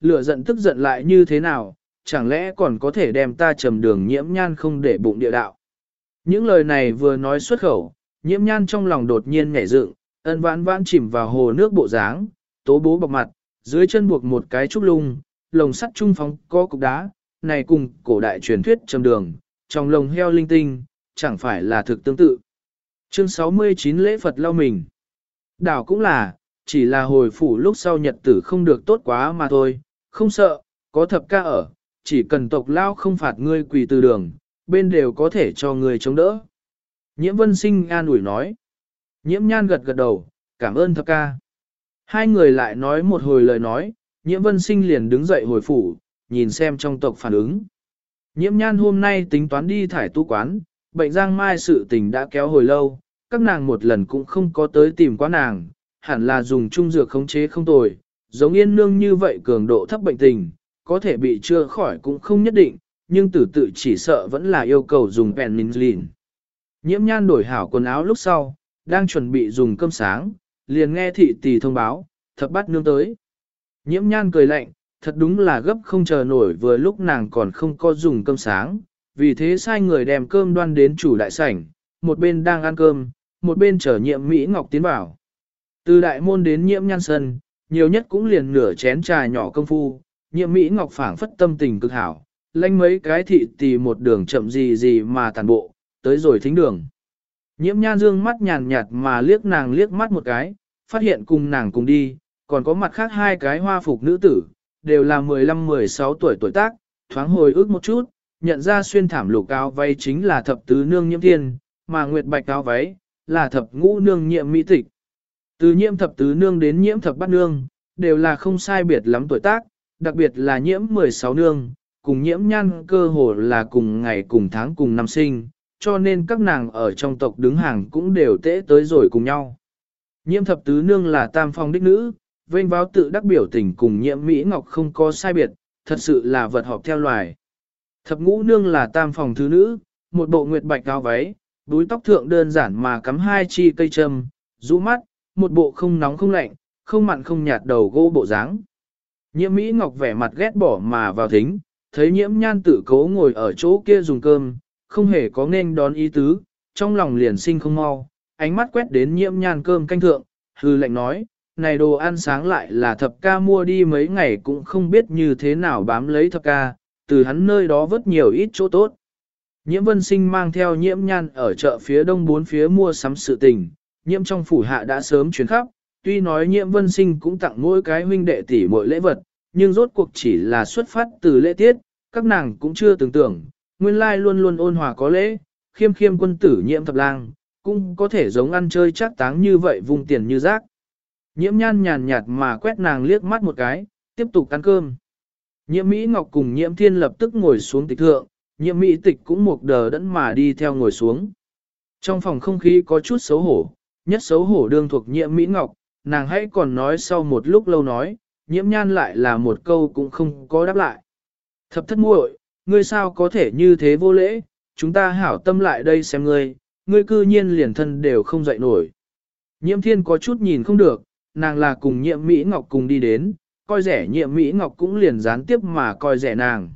lửa giận tức giận lại như thế nào, chẳng lẽ còn có thể đem ta trầm đường nhiễm nhan không để bụng địa đạo. Những lời này vừa nói xuất khẩu, nhiễm nhan trong lòng đột nhiên nhảy dựng, ân vãn vãn chìm vào hồ nước bộ dáng, tố bố bọc mặt, dưới chân buộc một cái trúc lung, lồng sắt trung phóng có cục đá, này cùng cổ đại truyền thuyết trầm đường, trong lồng heo linh tinh, chẳng phải là thực tương tự. Chương 69 lễ Phật lau mình. Đảo cũng là, chỉ là hồi phủ lúc sau nhật tử không được tốt quá mà thôi, không sợ, có thập ca ở, chỉ cần tộc lao không phạt ngươi quỳ từ đường, bên đều có thể cho ngươi chống đỡ. Nhiễm vân sinh an ủi nói. Nhiễm nhan gật gật đầu, cảm ơn thập ca. Hai người lại nói một hồi lời nói, nhiễm vân sinh liền đứng dậy hồi phủ, nhìn xem trong tộc phản ứng. Nhiễm nhan hôm nay tính toán đi thải tu quán, bệnh giang mai sự tình đã kéo hồi lâu, các nàng một lần cũng không có tới tìm quá nàng, hẳn là dùng trung dược khống chế không tồi, giống yên nương như vậy cường độ thấp bệnh tình, có thể bị chưa khỏi cũng không nhất định, nhưng tử tự chỉ sợ vẫn là yêu cầu dùng penicillin. Nhiễm nhan đổi hảo quần áo lúc sau, đang chuẩn bị dùng cơm sáng, liền nghe thị tỷ thông báo, thập bắt nương tới. Nhiễm nhan cười lạnh, thật đúng là gấp không chờ nổi vừa lúc nàng còn không có dùng cơm sáng, vì thế sai người đem cơm đoan đến chủ đại sảnh, một bên đang ăn cơm, một bên chờ nhiệm Mỹ Ngọc tiến vào. Từ đại môn đến nhiễm nhan sân, nhiều nhất cũng liền nửa chén trà nhỏ công phu, nhiệm Mỹ Ngọc phảng phất tâm tình cực hảo, lanh mấy cái thị tì một đường chậm gì gì mà tàn bộ, tới rồi thính đường. Nhiễm nhan dương mắt nhàn nhạt mà liếc nàng liếc mắt một cái, phát hiện cùng nàng cùng đi, còn có mặt khác hai cái hoa phục nữ tử, đều là 15-16 tuổi tuổi tác, thoáng hồi ức một chút, nhận ra xuyên thảm lục áo váy chính là thập tứ nương nhiễm thiên, mà nguyệt bạch áo váy, là thập ngũ nương nhiệm mỹ tịch. Từ nhiễm thập tứ nương đến nhiễm thập bát nương, đều là không sai biệt lắm tuổi tác, đặc biệt là nhiễm 16 nương, cùng nhiễm nhan cơ hồ là cùng ngày cùng tháng cùng năm sinh, cho nên các nàng ở trong tộc đứng hàng cũng đều tễ tới rồi cùng nhau. Nhiễm thập tứ nương là tam phong đích nữ, vênh báo tự đắc biểu tình cùng nhiễm Mỹ Ngọc không có sai biệt, thật sự là vật họp theo loài. Thập ngũ nương là tam phòng thứ nữ, một bộ nguyệt bạch cao váy, đuôi tóc thượng đơn giản mà cắm hai chi cây châm, rũ mắt, một bộ không nóng không lạnh, không mặn không nhạt đầu gỗ bộ dáng. Nhiễm Mỹ Ngọc vẻ mặt ghét bỏ mà vào thính, thấy nhiễm nhan tử cố ngồi ở chỗ kia dùng cơm, không hề có nên đón ý tứ, trong lòng liền sinh không mau, ánh mắt quét đến nhiễm nhan cơm canh thượng, hư lệnh nói, này đồ ăn sáng lại là thập ca mua đi mấy ngày cũng không biết như thế nào bám lấy thập ca, từ hắn nơi đó vớt nhiều ít chỗ tốt. Nhiễm vân sinh mang theo nhiễm nhan ở chợ phía đông bốn phía mua sắm sự tình, nhiễm trong phủ hạ đã sớm chuyến khắp, tuy nói nhiễm vân sinh cũng tặng mỗi cái huynh đệ tỷ mỗi lễ vật, nhưng rốt cuộc chỉ là xuất phát từ lễ tiết, các nàng cũng chưa tưởng tưởng, nguyên lai luôn luôn ôn hòa có lễ, khiêm khiêm quân tử nhiễm thập lang, cũng có thể giống ăn chơi chắc táng như vậy vùng tiền như rác. Nhiễm nhan nhàn nhạt mà quét nàng liếc mắt một cái, tiếp tục ăn cơm. Nhiễm Mỹ Ngọc cùng nhiễm thiên lập tức ngồi xuống tịch thượng, nhiễm Mỹ tịch cũng một đờ đẫn mà đi theo ngồi xuống. Trong phòng không khí có chút xấu hổ, nhất xấu hổ đương thuộc nhiễm Mỹ Ngọc, nàng hãy còn nói sau một lúc lâu nói, nhiễm nhan lại là một câu cũng không có đáp lại. Thập thất muội, ngươi sao có thể như thế vô lễ, chúng ta hảo tâm lại đây xem ngươi, ngươi cư nhiên liền thân đều không dậy nổi. Nhiễm thiên có chút nhìn không được, nàng là cùng nhiễm Mỹ Ngọc cùng đi đến, coi rẻ nhiễm Mỹ Ngọc cũng liền gián tiếp mà coi rẻ nàng.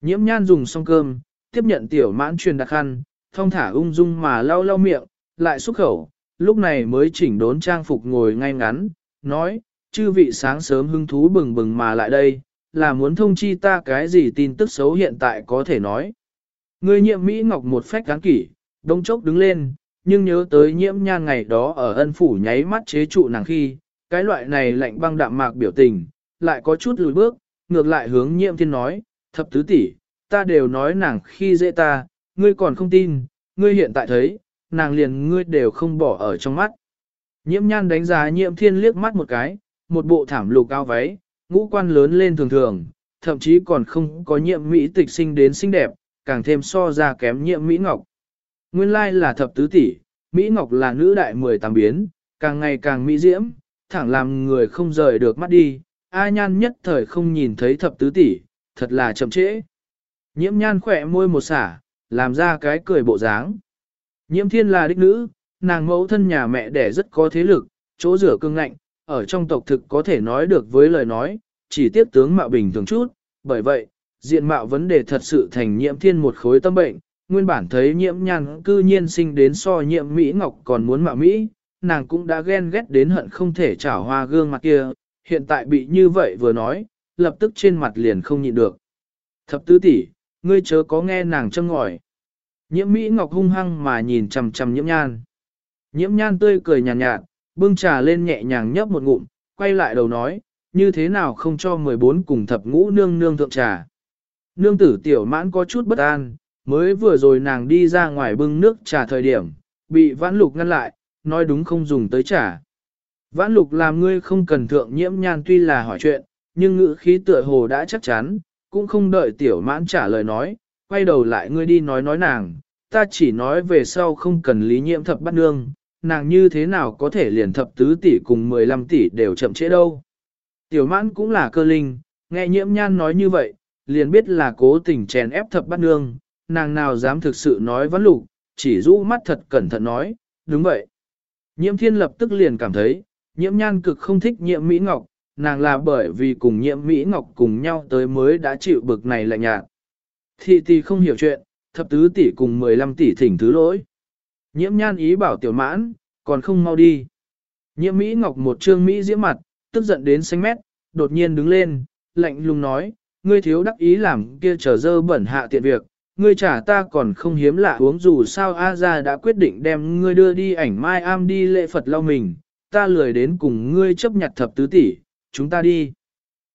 Nhiễm nhan dùng xong cơm, tiếp nhận tiểu mãn truyền đặc khăn, thông thả ung dung mà lau lau miệng, lại xúc khẩu, lúc này mới chỉnh đốn trang phục ngồi ngay ngắn, nói, chư vị sáng sớm hứng thú bừng bừng mà lại đây, là muốn thông chi ta cái gì tin tức xấu hiện tại có thể nói. Người nhiễm Mỹ Ngọc một phách gắn kỷ, đông chốc đứng lên, nhưng nhớ tới nhiễm nhan ngày đó ở ân phủ nháy mắt chế trụ nàng khi, cái loại này lạnh băng đạm mạc biểu tình, lại có chút lùi bước, ngược lại hướng nhiễm thiên nói, thập tứ tỷ, ta đều nói nàng khi dễ ta, ngươi còn không tin, ngươi hiện tại thấy, nàng liền ngươi đều không bỏ ở trong mắt. Nhiễm nhan đánh giá nhiễm thiên liếc mắt một cái, một bộ thảm lục cao váy, ngũ quan lớn lên thường thường, thậm chí còn không có nhiễm mỹ tịch sinh đến xinh đẹp, càng thêm so ra kém nhiễm mỹ ngọc. Nguyên lai là thập tứ tỷ, Mỹ Ngọc là nữ đại 18 biến, càng ngày càng mỹ diễm, thẳng làm người không rời được mắt đi, A nhan nhất thời không nhìn thấy thập tứ tỷ, thật là chậm trễ. Nhiễm nhan khỏe môi một xả, làm ra cái cười bộ dáng. Nhiễm thiên là đích nữ, nàng mẫu thân nhà mẹ đẻ rất có thế lực, chỗ rửa cương ngạnh, ở trong tộc thực có thể nói được với lời nói, chỉ tiếp tướng mạo bình thường chút, bởi vậy, diện mạo vấn đề thật sự thành nhiễm thiên một khối tâm bệnh, nguyên bản thấy nhiễm nhan cư nhiên sinh đến so nhiễm Mỹ Ngọc còn muốn mạo Mỹ, nàng cũng đã ghen ghét đến hận không thể trảo hoa gương mặt kia, hiện tại bị như vậy vừa nói, lập tức trên mặt liền không nhịn được. Thập tứ tỷ, ngươi chớ có nghe nàng châm ngòi. Nhiễm Mỹ Ngọc hung hăng mà nhìn chằm chằm nhiễm nhan. Nhiễm nhan tươi cười nhàn nhạt, nhạt, bưng trà lên nhẹ nhàng nhấp một ngụm, quay lại đầu nói, như thế nào không cho 14 cùng thập ngũ nương nương thượng trà. Nương tử tiểu mãn có chút bất an, mới vừa rồi nàng đi ra ngoài bưng nước trà thời điểm, bị vãn lục ngăn lại, nói đúng không dùng tới trà. Vãn lục làm ngươi không cần thượng nhiễm nhan tuy là hỏi chuyện, nhưng ngữ khí tựa hồ đã chắc chắn, cũng không đợi tiểu mãn trả lời nói, quay đầu lại ngươi đi nói nói nàng, ta chỉ nói về sau không cần lý nhiễm thập bắt nương, nàng như thế nào có thể liền thập tứ tỷ cùng 15 tỷ đều chậm trễ đâu. Tiểu mãn cũng là cơ linh, nghe nhiễm nhan nói như vậy, liền biết là cố tình chèn ép thập bắt nương, nàng nào dám thực sự nói vãn lục, chỉ rũ mắt thật cẩn thận nói, đúng vậy. Nhiễm thiên lập tức liền cảm thấy, nhiễm nhan cực không thích nhiễm Mỹ Ngọc, nàng là bởi vì cùng nhiễm Mỹ Ngọc cùng nhau tới mới đã chịu bực này lạnh nhạt. Thị tỷ không hiểu chuyện, thập tứ tỷ cùng 15 tỷ thỉnh thứ lỗi. Nhiễm nhan ý bảo tiểu mãn, còn không mau đi. Nhiễm Mỹ Ngọc một trương Mỹ diễm mặt, tức giận đến xanh mét, đột nhiên đứng lên, lạnh lùng nói, ngươi thiếu đắc ý làm kia trở dơ bẩn hạ tiện việc, ngươi trả ta còn không hiếm lạ uống dù sao A gia đã quyết định đem ngươi đưa đi ảnh mai am đi lễ Phật lau mình, ta lười đến cùng ngươi chấp nhặt thập tứ tỷ, chúng ta đi.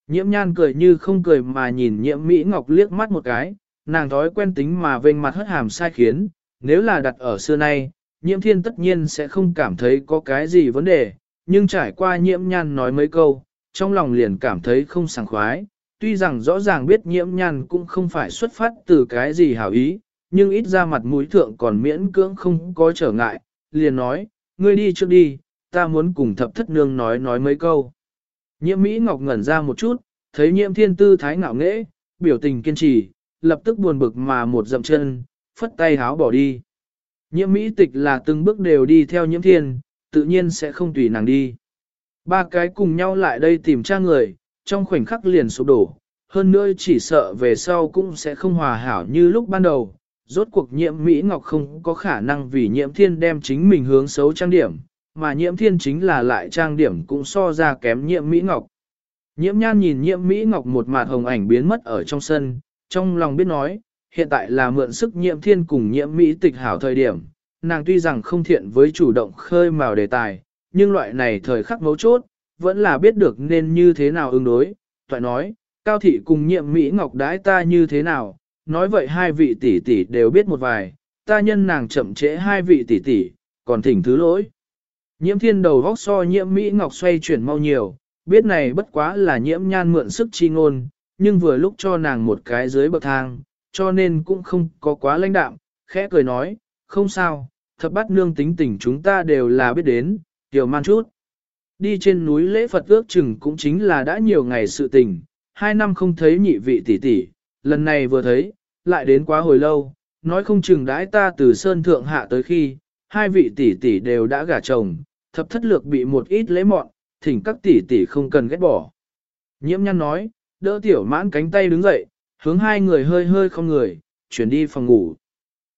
Nhiễm nhan cười như không cười mà nhìn nhiễm Mỹ Ngọc liếc mắt một cái, nàng thói quen tính mà vênh mặt hất hàm sai khiến, nếu là đặt ở xưa nay, nhiễm thiên tất nhiên sẽ không cảm thấy có cái gì vấn đề, nhưng trải qua nhiễm nhan nói mấy câu, trong lòng liền cảm thấy không sảng khoái, tuy rằng rõ ràng biết nhiễm nhan cũng không phải xuất phát từ cái gì hảo ý, nhưng ít ra mặt mũi thượng còn miễn cưỡng không có trở ngại, liền nói, ngươi đi trước đi, ta muốn cùng thập thất nương nói nói mấy câu. Nhiễm Mỹ Ngọc ngẩn ra một chút, thấy nhiễm thiên tư thái ngạo nghễ, biểu tình kiên trì, lập tức buồn bực mà một dậm chân, phất tay háo bỏ đi. Nhiễm Mỹ tịch là từng bước đều đi theo nhiễm thiên, tự nhiên sẽ không tùy nàng đi. Ba cái cùng nhau lại đây tìm cha người, trong khoảnh khắc liền sụp đổ, hơn nữa chỉ sợ về sau cũng sẽ không hòa hảo như lúc ban đầu. Rốt cuộc nhiễm Mỹ Ngọc không có khả năng vì nhiễm thiên đem chính mình hướng xấu trang điểm, mà nhiễm thiên chính là lại trang điểm cũng so ra kém nhiễm Mỹ Ngọc. Nhiễm nhan nhìn nhiễm Mỹ Ngọc một mặt hồng ảnh biến mất ở trong sân, trong lòng biết nói, hiện tại là mượn sức nhiễm thiên cùng nhiễm Mỹ tịch hảo thời điểm, nàng tuy rằng không thiện với chủ động khơi mào đề tài, nhưng loại này thời khắc mấu chốt, vẫn là biết được nên như thế nào ứng đối. Toại nói, cao thị cùng nhiệm Mỹ Ngọc đái ta như thế nào, nói vậy hai vị tỷ tỷ đều biết một vài, ta nhân nàng chậm trễ hai vị tỷ tỷ, còn thỉnh thứ lỗi. Nhiễm thiên đầu vóc so nhiễm Mỹ Ngọc xoay chuyển mau nhiều, biết này bất quá là nhiễm nhan mượn sức chi ngôn, nhưng vừa lúc cho nàng một cái dưới bậc thang, cho nên cũng không có quá lãnh đạm, khẽ cười nói, không sao, thập bát nương tính tình chúng ta đều là biết đến, tiểu man chút. Đi trên núi lễ Phật ước chừng cũng chính là đã nhiều ngày sự tình, hai năm không thấy nhị vị tỷ tỷ, lần này vừa thấy, lại đến quá hồi lâu, nói không chừng đãi ta từ sơn thượng hạ tới khi, hai vị tỷ tỷ đều đã gả chồng, thập thất lược bị một ít lễ mọn, thỉnh các tỷ tỷ không cần ghét bỏ. Nhiễm nhăn nói, đỡ tiểu mãn cánh tay đứng dậy, hướng hai người hơi hơi không người, chuyển đi phòng ngủ.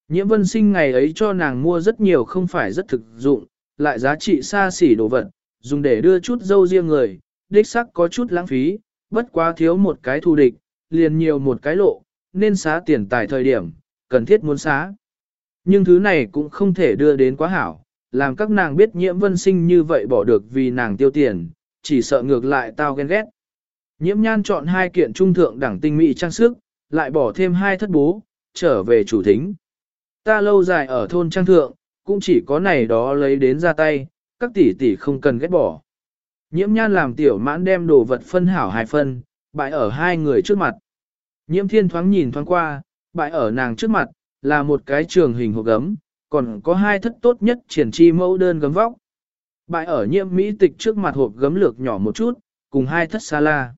Nhiễm vân sinh ngày ấy cho nàng mua rất nhiều không phải rất thực dụng, lại giá trị xa xỉ đồ vật, dùng để đưa chút dâu riêng người, đích sắc có chút lãng phí, bất quá thiếu một cái thù địch, liền nhiều một cái lộ, nên xá tiền tài thời điểm, cần thiết muốn xá. Nhưng thứ này cũng không thể đưa đến quá hảo, làm các nàng biết nhiễm vân sinh như vậy bỏ được vì nàng tiêu tiền, chỉ sợ ngược lại tao ghen ghét. Nhiễm nhan chọn hai kiện trung thượng đẳng tinh mỹ trang sức, lại bỏ thêm hai thất bố, trở về chủ thính. Ta lâu dài ở thôn trang thượng, cũng chỉ có này đó lấy đến ra tay, các tỷ tỷ không cần ghét bỏ. Nhiễm nhan làm tiểu mãn đem đồ vật phân hảo hai phân, bại ở hai người trước mặt. Nhiễm thiên thoáng nhìn thoáng qua, bại ở nàng trước mặt, là một cái trường hình hộp gấm, còn có hai thất tốt nhất triển chi mẫu đơn gấm vóc. Bại ở nhiễm mỹ tịch trước mặt hộp gấm lược nhỏ một chút, cùng hai thất xa la.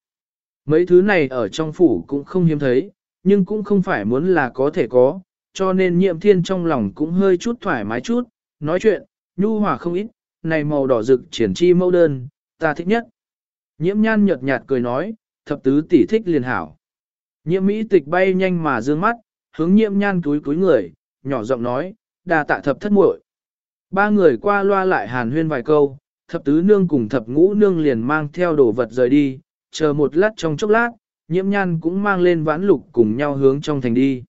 Mấy thứ này ở trong phủ cũng không hiếm thấy, nhưng cũng không phải muốn là có thể có, cho nên nhiệm thiên trong lòng cũng hơi chút thoải mái chút, nói chuyện, nhu hòa không ít, này màu đỏ rực triển chi mẫu đơn, ta thích nhất. Nhiễm nhan nhợt nhạt cười nói, thập tứ tỷ thích liền hảo. Nhiễm Mỹ tịch bay nhanh mà dương mắt, hướng nhiễm nhan túi túi người, nhỏ giọng nói, đà tạ thập thất muội. Ba người qua loa lại hàn huyên vài câu, thập tứ nương cùng thập ngũ nương liền mang theo đồ vật rời đi, chờ một lát trong chốc lát, nhiễm nhan cũng mang lên vãn lục cùng nhau hướng trong thành đi.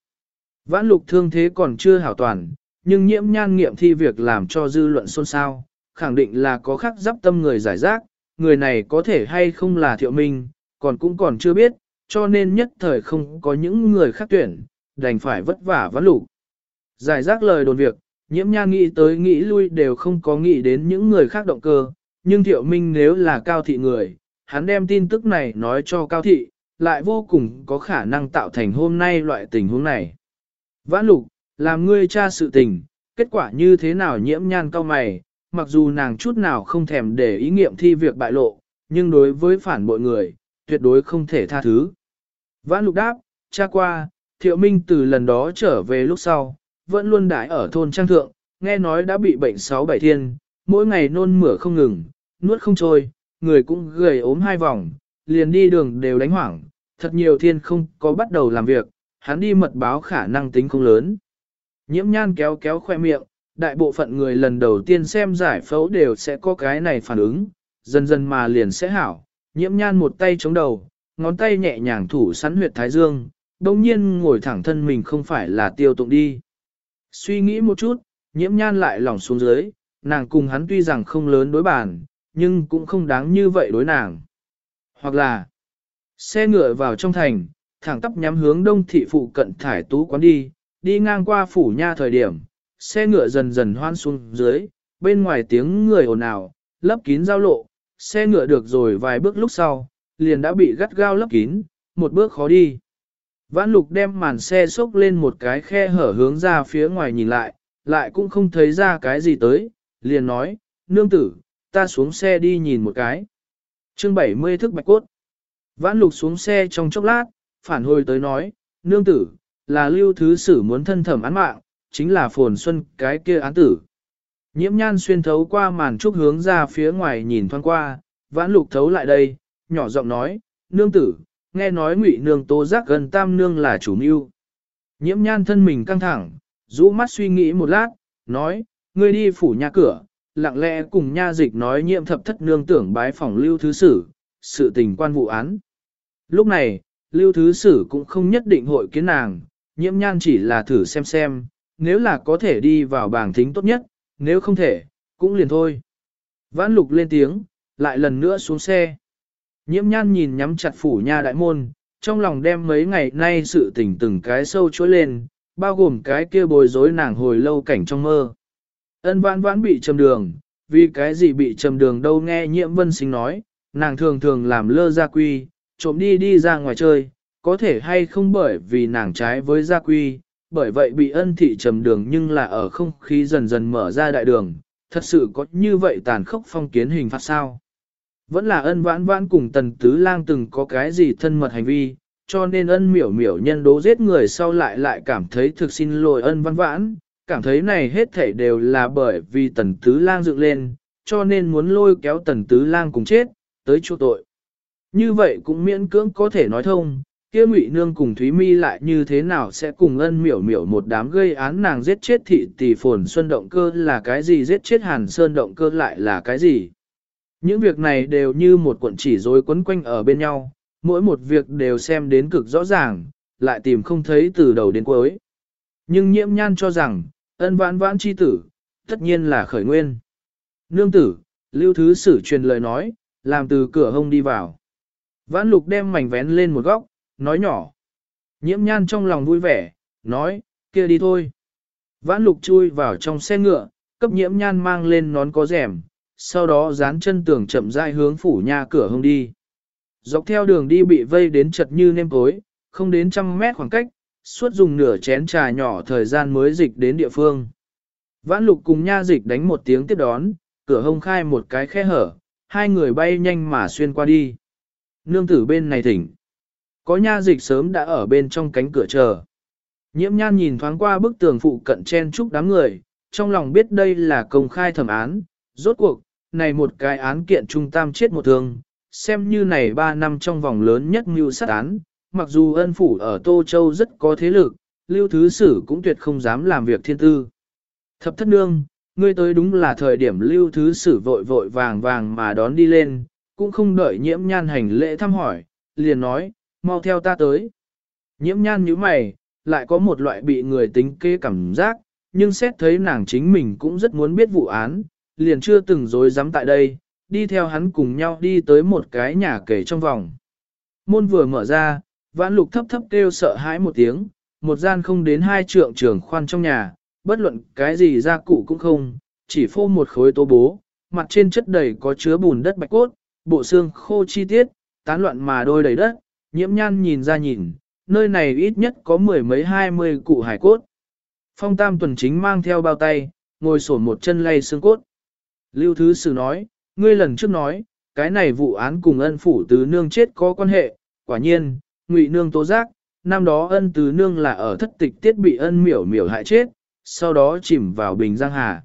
Vãn lục thương thế còn chưa hảo toàn, nhưng nhiễm nhan nghiệm thi việc làm cho dư luận xôn xao, khẳng định là có khắc giáp tâm người giải rác, người này có thể hay không là thiệu minh, còn cũng còn chưa biết, cho nên nhất thời không có những người khác tuyển, đành phải vất vả vãn lục. Giải rác lời đồn việc, nhiễm nhan nghĩ tới nghĩ lui đều không có nghĩ đến những người khác động cơ, nhưng thiệu minh nếu là cao thị người, hắn đem tin tức này nói cho cao thị, lại vô cùng có khả năng tạo thành hôm nay loại tình huống này. Vãn lục, làm ngươi cha sự tình, kết quả như thế nào nhiễm nhan cao mày, mặc dù nàng chút nào không thèm để ý nghiệm thi việc bại lộ, nhưng đối với phản bội người, tuyệt đối không thể tha thứ. Vãn lục đáp, cha qua, thiệu minh từ lần đó trở về lúc sau, vẫn luôn đãi ở thôn trang thượng, nghe nói đã bị bệnh sáu bảy thiên, mỗi ngày nôn mửa không ngừng, nuốt không trôi, người cũng gầy ốm hai vòng, liền đi đường đều đánh hoảng, thật nhiều thiên không có bắt đầu làm việc, hắn đi mật báo khả năng tính không lớn. Nhiễm nhan kéo kéo khoe miệng, đại bộ phận người lần đầu tiên xem giải phẫu đều sẽ có cái này phản ứng, dần dần mà liền sẽ hảo. Nhiễm nhan một tay chống đầu, ngón tay nhẹ nhàng thủ sắn huyệt thái dương, đồng nhiên ngồi thẳng thân mình không phải là tiêu tụng đi. Suy nghĩ một chút, nhiễm nhan lại lỏng xuống dưới, nàng cùng hắn tuy rằng không lớn đối bàn, nhưng cũng không đáng như vậy đối nàng. Hoặc là, xe ngựa vào trong thành, thẳng tắp nhắm hướng đông thị phụ cận thải tú quán đi, đi ngang qua phủ nha thời điểm, xe ngựa dần dần hoan xuống dưới, bên ngoài tiếng người ồn ào, lấp kín giao lộ, xe ngựa được rồi vài bước lúc sau, liền đã bị gắt gao lấp kín, một bước khó đi. Vãn lục đem màn xe xốc lên một cái khe hở hướng ra phía ngoài nhìn lại, lại cũng không thấy ra cái gì tới, liền nói, nương tử, ta xuống xe đi nhìn một cái. chương 70 thức bạch cốt. Vãn lục xuống xe trong chốc lát, phản hồi tới nói, nương tử, là lưu thứ sử muốn thân thẩm án mạng, chính là phồn xuân cái kia án tử. Nhiễm nhan xuyên thấu qua màn trúc hướng ra phía ngoài nhìn thoáng qua, vãn lục thấu lại đây, nhỏ giọng nói, nương tử, nghe nói ngụy nương tố giác gần tam nương là chủ mưu. Nhiễm nhan thân mình căng thẳng, rũ mắt suy nghĩ một lát, nói, ngươi đi phủ nhà cửa, lặng lẽ cùng nha dịch nói nhiễm thập thất nương tưởng bái phòng lưu thứ sử, sự tình quan vụ án. Lúc này, lưu thứ sử cũng không nhất định hội kiến nàng, nhiễm nhan chỉ là thử xem xem, nếu là có thể đi vào bảng thính tốt nhất, nếu không thể, cũng liền thôi. Vãn lục lên tiếng, lại lần nữa xuống xe. Nhiễm nhan nhìn nhắm chặt phủ nha đại môn, trong lòng đem mấy ngày nay sự tình từng cái sâu chối lên, bao gồm cái kia bồi dối nàng hồi lâu cảnh trong mơ. Ân vãn vãn bị trầm đường, vì cái gì bị trầm đường đâu nghe nhiễm vân sinh nói, nàng thường thường làm lơ gia quy, trộm đi đi ra ngoài chơi, có thể hay không bởi vì nàng trái với gia quy, bởi vậy bị ân thị trầm đường nhưng là ở không khí dần dần mở ra đại đường, thật sự có như vậy tàn khốc phong kiến hình phạt sao. Vẫn là ân vãn vãn cùng tần tứ lang từng có cái gì thân mật hành vi, cho nên ân miểu miểu nhân đố giết người sau lại lại cảm thấy thực xin lỗi ân vãn vãn, cảm thấy này hết thảy đều là bởi vì tần tứ lang dựng lên, cho nên muốn lôi kéo tần tứ lang cùng chết, tới chỗ tội. Như vậy cũng miễn cưỡng có thể nói thông, kia ngụy nương cùng Thúy Mi lại như thế nào sẽ cùng ân miểu miểu một đám gây án nàng giết chết thị tỷ phồn xuân động cơ là cái gì giết chết hàn sơn động cơ lại là cái gì. Những việc này đều như một cuộn chỉ rối quấn quanh ở bên nhau, mỗi một việc đều xem đến cực rõ ràng, lại tìm không thấy từ đầu đến cuối. Nhưng nhiễm nhan cho rằng, ân vãn vãn chi tử, tất nhiên là khởi nguyên. Nương tử, lưu thứ sử truyền lời nói, làm từ cửa hông đi vào. Vãn lục đem mảnh vén lên một góc, nói nhỏ. Nhiễm nhan trong lòng vui vẻ, nói, kia đi thôi. Vãn lục chui vào trong xe ngựa, cấp nhiễm nhan mang lên nón có rèm, sau đó dán chân tường chậm rãi hướng phủ nha cửa hông đi. Dọc theo đường đi bị vây đến chật như nêm cối, không đến trăm mét khoảng cách, suốt dùng nửa chén trà nhỏ thời gian mới dịch đến địa phương. Vãn lục cùng nha dịch đánh một tiếng tiếp đón, cửa hông khai một cái khe hở, hai người bay nhanh mà xuyên qua đi. Nương tử bên này thỉnh. Có nha dịch sớm đã ở bên trong cánh cửa chờ. Nhiễm nhan nhìn thoáng qua bức tường phụ cận chen chúc đám người, trong lòng biết đây là công khai thẩm án, rốt cuộc, này một cái án kiện trung tam chết một thương, xem như này ba năm trong vòng lớn nhất mưu sát án, mặc dù ân phủ ở Tô Châu rất có thế lực, lưu thứ sử cũng tuyệt không dám làm việc thiên tư. Thập thất nương, ngươi tới đúng là thời điểm lưu thứ sử vội vội vàng vàng mà đón đi lên, cũng không đợi nhiễm nhan hành lễ thăm hỏi, liền nói, mau theo ta tới. Nhiễm nhan như mày, lại có một loại bị người tính kế cảm giác, nhưng xét thấy nàng chính mình cũng rất muốn biết vụ án, liền chưa từng dối dám tại đây, đi theo hắn cùng nhau đi tới một cái nhà kể trong vòng. Môn vừa mở ra, vãn lục thấp thấp kêu sợ hãi một tiếng, một gian không đến hai trượng trường khoan trong nhà, bất luận cái gì gia cụ cũng không, chỉ phô một khối tố bố, mặt trên chất đầy có chứa bùn đất bạch cốt, bộ xương khô chi tiết, tán loạn mà đôi đầy đất, nhiễm nhan nhìn ra nhìn, nơi này ít nhất có mười mấy hai mươi cụ hải cốt. Phong tam tuần chính mang theo bao tay, ngồi sổ một chân lay xương cốt. Lưu Thứ Sử nói, ngươi lần trước nói, cái này vụ án cùng ân phủ tứ nương chết có quan hệ, quả nhiên, ngụy nương tố giác, năm đó ân tứ nương là ở thất tịch tiết bị ân miểu miểu hại chết, sau đó chìm vào Bình Giang Hà.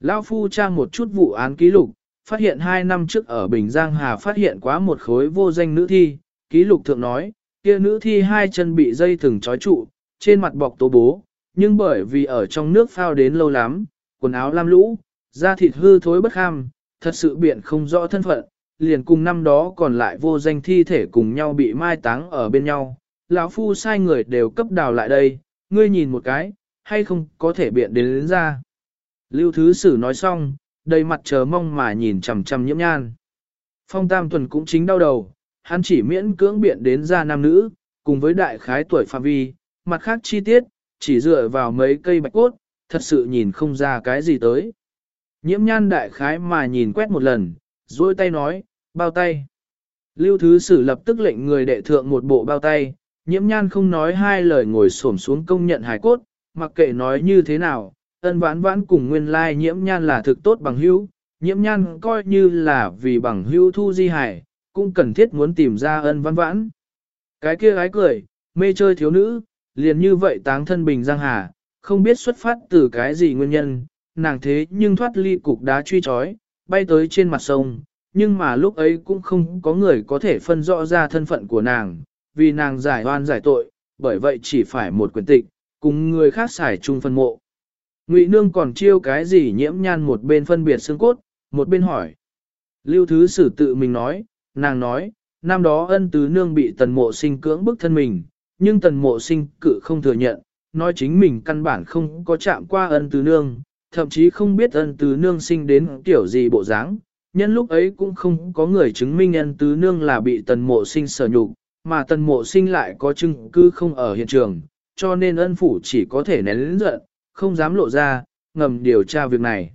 Lão Phu trang một chút vụ án ký lục, phát hiện hai năm trước ở Bình Giang Hà phát hiện quá một khối vô danh nữ thi, ký lục thượng nói, kia nữ thi hai chân bị dây thừng trói trụ, trên mặt bọc tố bố, nhưng bởi vì ở trong nước phao đến lâu lắm, quần áo lam lũ, da thịt hư thối bất kham, thật sự biện không rõ thân phận, liền cùng năm đó còn lại vô danh thi thể cùng nhau bị mai táng ở bên nhau. Lão phu sai người đều cấp đào lại đây, ngươi nhìn một cái, hay không có thể biện đến, đến ra. Lưu Thứ Sử nói xong, đầy mặt chờ mong mà nhìn chằm chằm nhiễm nhan. Phong Tam Tuần cũng chính đau đầu, hắn chỉ miễn cưỡng biện đến ra nam nữ, cùng với đại khái tuổi phạm vi, mặt khác chi tiết, chỉ dựa vào mấy cây bạch cốt, thật sự nhìn không ra cái gì tới. Nhiễm nhan đại khái mà nhìn quét một lần, duỗi tay nói, bao tay. Lưu Thứ Sử lập tức lệnh người đệ thượng một bộ bao tay, nhiễm nhan không nói hai lời ngồi xổm xuống công nhận hài cốt, mặc kệ nói như thế nào, ân vãn vãn cùng nguyên lai nhiễm nhan là thực tốt bằng hữu, nhiễm nhan coi như là vì bằng hữu thu di hải, cũng cần thiết muốn tìm ra ân vãn vãn. Cái kia gái cười, mê chơi thiếu nữ, liền như vậy táng thân bình giang hà, không biết xuất phát từ cái gì nguyên nhân, nàng thế nhưng thoát ly cục đá truy trói, bay tới trên mặt sông, nhưng mà lúc ấy cũng không có người có thể phân rõ ra thân phận của nàng, vì nàng giải oan giải tội, bởi vậy chỉ phải một quyền tịch, cùng người khác xài chung phân mộ. Ngụy Nương còn chiêu cái gì nhiễm nhan một bên phân biệt xương cốt, một bên hỏi. Lưu Thứ Sử tự mình nói, nàng nói, năm đó ân tứ nương bị tần mộ sinh cưỡng bức thân mình, nhưng tần mộ sinh cự không thừa nhận, nói chính mình căn bản không có chạm qua ân tứ nương, thậm chí không biết ân tứ nương sinh đến kiểu gì bộ dáng. Nhân lúc ấy cũng không có người chứng minh ân tứ nương là bị tần mộ sinh sở nhục, mà tần mộ sinh lại có chứng cứ không ở hiện trường, cho nên ân phủ chỉ có thể nén lĩnh giận, không dám lộ ra, ngầm điều tra việc này.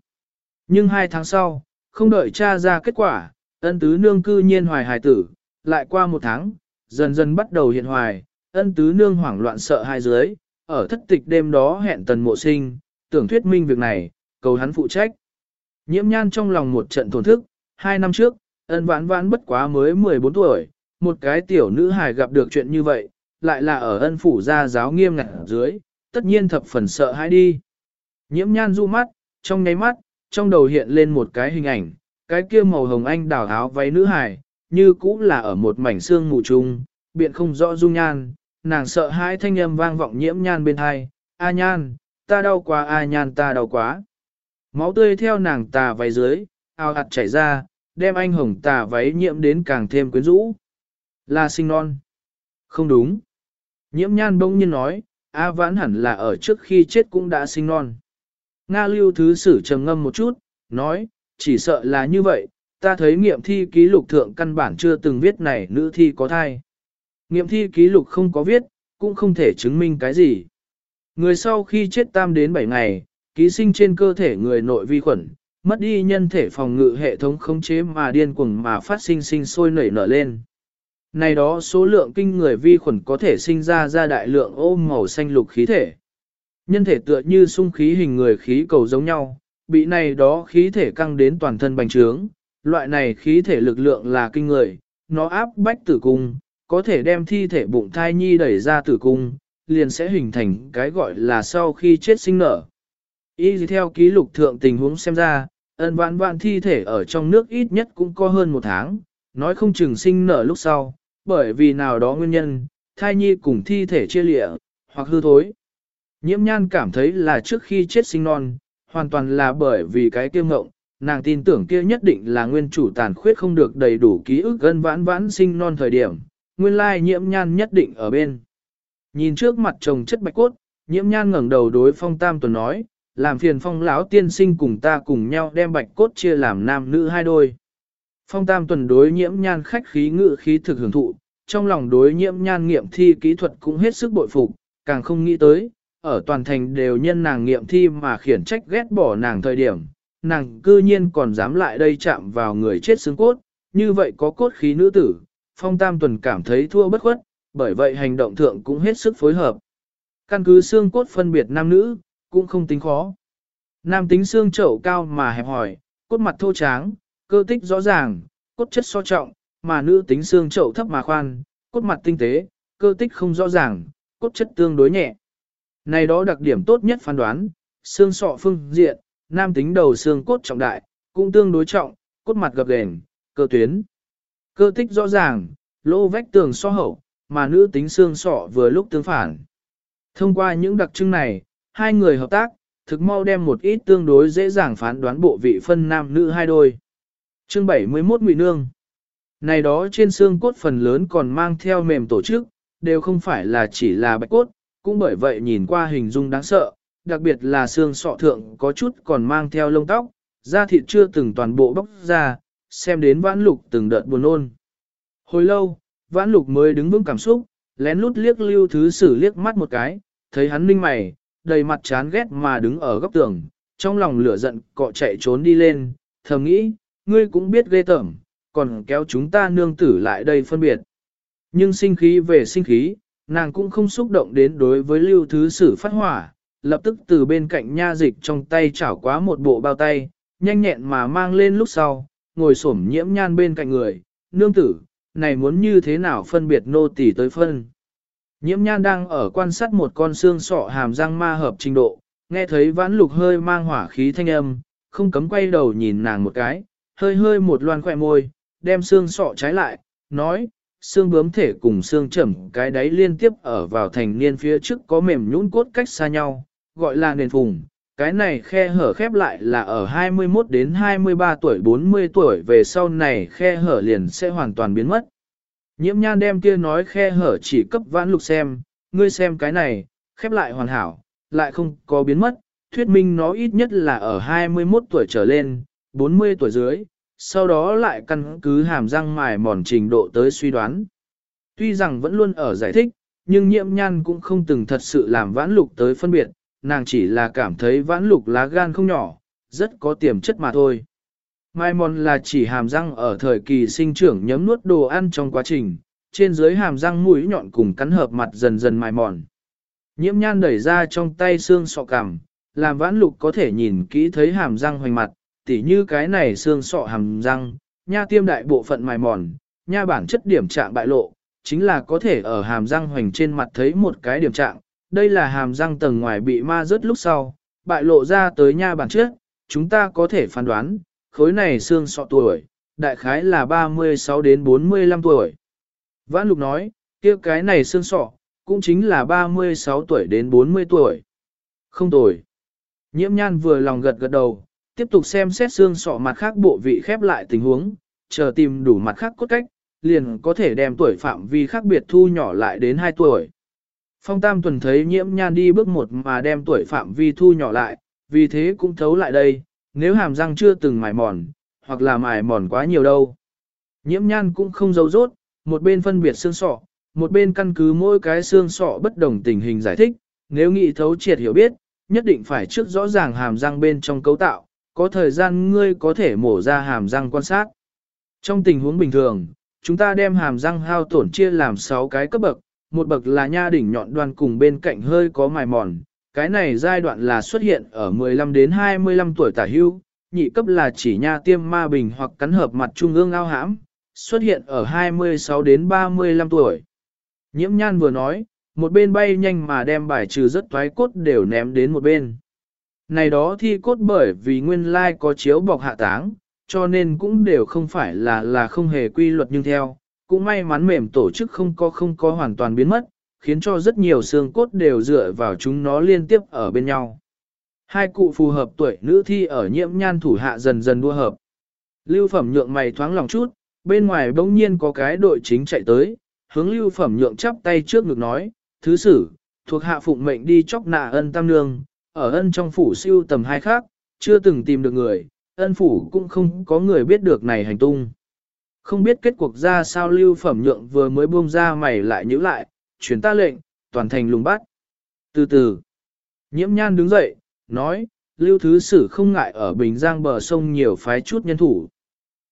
Nhưng hai tháng sau, không đợi tra ra kết quả, ân tứ nương cư nhiên hoài hài tử, lại qua một tháng, dần dần bắt đầu hiện hoài, ân tứ nương hoảng loạn sợ hai dưới, ở thất tịch đêm đó hẹn tần mộ sinh, tưởng thuyết minh việc này, cầu hắn phụ trách. Nhiễm nhan trong lòng một trận thổn thức, hai năm trước, ân vãn vãn bất quá mới 14 tuổi, một cái tiểu nữ hài gặp được chuyện như vậy, lại là ở ân phủ gia giáo nghiêm ngặt dưới, tất nhiên thập phần sợ hãi đi. Nhiễm nhan du mắt, trong nháy mắt, trong đầu hiện lên một cái hình ảnh, cái kia màu hồng anh đào áo váy nữ hài, như cũ là ở một mảnh xương mù trung, biện không rõ dung nhan, nàng sợ hãi thanh âm vang vọng nhiễm nhan bên hai, a nhan, ta đau quá à, a nhan ta đau quá. Máu tươi theo nàng tà váy dưới, ao hạt chảy ra, đem anh hồng tà váy nhiễm đến càng thêm quyến rũ. Là sinh non. Không đúng. Nhiễm nhan bỗng nhiên nói, A vãn hẳn là ở trước khi chết cũng đã sinh non. Nga lưu thứ sử trầm ngâm một chút, nói, chỉ sợ là như vậy, ta thấy nghiệm thi ký lục thượng căn bản chưa từng viết này nữ thi có thai. Nghiệm thi ký lục không có viết, cũng không thể chứng minh cái gì. Người sau khi chết tam đến 7 ngày, ký sinh trên cơ thể người nội vi khuẩn, mất đi nhân thể phòng ngự hệ thống khống chế mà điên cuồng mà phát sinh sinh sôi nảy nở lên. Này đó số lượng kinh người vi khuẩn có thể sinh ra ra đại lượng ôm màu xanh lục khí thể. Nhân thể tựa như sung khí hình người khí cầu giống nhau, bị này đó khí thể căng đến toàn thân bành trướng. Loại này khí thể lực lượng là kinh người, nó áp bách tử cung, có thể đem thi thể bụng thai nhi đẩy ra tử cung, liền sẽ hình thành cái gọi là sau khi chết sinh nở. Y theo ký lục thượng tình huống xem ra, ân vạn vạn thi thể ở trong nước ít nhất cũng có hơn một tháng, nói không chừng sinh nở lúc sau, bởi vì nào đó nguyên nhân, thai nhi cùng thi thể chia lịa, hoặc hư thối. Nhiễm nhan cảm thấy là trước khi chết sinh non, hoàn toàn là bởi vì cái kiêu ngộng, nàng tin tưởng kia nhất định là nguyên chủ tàn khuyết không được đầy đủ ký ức gân vãn vãn sinh non thời điểm, nguyên lai nhiễm nhan nhất định ở bên. Nhìn trước mặt chồng chất bạch cốt, nhiễm nhan ngẩng đầu đối phong tam tuần nói, làm phiền phong lão tiên sinh cùng ta cùng nhau đem bạch cốt chia làm nam nữ hai đôi. Phong tam tuần đối nhiễm nhan khách khí ngự khí thực hưởng thụ, trong lòng đối nhiễm nhan nghiệm thi kỹ thuật cũng hết sức bội phục, càng không nghĩ tới, ở toàn thành đều nhân nàng nghiệm thi mà khiển trách ghét bỏ nàng thời điểm, nàng cư nhiên còn dám lại đây chạm vào người chết xương cốt, như vậy có cốt khí nữ tử, phong tam tuần cảm thấy thua bất khuất, bởi vậy hành động thượng cũng hết sức phối hợp. Căn cứ xương cốt phân biệt nam nữ, cũng không tính khó. Nam tính xương chậu cao mà hẹp hỏi, cốt mặt thô tráng, cơ tích rõ ràng, cốt chất so trọng, mà nữ tính xương chậu thấp mà khoan, cốt mặt tinh tế, cơ tích không rõ ràng, cốt chất tương đối nhẹ. Này đó đặc điểm tốt nhất phán đoán, xương sọ phương diện, nam tính đầu xương cốt trọng đại, cũng tương đối trọng, cốt mặt gập ghềnh, cơ tuyến. Cơ tích rõ ràng, lỗ vách tường so hậu, mà nữ tính xương sọ vừa lúc tương phản. Thông qua những đặc trưng này, hai người hợp tác, thực mau đem một ít tương đối dễ dàng phán đoán bộ vị phân nam nữ hai đôi. Chương 71 Ngụy Nương Này đó trên xương cốt phần lớn còn mang theo mềm tổ chức, đều không phải là chỉ là bạch cốt, cũng bởi vậy nhìn qua hình dung đáng sợ, đặc biệt là xương sọ thượng có chút còn mang theo lông tóc, da thịt chưa từng toàn bộ bóc ra, xem đến vãn lục từng đợt buồn ôn. Hồi lâu, vãn lục mới đứng vững cảm xúc, lén lút liếc lưu thứ sử liếc mắt một cái, thấy hắn ninh mày, đầy mặt chán ghét mà đứng ở góc tường, trong lòng lửa giận cọ chạy trốn đi lên, thầm nghĩ, ngươi cũng biết ghê tởm, còn kéo chúng ta nương tử lại đây phân biệt. Nhưng sinh khí về sinh khí, nàng cũng không xúc động đến đối với lưu thứ sử phát hỏa, lập tức từ bên cạnh nha dịch trong tay chảo quá một bộ bao tay, nhanh nhẹn mà mang lên lúc sau, ngồi xổm nhiễm nhan bên cạnh người, nương tử, này muốn như thế nào phân biệt nô tỳ tới phân. Nhiễm nhan đang ở quan sát một con xương sọ hàm răng ma hợp trình độ, nghe thấy vãn lục hơi mang hỏa khí thanh âm, không cấm quay đầu nhìn nàng một cái, hơi hơi một loan khỏe môi, đem xương sọ trái lại, nói, xương bướm thể cùng xương chẩm cái đáy liên tiếp ở vào thành niên phía trước có mềm nhũn cốt cách xa nhau, gọi là nền phùng. Cái này khe hở khép lại là ở 21 đến 23 tuổi 40 tuổi về sau này khe hở liền sẽ hoàn toàn biến mất. Nhiễm nhan đem kia nói khe hở chỉ cấp vãn lục xem, ngươi xem cái này, khép lại hoàn hảo, lại không có biến mất, thuyết minh nó ít nhất là ở 21 tuổi trở lên, 40 tuổi dưới, sau đó lại căn cứ hàm răng mài mòn trình độ tới suy đoán. Tuy rằng vẫn luôn ở giải thích, nhưng nhiễm nhan cũng không từng thật sự làm vãn lục tới phân biệt, nàng chỉ là cảm thấy vãn lục lá gan không nhỏ, rất có tiềm chất mà thôi. Mai mòn là chỉ hàm răng ở thời kỳ sinh trưởng nhấm nuốt đồ ăn trong quá trình, trên dưới hàm răng mũi nhọn cùng cắn hợp mặt dần dần mài mòn. Nhiễm nhan đẩy ra trong tay xương sọ cằm, làm vãn lục có thể nhìn kỹ thấy hàm răng hoành mặt, tỉ như cái này xương sọ hàm răng, nha tiêm đại bộ phận mài mòn, nha bản chất điểm trạng bại lộ, chính là có thể ở hàm răng hoành trên mặt thấy một cái điểm trạng, đây là hàm răng tầng ngoài bị ma rớt lúc sau, bại lộ ra tới nha bản trước, chúng ta có thể phán đoán, khối này xương sọ tuổi, đại khái là 36 đến 45 tuổi. Vãn Lục nói, kia cái này xương sọ, cũng chính là 36 tuổi đến 40 tuổi. Không tuổi. Nhiễm nhan vừa lòng gật gật đầu, tiếp tục xem xét xương sọ mặt khác bộ vị khép lại tình huống, chờ tìm đủ mặt khác cốt cách, liền có thể đem tuổi phạm vi khác biệt thu nhỏ lại đến 2 tuổi. Phong Tam Tuần thấy nhiễm nhan đi bước một mà đem tuổi phạm vi thu nhỏ lại, vì thế cũng thấu lại đây, nếu hàm răng chưa từng mài mòn, hoặc là mài mòn quá nhiều đâu. Nhiễm nhan cũng không giấu rốt, một bên phân biệt xương sọ, một bên căn cứ mỗi cái xương sọ bất đồng tình hình giải thích, nếu nghĩ thấu triệt hiểu biết, nhất định phải trước rõ ràng hàm răng bên trong cấu tạo, có thời gian ngươi có thể mổ ra hàm răng quan sát. Trong tình huống bình thường, chúng ta đem hàm răng hao tổn chia làm 6 cái cấp bậc, một bậc là nha đỉnh nhọn đoan cùng bên cạnh hơi có mài mòn, cái này giai đoạn là xuất hiện ở 15 đến 25 tuổi tả hưu, nhị cấp là chỉ nha tiêm ma bình hoặc cắn hợp mặt trung ương ao hãm, xuất hiện ở 26 đến 35 tuổi. Nhiễm nhan vừa nói, một bên bay nhanh mà đem bài trừ rất toái cốt đều ném đến một bên. Này đó thi cốt bởi vì nguyên lai có chiếu bọc hạ táng, cho nên cũng đều không phải là là không hề quy luật nhưng theo, cũng may mắn mềm tổ chức không có không có hoàn toàn biến mất, khiến cho rất nhiều xương cốt đều dựa vào chúng nó liên tiếp ở bên nhau. Hai cụ phù hợp tuổi nữ thi ở nhiễm nhan thủ hạ dần dần đua hợp. Lưu phẩm nhượng mày thoáng lòng chút, bên ngoài bỗng nhiên có cái đội chính chạy tới, hướng lưu phẩm nhượng chắp tay trước ngực nói, thứ sử, thuộc hạ phụng mệnh đi chóc nạ ân tam nương, ở ân trong phủ siêu tầm hai khác, chưa từng tìm được người, ân phủ cũng không có người biết được này hành tung. Không biết kết cuộc ra sao lưu phẩm nhượng vừa mới buông ra mày lại nhữ lại, chuyển ta lệnh, toàn thành lùng bắt. Từ từ, nhiễm nhan đứng dậy, nói, lưu thứ sử không ngại ở Bình Giang bờ sông nhiều phái chút nhân thủ.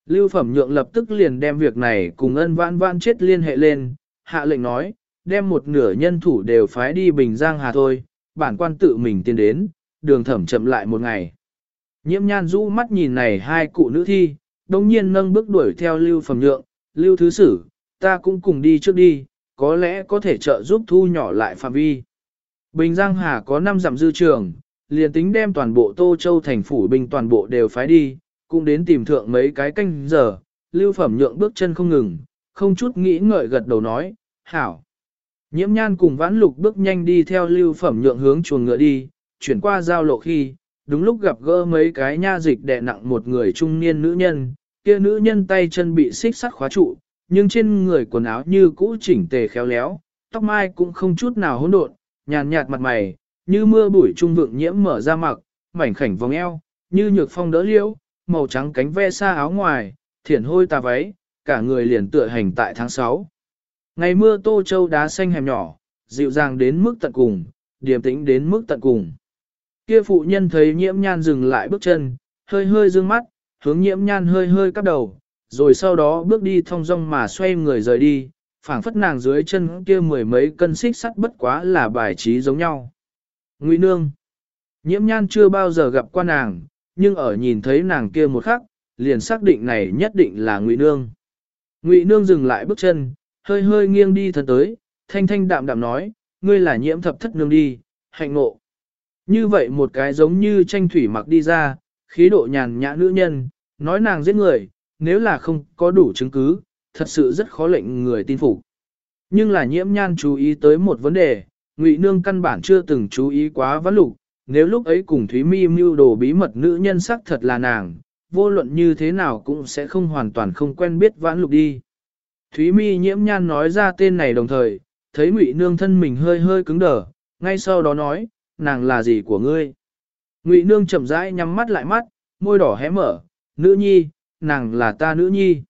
Lưu phẩm nhượng lập tức liền đem việc này cùng ân vãn vãn chết liên hệ lên, hạ lệnh nói, đem một nửa nhân thủ đều phái đi Bình Giang Hà thôi, bản quan tự mình tiến đến, đường thẩm chậm lại một ngày. Nhiễm nhan rũ mắt nhìn này hai cụ nữ thi, đồng nhiên nâng bước đuổi theo lưu phẩm nhượng, lưu thứ sử, ta cũng cùng đi trước đi, có lẽ có thể trợ giúp thu nhỏ lại phạm vi. Bình Giang Hà có 5 dặm dư trường, liền tính đem toàn bộ Tô Châu thành phủ binh toàn bộ đều phái đi, cũng đến tìm thượng mấy cái canh giờ, lưu phẩm nhượng bước chân không ngừng, không chút nghĩ ngợi gật đầu nói, hảo. Nhiễm nhan cùng vãn lục bước nhanh đi theo lưu phẩm nhượng hướng chuồng ngựa đi, chuyển qua giao lộ khi, đúng lúc gặp gỡ mấy cái nha dịch đè nặng một người trung niên nữ nhân, kia nữ nhân tay chân bị xích sắt khóa trụ, nhưng trên người quần áo như cũ chỉnh tề khéo léo, tóc mai cũng không chút nào hỗn độn, nhàn nhạt mặt mày, như mưa bụi trung vượng nhiễm mở ra mặc, mảnh khảnh vòng eo, như nhược phong đỡ liễu, màu trắng cánh ve xa áo ngoài, thiển hôi tà váy, cả người liền tựa hành tại tháng 6. Ngày mưa tô châu đá xanh hẻm nhỏ, dịu dàng đến mức tận cùng, điềm tĩnh đến mức tận cùng. Kia phụ nhân thấy nhiễm nhan dừng lại bước chân, hơi hơi dương mắt, hướng nhiễm nhan hơi hơi cắp đầu, rồi sau đó bước đi thong dong mà xoay người rời đi, phảng phất nàng dưới chân kia mười mấy cân xích sắt bất quá là bài trí giống nhau. Ngụy Nương Nhiễm nhan chưa bao giờ gặp qua nàng, nhưng ở nhìn thấy nàng kia một khắc, liền xác định này nhất định là Ngụy Nương. Ngụy Nương dừng lại bước chân, hơi hơi nghiêng đi thân tới, thanh thanh đạm đạm nói, ngươi là nhiễm thập thất nương đi, hạnh ngộ. Như vậy một cái giống như tranh thủy mặc đi ra, khí độ nhàn nhã nữ nhân, nói nàng giết người, nếu là không có đủ chứng cứ, thật sự rất khó lệnh người tin phục. Nhưng là nhiễm nhan chú ý tới một vấn đề, Ngụy Nương căn bản chưa từng chú ý quá vãn lục, nếu lúc ấy cùng Thúy Mi mưu đồ bí mật nữ nhân sắc thật là nàng, vô luận như thế nào cũng sẽ không hoàn toàn không quen biết vãn lục đi. Thúy Mi nhiễm nhan nói ra tên này đồng thời, thấy Ngụy Nương thân mình hơi hơi cứng đờ, ngay sau đó nói, nàng là gì của ngươi? Ngụy Nương chậm rãi nhắm mắt lại mắt, môi đỏ hé mở, nữ nhi, nàng là ta nữ nhi.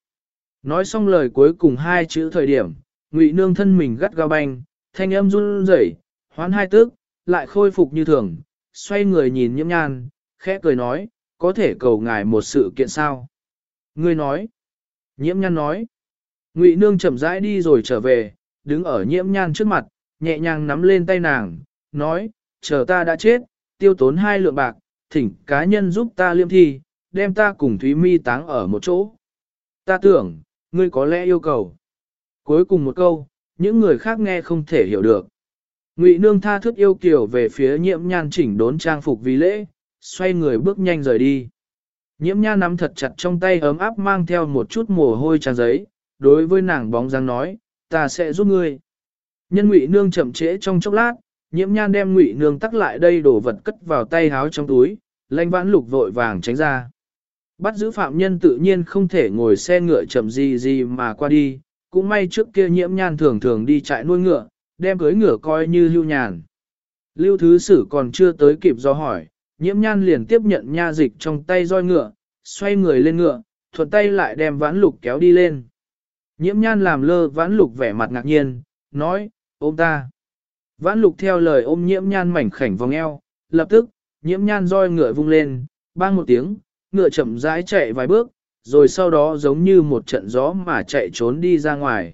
Nói xong lời cuối cùng hai chữ thời điểm, Ngụy Nương thân mình gắt gao banh, thanh âm run rẩy, hoán hai tức, lại khôi phục như thường, xoay người nhìn nhiễm nhan, khẽ cười nói, có thể cầu ngài một sự kiện sao? Ngươi nói. Nhiễm nhan nói. Ngụy nương chậm rãi đi rồi trở về, đứng ở nhiễm nhan trước mặt, nhẹ nhàng nắm lên tay nàng, nói, chờ ta đã chết, tiêu tốn hai lượng bạc, thỉnh cá nhân giúp ta liêm thi, đem ta cùng Thúy Mi táng ở một chỗ. Ta tưởng, ngươi có lẽ yêu cầu. Cuối cùng một câu, những người khác nghe không thể hiểu được. Ngụy nương tha thước yêu kiều về phía nhiễm nhan chỉnh đốn trang phục vì lễ, xoay người bước nhanh rời đi. Nhiễm nhan nắm thật chặt trong tay ấm áp mang theo một chút mồ hôi trang giấy, đối với nàng bóng dáng nói, ta sẽ giúp ngươi. Nhân ngụy nương chậm trễ trong chốc lát, nhiễm nhan đem ngụy nương tắc lại đây đổ vật cất vào tay háo trong túi, lanh vãn lục vội vàng tránh ra. Bắt giữ phạm nhân tự nhiên không thể ngồi xe ngựa chậm gì gì mà qua đi, cũng may trước kia nhiễm nhan thường thường đi chạy nuôi ngựa, đem cưới ngựa coi như lưu nhàn. Lưu thứ sử còn chưa tới kịp do hỏi, nhiễm nhan liền tiếp nhận nha dịch trong tay roi ngựa, xoay người lên ngựa, thuận tay lại đem vãn lục kéo đi lên. Nhiễm nhan làm lơ vãn lục vẻ mặt ngạc nhiên, nói, ôm ta. Vãn lục theo lời ôm nhiễm nhan mảnh khảnh vòng eo, lập tức, nhiễm nhan roi ngựa vung lên, bang một tiếng, ngựa chậm rãi chạy vài bước, rồi sau đó giống như một trận gió mà chạy trốn đi ra ngoài.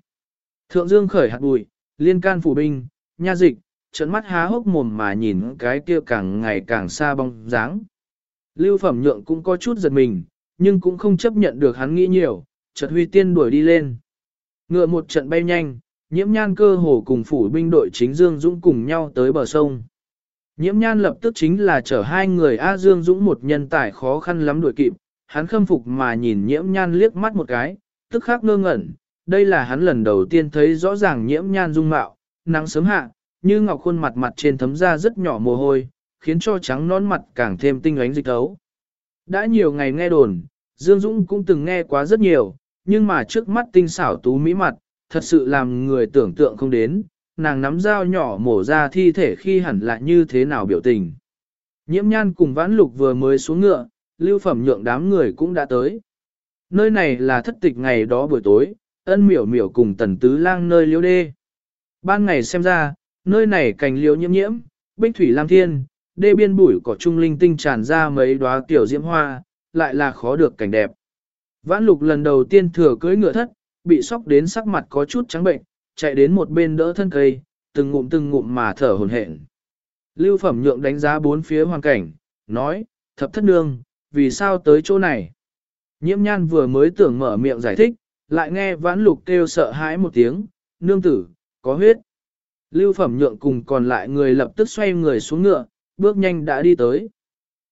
Thượng Dương khởi hạt bụi, liên can phủ binh, nha dịch, trận mắt há hốc mồm mà nhìn cái kia càng ngày càng xa bóng dáng. Lưu phẩm nhượng cũng có chút giật mình, nhưng cũng không chấp nhận được hắn nghĩ nhiều, chợt huy tiên đuổi đi lên. Ngựa một trận bay nhanh, nhiễm nhan cơ hồ cùng phủ binh đội chính Dương Dũng cùng nhau tới bờ sông. Nhiễm nhan lập tức chính là chở hai người A Dương Dũng một nhân tài khó khăn lắm đuổi kịp, hắn khâm phục mà nhìn nhiễm nhan liếc mắt một cái, tức khắc ngơ ngẩn, đây là hắn lần đầu tiên thấy rõ ràng nhiễm nhan dung mạo, nắng sớm hạ, như ngọc khuôn mặt mặt trên thấm ra rất nhỏ mồ hôi, khiến cho trắng nón mặt càng thêm tinh ánh dịch thấu. Đã nhiều ngày nghe đồn, Dương Dũng cũng từng nghe quá rất nhiều, nhưng mà trước mắt tinh xảo tú mỹ mặt, thật sự làm người tưởng tượng không đến, nàng nắm dao nhỏ mổ ra thi thể khi hẳn lại như thế nào biểu tình. Nhiễm nhan cùng vãn lục vừa mới xuống ngựa, lưu phẩm nhượng đám người cũng đã tới. Nơi này là thất tịch ngày đó buổi tối, ân miểu miểu cùng tần tứ lang nơi liễu đê. Ban ngày xem ra, nơi này cành liễu nhiễm nhiễm, bích thủy lam thiên, đê biên bụi cỏ trung linh tinh tràn ra mấy đóa tiểu diễm hoa, lại là khó được cảnh đẹp. Vãn lục lần đầu tiên thừa cưỡi ngựa thất, bị sóc đến sắc mặt có chút trắng bệnh, chạy đến một bên đỡ thân cây, từng ngụm từng ngụm mà thở hồn hển. Lưu phẩm nhượng đánh giá bốn phía hoàn cảnh, nói, thập thất nương, vì sao tới chỗ này? Nhiễm nhan vừa mới tưởng mở miệng giải thích, lại nghe vãn lục kêu sợ hãi một tiếng, nương tử, có huyết. Lưu phẩm nhượng cùng còn lại người lập tức xoay người xuống ngựa, bước nhanh đã đi tới.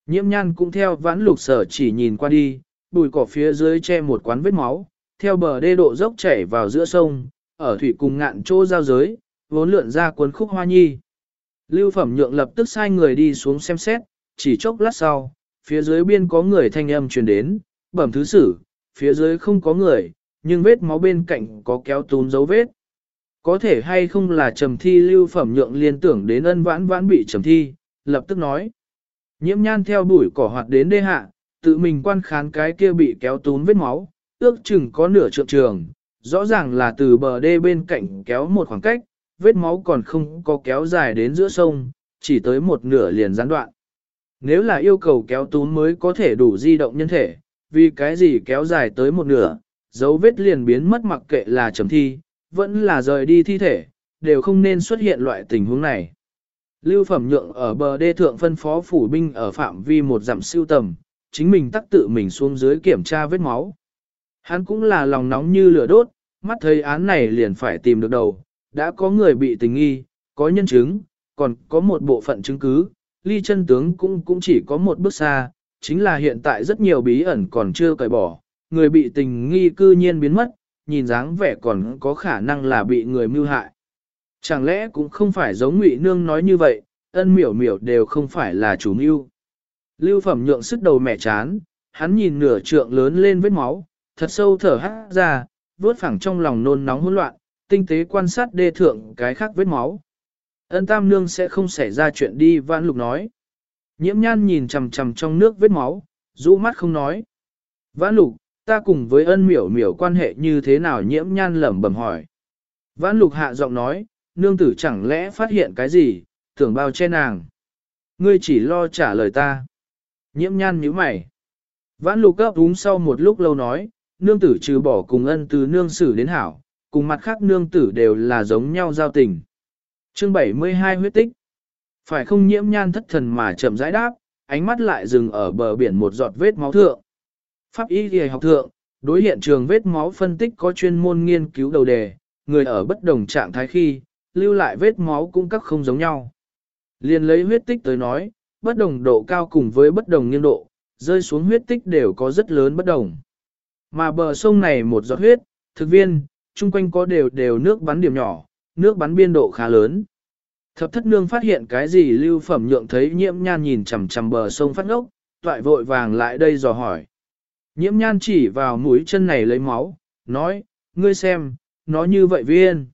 Nhiễm nhan cũng theo vãn lục sở chỉ nhìn qua đi, bùi cỏ phía dưới che một quán vết máu, theo bờ đê độ dốc chảy vào giữa sông, ở thủy cùng ngạn chỗ giao giới, vốn lượn ra cuốn khúc hoa nhi. Lưu phẩm nhượng lập tức sai người đi xuống xem xét, chỉ chốc lát sau, phía dưới biên có người thanh âm truyền đến, bẩm thứ sử, phía dưới không có người, nhưng vết máu bên cạnh có kéo tún dấu vết. Có thể hay không là trầm thi lưu phẩm nhượng liên tưởng đến ân vãn vãn bị trầm thi, lập tức nói. Nhiễm nhan theo đuổi cỏ hoạt đến đê hạ, tự mình quan khán cái kia bị kéo tún vết máu, ước chừng có nửa trượng trường, rõ ràng là từ bờ đê bên cạnh kéo một khoảng cách, vết máu còn không có kéo dài đến giữa sông, chỉ tới một nửa liền gián đoạn. Nếu là yêu cầu kéo tún mới có thể đủ di động nhân thể, vì cái gì kéo dài tới một nửa, dấu vết liền biến mất mặc kệ là chấm thi, vẫn là rời đi thi thể, đều không nên xuất hiện loại tình huống này. Lưu phẩm nhượng ở bờ đê thượng phân phó phủ binh ở phạm vi một dặm siêu tầm, chính mình tắc tự mình xuống dưới kiểm tra vết máu. Hắn cũng là lòng nóng như lửa đốt, mắt thấy án này liền phải tìm được đầu, đã có người bị tình nghi, có nhân chứng, còn có một bộ phận chứng cứ, ly chân tướng cũng cũng chỉ có một bước xa, chính là hiện tại rất nhiều bí ẩn còn chưa cởi bỏ, người bị tình nghi cư nhiên biến mất, nhìn dáng vẻ còn có khả năng là bị người mưu hại. Chẳng lẽ cũng không phải giống Ngụy Nương nói như vậy, ân miểu miểu đều không phải là chủ mưu. Lưu phẩm nhượng sức đầu mẹ chán, hắn nhìn nửa trượng lớn lên vết máu, thật sâu thở hát ra, vớt phẳng trong lòng nôn nóng hỗn loạn, tinh tế quan sát đê thượng cái khác vết máu. Ân tam nương sẽ không xảy ra chuyện đi vãn lục nói. Nhiễm nhan nhìn chằm chằm trong nước vết máu, rũ mắt không nói. Vãn lục, ta cùng với ân miểu miểu quan hệ như thế nào nhiễm nhan lẩm bẩm hỏi. Vãn lục hạ giọng nói, nương tử chẳng lẽ phát hiện cái gì, tưởng bao che nàng. Ngươi chỉ lo trả lời ta. Nhiễm nhan nhíu mày. Vãn lục cấp đúng sau một lúc lâu nói, nương tử trừ bỏ cùng ân từ nương xử đến hảo, cùng mặt khác nương tử đều là giống nhau giao tình. Chương 72 huyết tích. Phải không nhiễm nhan thất thần mà chậm rãi đáp, ánh mắt lại dừng ở bờ biển một giọt vết máu thượng. Pháp y y học thượng, đối hiện trường vết máu phân tích có chuyên môn nghiên cứu đầu đề, người ở bất đồng trạng thái khi, lưu lại vết máu cũng các không giống nhau. Liên lấy huyết tích tới nói, bất đồng độ cao cùng với bất đồng nghiêng độ, rơi xuống huyết tích đều có rất lớn bất đồng. Mà bờ sông này một giọt huyết, thực viên, chung quanh có đều đều nước bắn điểm nhỏ, nước bắn biên độ khá lớn. Thập thất nương phát hiện cái gì lưu phẩm nhượng thấy nhiễm nhan nhìn chằm chằm bờ sông phát ngốc, toại vội vàng lại đây dò hỏi. Nhiễm nhan chỉ vào mũi chân này lấy máu, nói, ngươi xem, nó như vậy viên.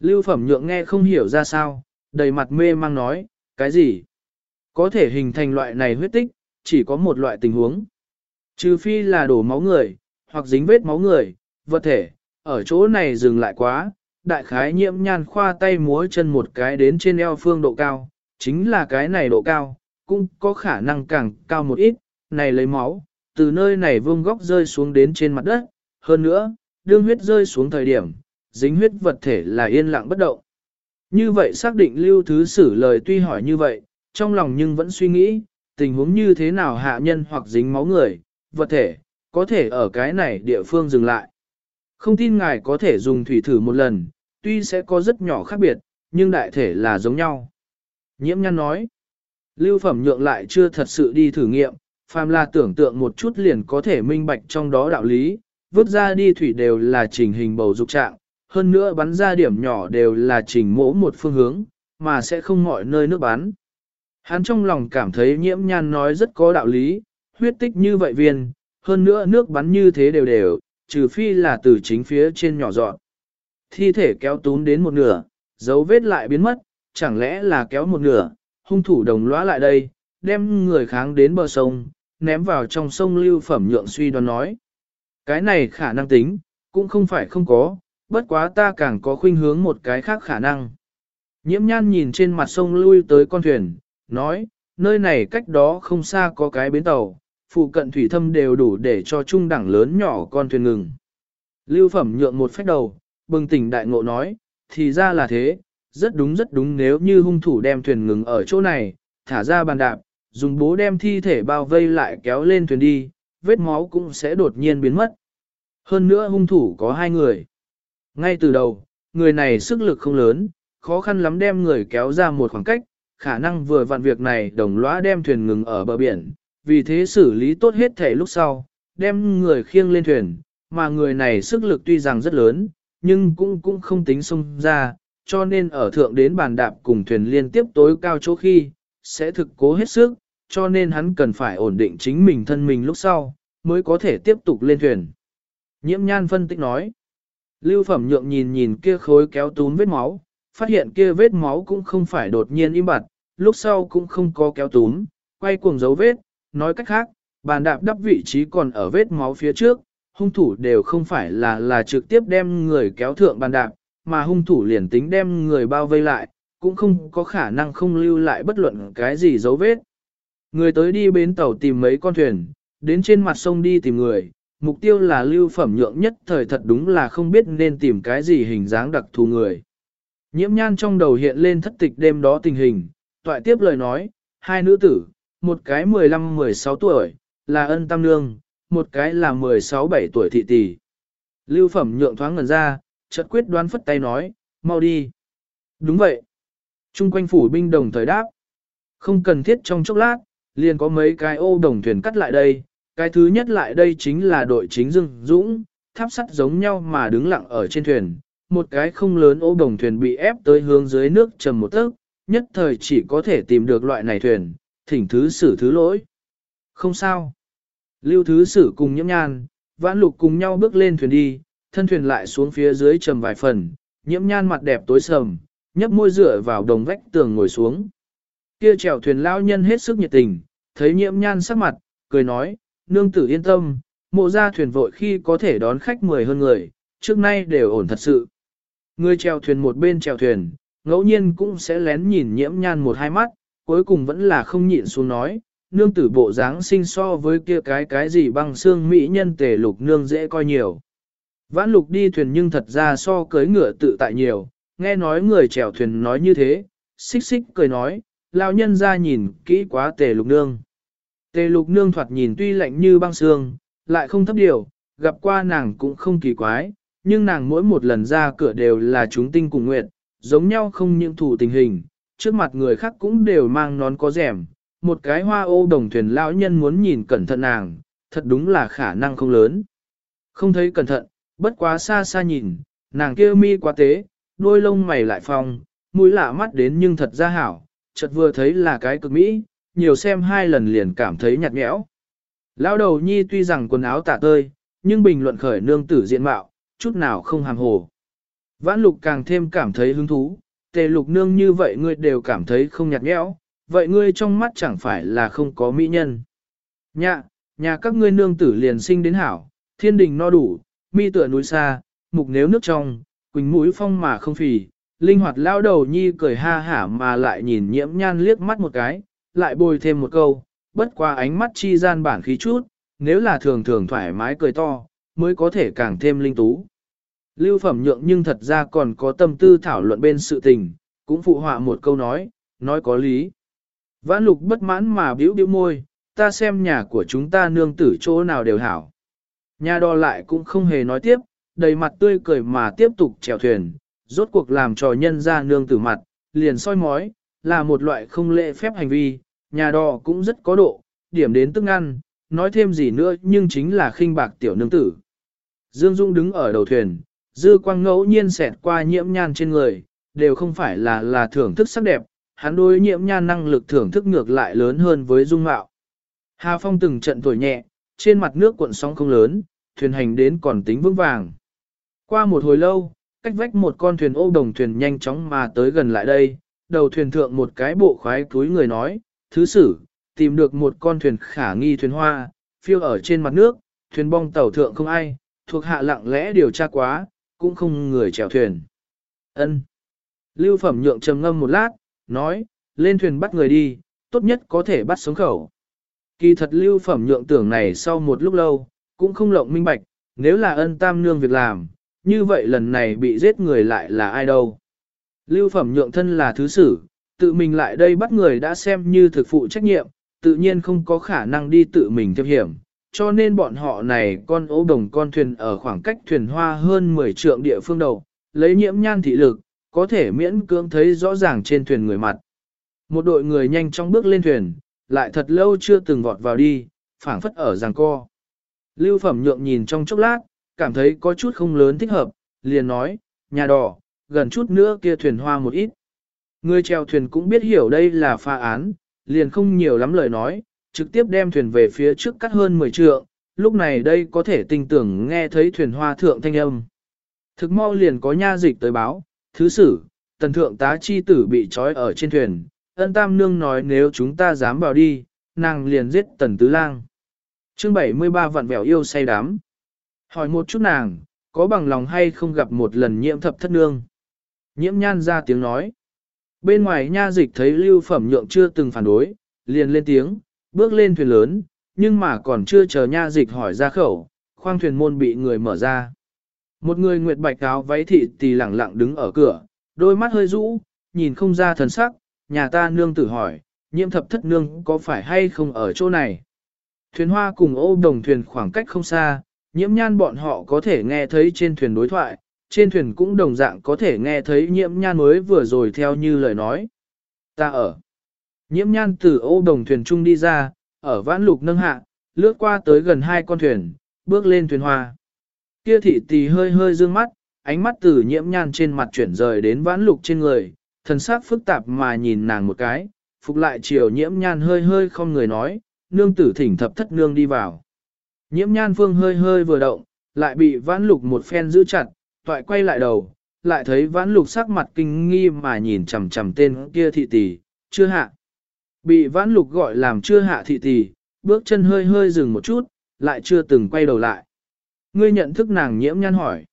Lưu phẩm nhượng nghe không hiểu ra sao, đầy mặt mê mang nói, cái gì? Có thể hình thành loại này huyết tích, chỉ có một loại tình huống. Trừ phi là đổ máu người, hoặc dính vết máu người, vật thể, ở chỗ này dừng lại quá, đại khái nhiễm nhan khoa tay múa chân một cái đến trên eo phương độ cao, chính là cái này độ cao, cũng có khả năng càng cao một ít, này lấy máu, từ nơi này vương góc rơi xuống đến trên mặt đất, hơn nữa, đương huyết rơi xuống thời điểm, dính huyết vật thể là yên lặng bất động. Như vậy xác định lưu thứ sử lời tuy hỏi như vậy, trong lòng nhưng vẫn suy nghĩ, tình huống như thế nào hạ nhân hoặc dính máu người, vật thể, có thể ở cái này địa phương dừng lại. Không tin ngài có thể dùng thủy thử một lần, tuy sẽ có rất nhỏ khác biệt, nhưng đại thể là giống nhau. Nhiễm nhăn nói, lưu phẩm nhượng lại chưa thật sự đi thử nghiệm, phàm là tưởng tượng một chút liền có thể minh bạch trong đó đạo lý, vứt ra đi thủy đều là trình hình bầu dục trạng, hơn nữa bắn ra điểm nhỏ đều là trình mỗ một phương hướng, mà sẽ không mọi nơi nước bắn. Hắn trong lòng cảm thấy nhiễm nhan nói rất có đạo lý, huyết tích như vậy viên, hơn nữa nước bắn như thế đều đều, trừ phi là từ chính phía trên nhỏ dọn. Thi thể kéo tún đến một nửa, dấu vết lại biến mất, chẳng lẽ là kéo một nửa, hung thủ đồng lõa lại đây, đem người kháng đến bờ sông, ném vào trong sông lưu phẩm nhượng suy đoán nói. Cái này khả năng tính, cũng không phải không có, bất quá ta càng có khuynh hướng một cái khác khả năng. Nhiễm nhan nhìn trên mặt sông lui tới con thuyền, nói, nơi này cách đó không xa có cái bến tàu, phụ cận thủy thâm đều đủ để cho trung đẳng lớn nhỏ con thuyền ngừng. Lưu phẩm nhượng một phách đầu, bừng tỉnh đại ngộ nói, thì ra là thế, rất đúng rất đúng nếu như hung thủ đem thuyền ngừng ở chỗ này, thả ra bàn đạp, dùng bố đem thi thể bao vây lại kéo lên thuyền đi, vết máu cũng sẽ đột nhiên biến mất. Hơn nữa hung thủ có hai người. Ngay từ đầu, người này sức lực không lớn, khó khăn lắm đem người kéo ra một khoảng cách, khả năng vừa vặn việc này đồng lõa đem thuyền ngừng ở bờ biển, vì thế xử lý tốt hết thể lúc sau, đem người khiêng lên thuyền, mà người này sức lực tuy rằng rất lớn, nhưng cũng cũng không tính xông ra, cho nên ở thượng đến bàn đạp cùng thuyền liên tiếp tối cao chỗ khi, sẽ thực cố hết sức, cho nên hắn cần phải ổn định chính mình thân mình lúc sau, mới có thể tiếp tục lên thuyền. Nhiễm nhan phân tích nói, lưu phẩm nhượng nhìn nhìn kia khối kéo túm vết máu, phát hiện kia vết máu cũng không phải đột nhiên im bặt, lúc sau cũng không có kéo túm, quay cuồng dấu vết, nói cách khác, bàn đạp đắp vị trí còn ở vết máu phía trước, hung thủ đều không phải là là trực tiếp đem người kéo thượng bàn đạp, mà hung thủ liền tính đem người bao vây lại, cũng không có khả năng không lưu lại bất luận cái gì dấu vết. Người tới đi bến tàu tìm mấy con thuyền, đến trên mặt sông đi tìm người, mục tiêu là lưu phẩm nhượng nhất thời thật đúng là không biết nên tìm cái gì hình dáng đặc thù người. Nhiễm nhan trong đầu hiện lên thất tịch đêm đó tình hình, toại tiếp lời nói, hai nữ tử, một cái 15-16 tuổi, là ân tam nương, một cái là 16-17 tuổi thị tỷ. Lưu phẩm nhượng thoáng ngần ra, chợt quyết đoán phất tay nói, mau đi. Đúng vậy. Trung quanh phủ binh đồng thời đáp. Không cần thiết trong chốc lát, liền có mấy cái ô đồng thuyền cắt lại đây. Cái thứ nhất lại đây chính là đội chính Dương Dũng, tháp sắt giống nhau mà đứng lặng ở trên thuyền. Một cái không lớn ô đồng thuyền bị ép tới hướng dưới nước trầm một tấc, nhất thời chỉ có thể tìm được loại này thuyền, thỉnh thứ xử thứ lỗi. Không sao. Lưu thứ sử cùng nhiễm nhan, vãn lục cùng nhau bước lên thuyền đi, thân thuyền lại xuống phía dưới trầm vài phần, nhiễm nhan mặt đẹp tối sầm, nhấp môi dựa vào đồng vách tường ngồi xuống. Kia chèo thuyền lao nhân hết sức nhiệt tình, thấy nhiễm nhan sắc mặt, cười nói, nương tử yên tâm, mộ ra thuyền vội khi có thể đón khách mười hơn người, trước nay đều ổn thật sự. Người chèo thuyền một bên chèo thuyền, ngẫu nhiên cũng sẽ lén nhìn nhiễm nhan một hai mắt, cuối cùng vẫn là không nhịn xuống nói, nương tử bộ dáng sinh so với kia cái cái gì băng xương mỹ nhân tề lục nương dễ coi nhiều. Vãn lục đi thuyền nhưng thật ra so cưới ngựa tự tại nhiều, nghe nói người chèo thuyền nói như thế, xích xích cười nói, lao nhân ra nhìn kỹ quá tề lục nương. Tề lục nương thoạt nhìn tuy lạnh như băng xương, lại không thấp điều, gặp qua nàng cũng không kỳ quái, nhưng nàng mỗi một lần ra cửa đều là chúng tinh cùng nguyện, giống nhau không những thủ tình hình, trước mặt người khác cũng đều mang nón có rèm, một cái hoa ô đồng thuyền lão nhân muốn nhìn cẩn thận nàng, thật đúng là khả năng không lớn. Không thấy cẩn thận, bất quá xa xa nhìn, nàng kia mi quá tế, đôi lông mày lại phong, mũi lạ mắt đến nhưng thật ra hảo, chợt vừa thấy là cái cực mỹ, nhiều xem hai lần liền cảm thấy nhạt nhẽo. Lão đầu nhi tuy rằng quần áo tả tơi, nhưng bình luận khởi nương tử diện mạo, chút nào không hàm hồ. Vãn lục càng thêm cảm thấy hứng thú, tề lục nương như vậy ngươi đều cảm thấy không nhạt nhẽo, vậy ngươi trong mắt chẳng phải là không có mỹ nhân. Nhạ, nhà các ngươi nương tử liền sinh đến hảo, thiên đình no đủ, mi tựa núi xa, mục nếu nước trong, quỳnh mũi phong mà không phì, linh hoạt lao đầu nhi cười ha hả mà lại nhìn nhiễm nhan liếc mắt một cái, lại bồi thêm một câu, bất qua ánh mắt chi gian bản khí chút, nếu là thường thường thoải mái cười to, mới có thể càng thêm linh tú. Lưu phẩm nhượng nhưng thật ra còn có tâm tư thảo luận bên sự tình, cũng phụ họa một câu nói, nói có lý. Vãn lục bất mãn mà biểu biểu môi, ta xem nhà của chúng ta nương tử chỗ nào đều hảo. Nhà đo lại cũng không hề nói tiếp, đầy mặt tươi cười mà tiếp tục chèo thuyền, rốt cuộc làm trò nhân ra nương tử mặt, liền soi mói, là một loại không lệ phép hành vi, nhà đo cũng rất có độ, điểm đến tức ăn, nói thêm gì nữa nhưng chính là khinh bạc tiểu nương tử. Dương Dung đứng ở đầu thuyền, dư quang ngẫu nhiên xẹt qua nhiễm nhan trên người, đều không phải là là thưởng thức sắc đẹp, hắn đối nhiễm nhan năng lực thưởng thức ngược lại lớn hơn với dung mạo. Hà Phong từng trận tuổi nhẹ, trên mặt nước cuộn sóng không lớn, thuyền hành đến còn tính vững vàng. Qua một hồi lâu, cách vách một con thuyền ô đồng thuyền nhanh chóng mà tới gần lại đây, đầu thuyền thượng một cái bộ khoái túi người nói, thứ sử, tìm được một con thuyền khả nghi thuyền hoa, phiêu ở trên mặt nước, thuyền bong tàu thượng không ai, thuộc hạ lặng lẽ điều tra quá, cũng không người chèo thuyền. Ân. Lưu phẩm nhượng trầm ngâm một lát, nói, lên thuyền bắt người đi, tốt nhất có thể bắt sống khẩu. Kỳ thật lưu phẩm nhượng tưởng này sau một lúc lâu, cũng không lộng minh bạch, nếu là ân tam nương việc làm, như vậy lần này bị giết người lại là ai đâu. Lưu phẩm nhượng thân là thứ sử, tự mình lại đây bắt người đã xem như thực phụ trách nhiệm, tự nhiên không có khả năng đi tự mình tiếp hiểm, cho nên bọn họ này con ố đồng con thuyền ở khoảng cách thuyền hoa hơn 10 trượng địa phương đầu, lấy nhiễm nhan thị lực, có thể miễn cưỡng thấy rõ ràng trên thuyền người mặt. Một đội người nhanh chóng bước lên thuyền, lại thật lâu chưa từng vọt vào đi, phảng phất ở giằng co. Lưu phẩm nhượng nhìn trong chốc lát, cảm thấy có chút không lớn thích hợp, liền nói, nhà đỏ, gần chút nữa kia thuyền hoa một ít. Người treo thuyền cũng biết hiểu đây là pha án, liền không nhiều lắm lời nói, trực tiếp đem thuyền về phía trước cắt hơn 10 trượng, lúc này đây có thể tinh tưởng nghe thấy thuyền hoa thượng thanh âm. Thực mau liền có nha dịch tới báo, thứ sử, tần thượng tá chi tử bị trói ở trên thuyền, ân tam nương nói nếu chúng ta dám vào đi, nàng liền giết tần tứ lang. chương 73 vạn vẹo yêu say đắm. Hỏi một chút nàng, có bằng lòng hay không gặp một lần nhiễm thập thất nương? Nhiễm nhan ra tiếng nói. Bên ngoài nha dịch thấy lưu phẩm nhượng chưa từng phản đối, liền lên tiếng, bước lên thuyền lớn, nhưng mà còn chưa chờ nha dịch hỏi ra khẩu, khoang thuyền môn bị người mở ra. Một người nguyệt bạch áo váy thị tì lẳng lặng đứng ở cửa, đôi mắt hơi rũ, nhìn không ra thần sắc, nhà ta nương tử hỏi, nhiễm thập thất nương có phải hay không ở chỗ này? Thuyền hoa cùng ô đồng thuyền khoảng cách không xa, nhiễm nhan bọn họ có thể nghe thấy trên thuyền đối thoại, trên thuyền cũng đồng dạng có thể nghe thấy nhiễm nhan mới vừa rồi theo như lời nói. Ta ở. Nhiễm nhan từ ô đồng thuyền trung đi ra, ở vãn lục nâng hạ, lướt qua tới gần hai con thuyền, bước lên thuyền hoa. Kia thị tì hơi hơi dương mắt, ánh mắt từ nhiễm nhan trên mặt chuyển rời đến vãn lục trên người, thần sắc phức tạp mà nhìn nàng một cái, phục lại chiều nhiễm nhan hơi hơi không người nói, nương tử thỉnh thập thất nương đi vào. Nhiễm nhan phương hơi hơi vừa động, lại bị vãn lục một phen giữ chặt, toại quay lại đầu, lại thấy vãn lục sắc mặt kinh nghi mà nhìn chằm chằm tên kia thị tỷ, chưa hạ. Bị vãn lục gọi làm chưa hạ thị tỷ, bước chân hơi hơi dừng một chút, lại chưa từng quay đầu lại. Ngươi nhận thức nàng nhiễm nhan hỏi.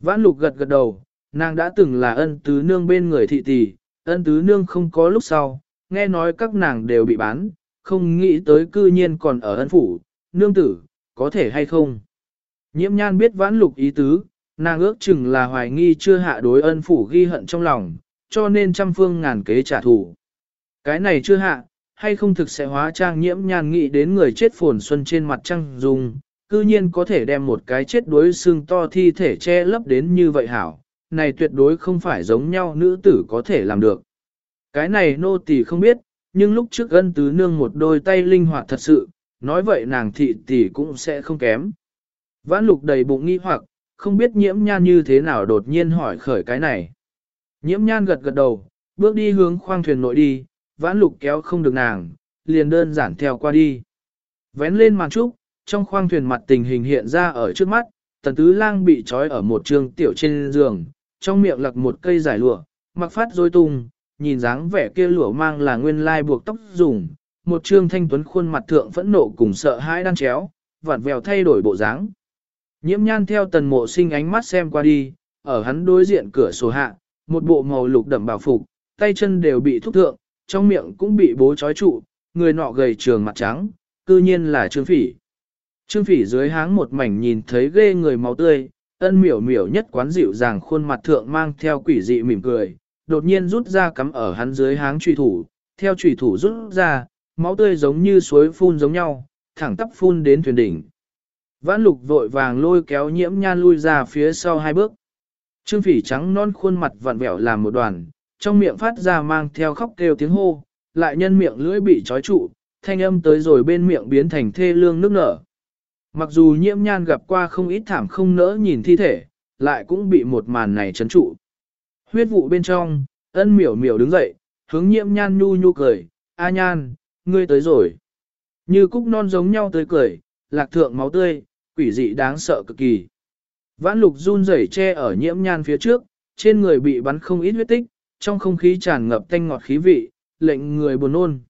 Vãn lục gật gật đầu, nàng đã từng là ân tứ nương bên người thị tỷ, ân tứ nương không có lúc sau, nghe nói các nàng đều bị bán, không nghĩ tới cư nhiên còn ở ân phủ, nương tử, có thể hay không. Nhiễm nhan biết vãn lục ý tứ, nàng ước chừng là hoài nghi chưa hạ đối ân phủ ghi hận trong lòng, cho nên trăm phương ngàn kế trả thù. Cái này chưa hạ, hay không thực sẽ hóa trang nhiễm nhan nghị đến người chết phồn xuân trên mặt trăng dùng, cư nhiên có thể đem một cái chết đối xương to thi thể che lấp đến như vậy hảo, này tuyệt đối không phải giống nhau nữ tử có thể làm được. Cái này nô tỳ không biết, nhưng lúc trước ân tứ nương một đôi tay linh hoạt thật sự, nói vậy nàng thị tỷ cũng sẽ không kém. Vãn lục đầy bụng nghi hoặc, không biết nhiễm nhan như thế nào đột nhiên hỏi khởi cái này. Nhiễm nhan gật gật đầu, bước đi hướng khoang thuyền nội đi, vãn lục kéo không được nàng, liền đơn giản theo qua đi. Vén lên màn trúc, trong khoang thuyền mặt tình hình hiện ra ở trước mắt, tần tứ lang bị trói ở một trường tiểu trên giường, trong miệng lặc một cây giải lụa, mặc phát rối tung, nhìn dáng vẻ kia lụa mang là nguyên lai buộc tóc dùng, một trương thanh tuấn khuôn mặt thượng phẫn nộ cùng sợ hãi đang chéo, vặn vẹo thay đổi bộ dáng. Nhiễm nhan theo tần mộ sinh ánh mắt xem qua đi, ở hắn đối diện cửa sổ hạ, một bộ màu lục đậm bảo phục, tay chân đều bị thúc thượng, trong miệng cũng bị bố trói trụ, người nọ gầy trường mặt trắng, cư nhiên là trương phỉ. Trương phỉ dưới háng một mảnh nhìn thấy ghê người máu tươi, ân miểu miểu nhất quán dịu dàng khuôn mặt thượng mang theo quỷ dị mỉm cười, đột nhiên rút ra cắm ở hắn dưới háng trùy thủ, theo trùy thủ rút ra, máu tươi giống như suối phun giống nhau, thẳng tắp phun đến thuyền đỉnh. Vãn lục vội vàng lôi kéo nhiễm nhan lui ra phía sau hai bước. Trương phỉ trắng non khuôn mặt vặn vẹo làm một đoàn, trong miệng phát ra mang theo khóc kêu tiếng hô, lại nhân miệng lưỡi bị trói trụ, thanh âm tới rồi bên miệng biến thành thê lương nước nở. Mặc dù nhiễm nhan gặp qua không ít thảm không nỡ nhìn thi thể, lại cũng bị một màn này chấn trụ. Huyết vụ bên trong, ân miểu miểu đứng dậy, hướng nhiễm nhan nhu nhu cười, A nhan, ngươi tới rồi. Như cúc non giống nhau tới cười, lạc thượng máu tươi, quỷ dị đáng sợ cực kỳ. Vãn lục run rẩy che ở nhiễm nhan phía trước, trên người bị bắn không ít huyết tích, trong không khí tràn ngập tanh ngọt khí vị, lệnh người buồn nôn.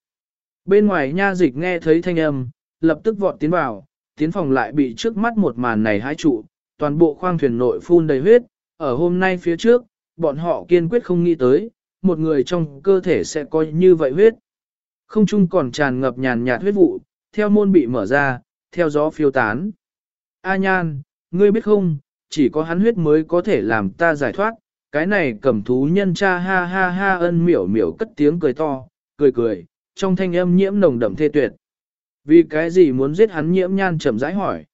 Bên ngoài nha dịch nghe thấy thanh âm, lập tức vọt tiến vào, tiến phòng lại bị trước mắt một màn này hái trụ, toàn bộ khoang thuyền nội phun đầy huyết, ở hôm nay phía trước, bọn họ kiên quyết không nghĩ tới, một người trong cơ thể sẽ có như vậy huyết. Không chung còn tràn ngập nhàn nhạt huyết vụ, theo môn bị mở ra, theo gió phiêu tán. A nhan, ngươi biết không, chỉ có hắn huyết mới có thể làm ta giải thoát, cái này cầm thú nhân cha ha ha ha ân miểu miểu cất tiếng cười to, cười cười, trong thanh âm nhiễm nồng đậm thê tuyệt. Vì cái gì muốn giết hắn nhiễm nhan chậm rãi hỏi.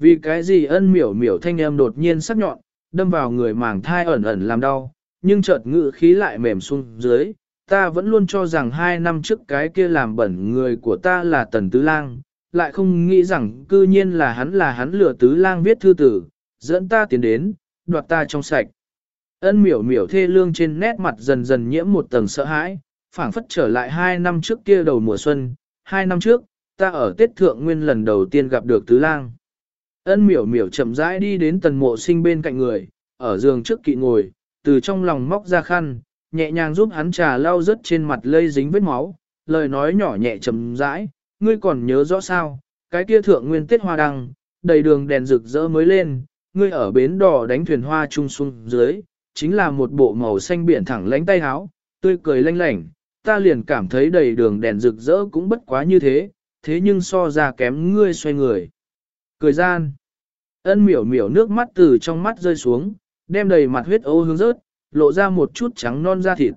Vì cái gì ân miểu miểu thanh âm đột nhiên sắc nhọn, đâm vào người màng thai ẩn ẩn làm đau, nhưng chợt ngự khí lại mềm xuống dưới. Ta vẫn luôn cho rằng hai năm trước cái kia làm bẩn người của ta là Tần Tứ Lang, lại không nghĩ rằng cư nhiên là hắn là hắn lừa Tứ Lang viết thư tử, dẫn ta tiến đến, đoạt ta trong sạch. Ân miểu miểu thê lương trên nét mặt dần dần nhiễm một tầng sợ hãi, phảng phất trở lại hai năm trước kia đầu mùa xuân, hai năm trước, ta ở Tết Thượng Nguyên lần đầu tiên gặp được Tứ Lang. Ân miểu miểu chậm rãi đi đến tần mộ sinh bên cạnh người, ở giường trước kỵ ngồi, từ trong lòng móc ra khăn, nhẹ nhàng giúp hắn trà lau rớt trên mặt lây dính vết máu, lời nói nhỏ nhẹ chậm rãi, ngươi còn nhớ rõ sao, cái kia thượng nguyên Tết hoa đăng, đầy đường đèn rực rỡ mới lên, ngươi ở bến đò đánh thuyền hoa trung xuống dưới, chính là một bộ màu xanh biển thẳng lánh tay háo, tươi cười lanh lảnh, ta liền cảm thấy đầy đường đèn rực rỡ cũng bất quá như thế, thế nhưng so ra kém ngươi xoay người. Cười gian, ân miểu miểu nước mắt từ trong mắt rơi xuống, đem đầy mặt huyết ô hướng rớt, lộ ra một chút trắng non da thịt.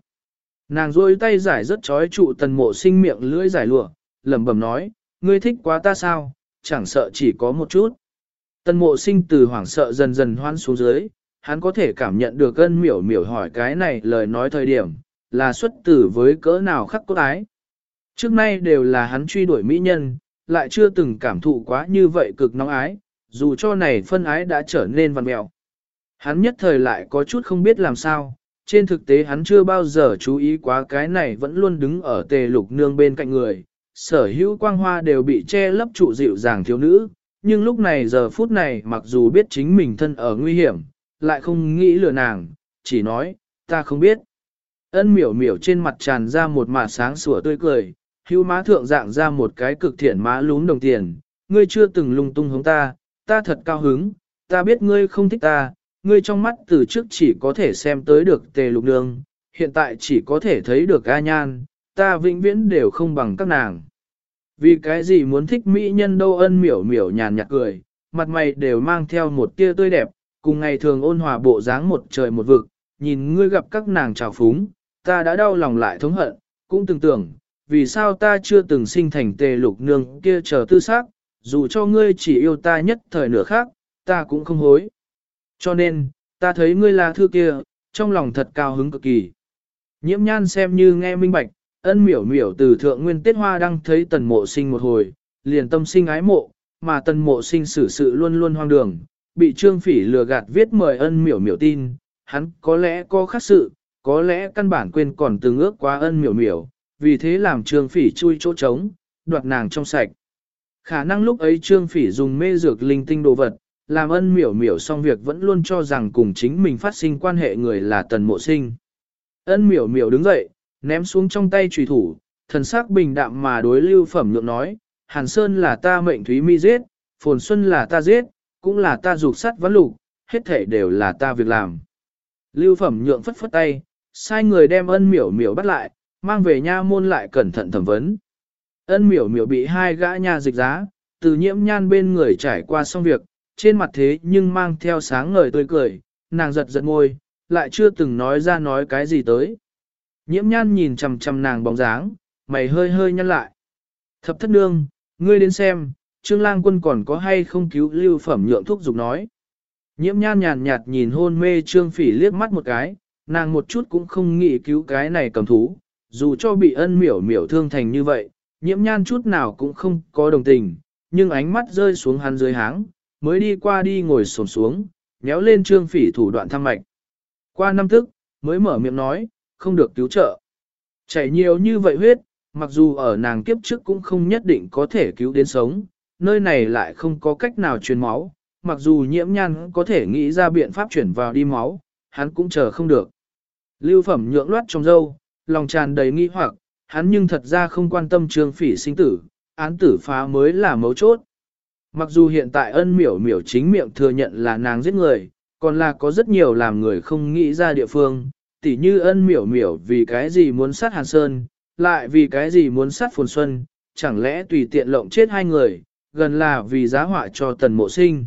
Nàng rôi tay giải rất chói trụ tần mộ sinh miệng lưỡi giải lụa, lẩm bẩm nói, ngươi thích quá ta sao, chẳng sợ chỉ có một chút. Tần mộ sinh từ hoảng sợ dần dần hoan xuống dưới, hắn có thể cảm nhận được ân miểu miểu hỏi cái này lời nói thời điểm, là xuất tử với cỡ nào khắc cốt ái. Trước nay đều là hắn truy đuổi mỹ nhân, lại chưa từng cảm thụ quá như vậy cực nóng ái, dù cho này phân ái đã trở nên văn mẹo. Hắn nhất thời lại có chút không biết làm sao, trên thực tế hắn chưa bao giờ chú ý quá cái này vẫn luôn đứng ở tề lục nương bên cạnh người, sở hữu quang hoa đều bị che lấp trụ dịu dàng thiếu nữ, nhưng lúc này giờ phút này mặc dù biết chính mình thân ở nguy hiểm, lại không nghĩ lừa nàng, chỉ nói, ta không biết. Ân miểu miểu trên mặt tràn ra một mạt sáng sủa tươi cười, hưu má thượng dạng ra một cái cực thiện má lún đồng tiền, ngươi chưa từng lung tung hống ta, ta thật cao hứng, ta biết ngươi không thích ta, ngươi trong mắt từ trước chỉ có thể xem tới được tề lục đường, hiện tại chỉ có thể thấy được A nhan, ta vĩnh viễn đều không bằng các nàng. Vì cái gì muốn thích mỹ nhân đâu ân miểu miểu nhàn nhạt cười, mặt mày đều mang theo một tia tươi đẹp, cùng ngày thường ôn hòa bộ dáng một trời một vực, nhìn ngươi gặp các nàng trào phúng, ta đã đau lòng lại thống hận, cũng từng tưởng, vì sao ta chưa từng sinh thành tề lục nương kia chờ tư xác, dù cho ngươi chỉ yêu ta nhất thời nửa khác, ta cũng không hối. Cho nên, ta thấy ngươi là thư kia, trong lòng thật cao hứng cực kỳ. Nhiễm nhan xem như nghe minh bạch, ân miểu miểu từ thượng nguyên tiết hoa đang thấy tần mộ sinh một hồi, liền tâm sinh ái mộ, mà tần mộ sinh xử sự luôn luôn hoang đường, bị trương phỉ lừa gạt viết mời ân miểu miểu tin, hắn có lẽ có khác sự, có lẽ căn bản quên còn từng ước quá ân miểu miểu, vì thế làm trương phỉ chui chỗ trống, đoạt nàng trong sạch. Khả năng lúc ấy trương phỉ dùng mê dược linh tinh đồ vật, làm ân miểu miểu xong việc vẫn luôn cho rằng cùng chính mình phát sinh quan hệ người là tần mộ sinh. Ân miểu miểu đứng dậy, ném xuống trong tay trùy thủ, thần sắc bình đạm mà đối lưu phẩm nhượng nói, Hàn Sơn là ta mệnh thúy mi giết, Phồn Xuân là ta giết, cũng là ta dục sắt vắn lục, hết thể đều là ta việc làm. Lưu phẩm nhượng phất phất tay, sai người đem ân miểu miểu bắt lại, mang về nha môn lại cẩn thận thẩm vấn. Ân miểu miểu bị hai gã nha dịch giá, từ nhiễm nhan bên người trải qua xong việc, trên mặt thế nhưng mang theo sáng ngời tươi cười, nàng giật giật ngôi, lại chưa từng nói ra nói cái gì tới. Nhiễm nhan nhìn chằm chằm nàng bóng dáng, mày hơi hơi nhăn lại. Thập thất nương, ngươi đến xem, trương lang quân còn có hay không cứu lưu phẩm nhượng thuốc dục nói. Nhiễm nhan nhàn nhạt nhìn hôn mê trương phỉ liếc mắt một cái, nàng một chút cũng không nghĩ cứu cái này cầm thú, dù cho bị ân miểu miểu thương thành như vậy, nhiễm nhan chút nào cũng không có đồng tình, nhưng ánh mắt rơi xuống hắn dưới háng, mới đi qua đi ngồi xổm xuống, nhéo lên trương phỉ thủ đoạn thăm mạch. Qua năm tức, mới mở miệng nói, không được cứu trợ. Chảy nhiều như vậy huyết, mặc dù ở nàng kiếp trước cũng không nhất định có thể cứu đến sống, nơi này lại không có cách nào truyền máu, mặc dù nhiễm nhan có thể nghĩ ra biện pháp chuyển vào đi máu, hắn cũng chờ không được. Lưu phẩm nhượng loát trong dâu, lòng tràn đầy nghi hoặc, hắn nhưng thật ra không quan tâm trương phỉ sinh tử, án tử phá mới là mấu chốt. Mặc dù hiện tại ân miểu miểu chính miệng thừa nhận là nàng giết người, còn là có rất nhiều làm người không nghĩ ra địa phương, tỉ như ân miểu miểu vì cái gì muốn sát Hàn Sơn, lại vì cái gì muốn sát Phồn Xuân, chẳng lẽ tùy tiện lộng chết hai người, gần là vì giá họa cho tần mộ sinh.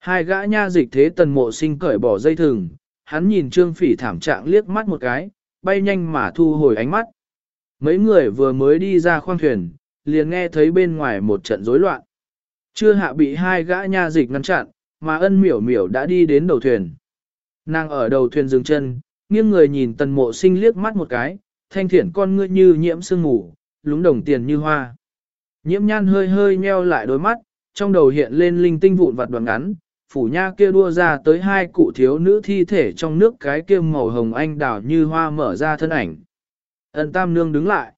Hai gã nha dịch thế tần mộ sinh cởi bỏ dây thừng, hắn nhìn trương phỉ thảm trạng liếc mắt một cái, bay nhanh mà thu hồi ánh mắt. Mấy người vừa mới đi ra khoang thuyền, liền nghe thấy bên ngoài một trận rối loạn. Chưa hạ bị hai gã nha dịch ngăn chặn, mà ân miểu miểu đã đi đến đầu thuyền. Nàng ở đầu thuyền dừng chân, nghiêng người nhìn tần mộ sinh liếc mắt một cái, thanh thiện con ngươi như nhiễm sương ngủ, lúng đồng tiền như hoa. Nhiễm nhan hơi hơi nheo lại đôi mắt, trong đầu hiện lên linh tinh vụn vặt đoạn ngắn, phủ nha kia đua ra tới hai cụ thiếu nữ thi thể trong nước cái kia màu hồng anh đào như hoa mở ra thân ảnh. Ân tam nương đứng lại.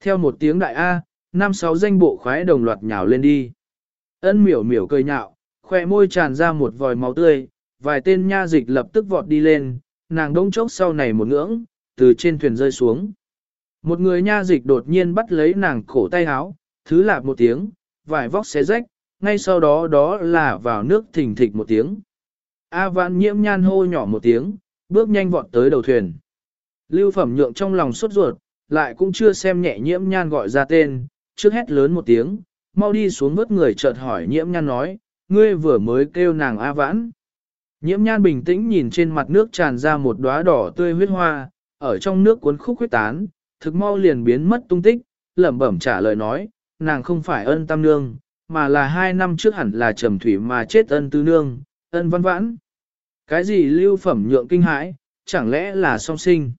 Theo một tiếng đại A, năm sáu danh bộ khoái đồng loạt nhào lên đi. Ân miểu miểu cười nhạo, khoe môi tràn ra một vòi máu tươi, vài tên nha dịch lập tức vọt đi lên, nàng đông chốc sau này một ngưỡng, từ trên thuyền rơi xuống. Một người nha dịch đột nhiên bắt lấy nàng cổ tay háo, thứ lạp một tiếng, vài vóc xé rách, ngay sau đó đó là vào nước thình thịch một tiếng. A vạn nhiễm nhan hô nhỏ một tiếng, bước nhanh vọt tới đầu thuyền. Lưu phẩm nhượng trong lòng sốt ruột, lại cũng chưa xem nhẹ nhiễm nhan gọi ra tên, trước hét lớn một tiếng, mau đi xuống vớt người chợt hỏi nhiễm nhan nói, ngươi vừa mới kêu nàng A vãn. Nhiễm nhan bình tĩnh nhìn trên mặt nước tràn ra một đóa đỏ tươi huyết hoa, ở trong nước cuốn khúc huyết tán, thực mau liền biến mất tung tích, lẩm bẩm trả lời nói, nàng không phải ân tam nương, mà là hai năm trước hẳn là trầm thủy mà chết ân tứ nương, ân văn vãn. Cái gì lưu phẩm nhượng kinh hãi, chẳng lẽ là song sinh?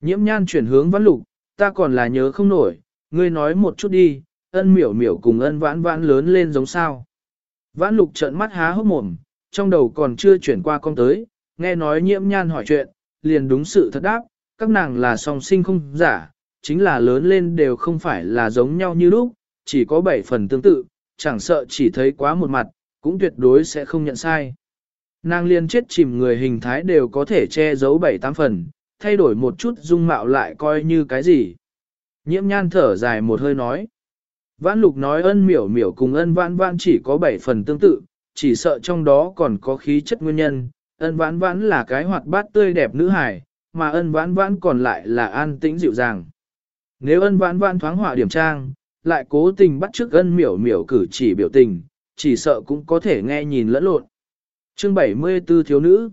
Nhiễm nhan chuyển hướng văn lục, ta còn là nhớ không nổi, ngươi nói một chút đi, ân miểu miểu cùng ân vãn vãn lớn lên giống sao. Vãn lục trợn mắt há hốc mồm, trong đầu còn chưa chuyển qua con tới, nghe nói nhiễm nhan hỏi chuyện, liền đúng sự thật đáp, các nàng là song sinh không giả, chính là lớn lên đều không phải là giống nhau như lúc, chỉ có bảy phần tương tự, chẳng sợ chỉ thấy quá một mặt, cũng tuyệt đối sẽ không nhận sai. Nàng liên chết chìm người hình thái đều có thể che giấu bảy tám phần, thay đổi một chút dung mạo lại coi như cái gì. Nhiễm nhan thở dài một hơi nói. Vãn lục nói ân miểu miểu cùng ân vãn vãn chỉ có bảy phần tương tự, chỉ sợ trong đó còn có khí chất nguyên nhân. Ân vãn vãn là cái hoạt bát tươi đẹp nữ hài, mà ân vãn vãn còn lại là an tĩnh dịu dàng. Nếu ân vãn vãn thoáng họa điểm trang, lại cố tình bắt chước ân miểu miểu cử chỉ biểu tình, chỉ sợ cũng có thể nghe nhìn lẫn lộn. Chương 74 thiếu nữ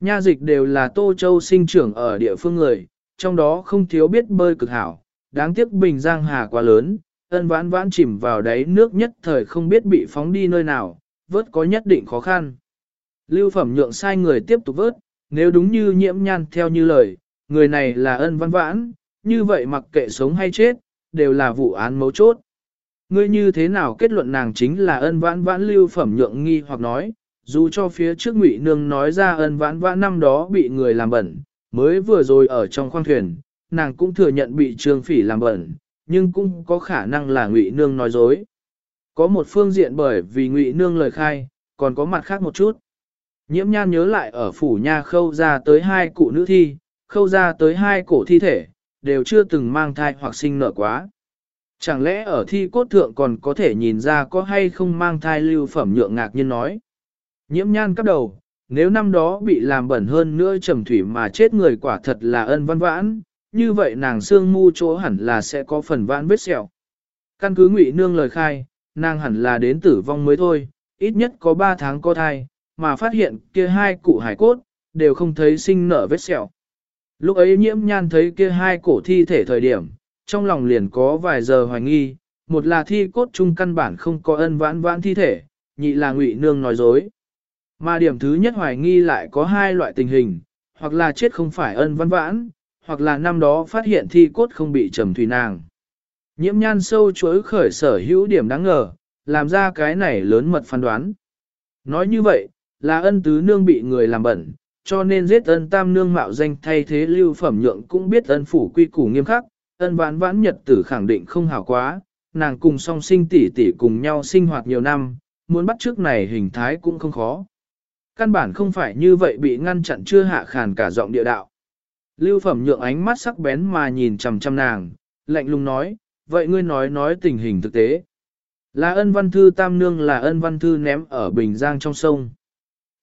Nha dịch đều là Tô Châu sinh trưởng ở địa phương người, trong đó không thiếu biết bơi cực hảo, đáng tiếc Bình Giang Hà quá lớn, ân vãn vãn chìm vào đáy nước nhất thời không biết bị phóng đi nơi nào, vớt có nhất định khó khăn. Lưu phẩm nhượng sai người tiếp tục vớt, nếu đúng như nhiễm nhan theo như lời, người này là ân văn vãn, như vậy mặc kệ sống hay chết, đều là vụ án mấu chốt. Ngươi như thế nào kết luận nàng chính là ân vãn vãn lưu phẩm nhượng nghi hoặc nói, dù cho phía trước ngụy nương nói ra ân vãn vãn năm đó bị người làm bẩn, mới vừa rồi ở trong khoang thuyền, nàng cũng thừa nhận bị trương phỉ làm bẩn, nhưng cũng có khả năng là ngụy nương nói dối. Có một phương diện bởi vì ngụy nương lời khai, còn có mặt khác một chút. Nhiễm nhan nhớ lại ở phủ nha khâu ra tới hai cụ nữ thi, khâu ra tới hai cổ thi thể, đều chưa từng mang thai hoặc sinh nở quá. Chẳng lẽ ở thi cốt thượng còn có thể nhìn ra có hay không mang thai lưu phẩm nhượng ngạc nhiên nói. Nhiễm nhan cắp đầu, nếu năm đó bị làm bẩn hơn nữa trầm thủy mà chết người quả thật là ân văn vãn, như vậy nàng xương mu chỗ hẳn là sẽ có phần vãn vết sẹo. Căn cứ ngụy nương lời khai, nàng hẳn là đến tử vong mới thôi, ít nhất có 3 tháng có thai, mà phát hiện kia hai cụ hải cốt, đều không thấy sinh nở vết sẹo. Lúc ấy nhiễm nhan thấy kia hai cổ thi thể thời điểm, trong lòng liền có vài giờ hoài nghi, một là thi cốt chung căn bản không có ân vãn vãn thi thể, nhị là ngụy nương nói dối. Mà điểm thứ nhất hoài nghi lại có hai loại tình hình, hoặc là chết không phải ân vãn vãn, hoặc là năm đó phát hiện thi cốt không bị trầm thủy nàng. Nhiễm nhan sâu chuối khởi sở hữu điểm đáng ngờ, làm ra cái này lớn mật phán đoán. Nói như vậy, là ân tứ nương bị người làm bẩn, cho nên giết ân tam nương mạo danh thay thế lưu phẩm nhượng cũng biết ân phủ quy củ nghiêm khắc, ân vãn vãn nhật tử khẳng định không hảo quá, nàng cùng song sinh tỷ tỷ cùng nhau sinh hoạt nhiều năm, muốn bắt trước này hình thái cũng không khó. Căn bản không phải như vậy bị ngăn chặn chưa hạ khàn cả giọng địa đạo. Lưu phẩm nhượng ánh mắt sắc bén mà nhìn chằm chằm nàng, lạnh lùng nói, vậy ngươi nói nói tình hình thực tế. Là ân văn thư tam nương là ân văn thư ném ở Bình Giang trong sông.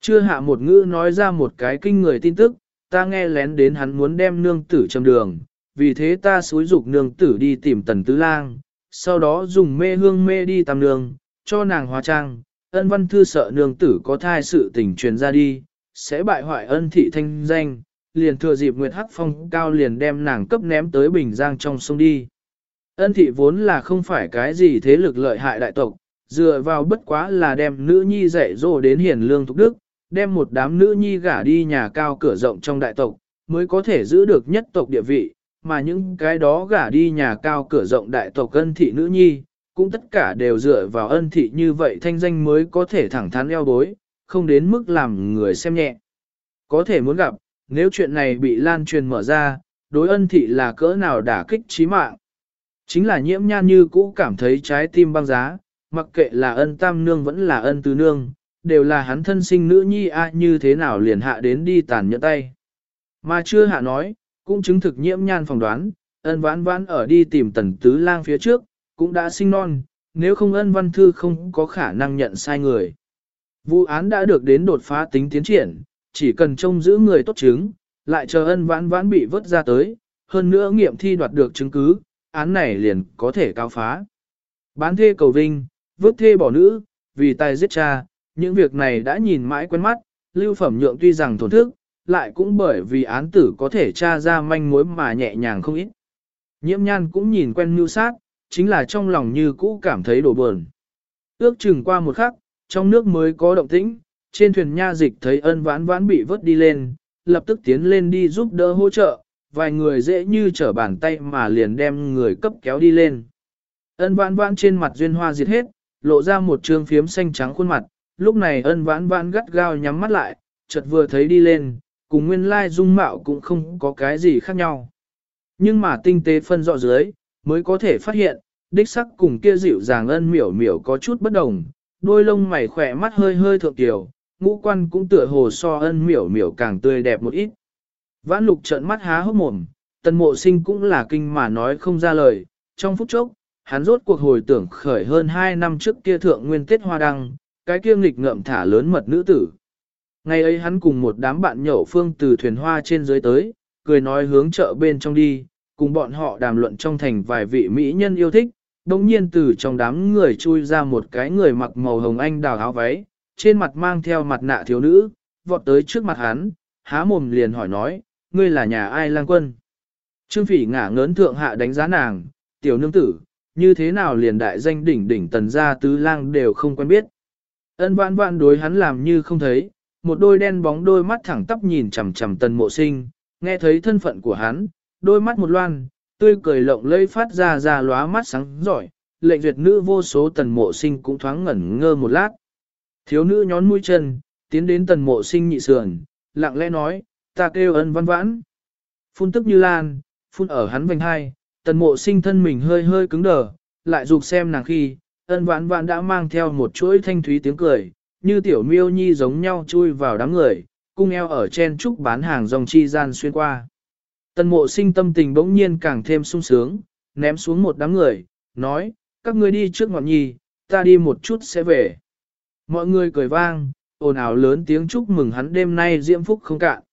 Chưa hạ một ngữ nói ra một cái kinh người tin tức, ta nghe lén đến hắn muốn đem nương tử châm đường, vì thế ta xúi dục nương tử đi tìm tần tứ lang, sau đó dùng mê hương mê đi tam nương, cho nàng hóa trang, ân văn thư sợ nương tử có thai sự tình truyền ra đi, sẽ bại hoại ân thị thanh danh, liền thừa dịp Nguyệt Hắc Phong cao liền đem nàng cấp ném tới Bình Giang trong sông đi. Ân thị vốn là không phải cái gì thế lực lợi hại đại tộc, dựa vào bất quá là đem nữ nhi dạy dỗ đến hiền lương thục đức, đem một đám nữ nhi gả đi nhà cao cửa rộng trong đại tộc, mới có thể giữ được nhất tộc địa vị, mà những cái đó gả đi nhà cao cửa rộng đại tộc ân thị nữ nhi, cũng tất cả đều dựa vào ân thị như vậy thanh danh mới có thể thẳng thắn eo bối, không đến mức làm người xem nhẹ. Có thể muốn gặp, nếu chuyện này bị lan truyền mở ra, đối ân thị là cỡ nào đả kích trí mạng. Chính là nhiễm nhan như cũ cảm thấy trái tim băng giá, mặc kệ là ân tam nương vẫn là ân tứ nương, đều là hắn thân sinh nữ nhi a như thế nào liền hạ đến đi tàn nhẫn tay. Mà chưa hạ nói, cũng chứng thực nhiễm nhan phỏng đoán, ân vãn vãn ở đi tìm tần tứ lang phía trước, cũng đã sinh non, nếu không ân văn thư không có khả năng nhận sai người. Vụ án đã được đến đột phá tính tiến triển, chỉ cần trông giữ người tốt chứng, lại chờ ân vãn vãn bị vớt ra tới, hơn nữa nghiệm thi đoạt được chứng cứ, án này liền có thể cao phá. Bán thê cầu vinh, vớt thê bỏ nữ, vì tài giết cha, những việc này đã nhìn mãi quen mắt, lưu phẩm nhượng tuy rằng thổn thức, lại cũng bởi vì án tử có thể tra ra manh mối mà nhẹ nhàng không ít. Nhiễm nhan cũng nhìn quen mưu sát, chính là trong lòng như cũ cảm thấy đổ buồn. Ước chừng qua một khắc, trong nước mới có động tĩnh, trên thuyền nha dịch thấy ân vãn vãn bị vớt đi lên, lập tức tiến lên đi giúp đỡ hỗ trợ, vài người dễ như trở bàn tay mà liền đem người cấp kéo đi lên. Ân vãn vãn trên mặt duyên hoa diệt hết, lộ ra một trương phiếm xanh trắng khuôn mặt, lúc này ân vãn vãn gắt gao nhắm mắt lại, chợt vừa thấy đi lên, cùng nguyên lai dung mạo cũng không có cái gì khác nhau. Nhưng mà tinh tế phân rõ dưới, mới có thể phát hiện, đích sắc cùng kia dịu dàng ân miểu miểu có chút bất đồng, đôi lông mày khỏe mắt hơi hơi thượng tiểu, ngũ quan cũng tựa hồ so ân miểu miểu càng tươi đẹp một ít. Vãn lục trợn mắt há hốc mồm, tần mộ sinh cũng là kinh mà nói không ra lời, trong phút chốc, hắn rốt cuộc hồi tưởng khởi hơn 2 năm trước kia thượng nguyên tiết hoa đăng, cái kia nghịch ngợm thả lớn mật nữ tử. Ngày ấy hắn cùng một đám bạn nhậu phương từ thuyền hoa trên dưới tới, cười nói hướng chợ bên trong đi, cùng bọn họ đàm luận trong thành vài vị mỹ nhân yêu thích, đồng nhiên từ trong đám người chui ra một cái người mặc màu hồng anh đào áo váy, trên mặt mang theo mặt nạ thiếu nữ, vọt tới trước mặt hắn, há mồm liền hỏi nói, ngươi là nhà ai lang quân? Trương phỉ ngả ngớn thượng hạ đánh giá nàng, tiểu nương tử, như thế nào liền đại danh đỉnh đỉnh tần gia tứ lang đều không quen biết. Ân vãn vãn đối hắn làm như không thấy, một đôi đen bóng đôi mắt thẳng tắp nhìn chằm chằm tần mộ sinh, nghe thấy thân phận của hắn, đôi mắt một loan, tươi cười lộng lây phát ra ra lóa mắt sáng giỏi, lệnh duyệt nữ vô số tần mộ sinh cũng thoáng ngẩn ngơ một lát. Thiếu nữ nhón mũi chân, tiến đến tần mộ sinh nhị sườn, lặng lẽ nói, ta kêu ân văn vãn. Phun tức như lan, phun ở hắn vành hai, tần mộ sinh thân mình hơi hơi cứng đờ, lại dục xem nàng khi, ân vãn vãn đã mang theo một chuỗi thanh thúy tiếng cười, như tiểu miêu nhi giống nhau chui vào đám người, cung eo ở trên trúc bán hàng dòng chi gian xuyên qua. Tần mộ sinh tâm tình bỗng nhiên càng thêm sung sướng, ném xuống một đám người, nói, các ngươi đi trước ngọn nhi, ta đi một chút sẽ về. Mọi người cười vang, ồn ào lớn tiếng chúc mừng hắn đêm nay diễm phúc không cạn.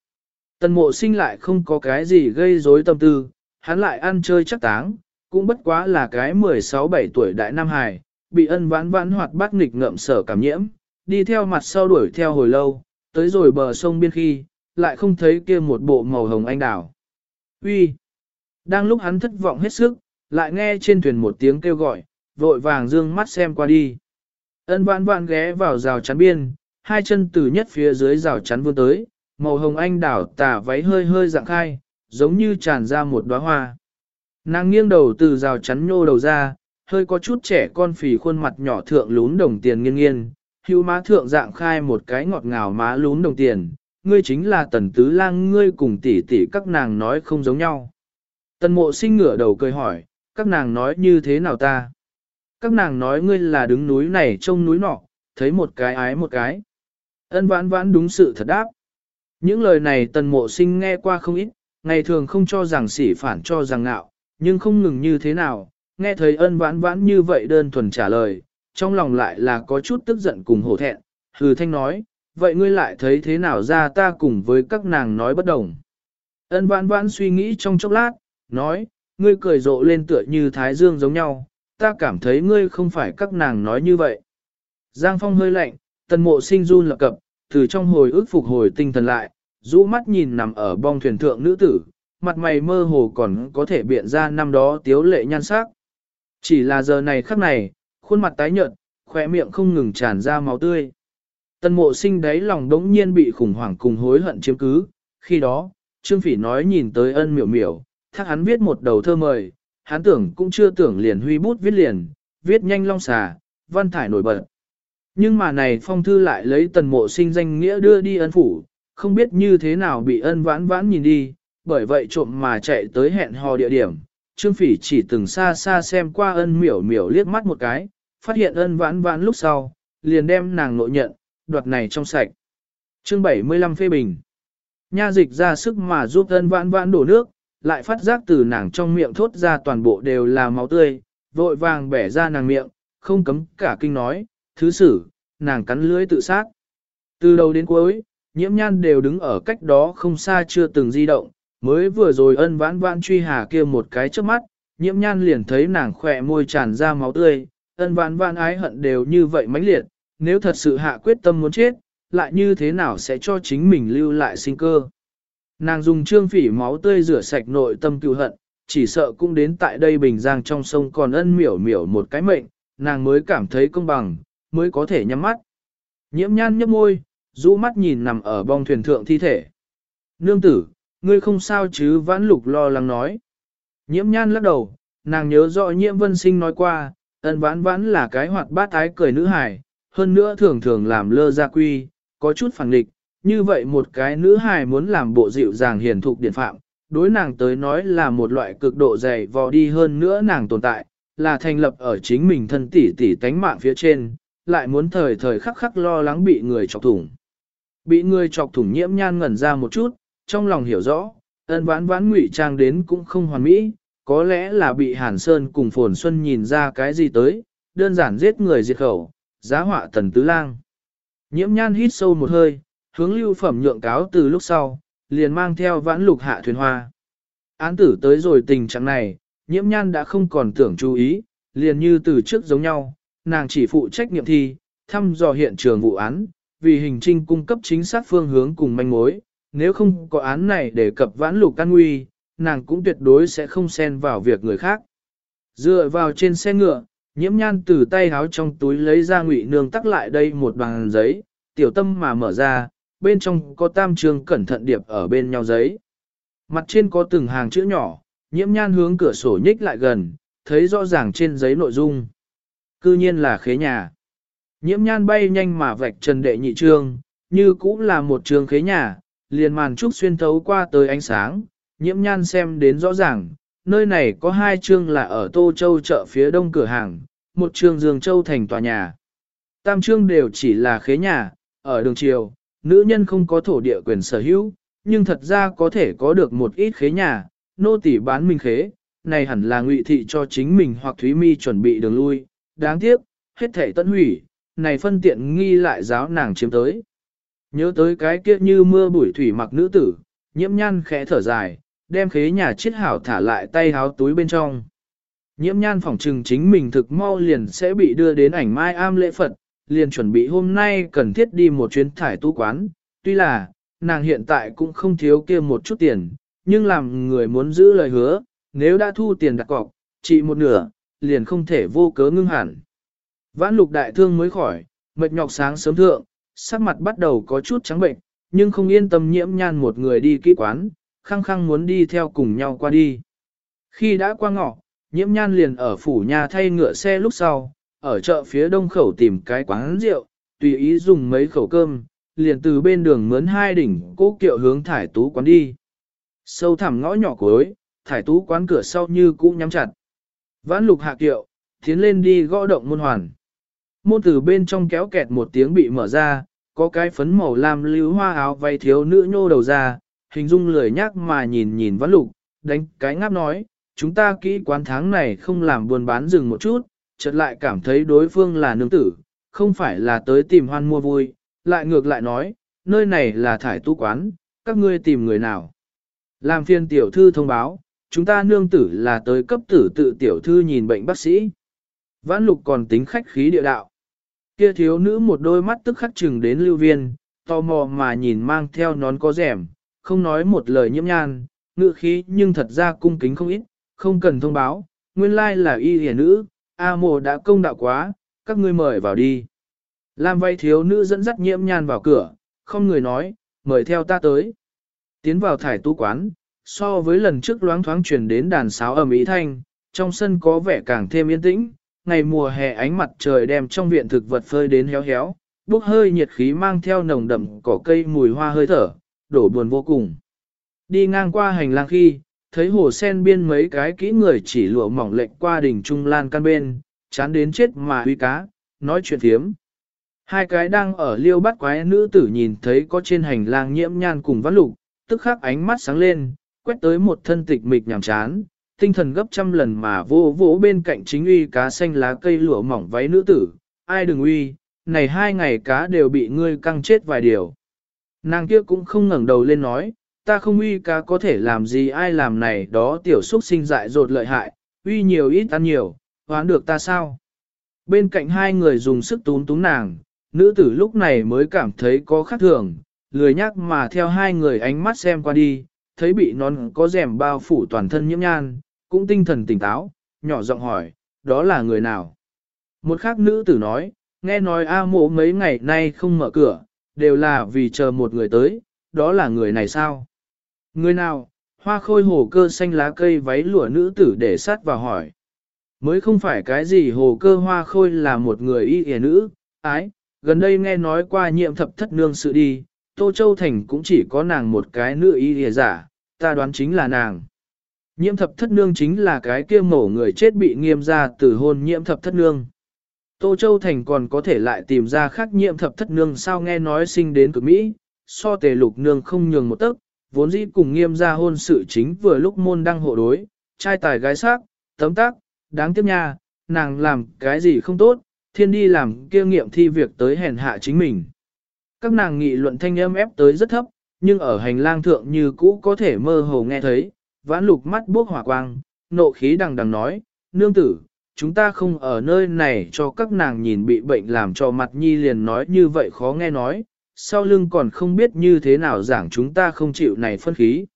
Tần mộ sinh lại không có cái gì gây rối tâm tư, hắn lại ăn chơi chắc táng, cũng bất quá là cái 16-17 tuổi đại Nam Hải, bị ân vãn vãn hoạt bát nghịch ngợm sở cảm nhiễm, đi theo mặt sau đuổi theo hồi lâu, tới rồi bờ sông biên khi, lại không thấy kia một bộ màu hồng anh đào. Uy. Đang lúc hắn thất vọng hết sức, lại nghe trên thuyền một tiếng kêu gọi, vội vàng dương mắt xem qua đi. Ân vãn vãn ghé vào rào chắn biên, hai chân từ nhất phía dưới rào chắn vươn tới, màu hồng anh đảo tả váy hơi hơi dạng khai, giống như tràn ra một đóa hoa. Nàng nghiêng đầu từ rào chắn nhô đầu ra, hơi có chút trẻ con phì khuôn mặt nhỏ thượng lún đồng tiền nghiêng nghiêng, hưu má thượng dạng khai một cái ngọt ngào má lún đồng tiền, ngươi chính là tần tứ lang ngươi cùng tỷ tỷ các nàng nói không giống nhau. Tần mộ sinh ngửa đầu cười hỏi, các nàng nói như thế nào ta? Các nàng nói ngươi là đứng núi này trông núi nọ, thấy một cái ái một cái. Ân vãn vãn đúng sự thật đáp. Những lời này tần mộ sinh nghe qua không ít, ngày thường không cho rằng sỉ phản cho rằng ngạo, nhưng không ngừng như thế nào, nghe thấy ân vãn vãn như vậy đơn thuần trả lời, trong lòng lại là có chút tức giận cùng hổ thẹn, hừ thanh nói, vậy ngươi lại thấy thế nào ra ta cùng với các nàng nói bất đồng. Ân vãn vãn suy nghĩ trong chốc lát, nói, ngươi cười rộ lên tựa như thái dương giống nhau, ta cảm thấy ngươi không phải các nàng nói như vậy. Giang phong hơi lạnh, tần mộ sinh run lập cập, từ trong hồi ức phục hồi tinh thần lại, rũ mắt nhìn nằm ở bong thuyền thượng nữ tử, mặt mày mơ hồ còn có thể biện ra năm đó tiếu lệ nhan sắc. Chỉ là giờ này khắc này, khuôn mặt tái nhợt, khỏe miệng không ngừng tràn ra máu tươi. Tần mộ sinh đáy lòng đống nhiên bị khủng hoảng cùng hối hận chiếm cứ, khi đó, Trương Phỉ nói nhìn tới ân miểu miểu, thác hắn viết một đầu thơ mời, hắn tưởng cũng chưa tưởng liền huy bút viết liền, viết nhanh long xà, văn thải nổi bật. Nhưng mà này phong thư lại lấy tần mộ sinh danh nghĩa đưa đi ân phủ, không biết như thế nào bị ân vãn vãn nhìn đi, bởi vậy trộm mà chạy tới hẹn hò địa điểm. Trương Phỉ chỉ từng xa xa xem qua ân miểu miểu liếc mắt một cái, phát hiện ân vãn vãn lúc sau, liền đem nàng nội nhận, đoạt này trong sạch. Chương 75 phê bình. Nha dịch ra sức mà giúp ân vãn vãn đổ nước, lại phát giác từ nàng trong miệng thốt ra toàn bộ đều là máu tươi, vội vàng bẻ ra nàng miệng, không cấm cả kinh nói, thứ xử, nàng cắn lưới tự sát. Từ đầu đến cuối, nhiễm nhan đều đứng ở cách đó không xa chưa từng di động, mới vừa rồi ân vãn vãn truy hà kia một cái trước mắt, nhiễm nhan liền thấy nàng khỏe môi tràn ra máu tươi, ân vãn vãn ái hận đều như vậy mãnh liệt, nếu thật sự hạ quyết tâm muốn chết, lại như thế nào sẽ cho chính mình lưu lại sinh cơ. Nàng dùng trương phỉ máu tươi rửa sạch nội tâm cựu hận, chỉ sợ cũng đến tại đây bình giang trong sông còn ân miểu miểu một cái mệnh, nàng mới cảm thấy công bằng, mới có thể nhắm mắt. Nhiễm nhan nhấp môi, rũ mắt nhìn nằm ở bong thuyền thượng thi thể. Nương tử, ngươi không sao chứ vãn lục lo lắng nói. Nhiễm nhan lắc đầu, nàng nhớ rõ nhiễm vân sinh nói qua, ân vãn vãn là cái hoạt bát ái cười nữ hài, hơn nữa thường thường làm lơ gia quy, có chút phản nghịch, như vậy một cái nữ hài muốn làm bộ dịu dàng hiền thục điển phạm, đối nàng tới nói là một loại cực độ dày vò đi hơn nữa nàng tồn tại, là thành lập ở chính mình thân tỷ tỷ tánh mạng phía trên, lại muốn thời thời khắc khắc lo lắng bị người chọc thủng. Bị người chọc thủng nhiễm nhan ngẩn ra một chút, trong lòng hiểu rõ, ân vãn vãn ngụy trang đến cũng không hoàn mỹ, có lẽ là bị Hàn Sơn cùng Phồn Xuân nhìn ra cái gì tới, đơn giản giết người diệt khẩu, giá họa tần tứ lang. Nhiễm nhan hít sâu một hơi, hướng lưu phẩm nhượng cáo từ lúc sau, liền mang theo vãn lục hạ thuyền hoa. Án tử tới rồi tình trạng này, nhiễm nhan đã không còn tưởng chú ý, liền như từ trước giống nhau, nàng chỉ phụ trách nhiệm thi, thăm dò hiện trường vụ án, vì hình trinh cung cấp chính xác phương hướng cùng manh mối, nếu không có án này để cập vãn lục can nguy, nàng cũng tuyệt đối sẽ không xen vào việc người khác. Dựa vào trên xe ngựa, nhiễm nhan từ tay háo trong túi lấy ra ngụy nương tắc lại đây một bằng giấy, tiểu tâm mà mở ra, bên trong có tam trường cẩn thận điệp ở bên nhau giấy. Mặt trên có từng hàng chữ nhỏ, nhiễm nhan hướng cửa sổ nhích lại gần, thấy rõ ràng trên giấy nội dung. Cư nhiên là khế nhà. Nhiễm nhan bay nhanh mà vạch trần đệ nhị trương, như cũng là một trường khế nhà, liền màn trúc xuyên thấu qua tới ánh sáng, nhiễm nhan xem đến rõ ràng, nơi này có hai chương là ở Tô Châu chợ phía đông cửa hàng, một chương Dương Châu thành tòa nhà. Tam chương đều chỉ là khế nhà, ở đường triều, nữ nhân không có thổ địa quyền sở hữu, nhưng thật ra có thể có được một ít khế nhà, nô tỳ bán mình khế, này hẳn là ngụy thị cho chính mình hoặc Thúy Mi chuẩn bị đường lui, đáng tiếc, hết thể tận hủy, này phân tiện nghi lại giáo nàng chiếm tới. Nhớ tới cái kia như mưa bụi thủy mặc nữ tử, nhiễm nhan khẽ thở dài, đem khế nhà chiết hảo thả lại tay háo túi bên trong. Nhiễm nhan phỏng trừng chính mình thực mau liền sẽ bị đưa đến ảnh mai am lễ Phật, liền chuẩn bị hôm nay cần thiết đi một chuyến thải tu quán, tuy là, nàng hiện tại cũng không thiếu kia một chút tiền, nhưng làm người muốn giữ lời hứa, nếu đã thu tiền đặt cọc, chỉ một nửa, liền không thể vô cớ ngưng hẳn. Vãn lục đại thương mới khỏi, mệt nhọc sáng sớm thượng, sắc mặt bắt đầu có chút trắng bệnh, nhưng không yên tâm nhiễm nhan một người đi kỹ quán, khăng khăng muốn đi theo cùng nhau qua đi. Khi đã qua ngọ, nhiễm nhan liền ở phủ nhà thay ngựa xe lúc sau, ở chợ phía đông khẩu tìm cái quán rượu, tùy ý dùng mấy khẩu cơm, liền từ bên đường mướn hai đỉnh cố kiệu hướng thải tú quán đi. Sâu thẳm ngõ nhỏ cuối, thải tú quán cửa sau như cũ nhắm chặt. Vãn lục hạ kiệu, tiến lên đi gõ động môn hoàn. Môn từ bên trong kéo kẹt một tiếng bị mở ra, có cái phấn màu lam lưu hoa áo vay thiếu nữ nhô đầu ra, hình dung lười nhác mà nhìn nhìn vãn lục, đánh cái ngáp nói, chúng ta kỹ quán tháng này không làm buôn bán dừng một chút, chợt lại cảm thấy đối phương là nương tử, không phải là tới tìm hoan mua vui, lại ngược lại nói, nơi này là thải tu quán, các ngươi tìm người nào. Làm phiên tiểu thư thông báo, chúng ta nương tử là tới cấp tử tự tiểu thư nhìn bệnh bác sĩ. Vãn lục còn tính khách khí địa đạo. Kia thiếu nữ một đôi mắt tức khắc chừng đến lưu viên, tò mò mà nhìn mang theo nón có rẻm, không nói một lời nhiễm nhan, ngự khí nhưng thật ra cung kính không ít, không cần thông báo, nguyên lai là y hề nữ, A mồ đã công đạo quá, các ngươi mời vào đi. Lam vay thiếu nữ dẫn dắt nhiễm nhan vào cửa, không người nói, mời theo ta tới. Tiến vào thải tu quán, so với lần trước loáng thoáng truyền đến đàn sáo ầm ý thanh, trong sân có vẻ càng thêm yên tĩnh, ngày mùa hè ánh mặt trời đem trong viện thực vật phơi đến héo héo, bốc hơi nhiệt khí mang theo nồng đậm cỏ cây mùi hoa hơi thở, đổ buồn vô cùng. Đi ngang qua hành lang khi, thấy hồ sen biên mấy cái kỹ người chỉ lụa mỏng lệnh qua đỉnh trung lan căn bên, chán đến chết mà huy cá, nói chuyện thiếm. Hai cái đang ở liêu bắt quái nữ tử nhìn thấy có trên hành lang nhiễm nhan cùng văn lục, tức khắc ánh mắt sáng lên, quét tới một thân tịch mịch nhàm chán, tinh thần gấp trăm lần mà vô vỗ bên cạnh chính uy cá xanh lá cây lụa mỏng váy nữ tử, ai đừng uy, này hai ngày cá đều bị ngươi căng chết vài điều. Nàng kia cũng không ngẩng đầu lên nói, ta không uy cá có thể làm gì ai làm này đó tiểu xúc sinh dại dột lợi hại, uy nhiều ít ăn nhiều, hoán được ta sao? Bên cạnh hai người dùng sức tún tún nàng, nữ tử lúc này mới cảm thấy có khác thường, lười nhắc mà theo hai người ánh mắt xem qua đi, thấy bị nón có rèm bao phủ toàn thân nhiễm nhan, cũng tinh thần tỉnh táo, nhỏ giọng hỏi, đó là người nào? Một khác nữ tử nói, nghe nói A mộ mấy ngày nay không mở cửa, đều là vì chờ một người tới, đó là người này sao? Người nào? Hoa khôi hồ cơ xanh lá cây váy lụa nữ tử để sát vào hỏi. Mới không phải cái gì hồ cơ hoa khôi là một người y hề nữ, ái, gần đây nghe nói qua nhiệm thập thất nương sự đi, Tô Châu Thành cũng chỉ có nàng một cái nữ y hề giả, ta đoán chính là nàng. Nhiễm thập thất nương chính là cái kia mổ người chết bị nghiêm ra từ hôn nhiễm thập thất nương. Tô Châu Thành còn có thể lại tìm ra khác nhiễm thập thất nương sao nghe nói sinh đến cực Mỹ, so tề lục nương không nhường một tấc, vốn dĩ cùng nghiêm ra hôn sự chính vừa lúc môn đăng hộ đối, trai tài gái sắc, tấm tác, đáng tiếc nha, nàng làm cái gì không tốt, thiên đi làm kia nghiệm thi việc tới hèn hạ chính mình. Các nàng nghị luận thanh âm ép tới rất thấp, nhưng ở hành lang thượng như cũ có thể mơ hồ nghe thấy, vãn lục mắt bốc hỏa quang, nộ khí đằng đằng nói, nương tử, chúng ta không ở nơi này cho các nàng nhìn bị bệnh làm cho mặt nhi liền nói như vậy khó nghe nói, sau lưng còn không biết như thế nào giảng chúng ta không chịu này phân khí.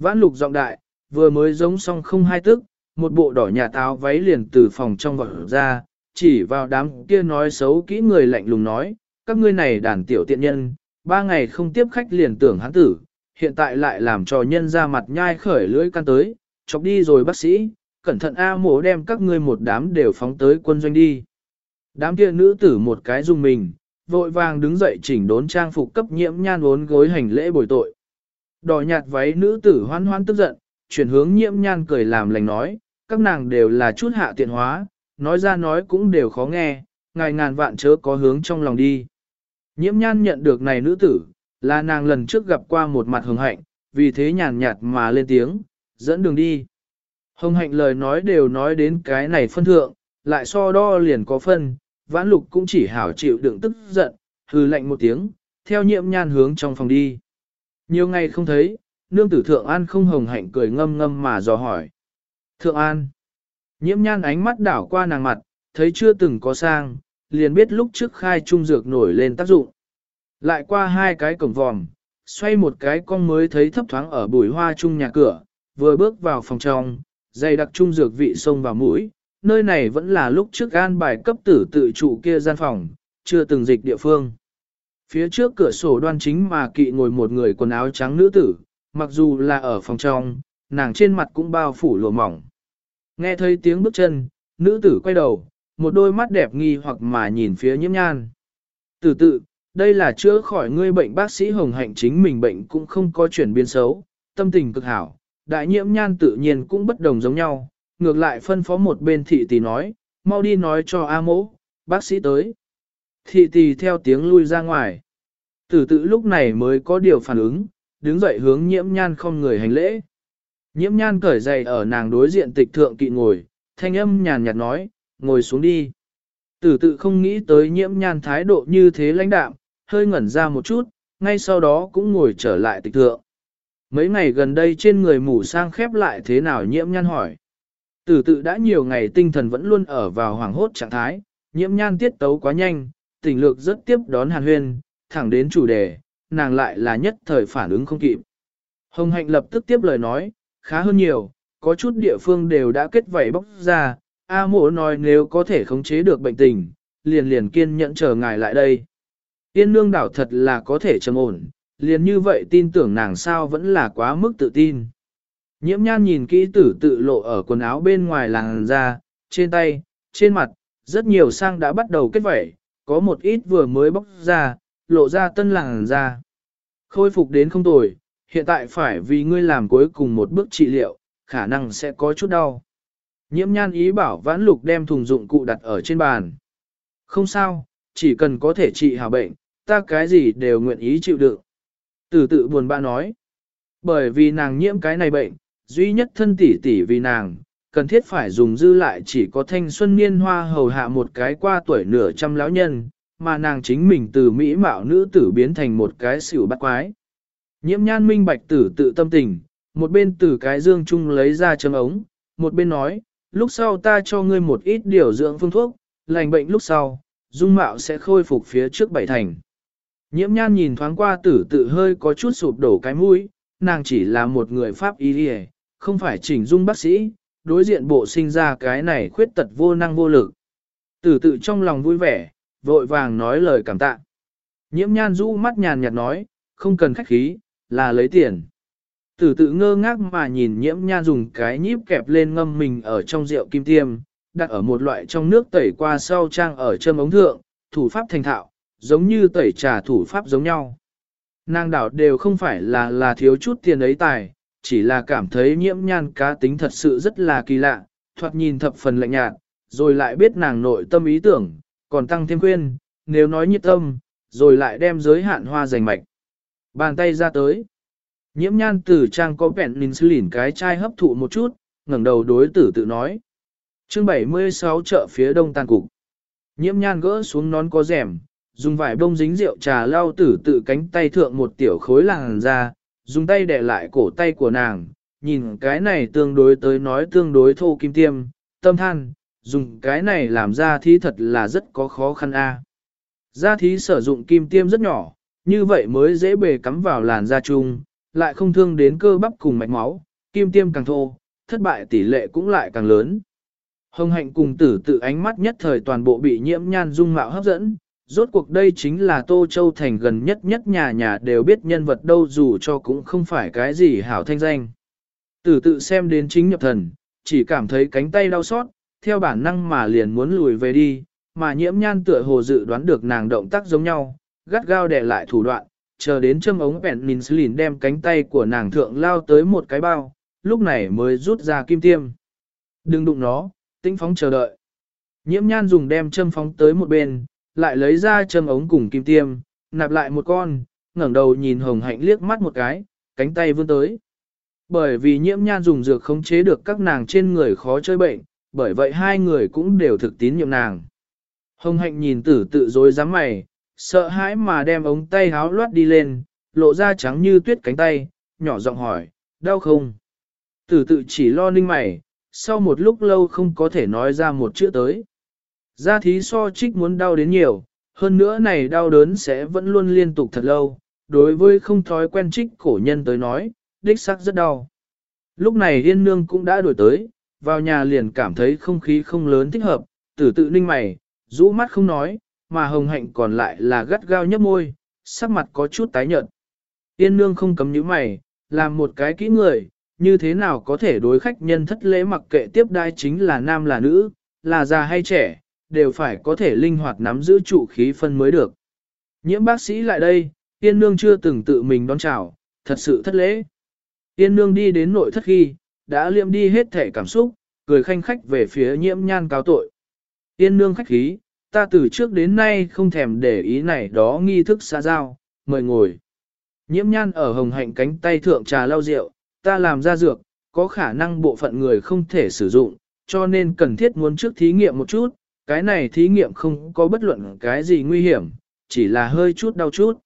Vãn lục giọng đại, vừa mới giống xong không hai tức, một bộ đỏ nhà táo váy liền từ phòng trong vọt ra, chỉ vào đám kia nói xấu kỹ người lạnh lùng nói, các ngươi này đàn tiểu tiện nhân, ba ngày không tiếp khách liền tưởng hắn tử, hiện tại lại làm cho nhân ra mặt nhai khởi lưỡi căn tới, chọc đi rồi bác sĩ, cẩn thận A mổ đem các ngươi một đám đều phóng tới quân doanh đi. Đám kia nữ tử một cái dung mình, vội vàng đứng dậy chỉnh đốn trang phục cấp nhiễm nhan uốn gối hành lễ bồi tội. Đỏ nhạt váy nữ tử hoan hoan tức giận, chuyển hướng nhiễm nhan cười làm lành nói, các nàng đều là chút hạ tiện hóa, nói ra nói cũng đều khó nghe, ngài ngàn vạn chớ có hướng trong lòng đi. Nhiễm nhan nhận được này nữ tử, là nàng lần trước gặp qua một mặt hồng hạnh, vì thế nhàn nhạt mà lên tiếng, dẫn đường đi. Hồng hạnh lời nói đều nói đến cái này phân thượng, lại so đo liền có phân, vãn lục cũng chỉ hảo chịu đựng tức giận, hư lạnh một tiếng, theo nhiễm nhan hướng trong phòng đi. Nhiều ngày không thấy, nương tử thượng an không hồng hạnh cười ngâm ngâm mà dò hỏi. Thượng an, nhiễm nhan ánh mắt đảo qua nàng mặt, thấy chưa từng có sang, liền biết lúc trước khai trung dược nổi lên tác dụng. Lại qua hai cái cổng vòm, xoay một cái con mới thấy thấp thoáng ở bùi hoa trung nhà cửa, vừa bước vào phòng trong, dày đặc trung dược vị sông vào mũi, nơi này vẫn là lúc trước gan bài cấp tử tự trụ kia gian phòng, chưa từng dịch địa phương. Phía trước cửa sổ đoan chính mà kỵ ngồi một người quần áo trắng nữ tử, mặc dù là ở phòng trong, nàng trên mặt cũng bao phủ lụa mỏng. Nghe thấy tiếng bước chân, nữ tử quay đầu, một đôi mắt đẹp nghi hoặc mà nhìn phía nhiễm nhan. Tử tự, đây là chữa khỏi ngươi bệnh bác sĩ hồng hạnh chính mình bệnh cũng không có chuyển biến xấu, tâm tình cực hảo, đại nhiễm nhan tự nhiên cũng bất đồng giống nhau, ngược lại phân phó một bên thị tỷ nói, mau đi nói cho A mỗ, bác sĩ tới. Thị tỷ theo tiếng lui ra ngoài. Tử tự lúc này mới có điều phản ứng, đứng dậy hướng nhiễm nhan không người hành lễ. Nhiễm nhan cởi giày ở nàng đối diện tịch thượng kỵ ngồi, thanh âm nhàn nhạt nói, ngồi xuống đi. Tử tự không nghĩ tới nhiễm nhan thái độ như thế lãnh đạm, hơi ngẩn ra một chút, ngay sau đó cũng ngồi trở lại tịch thượng. Mấy ngày gần đây trên người mù sang khép lại thế nào nhiễm nhan hỏi. Tử tự đã nhiều ngày tinh thần vẫn luôn ở vào hoàng hốt trạng thái, nhiễm nhan tiết tấu quá nhanh, tình lược rất tiếp đón hàn huyên, thẳng đến chủ đề, nàng lại là nhất thời phản ứng không kịp. Hồng hạnh lập tức tiếp lời nói, khá hơn nhiều, có chút địa phương đều đã kết vảy bóc ra, A mộ nói nếu có thể khống chế được bệnh tình, liền liền kiên nhẫn chờ ngài lại đây. Tiên nương đảo thật là có thể trầm ổn, liền như vậy tin tưởng nàng sao vẫn là quá mức tự tin. Nhiễm nhan nhìn kỹ tử tự lộ ở quần áo bên ngoài làng ra, trên tay, trên mặt, rất nhiều sang đã bắt đầu kết vẩy, có một ít vừa mới bóc ra, lộ ra tân làng ra. Khôi phục đến không tồi, hiện tại phải vì ngươi làm cuối cùng một bước trị liệu, khả năng sẽ có chút đau. Nhiễm nhan ý bảo vãn lục đem thùng dụng cụ đặt ở trên bàn. Không sao, chỉ cần có thể trị hảo bệnh, ta cái gì đều nguyện ý chịu đựng. Tử tự buồn bã nói. Bởi vì nàng nhiễm cái này bệnh, duy nhất thân tỷ tỷ vì nàng, cần thiết phải dùng dư lại chỉ có thanh xuân niên hoa hầu hạ một cái qua tuổi nửa trăm lão nhân, mà nàng chính mình từ mỹ mạo nữ tử biến thành một cái xỉu bắt quái. Nhiễm nhan minh bạch tử tự tâm tình, một bên từ cái dương chung lấy ra chấm ống, một bên nói, lúc sau ta cho ngươi một ít điều dưỡng phương thuốc, lành bệnh lúc sau, dung mạo sẽ khôi phục phía trước bảy thành. Nhiễm nhan nhìn thoáng qua tử tự hơi có chút sụp đổ cái mũi, nàng chỉ là một người Pháp y đi không phải chỉnh dung bác sĩ, đối diện bộ sinh ra cái này khuyết tật vô năng vô lực. Tử tự trong lòng vui vẻ, vội vàng nói lời cảm tạ. Nhiễm nhan rũ mắt nhàn nhạt nói, không cần khách khí, là lấy tiền. Tử tự ngơ ngác mà nhìn nhiễm nhan dùng cái nhíp kẹp lên ngâm mình ở trong rượu kim tiêm, đặt ở một loại trong nước tẩy qua sau trang ở châm ống thượng, thủ pháp thành thạo, giống như tẩy trà thủ pháp giống nhau. Nàng đảo đều không phải là là thiếu chút tiền ấy tài, chỉ là cảm thấy nhiễm nhan cá tính thật sự rất là kỳ lạ, thoạt nhìn thập phần lạnh nhạt, rồi lại biết nàng nội tâm ý tưởng, còn tăng thêm khuyên, nếu nói nhiệt tâm, rồi lại đem giới hạn hoa giành mạch. Bàn tay ra tới. Nhiễm nhan từ trang có vẹn insulin cái chai hấp thụ một chút, ngẩng đầu đối tử tự nói. chương 76 chợ phía đông tàn cục. Nhiễm nhan gỡ xuống nón có rèm, dùng vải bông dính rượu trà lau tử tự cánh tay thượng một tiểu khối làng ra, dùng tay để lại cổ tay của nàng, nhìn cái này tương đối tới nói tương đối thô kim tiêm, tâm than, dùng cái này làm ra thí thật là rất có khó khăn a. À. Gia thí sử dụng kim tiêm rất nhỏ, như vậy mới dễ bề cắm vào làn da chung, lại không thương đến cơ bắp cùng mạch máu, kim tiêm càng thô, thất bại tỷ lệ cũng lại càng lớn. Hồng hạnh cùng tử tự ánh mắt nhất thời toàn bộ bị nhiễm nhan dung mạo hấp dẫn, rốt cuộc đây chính là Tô Châu Thành gần nhất nhất nhà nhà đều biết nhân vật đâu dù cho cũng không phải cái gì hảo thanh danh. Tử tự xem đến chính nhập thần, chỉ cảm thấy cánh tay đau xót, theo bản năng mà liền muốn lùi về đi, mà nhiễm nhan tựa hồ dự đoán được nàng động tác giống nhau, gắt gao đè lại thủ đoạn, chờ đến châm ống penicillin đem cánh tay của nàng thượng lao tới một cái bao, lúc này mới rút ra kim tiêm. Đừng đụng nó, tĩnh phóng chờ đợi. Nhiễm nhan dùng đem châm phóng tới một bên, lại lấy ra châm ống cùng kim tiêm, nạp lại một con, ngẩng đầu nhìn hồng hạnh liếc mắt một cái, cánh tay vươn tới. Bởi vì nhiễm nhan dùng dược khống chế được các nàng trên người khó chơi bệnh, bởi vậy hai người cũng đều thực tín nhiệm nàng. Hồng hạnh nhìn tử tự dối dám mày, sợ hãi mà đem ống tay háo loát đi lên, lộ ra trắng như tuyết cánh tay, nhỏ giọng hỏi, đau không? Tử tự chỉ lo ninh mày, sau một lúc lâu không có thể nói ra một chữ tới. Gia thí so trích muốn đau đến nhiều, hơn nữa này đau đớn sẽ vẫn luôn liên tục thật lâu, đối với không thói quen trích cổ nhân tới nói, đích xác rất đau. Lúc này yên nương cũng đã đổi tới, vào nhà liền cảm thấy không khí không lớn thích hợp, tử tự ninh mày, rũ mắt không nói, mà hồng hạnh còn lại là gắt gao nhấp môi, sắc mặt có chút tái nhợt. Yên nương không cấm nhíu mày, làm một cái kỹ người, như thế nào có thể đối khách nhân thất lễ mặc kệ tiếp đai chính là nam là nữ, là già hay trẻ, đều phải có thể linh hoạt nắm giữ trụ khí phân mới được. Nhiễm bác sĩ lại đây, Yên Nương chưa từng tự mình đón chào, thật sự thất lễ. Yên Nương đi đến nội thất khi, đã liệm đi hết thể cảm xúc, cười khanh khách về phía nhiễm nhan cáo tội. Yên Nương khách khí, ta từ trước đến nay không thèm để ý này đó nghi thức xã giao, mời ngồi. Nhiễm nhan ở hồng hạnh cánh tay thượng trà lau rượu, ta làm ra dược, có khả năng bộ phận người không thể sử dụng, cho nên cần thiết muốn trước thí nghiệm một chút, cái này thí nghiệm không có bất luận cái gì nguy hiểm, chỉ là hơi chút đau chút.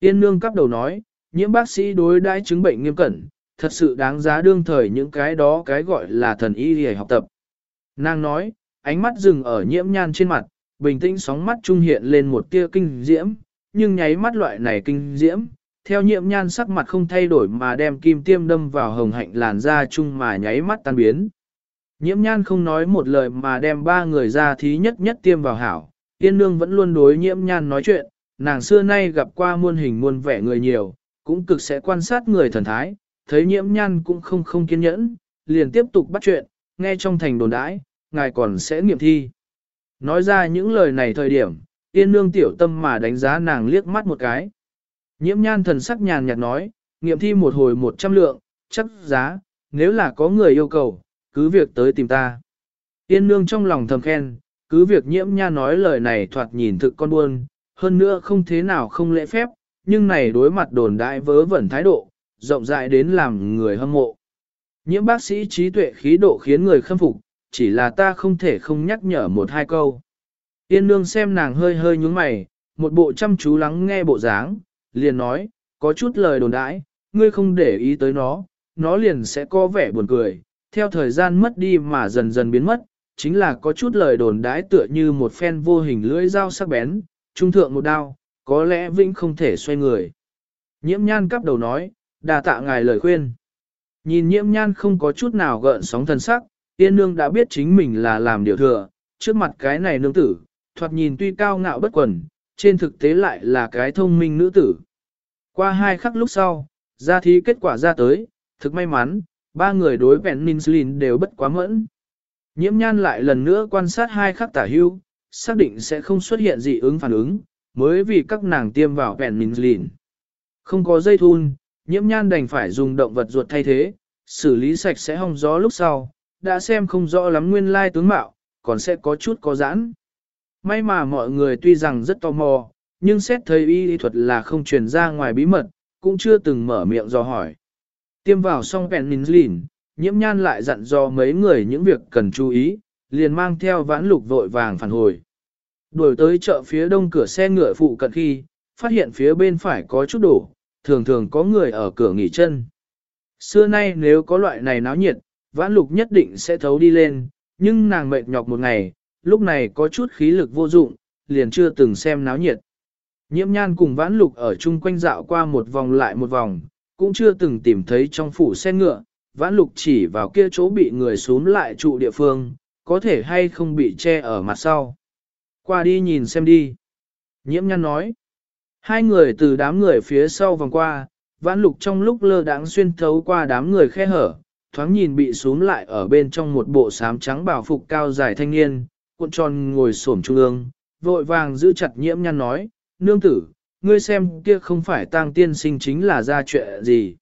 Yên nương cắp đầu nói, nhiễm bác sĩ đối đãi chứng bệnh nghiêm cẩn, thật sự đáng giá đương thời những cái đó cái gọi là thần y để học tập. Nàng nói, ánh mắt dừng ở nhiễm nhan trên mặt, bình tĩnh sóng mắt trung hiện lên một tia kinh diễm, nhưng nháy mắt loại này kinh diễm, theo Nhiệm nhan sắc mặt không thay đổi mà đem kim tiêm đâm vào hồng hạnh làn da chung mà nháy mắt tan biến. Nhiễm nhan không nói một lời mà đem ba người ra thí nhất nhất tiêm vào hảo, yên nương vẫn luôn đối nhiễm nhan nói chuyện, nàng xưa nay gặp qua muôn hình muôn vẻ người nhiều, cũng cực sẽ quan sát người thần thái, thấy nhiễm nhan cũng không không kiên nhẫn, liền tiếp tục bắt chuyện, nghe trong thành đồn đãi, ngài còn sẽ nghiệm thi. Nói ra những lời này thời điểm, yên nương tiểu tâm mà đánh giá nàng liếc mắt một cái. Nhiễm nhan thần sắc nhàn nhạt nói, nghiệm thi một hồi một trăm lượng, chắc giá, nếu là có người yêu cầu, cứ việc tới tìm ta. Yên nương trong lòng thầm khen, cứ việc nhiễm nha nói lời này thoạt nhìn thực con buôn, hơn nữa không thế nào không lễ phép, nhưng này đối mặt đồn đại vớ vẩn thái độ, rộng rãi đến làm người hâm mộ. Nhiễm bác sĩ trí tuệ khí độ khiến người khâm phục, chỉ là ta không thể không nhắc nhở một hai câu. Yên nương xem nàng hơi hơi nhúng mày, một bộ chăm chú lắng nghe bộ dáng, liền nói, có chút lời đồn đãi, ngươi không để ý tới nó, nó liền sẽ có vẻ buồn cười, theo thời gian mất đi mà dần dần biến mất, chính là có chút lời đồn đãi tựa như một phen vô hình lưỡi dao sắc bén, trung thượng một đao, có lẽ vĩnh không thể xoay người. Nhiễm nhan cắp đầu nói, đà tạ ngài lời khuyên. Nhìn nhiễm nhan không có chút nào gợn sóng thân sắc, tiên nương đã biết chính mình là làm điều thừa, trước mặt cái này nương tử, thoạt nhìn tuy cao ngạo bất quần, trên thực tế lại là cái thông minh nữ tử. Qua hai khắc lúc sau, ra thí kết quả ra tới, thực may mắn, ba người đối vẹn Ninslin đều bất quá mẫn. Nhiễm nhan lại lần nữa quan sát hai khắc tả hưu, xác định sẽ không xuất hiện dị ứng phản ứng, mới vì các nàng tiêm vào vẹn Ninslin. Không có dây thun, nhiễm nhan đành phải dùng động vật ruột thay thế, xử lý sạch sẽ hong gió lúc sau, đã xem không rõ lắm nguyên lai tướng mạo, còn sẽ có chút có giãn. May mà mọi người tuy rằng rất tò mò, nhưng xét thấy y lý thuật là không truyền ra ngoài bí mật, cũng chưa từng mở miệng do hỏi. Tiêm vào xong penicillin, nhiễm nhan lại dặn dò mấy người những việc cần chú ý, liền mang theo vãn lục vội vàng phản hồi. Đuổi tới chợ phía đông cửa xe ngựa phụ cận khi, phát hiện phía bên phải có chút đổ, thường thường có người ở cửa nghỉ chân. Xưa nay nếu có loại này náo nhiệt, vãn lục nhất định sẽ thấu đi lên, nhưng nàng mệt nhọc một ngày, lúc này có chút khí lực vô dụng, liền chưa từng xem náo nhiệt. Nhiễm nhan cùng vãn lục ở chung quanh dạo qua một vòng lại một vòng, cũng chưa từng tìm thấy trong phủ xe ngựa, vãn lục chỉ vào kia chỗ bị người xuống lại trụ địa phương, có thể hay không bị che ở mặt sau. Qua đi nhìn xem đi. Nhiễm nhan nói. Hai người từ đám người phía sau vòng qua, vãn lục trong lúc lơ đãng xuyên thấu qua đám người khe hở, thoáng nhìn bị xuống lại ở bên trong một bộ sám trắng bảo phục cao dài thanh niên, cuộn tròn ngồi xổm trung ương, vội vàng giữ chặt nhiễm nhan nói, nương tử, ngươi xem kia không phải tang tiên sinh chính là ra chuyện gì.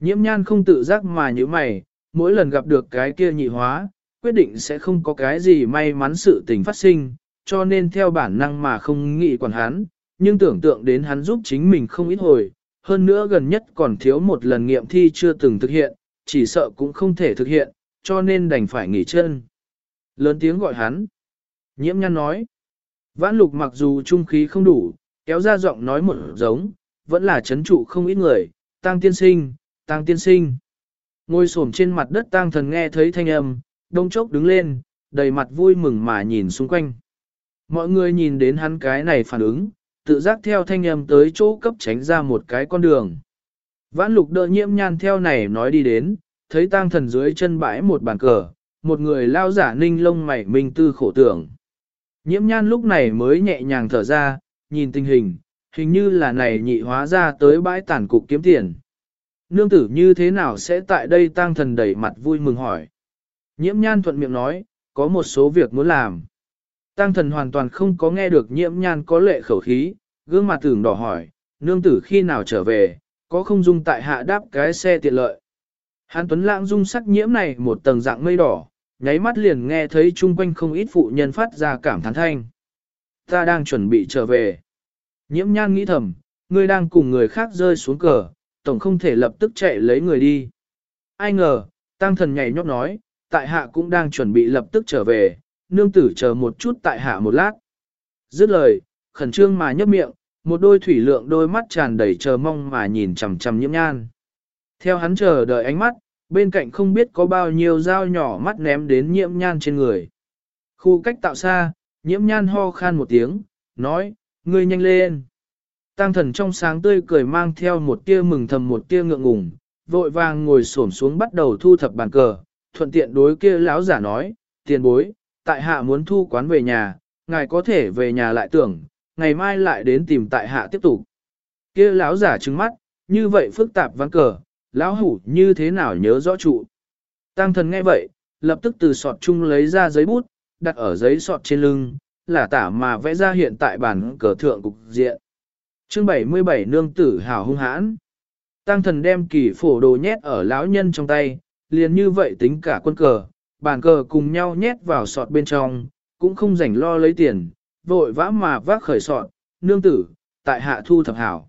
Nhiễm nhan không tự giác mà như mày, mỗi lần gặp được cái kia nhị hóa, quyết định sẽ không có cái gì may mắn sự tình phát sinh, cho nên theo bản năng mà không nghĩ quản hắn, nhưng tưởng tượng đến hắn giúp chính mình không ít hồi, hơn nữa gần nhất còn thiếu một lần nghiệm thi chưa từng thực hiện, chỉ sợ cũng không thể thực hiện, cho nên đành phải nghỉ chân. Lớn tiếng gọi hắn. Nhiễm nhăn nói. Vãn lục mặc dù trung khí không đủ, kéo ra giọng nói một giống, vẫn là chấn trụ không ít người, tăng tiên sinh, tăng tiên sinh. Ngồi xổm trên mặt đất tăng thần nghe thấy thanh âm, đông chốc đứng lên, đầy mặt vui mừng mà nhìn xung quanh. Mọi người nhìn đến hắn cái này phản ứng, tự giác theo thanh âm tới chỗ cấp tránh ra một cái con đường. Vãn lục đỡ nhiễm nhan theo này nói đi đến, thấy tang thần dưới chân bãi một bàn cờ, một người lao giả ninh lông mày minh tư khổ tưởng. Nhiễm nhan lúc này mới nhẹ nhàng thở ra, nhìn tình hình, hình như là này nhị hóa ra tới bãi tản cục kiếm tiền. nương tử như thế nào sẽ tại đây tang thần đẩy mặt vui mừng hỏi. Nhiễm nhan thuận miệng nói, có một số việc muốn làm. Tăng thần hoàn toàn không có nghe được nhiễm nhan có lệ khẩu khí, gương mặt tưởng đỏ hỏi, nương tử khi nào trở về, có không dung tại hạ đáp cái xe tiện lợi. Hán Tuấn Lãng dung sắc nhiễm này một tầng dạng mây đỏ, nháy mắt liền nghe thấy chung quanh không ít phụ nhân phát ra cảm thán thanh. Ta đang chuẩn bị trở về. Nhiễm nhan nghĩ thầm, ngươi đang cùng người khác rơi xuống cờ, tổng không thể lập tức chạy lấy người đi. Ai ngờ, tăng thần nhảy nhót nói, tại hạ cũng đang chuẩn bị lập tức trở về, nương tử chờ một chút tại hạ một lát. Dứt lời, khẩn trương mà nhấp miệng, một đôi thủy lượng đôi mắt tràn đầy chờ mong mà nhìn chằm chằm nhiễm nhan. Theo hắn chờ đợi ánh mắt, bên cạnh không biết có bao nhiêu dao nhỏ mắt ném đến nhiễm nhan trên người. Khu cách tạo xa, nhiễm nhan ho khan một tiếng, nói, ngươi nhanh lên. Tăng thần trong sáng tươi cười mang theo một tia mừng thầm một tia ngượng ngùng, vội vàng ngồi xổm xuống bắt đầu thu thập bàn cờ, thuận tiện đối kia lão giả nói, tiền bối, tại hạ muốn thu quán về nhà, ngài có thể về nhà lại tưởng, ngày mai lại đến tìm tại hạ tiếp tục. Kia lão giả trừng mắt, như vậy phức tạp văn cờ, lão hủ như thế nào nhớ rõ trụ. Tăng thần nghe vậy, lập tức từ sọt chung lấy ra giấy bút, đặt ở giấy sọt trên lưng, là tả mà vẽ ra hiện tại bản cờ thượng cục diện. Chương 77 nương tử hào hung hãn. Tăng thần đem kỳ phổ đồ nhét ở lão nhân trong tay, liền như vậy tính cả quân cờ, bàn cờ cùng nhau nhét vào sọt bên trong, cũng không rảnh lo lấy tiền, vội vã mà vác khởi sọn, nương tử, tại hạ thu thập hảo.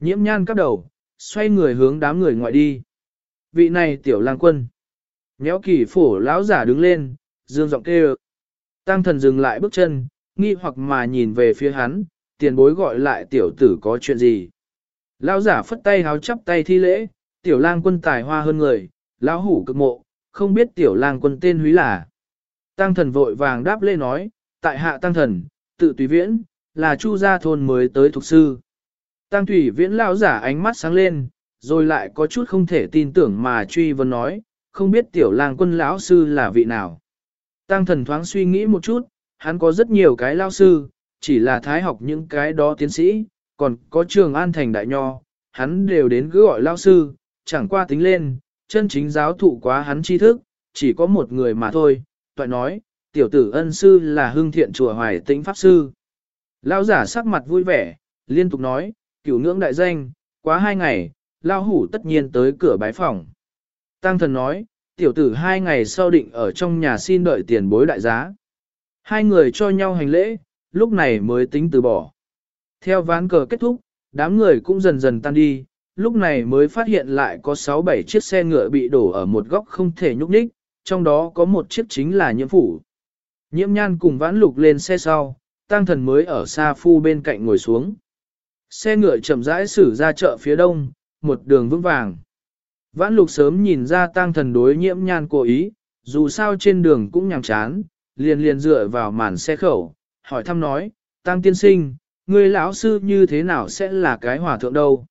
Nhiễm nhan cắp đầu, xoay người hướng đám người ngoại đi. Vị này tiểu lang quân. Nhéo kỳ phổ lão giả đứng lên, dương giọng kêu. Tăng thần dừng lại bước chân, nghi hoặc mà nhìn về phía hắn, tiền bối gọi lại tiểu tử có chuyện gì. Lão giả phất tay háo chắp tay thi lễ, tiểu lang quân tài hoa hơn người, lão hủ cực mộ, không biết tiểu lang quân tên húy là. Tăng thần vội vàng đáp lê nói, tại hạ tăng thần, tự tùy viễn, là chu gia thôn mới tới thuộc sư. Tăng thủy viễn lão giả ánh mắt sáng lên, rồi lại có chút không thể tin tưởng mà truy vấn nói, không biết tiểu lang quân lão sư là vị nào. Tăng thần thoáng suy nghĩ một chút, hắn có rất nhiều cái lao sư, chỉ là thái học những cái đó tiến sĩ, còn có trường an thành đại nho, hắn đều đến cứ gọi lao sư, chẳng qua tính lên, chân chính giáo thụ quá hắn tri thức, chỉ có một người mà thôi, toại nói, tiểu tử ân sư là hưng thiện chùa hoài tĩnh pháp sư. Lao giả sắc mặt vui vẻ, liên tục nói, cửu ngưỡng đại danh, quá hai ngày, lao hủ tất nhiên tới cửa bái phòng. Tăng thần nói, tiểu tử hai ngày sau định ở trong nhà xin đợi tiền bối đại giá. Hai người cho nhau hành lễ, lúc này mới tính từ bỏ. Theo ván cờ kết thúc, đám người cũng dần dần tan đi, lúc này mới phát hiện lại có 6-7 chiếc xe ngựa bị đổ ở một góc không thể nhúc nhích, trong đó có một chiếc chính là nhiễm phủ. Nhiễm nhan cùng vãn lục lên xe sau, tăng thần mới ở xa phu bên cạnh ngồi xuống. Xe ngựa chậm rãi xử ra chợ phía đông, một đường vững vàng. Vãn lục sớm nhìn ra tăng thần đối nhiễm nhan cố ý, dù sao trên đường cũng nhàm chán, liền liền dựa vào màn xe khẩu, hỏi thăm nói, tăng tiên sinh, người lão sư như thế nào sẽ là cái hòa thượng đâu?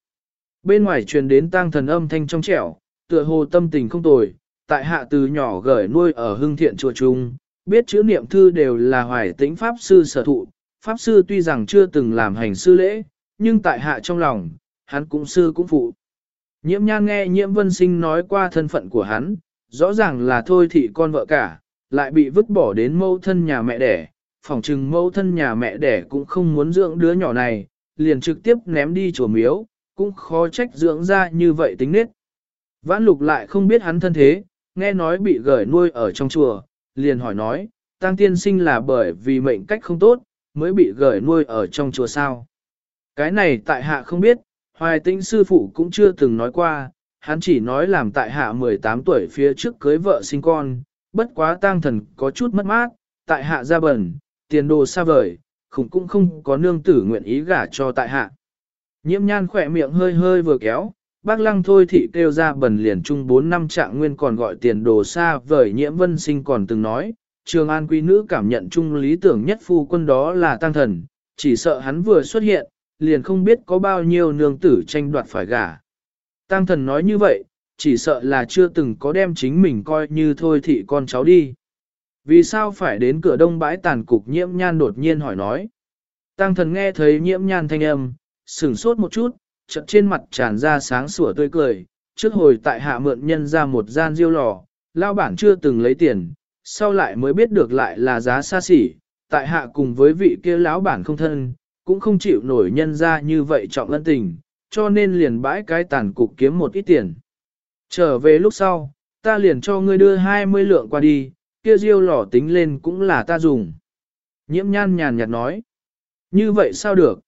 Bên ngoài truyền đến tăng thần âm thanh trong trẻo, tựa hồ tâm tình không tồi, tại hạ từ nhỏ gởi nuôi ở hưng thiện chùa trung, biết chữ niệm thư đều là hoài tĩnh pháp sư sở thụ, pháp sư tuy rằng chưa từng làm hành sư lễ, nhưng tại hạ trong lòng, hắn cũng sư cũng phụ. Nhiễm nhan nghe nhiễm vân sinh nói qua thân phận của hắn, rõ ràng là thôi thị con vợ cả, lại bị vứt bỏ đến mâu thân nhà mẹ đẻ, phỏng chừng mâu thân nhà mẹ đẻ cũng không muốn dưỡng đứa nhỏ này, liền trực tiếp ném đi chùa miếu, cũng khó trách dưỡng ra như vậy tính nết. Vãn lục lại không biết hắn thân thế, nghe nói bị gửi nuôi ở trong chùa, liền hỏi nói, tăng tiên sinh là bởi vì mệnh cách không tốt, mới bị gửi nuôi ở trong chùa sao. Cái này tại hạ không biết, hoài tĩnh sư phụ cũng chưa từng nói qua, hắn chỉ nói làm tại hạ 18 tuổi phía trước cưới vợ sinh con, bất quá tang thần có chút mất mát, tại hạ ra bẩn, tiền đồ xa vời, khủng cũng không có nương tử nguyện ý gả cho tại hạ. Nhiễm nhan khỏe miệng hơi hơi vừa kéo, bác lăng thôi thị kêu ra bần liền chung 4 năm trạng nguyên còn gọi tiền đồ xa vời nhiễm vân sinh còn từng nói, trường an quý nữ cảm nhận chung lý tưởng nhất phu quân đó là tăng thần, chỉ sợ hắn vừa xuất hiện, liền không biết có bao nhiêu nương tử tranh đoạt phải gả. Tăng thần nói như vậy, chỉ sợ là chưa từng có đem chính mình coi như thôi thị con cháu đi. Vì sao phải đến cửa đông bãi tàn cục nhiễm nhan đột nhiên hỏi nói. Tăng thần nghe thấy nhiễm nhan thanh âm, sửng sốt một chút, chợt trên mặt tràn ra sáng sủa tươi cười, trước hồi tại hạ mượn nhân ra một gian diêu lò, lao bản chưa từng lấy tiền, sau lại mới biết được lại là giá xa xỉ, tại hạ cùng với vị kia lão bản không thân, cũng không chịu nổi nhân ra như vậy trọng ân tình, cho nên liền bãi cái tàn cục kiếm một ít tiền. Trở về lúc sau, ta liền cho ngươi đưa 20 lượng qua đi, kia diêu lò tính lên cũng là ta dùng. Nhiễm nhan nhàn nhạt nói. Như vậy sao được?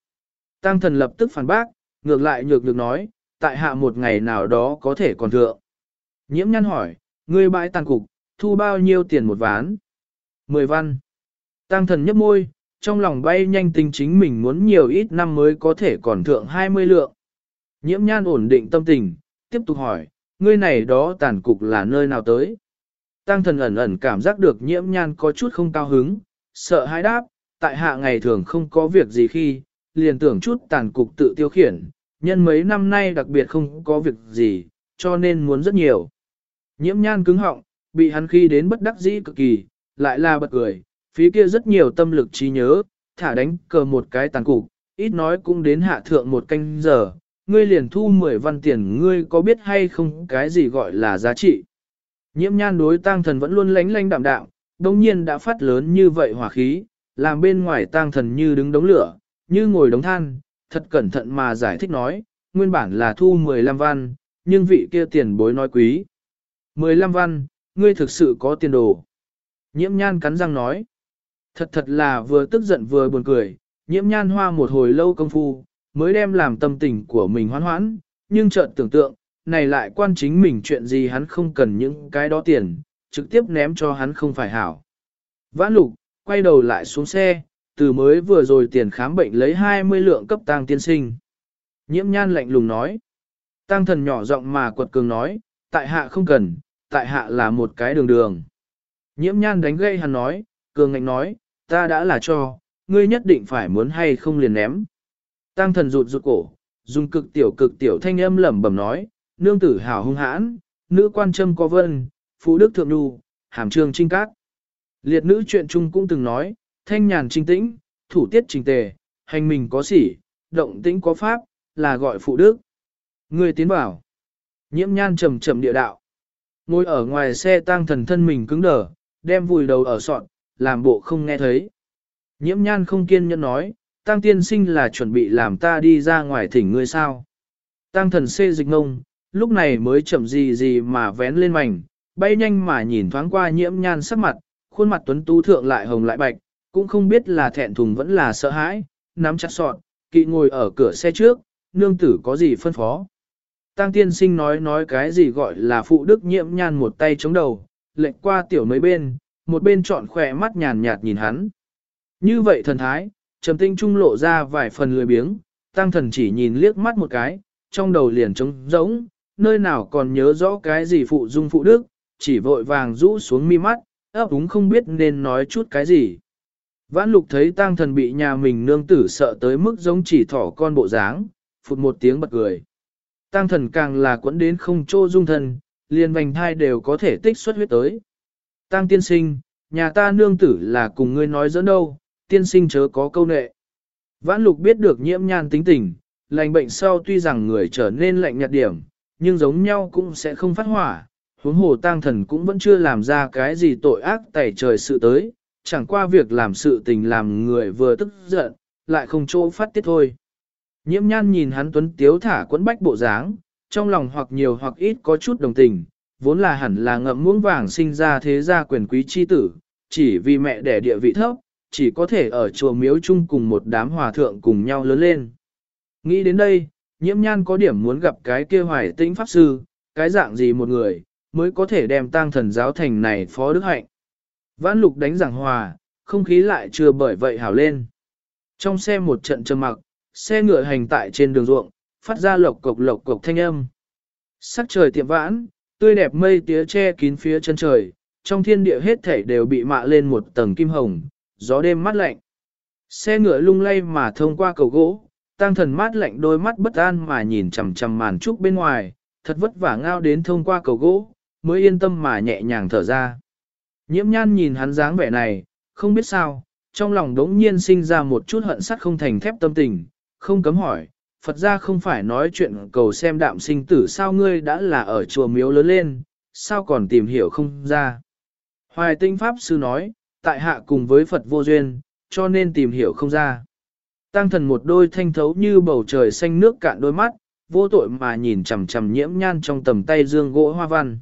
Tăng thần lập tức phản bác, ngược lại nhược được nói, tại hạ một ngày nào đó có thể còn thượng. Nhiễm nhan hỏi, ngươi bãi tàn cục, thu bao nhiêu tiền một ván? Mười văn. Tăng thần nhấp môi, trong lòng bay nhanh tính chính mình muốn nhiều ít năm mới có thể còn thượng 20 lượng. Nhiễm nhan ổn định tâm tình, tiếp tục hỏi, ngươi này đó tàn cục là nơi nào tới? Tăng thần ẩn ẩn cảm giác được nhiễm nhan có chút không cao hứng, sợ hãi đáp, tại hạ ngày thường không có việc gì khi, liền tưởng chút tàn cục tự tiêu khiển, nhân mấy năm nay đặc biệt không có việc gì, cho nên muốn rất nhiều. Nhiễm nhan cứng họng, bị hắn khi đến bất đắc dĩ cực kỳ, lại là bật cười, phía kia rất nhiều tâm lực trí nhớ, thả đánh cờ một cái tàn cục, ít nói cũng đến hạ thượng một canh giờ, ngươi liền thu 10 văn tiền ngươi có biết hay không cái gì gọi là giá trị. Nhiễm nhan đối tang thần vẫn luôn lánh lánh đạm đạm, đồng nhiên đã phát lớn như vậy hỏa khí, làm bên ngoài tang thần như đứng đống lửa, như ngồi đống than, thật cẩn thận mà giải thích nói, nguyên bản là thu 15 văn, nhưng vị kia tiền bối nói quý. 15 văn, ngươi thực sự có tiền đồ. Nhiễm nhan cắn răng nói, thật thật là vừa tức giận vừa buồn cười, nhiễm nhan hoa một hồi lâu công phu, mới đem làm tâm tình của mình hoán hoãn, nhưng chợt tưởng tượng, này lại quan chính mình chuyện gì hắn không cần những cái đó tiền, trực tiếp ném cho hắn không phải hảo. Vãn lục, quay đầu lại xuống xe, từ mới vừa rồi tiền khám bệnh lấy 20 lượng cấp tang tiên sinh. Nhiễm nhan lạnh lùng nói. Tăng thần nhỏ giọng mà quật cường nói, tại hạ không cần, tại hạ là một cái đường đường. Nhiễm nhan đánh gây hắn nói, cường ngạnh nói, ta đã là cho, ngươi nhất định phải muốn hay không liền ném. Tăng thần rụt rụt cổ, dùng cực tiểu cực tiểu thanh âm lẩm bẩm nói, nương tử hào hung hãn, nữ quan trâm có vân, phú đức thượng đu, hàm trường trinh cát. Liệt nữ chuyện chung cũng từng nói, thanh nhàn trinh tĩnh, thủ tiết trình tề, hành mình có sỉ, động tĩnh có pháp, là gọi phụ đức. Người tiến bảo. Nhiễm nhan trầm trầm địa đạo. Ngồi ở ngoài xe tang thần thân mình cứng đờ, đem vùi đầu ở sọn, làm bộ không nghe thấy. Nhiễm nhan không kiên nhẫn nói, tăng tiên sinh là chuẩn bị làm ta đi ra ngoài thỉnh ngươi sao. Tăng thần xê dịch ngông, lúc này mới chậm gì gì mà vén lên mảnh, bay nhanh mà nhìn thoáng qua nhiễm nhan sắc mặt, khuôn mặt tuấn tú thượng lại hồng lại bạch, cũng không biết là thẹn thùng vẫn là sợ hãi, nắm chặt sọt, kỵ ngồi ở cửa xe trước, nương tử có gì phân phó. Tăng tiên sinh nói nói cái gì gọi là phụ đức nhiễm nhan một tay chống đầu, lệnh qua tiểu mấy bên, một bên trọn khỏe mắt nhàn nhạt nhìn hắn. Như vậy thần thái, trầm tinh trung lộ ra vài phần lười biếng, tăng thần chỉ nhìn liếc mắt một cái, trong đầu liền trống rỗng, nơi nào còn nhớ rõ cái gì phụ dung phụ đức, chỉ vội vàng rũ xuống mi mắt, ấp úng không biết nên nói chút cái gì. Vãn lục thấy Tang thần bị nhà mình nương tử sợ tới mức giống chỉ thỏ con bộ dáng, phụt một tiếng bật cười. Tang thần càng là quẫn đến không trô dung thân, liền vành thai đều có thể tích xuất huyết tới. Tang tiên sinh, nhà ta nương tử là cùng ngươi nói dẫn đâu, tiên sinh chớ có câu nệ. Vãn lục biết được nhiễm nhan tính tình, lành bệnh sau tuy rằng người trở nên lạnh nhạt điểm, nhưng giống nhau cũng sẽ không phát hỏa. Huống hồ tang thần cũng vẫn chưa làm ra cái gì tội ác tẩy trời sự tới, chẳng qua việc làm sự tình làm người vừa tức giận, lại không chỗ phát tiết thôi. Nhiễm nhan nhìn hắn tuấn tiếu thả quấn bách bộ dáng, trong lòng hoặc nhiều hoặc ít có chút đồng tình, vốn là hẳn là ngậm muỗng vàng sinh ra thế gia quyền quý chi tử, chỉ vì mẹ đẻ địa vị thấp, chỉ có thể ở chùa miếu chung cùng một đám hòa thượng cùng nhau lớn lên. Nghĩ đến đây, nhiễm nhan có điểm muốn gặp cái kia hoài tĩnh pháp sư, cái dạng gì một người, mới có thể đem tang thần giáo thành này phó đức hạnh. Vãn lục đánh giảng hòa, không khí lại chưa bởi vậy hảo lên. Trong xe một trận trầm mặc, xe ngựa hành tại trên đường ruộng, phát ra lộc cộc lộc cộc thanh âm. Sắc trời tiệm vãn, tươi đẹp mây tía che kín phía chân trời, trong thiên địa hết thảy đều bị mạ lên một tầng kim hồng, gió đêm mát lạnh. Xe ngựa lung lay mà thông qua cầu gỗ, tăng thần mát lạnh đôi mắt bất an mà nhìn chằm chằm màn trúc bên ngoài, thật vất vả ngao đến thông qua cầu gỗ, mới yên tâm mà nhẹ nhàng thở ra. Nhiễm nhan nhìn hắn dáng vẻ này, không biết sao, trong lòng đống nhiên sinh ra một chút hận sắt không thành thép tâm tình, không cấm hỏi, Phật ra không phải nói chuyện cầu xem đạm sinh tử sao ngươi đã là ở chùa miếu lớn lên, sao còn tìm hiểu không ra. Hoài tinh Pháp Sư nói, tại hạ cùng với Phật vô duyên, cho nên tìm hiểu không ra. Tăng thần một đôi thanh thấu như bầu trời xanh nước cạn đôi mắt, vô tội mà nhìn chằm chằm nhiễm nhan trong tầm tay dương gỗ hoa văn.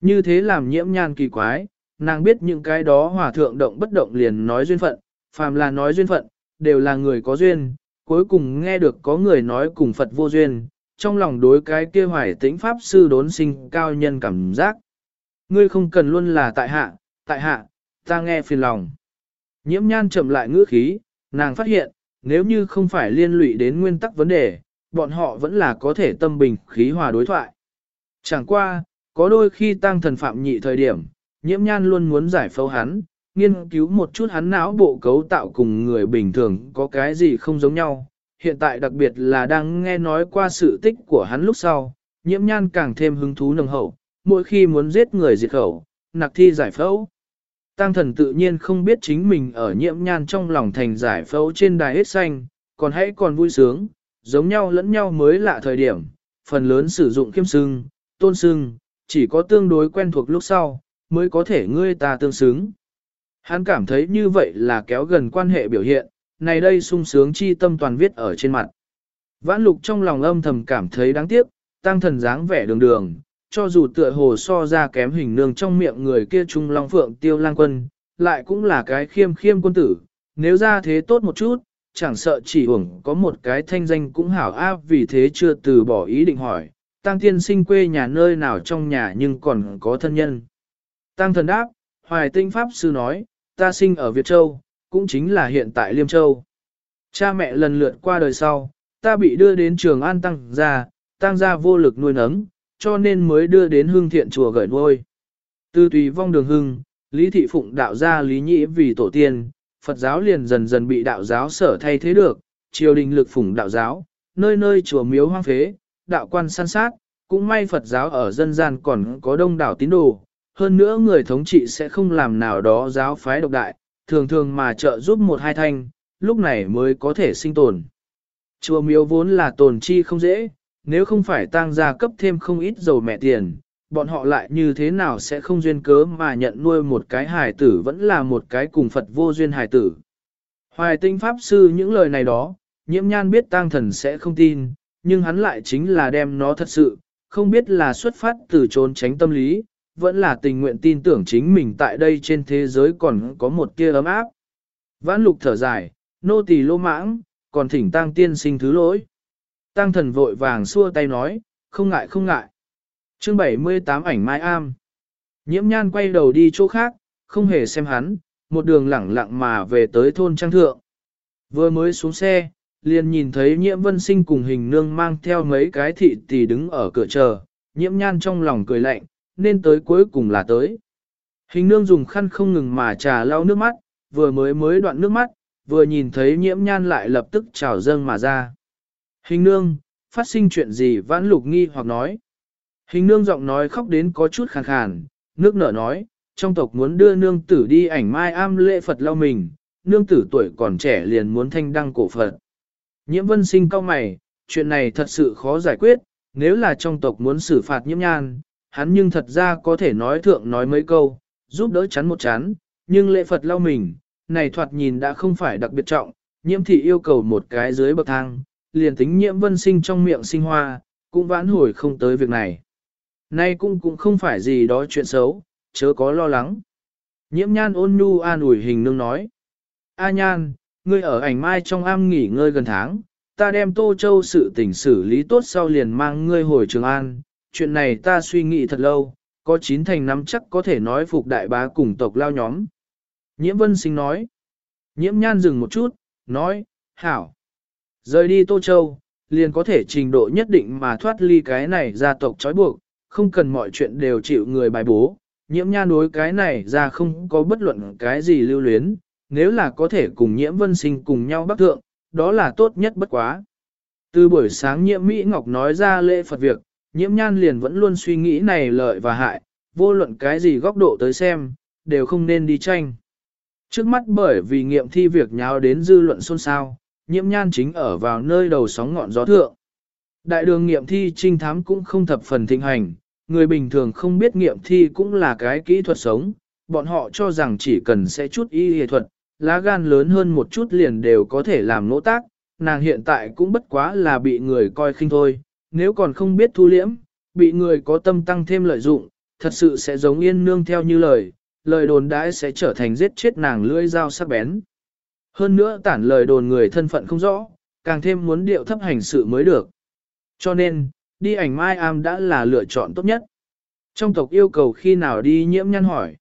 Như thế làm nhiễm nhan kỳ quái, nàng biết những cái đó hòa thượng động bất động liền nói duyên phận, phàm là nói duyên phận, đều là người có duyên, cuối cùng nghe được có người nói cùng Phật vô duyên, trong lòng đối cái kia hoài tĩnh Pháp sư đốn sinh cao nhân cảm giác. Ngươi không cần luôn là tại hạ, tại hạ, ta nghe phiền lòng. Nhiễm nhan chậm lại ngữ khí, nàng phát hiện, nếu như không phải liên lụy đến nguyên tắc vấn đề, bọn họ vẫn là có thể tâm bình khí hòa đối thoại. Chẳng qua, có đôi khi tăng thần phạm nhị thời điểm, nhiễm nhan luôn muốn giải phẫu hắn, nghiên cứu một chút hắn não bộ cấu tạo cùng người bình thường có cái gì không giống nhau. Hiện tại đặc biệt là đang nghe nói qua sự tích của hắn lúc sau, nhiễm nhan càng thêm hứng thú nồng hậu, mỗi khi muốn giết người diệt khẩu, nặc thi giải phẫu. Tăng thần tự nhiên không biết chính mình ở nhiễm nhan trong lòng thành giải phẫu trên đài hết xanh, còn hãy còn vui sướng, giống nhau lẫn nhau mới lạ thời điểm, phần lớn sử dụng kiêm sưng, tôn sưng, chỉ có tương đối quen thuộc lúc sau, mới có thể ngươi ta tương xứng. Hắn cảm thấy như vậy là kéo gần quan hệ biểu hiện, này đây sung sướng chi tâm toàn viết ở trên mặt. Vãn lục trong lòng âm thầm cảm thấy đáng tiếc, tăng thần dáng vẻ đường đường, cho dù tựa hồ so ra kém hình nương trong miệng người kia trung long phượng tiêu lang quân, lại cũng là cái khiêm khiêm quân tử, nếu ra thế tốt một chút, chẳng sợ chỉ hưởng có một cái thanh danh cũng hảo áp vì thế chưa từ bỏ ý định hỏi, tăng tiên sinh quê nhà nơi nào trong nhà nhưng còn có thân nhân. Tăng thần đáp, Hoài Tinh Pháp Sư nói, ta sinh ở Việt Châu, cũng chính là hiện tại Liêm Châu. Cha mẹ lần lượt qua đời sau, ta bị đưa đến trường an tăng gia, tăng gia vô lực nuôi nấng, cho nên mới đưa đến hương thiện chùa gửi nuôi. Từ tùy vong đường hưng, Lý Thị Phụng đạo gia Lý Nhĩ vì tổ tiên, Phật giáo liền dần dần bị đạo giáo sở thay thế được, triều đình lực phủng đạo giáo, nơi nơi chùa miếu hoang phế, đạo quan săn sát, cũng may Phật giáo ở dân gian còn có đông đảo tín đồ, hơn nữa người thống trị sẽ không làm nào đó giáo phái độc đại, thường thường mà trợ giúp một hai thanh, lúc này mới có thể sinh tồn. Chùa miếu vốn là tồn chi không dễ, nếu không phải tăng gia cấp thêm không ít dầu mẹ tiền, bọn họ lại như thế nào sẽ không duyên cớ mà nhận nuôi một cái hài tử vẫn là một cái cùng Phật vô duyên hài tử. Hoài tinh Pháp Sư những lời này đó, nhiễm nhan biết tăng thần sẽ không tin, nhưng hắn lại chính là đem nó thật sự, không biết là xuất phát từ trốn tránh tâm lý, vẫn là tình nguyện tin tưởng chính mình tại đây trên thế giới còn có một tia ấm áp. Vãn lục thở dài, nô tỳ lô mãng, còn thỉnh tăng tiên sinh thứ lỗi. Tăng thần vội vàng xua tay nói, không ngại không ngại. chương 78 ảnh mai am. Nhiễm nhan quay đầu đi chỗ khác, không hề xem hắn, một đường lẳng lặng mà về tới thôn trang thượng. Vừa mới xuống xe, liền nhìn thấy nhiễm vân sinh cùng hình nương mang theo mấy cái thị tỷ đứng ở cửa chờ, nhiễm nhan trong lòng cười lạnh, nên tới cuối cùng là tới. Hình nương dùng khăn không ngừng mà trà lau nước mắt, vừa mới mới đoạn nước mắt, vừa nhìn thấy nhiễm nhan lại lập tức trào dâng mà ra. Hình nương, phát sinh chuyện gì vãn lục nghi hoặc nói. Hình nương giọng nói khóc đến có chút khàn khàn, nước nở nói, trong tộc muốn đưa nương tử đi ảnh mai am lễ Phật lau mình, nương tử tuổi còn trẻ liền muốn thanh đăng cổ Phật. Nhiễm vân sinh cao mày, chuyện này thật sự khó giải quyết, nếu là trong tộc muốn xử phạt nhiễm nhan, hắn nhưng thật ra có thể nói thượng nói mấy câu, giúp đỡ chắn một chán, nhưng lễ Phật lau mình, này thoạt nhìn đã không phải đặc biệt trọng, nhiễm thị yêu cầu một cái dưới bậc thang, liền tính nhiễm vân sinh trong miệng sinh hoa, cũng vãn hồi không tới việc này. Nay cũng cũng không phải gì đó chuyện xấu, chớ có lo lắng. Nhiễm nhan ôn nhu an ủi hình nương nói. A nhan, ngươi ở ảnh mai trong am nghỉ ngơi gần tháng, ta đem Tô Châu sự tình xử lý tốt sau liền mang ngươi hồi Trường An. Chuyện này ta suy nghĩ thật lâu, có chín thành năm chắc có thể nói phục đại bá cùng tộc lao nhóm. Nhiễm vân sinh nói. Nhiễm nhan dừng một chút, nói, hảo. Rời đi Tô Châu, liền có thể trình độ nhất định mà thoát ly cái này gia tộc trói buộc, không cần mọi chuyện đều chịu người bài bố. Nhiễm nhan đối cái này ra không có bất luận cái gì lưu luyến, nếu là có thể cùng nhiễm vân sinh cùng nhau bắc thượng, đó là tốt nhất bất quá. Từ buổi sáng nhiễm Mỹ Ngọc nói ra lễ Phật việc, nhiễm nhan liền vẫn luôn suy nghĩ này lợi và hại, vô luận cái gì góc độ tới xem, đều không nên đi tranh. Trước mắt bởi vì nghiệm thi việc nháo đến dư luận xôn xao, nhiễm nhan chính ở vào nơi đầu sóng ngọn gió thượng. Đại đường nghiệm thi trinh thám cũng không thập phần thịnh hành, người bình thường không biết nghiệm thi cũng là cái kỹ thuật sống, bọn họ cho rằng chỉ cần sẽ chút y y thuật, lá gan lớn hơn một chút liền đều có thể làm nỗ tác, nàng hiện tại cũng bất quá là bị người coi khinh thôi, nếu còn không biết thu liễm, bị người có tâm tăng thêm lợi dụng, thật sự sẽ giống yên nương theo như lời, lời đồn đãi sẽ trở thành giết chết nàng lưỡi dao sắc bén. Hơn nữa tản lời đồn người thân phận không rõ, càng thêm muốn điệu thấp hành sự mới được. Cho nên, đi ảnh mai am đã là lựa chọn tốt nhất. Trong tộc yêu cầu khi nào đi nhiễm nhăn hỏi.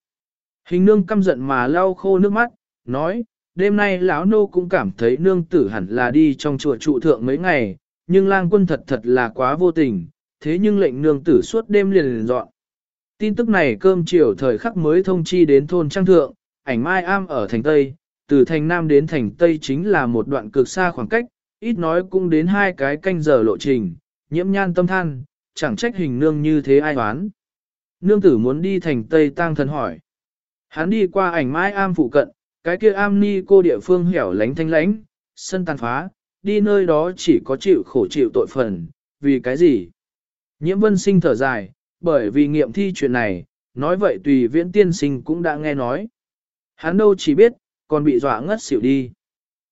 Hình nương căm giận mà lau khô nước mắt, nói, đêm nay lão nô cũng cảm thấy nương tử hẳn là đi trong chùa trụ thượng mấy ngày, nhưng lang quân thật thật là quá vô tình, thế nhưng lệnh nương tử suốt đêm liền liền dọn. Tin tức này cơm chiều thời khắc mới thông chi đến thôn trang thượng, ảnh mai am ở thành Tây, từ thành Nam đến thành Tây chính là một đoạn cực xa khoảng cách, ít nói cũng đến hai cái canh giờ lộ trình, nhiễm nhan tâm than, chẳng trách hình nương như thế ai đoán. Nương tử muốn đi thành Tây tang thần hỏi. Hắn đi qua ảnh mai am phụ cận, cái kia am ni cô địa phương hẻo lánh thanh lánh, sân tàn phá, đi nơi đó chỉ có chịu khổ chịu tội phần, vì cái gì? Nhiễm vân sinh thở dài, bởi vì nghiệm thi chuyện này, nói vậy tùy viễn tiên sinh cũng đã nghe nói. Hắn đâu chỉ biết, còn bị dọa ngất xỉu đi.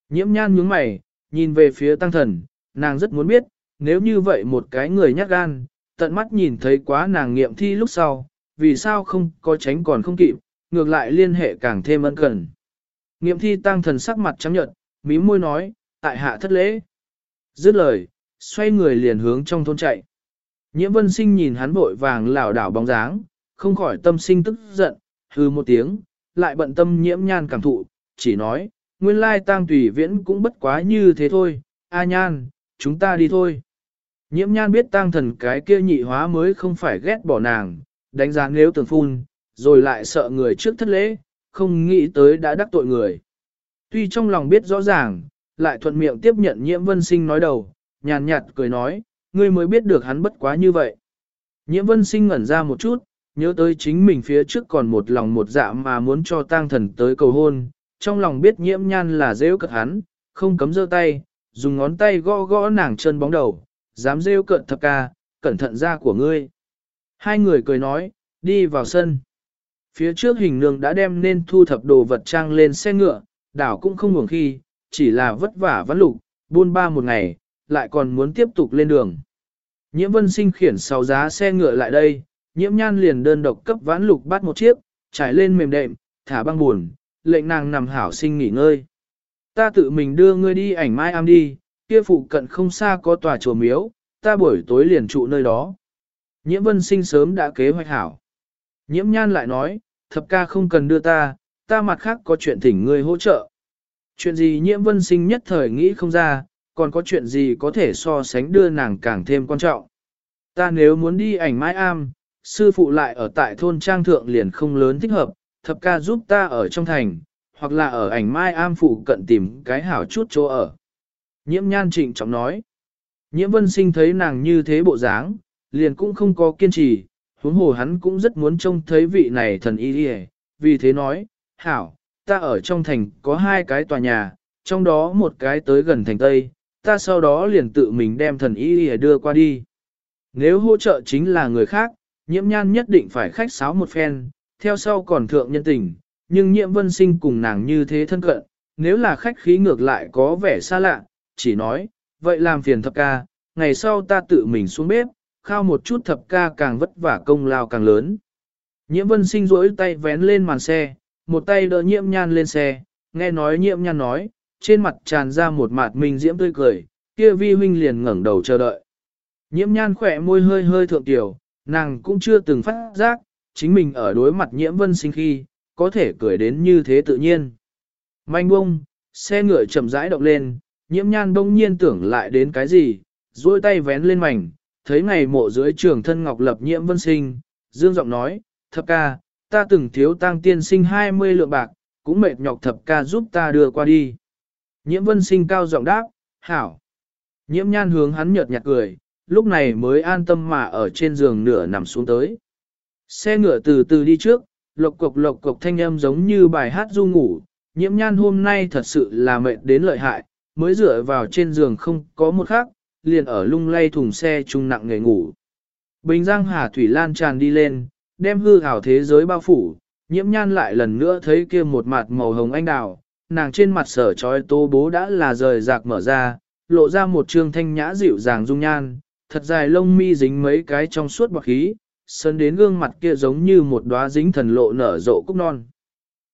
Nhiễm nhan nhướng mày, nhìn về phía tăng thần, nàng rất muốn biết, nếu như vậy một cái người nhát gan, tận mắt nhìn thấy quá nàng nghiệm thi lúc sau, vì sao không có tránh còn không kịp, ngược lại liên hệ càng thêm ân cần. Nghiệm thi tăng thần sắc mặt trắng nhợt, mí môi nói, tại hạ thất lễ. Dứt lời, xoay người liền hướng trong thôn chạy. Nhiễm vân sinh nhìn hắn vội vàng lảo đảo bóng dáng, không khỏi tâm sinh tức giận, hư một tiếng, lại bận tâm nhiễm nhan cảm thụ, chỉ nói, nguyên lai tang tùy viễn cũng bất quá như thế thôi, a nhan, chúng ta đi thôi. Nhiễm nhan biết tang thần cái kia nhị hóa mới không phải ghét bỏ nàng, đánh giá nếu tưởng phun, rồi lại sợ người trước thất lễ, không nghĩ tới đã đắc tội người. Tuy trong lòng biết rõ ràng, lại thuận miệng tiếp nhận nhiễm vân sinh nói đầu, nhàn nhạt cười nói, ngươi mới biết được hắn bất quá như vậy. Nhiễm vân sinh ngẩn ra một chút, nhớ tới chính mình phía trước còn một lòng một dạ mà muốn cho tang thần tới cầu hôn, trong lòng biết nhiễm nhan là rêu cợt hắn, không cấm giơ tay, dùng ngón tay gõ gõ nàng chân bóng đầu, dám rêu cợt thập ca, cẩn thận ra của ngươi. Hai người cười nói, đi vào sân. Phía trước hình nương đã đem nên thu thập đồ vật trang lên xe ngựa, đảo cũng không ngủng khi, chỉ là vất vả vãn lục, buôn ba một ngày, lại còn muốn tiếp tục lên đường. Nhiễm vân sinh khiển sau giá xe ngựa lại đây, nhiễm nhan liền đơn độc cấp vãn lục bắt một chiếc, trải lên mềm đệm, thả băng buồn, lệnh nàng nằm hảo sinh nghỉ ngơi. Ta tự mình đưa ngươi đi ảnh mai am đi, kia phụ cận không xa có tòa chùa miếu, ta buổi tối liền trụ nơi đó. Nhiễm vân sinh sớm đã kế hoạch hảo. Nhiễm nhan lại nói, thập ca không cần đưa ta, ta mặt khác có chuyện thỉnh ngươi hỗ trợ. Chuyện gì nhiễm vân sinh nhất thời nghĩ không ra, còn có chuyện gì có thể so sánh đưa nàng càng thêm quan trọng. Ta nếu muốn đi ảnh mãi am, sư phụ lại ở tại thôn trang thượng liền không lớn thích hợp, thập ca giúp ta ở trong thành, hoặc là ở ảnh mai am phụ cận tìm cái hảo chút chỗ ở. Nhiễm nhan trịnh trọng nói. Nhiễm vân sinh thấy nàng như thế bộ dáng, liền cũng không có kiên trì, huống hồ hắn cũng rất muốn trông thấy vị này thần y đi vì thế nói, hảo, ta ở trong thành có hai cái tòa nhà, trong đó một cái tới gần thành Tây, ta sau đó liền tự mình đem thần y đi đưa qua đi. Nếu hỗ trợ chính là người khác, nhiễm nhan nhất định phải khách sáo một phen, theo sau còn thượng nhân tình, nhưng nhiễm vân sinh cùng nàng như thế thân cận, nếu là khách khí ngược lại có vẻ xa lạ, chỉ nói, vậy làm phiền thập ca, ngày sau ta tự mình xuống bếp, khao một chút thập ca càng vất vả công lao càng lớn. Nhiễm vân sinh rỗi tay vén lên màn xe, một tay đỡ nhiễm nhan lên xe, nghe nói nhiễm nhan nói, trên mặt tràn ra một mạt mình diễm tươi cười, kia vi huynh liền ngẩng đầu chờ đợi. Nhiễm nhan khỏe môi hơi hơi thượng tiểu, nàng cũng chưa từng phát giác, chính mình ở đối mặt nhiễm vân sinh khi, có thể cười đến như thế tự nhiên. Manh bông, xe ngựa chậm rãi động lên, nhiễm nhan đông nhiên tưởng lại đến cái gì, duỗi tay vén lên mảnh, thấy ngày mộ dưới trường thân ngọc lập nhiễm vân sinh, dương giọng nói, thập ca, ta từng thiếu tăng tiên sinh 20 lượng bạc, cũng mệt nhọc thập ca giúp ta đưa qua đi. Nhiễm vân sinh cao giọng đáp, hảo. Nhiễm nhan hướng hắn nhợt nhạt cười, lúc này mới an tâm mà ở trên giường nửa nằm xuống tới. Xe ngựa từ từ đi trước, lộc cục lộc cục thanh âm giống như bài hát du ngủ, nhiễm nhan hôm nay thật sự là mệt đến lợi hại, mới dựa vào trên giường không có một khắc, liền ở lung lay thùng xe trung nặng nghề ngủ. Bình Giang Hà Thủy Lan tràn đi lên, đem hư ảo thế giới bao phủ, nhiễm nhan lại lần nữa thấy kia một mặt màu hồng anh đào, nàng trên mặt sở trói tô bố đã là rời rạc mở ra, lộ ra một trương thanh nhã dịu dàng dung nhan, thật dài lông mi dính mấy cái trong suốt bọc khí, sơn đến gương mặt kia giống như một đóa dính thần lộ nở rộ cúc non.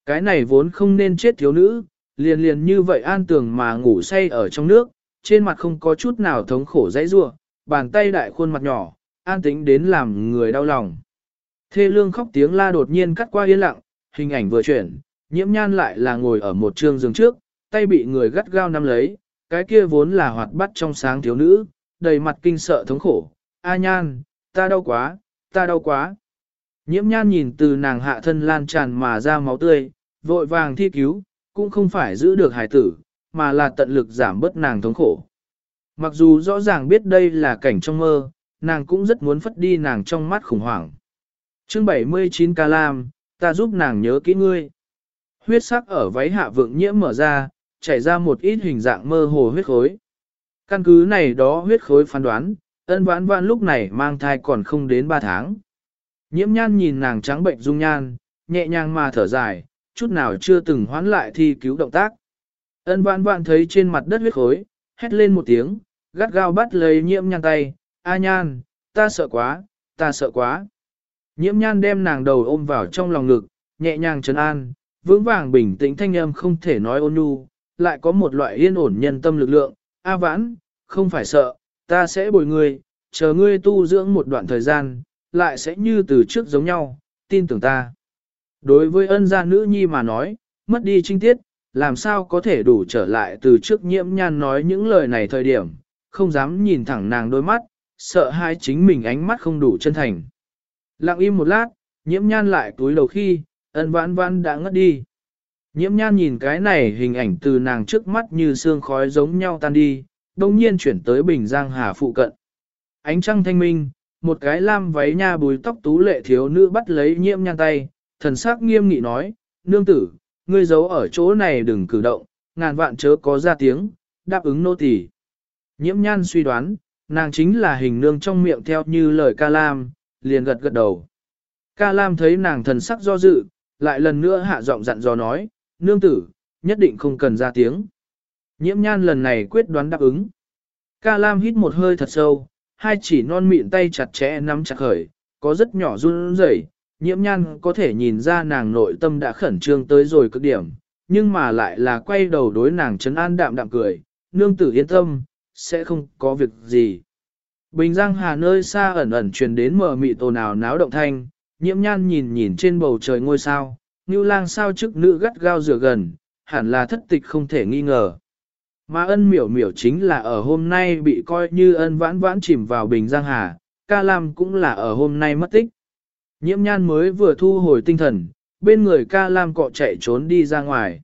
Cái này vốn không nên chết thiếu nữ, liền liền như vậy an tường mà ngủ say ở trong nước, trên mặt không có chút nào thống khổ dãy rua, bàn tay đại khuôn mặt nhỏ, an tĩnh đến làm người đau lòng. Thê lương khóc tiếng la đột nhiên cắt qua yên lặng, hình ảnh vừa chuyển, nhiễm nhan lại là ngồi ở một trường giường trước, tay bị người gắt gao nắm lấy, cái kia vốn là hoạt bắt trong sáng thiếu nữ, đầy mặt kinh sợ thống khổ. A nhan, ta đau quá, ta đau quá. Nhiễm nhan nhìn từ nàng hạ thân lan tràn mà ra máu tươi, vội vàng thi cứu, cũng không phải giữ được hải tử, mà là tận lực giảm bớt nàng thống khổ. Mặc dù rõ ràng biết đây là cảnh trong mơ, nàng cũng rất muốn phất đi nàng trong mắt khủng hoảng chương 79 ca lam, ta giúp nàng nhớ kỹ ngươi. Huyết sắc ở váy hạ vượng nhiễm mở ra, chảy ra một ít hình dạng mơ hồ huyết khối. Căn cứ này đó huyết khối phán đoán, ân vãn vãn lúc này mang thai còn không đến 3 tháng. Nhiễm nhan nhìn nàng trắng bệnh dung nhan, nhẹ nhàng mà thở dài, chút nào chưa từng hoán lại thi cứu động tác. Ân vãn vãn thấy trên mặt đất huyết khối, hét lên một tiếng, gắt gao bắt lấy nhiễm nhan tay, A nhan, ta sợ quá, ta sợ quá. Nhiễm nhan đem nàng đầu ôm vào trong lòng ngực, nhẹ nhàng trấn an, vững vàng bình tĩnh thanh âm không thể nói ôn nhu, lại có một loại yên ổn nhân tâm lực lượng. A vãn, không phải sợ, ta sẽ bồi ngươi, chờ ngươi tu dưỡng một đoạn thời gian, lại sẽ như từ trước giống nhau, tin tưởng ta. Đối với ân gia nữ nhi mà nói, mất đi trinh tiết, làm sao có thể đủ trở lại từ trước nhiễm nhan nói những lời này thời điểm, không dám nhìn thẳng nàng đôi mắt, sợ hai chính mình ánh mắt không đủ chân thành. Lặng im một lát, nhiễm nhan lại túi đầu khi, ân vãn vãn đã ngất đi. Nhiễm nhan nhìn cái này hình ảnh từ nàng trước mắt như sương khói giống nhau tan đi, đồng nhiên chuyển tới Bình Giang Hà phụ cận. Ánh trăng thanh minh, một cái lam váy nha bùi tóc tú lệ thiếu nữ bắt lấy nhiễm nhan tay, thần sắc nghiêm nghị nói, nương tử, ngươi giấu ở chỗ này đừng cử động, ngàn vạn chớ có ra tiếng, đáp ứng nô tỳ. Nhiễm nhan suy đoán, nàng chính là hình nương trong miệng theo như lời ca lam, liền gật gật đầu. Ca lam thấy nàng thần sắc do dự, lại lần nữa hạ giọng dặn dò nói, nương tử, nhất định không cần ra tiếng. Nhiễm nhan lần này quyết đoán đáp ứng. Ca lam hít một hơi thật sâu, hai chỉ non mịn tay chặt chẽ nắm chặt khởi, có rất nhỏ run rẩy. nhiễm nhan có thể nhìn ra nàng nội tâm đã khẩn trương tới rồi cực điểm, nhưng mà lại là quay đầu đối nàng trấn an đạm đạm cười, nương tử yên tâm, sẽ không có việc gì. Bình Giang Hà nơi xa ẩn ẩn truyền đến mờ mị tổ nào náo động thanh, nhiễm nhan nhìn nhìn trên bầu trời ngôi sao, như lang sao chức nữ gắt gao rửa gần, hẳn là thất tịch không thể nghi ngờ. Mà ân miểu miểu chính là ở hôm nay bị coi như ân vãn vãn chìm vào Bình Giang Hà, ca lam cũng là ở hôm nay mất tích. Nhiễm nhan mới vừa thu hồi tinh thần, bên người ca lam cọ chạy trốn đi ra ngoài.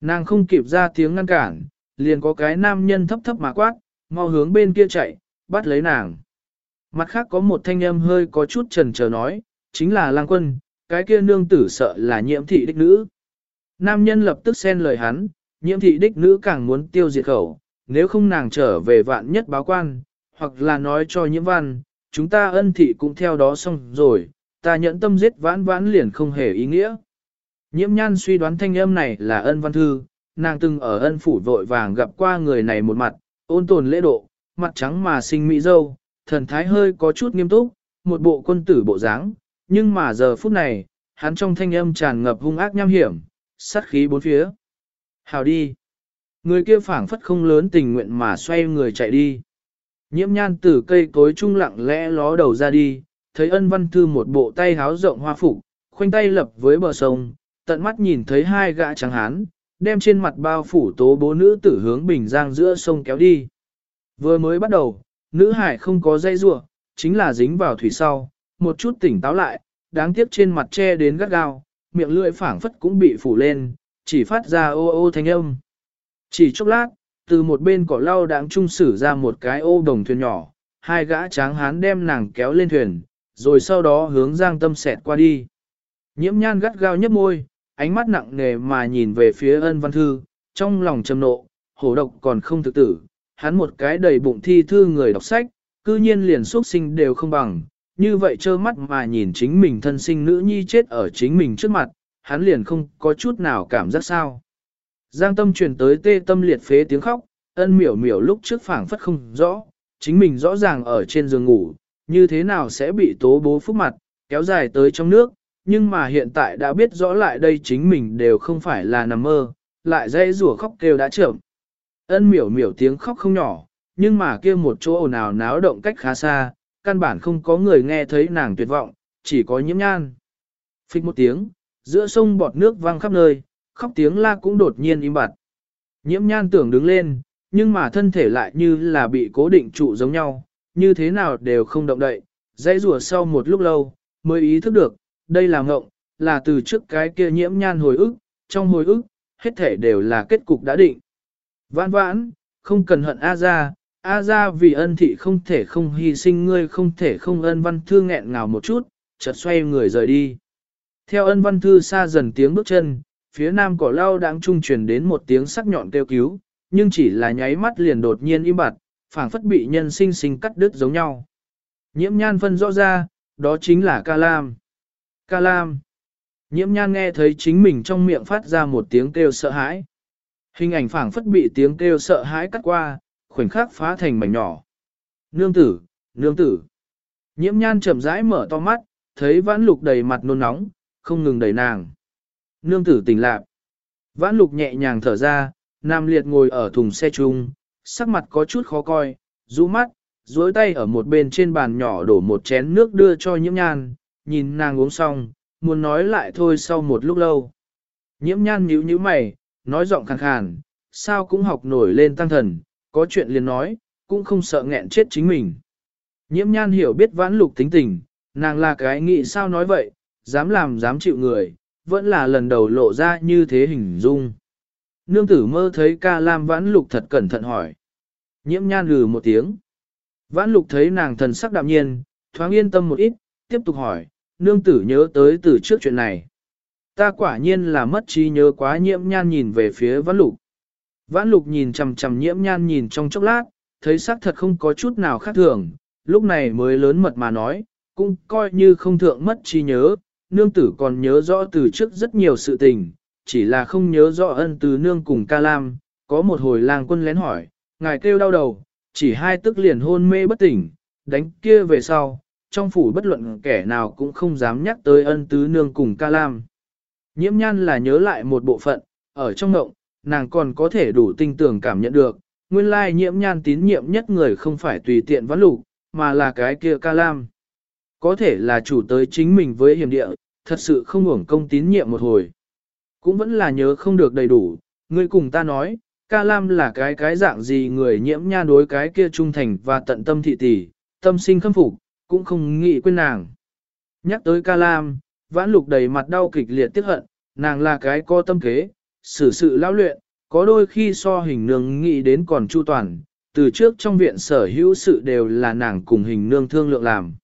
Nàng không kịp ra tiếng ngăn cản, liền có cái nam nhân thấp thấp mà quát, mau hướng bên kia chạy, bắt lấy nàng. Mặt khác có một thanh âm hơi có chút trần chờ nói, chính là lang quân, cái kia nương tử sợ là nhiễm thị đích nữ. Nam nhân lập tức xen lời hắn, nhiễm thị đích nữ càng muốn tiêu diệt khẩu, nếu không nàng trở về vạn nhất báo quan, hoặc là nói cho nhiễm văn, chúng ta ân thị cũng theo đó xong rồi, ta nhẫn tâm giết vãn vãn liền không hề ý nghĩa. Nhiễm nhan suy đoán thanh âm này là ân văn thư, nàng từng ở ân phủ vội vàng gặp qua người này một mặt, ôn tồn lễ độ, mặt trắng mà sinh mỹ dâu, thần thái hơi có chút nghiêm túc, một bộ quân tử bộ dáng, nhưng mà giờ phút này, hắn trong thanh âm tràn ngập hung ác nham hiểm, sát khí bốn phía. Hào đi. Người kia phảng phất không lớn tình nguyện mà xoay người chạy đi. Nhiễm nhan từ cây cối trung lặng lẽ ló đầu ra đi, thấy ân văn thư một bộ tay háo rộng hoa phục, khoanh tay lập với bờ sông, tận mắt nhìn thấy hai gã trắng hán, đem trên mặt bao phủ tố bố nữ tử hướng bình giang giữa sông kéo đi. Vừa mới bắt đầu, nữ hải không có dây rua, chính là dính vào thủy sau, một chút tỉnh táo lại, đáng tiếc trên mặt che đến gắt gao, miệng lưỡi phảng phất cũng bị phủ lên, chỉ phát ra ô ô thanh âm. Chỉ chốc lát, từ một bên cỏ lau đáng trung sử ra một cái ô đồng thuyền nhỏ, hai gã tráng hán đem nàng kéo lên thuyền, rồi sau đó hướng giang tâm xẹt qua đi. Nhiễm nhan gắt gao nhấp môi, ánh mắt nặng nề mà nhìn về phía ân văn thư, trong lòng trầm nộ, hổ độc còn không thực tử, hắn một cái đầy bụng thi thư người đọc sách, cư nhiên liền xuất sinh đều không bằng, như vậy trơ mắt mà nhìn chính mình thân sinh nữ nhi chết ở chính mình trước mặt, hắn liền không có chút nào cảm giác sao. Giang tâm truyền tới tê tâm liệt phế tiếng khóc, ân miểu miểu lúc trước phảng phất không rõ, chính mình rõ ràng ở trên giường ngủ, như thế nào sẽ bị tố bố phúc mặt, kéo dài tới trong nước, nhưng mà hiện tại đã biết rõ lại đây chính mình đều không phải là nằm mơ, lại dây rủa khóc kêu đã trưởng. Ân miểu miểu tiếng khóc không nhỏ, nhưng mà kia một chỗ ồn ào náo động cách khá xa, căn bản không có người nghe thấy nàng tuyệt vọng, chỉ có nhiễm nhan. Phích một tiếng, giữa sông bọt nước văng khắp nơi, khóc tiếng la cũng đột nhiên im bặt. Nhiễm nhan tưởng đứng lên, nhưng mà thân thể lại như là bị cố định trụ giống nhau, như thế nào đều không động đậy, dãy rùa sau một lúc lâu, mới ý thức được, đây là ngộng, là từ trước cái kia nhiễm nhan hồi ức, trong hồi ức, hết thể đều là kết cục đã định. Vãn vãn, không cần hận A ra, A ra vì ân thị không thể không hy sinh ngươi không thể không ân văn thư nghẹn ngào một chút, chợt xoay người rời đi. Theo ân văn thư xa dần tiếng bước chân, phía nam cỏ lao đang trung truyền đến một tiếng sắc nhọn kêu cứu, nhưng chỉ là nháy mắt liền đột nhiên im bặt, phảng phất bị nhân sinh sinh cắt đứt giống nhau. Nhiễm nhan phân rõ ra, đó chính là ca lam. Ca lam. Nhiễm nhan nghe thấy chính mình trong miệng phát ra một tiếng kêu sợ hãi. Hình ảnh phảng phất bị tiếng kêu sợ hãi cắt qua, khoảnh khắc phá thành mảnh nhỏ. Nương tử, nương tử. Nhiễm nhan chậm rãi mở to mắt, thấy vãn lục đầy mặt nôn nóng, không ngừng đẩy nàng. Nương tử tỉnh lạc. Vãn lục nhẹ nhàng thở ra, nam liệt ngồi ở thùng xe chung, sắc mặt có chút khó coi, rũ mắt, duỗi tay ở một bên trên bàn nhỏ đổ một chén nước đưa cho nhiễm nhan, nhìn nàng uống xong, muốn nói lại thôi sau một lúc lâu. Nhiễm nhan nhíu nhíu mày, nói giọng khàn khàn, sao cũng học nổi lên tăng thần, có chuyện liền nói, cũng không sợ nghẹn chết chính mình. Nhiễm nhan hiểu biết vãn lục tính tình, nàng là cái nghĩ sao nói vậy, dám làm dám chịu người, vẫn là lần đầu lộ ra như thế hình dung. Nương tử mơ thấy ca lam vãn lục thật cẩn thận hỏi. Nhiễm nhan lừ một tiếng. Vãn lục thấy nàng thần sắc đạm nhiên, thoáng yên tâm một ít, tiếp tục hỏi, nương tử nhớ tới từ trước chuyện này. Ta quả nhiên là mất trí nhớ quá nhiễm nhan nhìn về phía vãn lục. Vãn lục nhìn chằm chằm nhiễm nhan nhìn trong chốc lát, thấy xác thật không có chút nào khác thường, lúc này mới lớn mật mà nói, cũng coi như không thượng mất trí nhớ, nương tử còn nhớ rõ từ trước rất nhiều sự tình, chỉ là không nhớ rõ ân từ nương cùng ca lam, có một hồi lang quân lén hỏi, ngài kêu đau đầu, chỉ hai tức liền hôn mê bất tỉnh, đánh kia về sau, trong phủ bất luận kẻ nào cũng không dám nhắc tới ân tứ nương cùng ca lam. Nhiễm nhan là nhớ lại một bộ phận, ở trong ngộng, nàng còn có thể đủ tinh tưởng cảm nhận được, nguyên lai nhiễm nhan tín nhiệm nhất người không phải tùy tiện vãn lục, mà là cái kia ca lam. Có thể là chủ tới chính mình với hiểm địa, thật sự không hưởng công tín nhiệm một hồi. Cũng vẫn là nhớ không được đầy đủ, người cùng ta nói, ca lam là cái cái dạng gì người nhiễm nhan đối cái kia trung thành và tận tâm thị tỷ, tâm sinh khâm phục, cũng không nghĩ quên nàng. Nhắc tới ca lam, vãn lục đầy mặt đau kịch liệt tiếc hận, nàng là cái có tâm kế, xử sự lao luyện, có đôi khi so hình nương nghĩ đến còn chu toàn, từ trước trong viện sở hữu sự đều là nàng cùng hình nương thương lượng làm.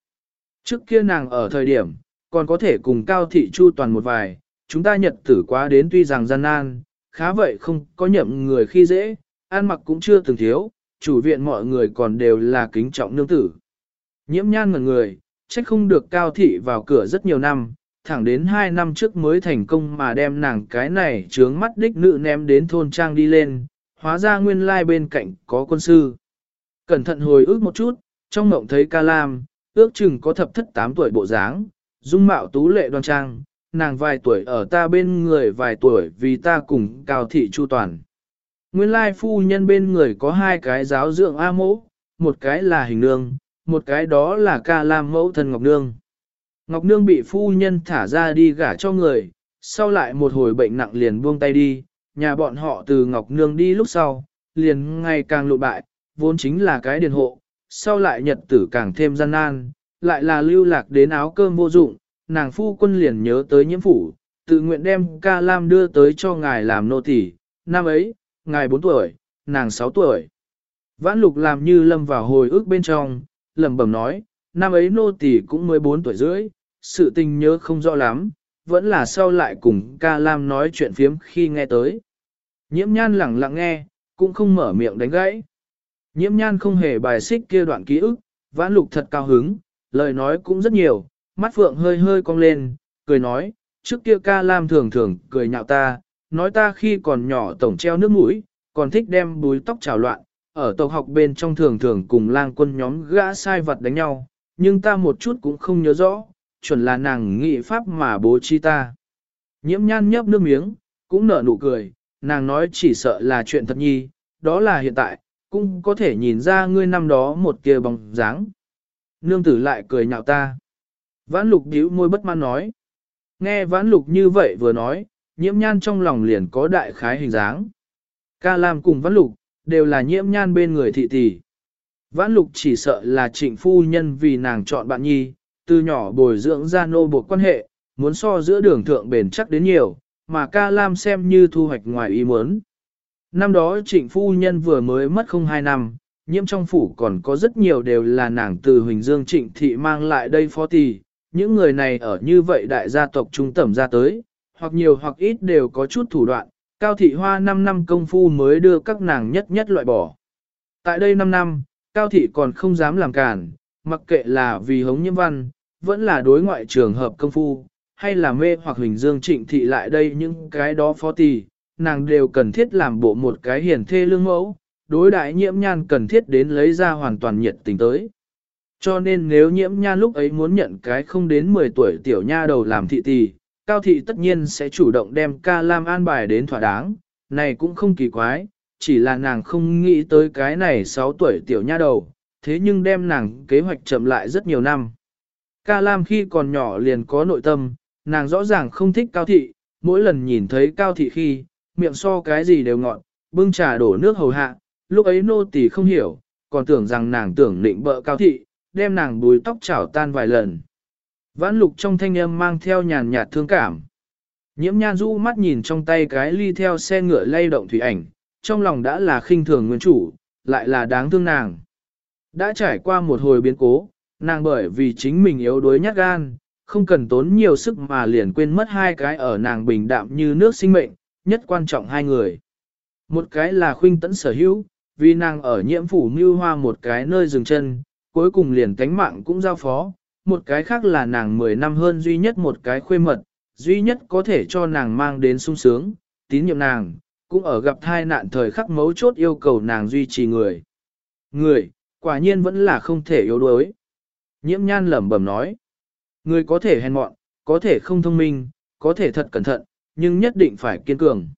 Trước kia nàng ở thời điểm, còn có thể cùng cao thị chu toàn một vài, chúng ta nhật tử quá đến tuy rằng gian nan, khá vậy không có nhậm người khi dễ, ăn mặc cũng chưa từng thiếu, chủ viện mọi người còn đều là kính trọng nương tử. Nhiễm nhan ngần người, trách không được cao thị vào cửa rất nhiều năm, thẳng đến hai năm trước mới thành công mà đem nàng cái này trướng mắt đích nữ ném đến thôn trang đi lên, hóa ra nguyên lai bên cạnh có quân sư. Cẩn thận hồi ức một chút, trong mộng thấy ca lam, ước chừng có thập thất tám tuổi bộ dáng, dung mạo tú lệ đoan trang, nàng vài tuổi ở ta bên người vài tuổi vì ta cùng cao thị chu toàn. Nguyên lai phu nhân bên người có hai cái giáo dưỡng A mẫu, một cái là hình nương, một cái đó là ca lam mẫu thân Ngọc Nương. Ngọc Nương bị phu nhân thả ra đi gả cho người, sau lại một hồi bệnh nặng liền buông tay đi, nhà bọn họ từ Ngọc Nương đi lúc sau, liền ngày càng lụ bại, vốn chính là cái điền hộ, sau lại nhật tử càng thêm gian nan, lại là lưu lạc đến áo cơm vô dụng, nàng phu quân liền nhớ tới nhiễm phủ, tự nguyện đem ca lam đưa tới cho ngài làm nô tỳ. năm ấy, ngài 4 tuổi, nàng 6 tuổi. Vãn lục làm như lâm vào hồi ức bên trong, lẩm bẩm nói, năm ấy nô tỳ cũng 14 tuổi rưỡi, sự tình nhớ không rõ lắm, vẫn là sau lại cùng ca lam nói chuyện phiếm khi nghe tới. Nhiễm nhan lặng lặng nghe, cũng không mở miệng đánh gãy. Nhiễm nhan không hề bài xích kia đoạn ký ức, vãn lục thật cao hứng, lời nói cũng rất nhiều, mắt phượng hơi hơi cong lên, cười nói, trước kia ca lam thường thường cười nhạo ta, nói ta khi còn nhỏ tổng treo nước mũi, còn thích đem búi tóc trào loạn, ở tộc học bên trong thường thường cùng lang quân nhóm gã sai vật đánh nhau, nhưng ta một chút cũng không nhớ rõ, chuẩn là nàng nghị pháp mà bố trí ta. Nhiễm nhan nhấp nước miếng, cũng nở nụ cười, nàng nói chỉ sợ là chuyện thật nhi, đó là hiện tại, cũng có thể nhìn ra ngươi năm đó một kia bóng dáng. Nương tử lại cười nhạo ta. Vãn lục điếu môi bất mãn nói. Nghe vãn lục như vậy vừa nói, nhiễm nhan trong lòng liền có đại khái hình dáng. Ca Lam cùng vãn lục, đều là nhiễm nhan bên người thị tỷ. Vãn lục chỉ sợ là trịnh phu nhân vì nàng chọn bạn nhi, từ nhỏ bồi dưỡng ra nô buộc quan hệ, muốn so giữa đường thượng bền chắc đến nhiều, mà ca lam xem như thu hoạch ngoài ý muốn. Năm đó trịnh phu nhân vừa mới mất không hai năm, nhiễm trong phủ còn có rất nhiều đều là nàng từ Huỳnh Dương trịnh thị mang lại đây phó tỷ, những người này ở như vậy đại gia tộc trung tẩm ra tới, hoặc nhiều hoặc ít đều có chút thủ đoạn, cao thị hoa 5 năm công phu mới đưa các nàng nhất nhất loại bỏ. Tại đây 5 năm, cao thị còn không dám làm cản, mặc kệ là vì hống nhiễm văn, vẫn là đối ngoại trường hợp công phu, hay là mê hoặc hình dương trịnh thị lại đây những cái đó phó tỷ, nàng đều cần thiết làm bộ một cái hiền thê lương mẫu, đối đại nhiễm nhan cần thiết đến lấy ra hoàn toàn nhiệt tình tới. Cho nên nếu nhiễm nhan lúc ấy muốn nhận cái không đến 10 tuổi tiểu nha đầu làm thị tỷ, cao thị tất nhiên sẽ chủ động đem ca lam an bài đến thỏa đáng, này cũng không kỳ quái, chỉ là nàng không nghĩ tới cái này 6 tuổi tiểu nha đầu, thế nhưng đem nàng kế hoạch chậm lại rất nhiều năm. Ca lam khi còn nhỏ liền có nội tâm, nàng rõ ràng không thích cao thị, mỗi lần nhìn thấy cao thị khi, miệng so cái gì đều ngọn, bưng trà đổ nước hầu hạ, lúc ấy nô tỳ không hiểu, còn tưởng rằng nàng tưởng định bợ cao thị, đem nàng bùi tóc chảo tan vài lần. Vãn lục trong thanh âm mang theo nhàn nhạt thương cảm. Nhiễm nhan rũ mắt nhìn trong tay cái ly theo xe ngựa lay động thủy ảnh, trong lòng đã là khinh thường nguyên chủ, lại là đáng thương nàng. Đã trải qua một hồi biến cố, nàng bởi vì chính mình yếu đuối nhát gan, không cần tốn nhiều sức mà liền quên mất hai cái ở nàng bình đạm như nước sinh mệnh, nhất quan trọng hai người. Một cái là khuynh tẫn sở hữu, vì nàng ở nhiễm phủ như hoa một cái nơi dừng chân, cuối cùng liền tánh mạng cũng giao phó, một cái khác là nàng 10 năm hơn duy nhất một cái khuê mật, duy nhất có thể cho nàng mang đến sung sướng, tín nhiệm nàng, cũng ở gặp thai nạn thời khắc mấu chốt yêu cầu nàng duy trì người. Người, quả nhiên vẫn là không thể yếu đuối. Nhiễm nhan lẩm bẩm nói, người có thể hèn mọn, có thể không thông minh, có thể thật cẩn thận, nhưng nhất định phải kiên cường.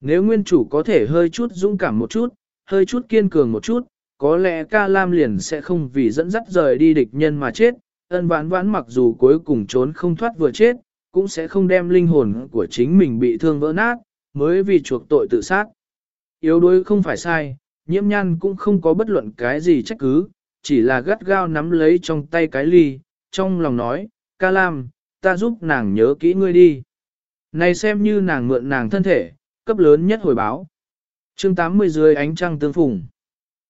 Nếu nguyên chủ có thể hơi chút dũng cảm một chút, hơi chút kiên cường một chút, có lẽ ca lam liền sẽ không vì dẫn dắt rời đi địch nhân mà chết, ân vãn vãn mặc dù cuối cùng trốn không thoát vừa chết, cũng sẽ không đem linh hồn của chính mình bị thương vỡ nát, mới vì chuộc tội tự sát. Yếu đuối không phải sai, nhiễm nhan cũng không có bất luận cái gì trách cứ, chỉ là gắt gao nắm lấy trong tay cái ly, trong lòng nói, ca lam, ta giúp nàng nhớ kỹ ngươi đi. Này xem như nàng mượn nàng thân thể, cấp lớn nhất hồi báo. chương 80 dưới ánh trăng tương phùng.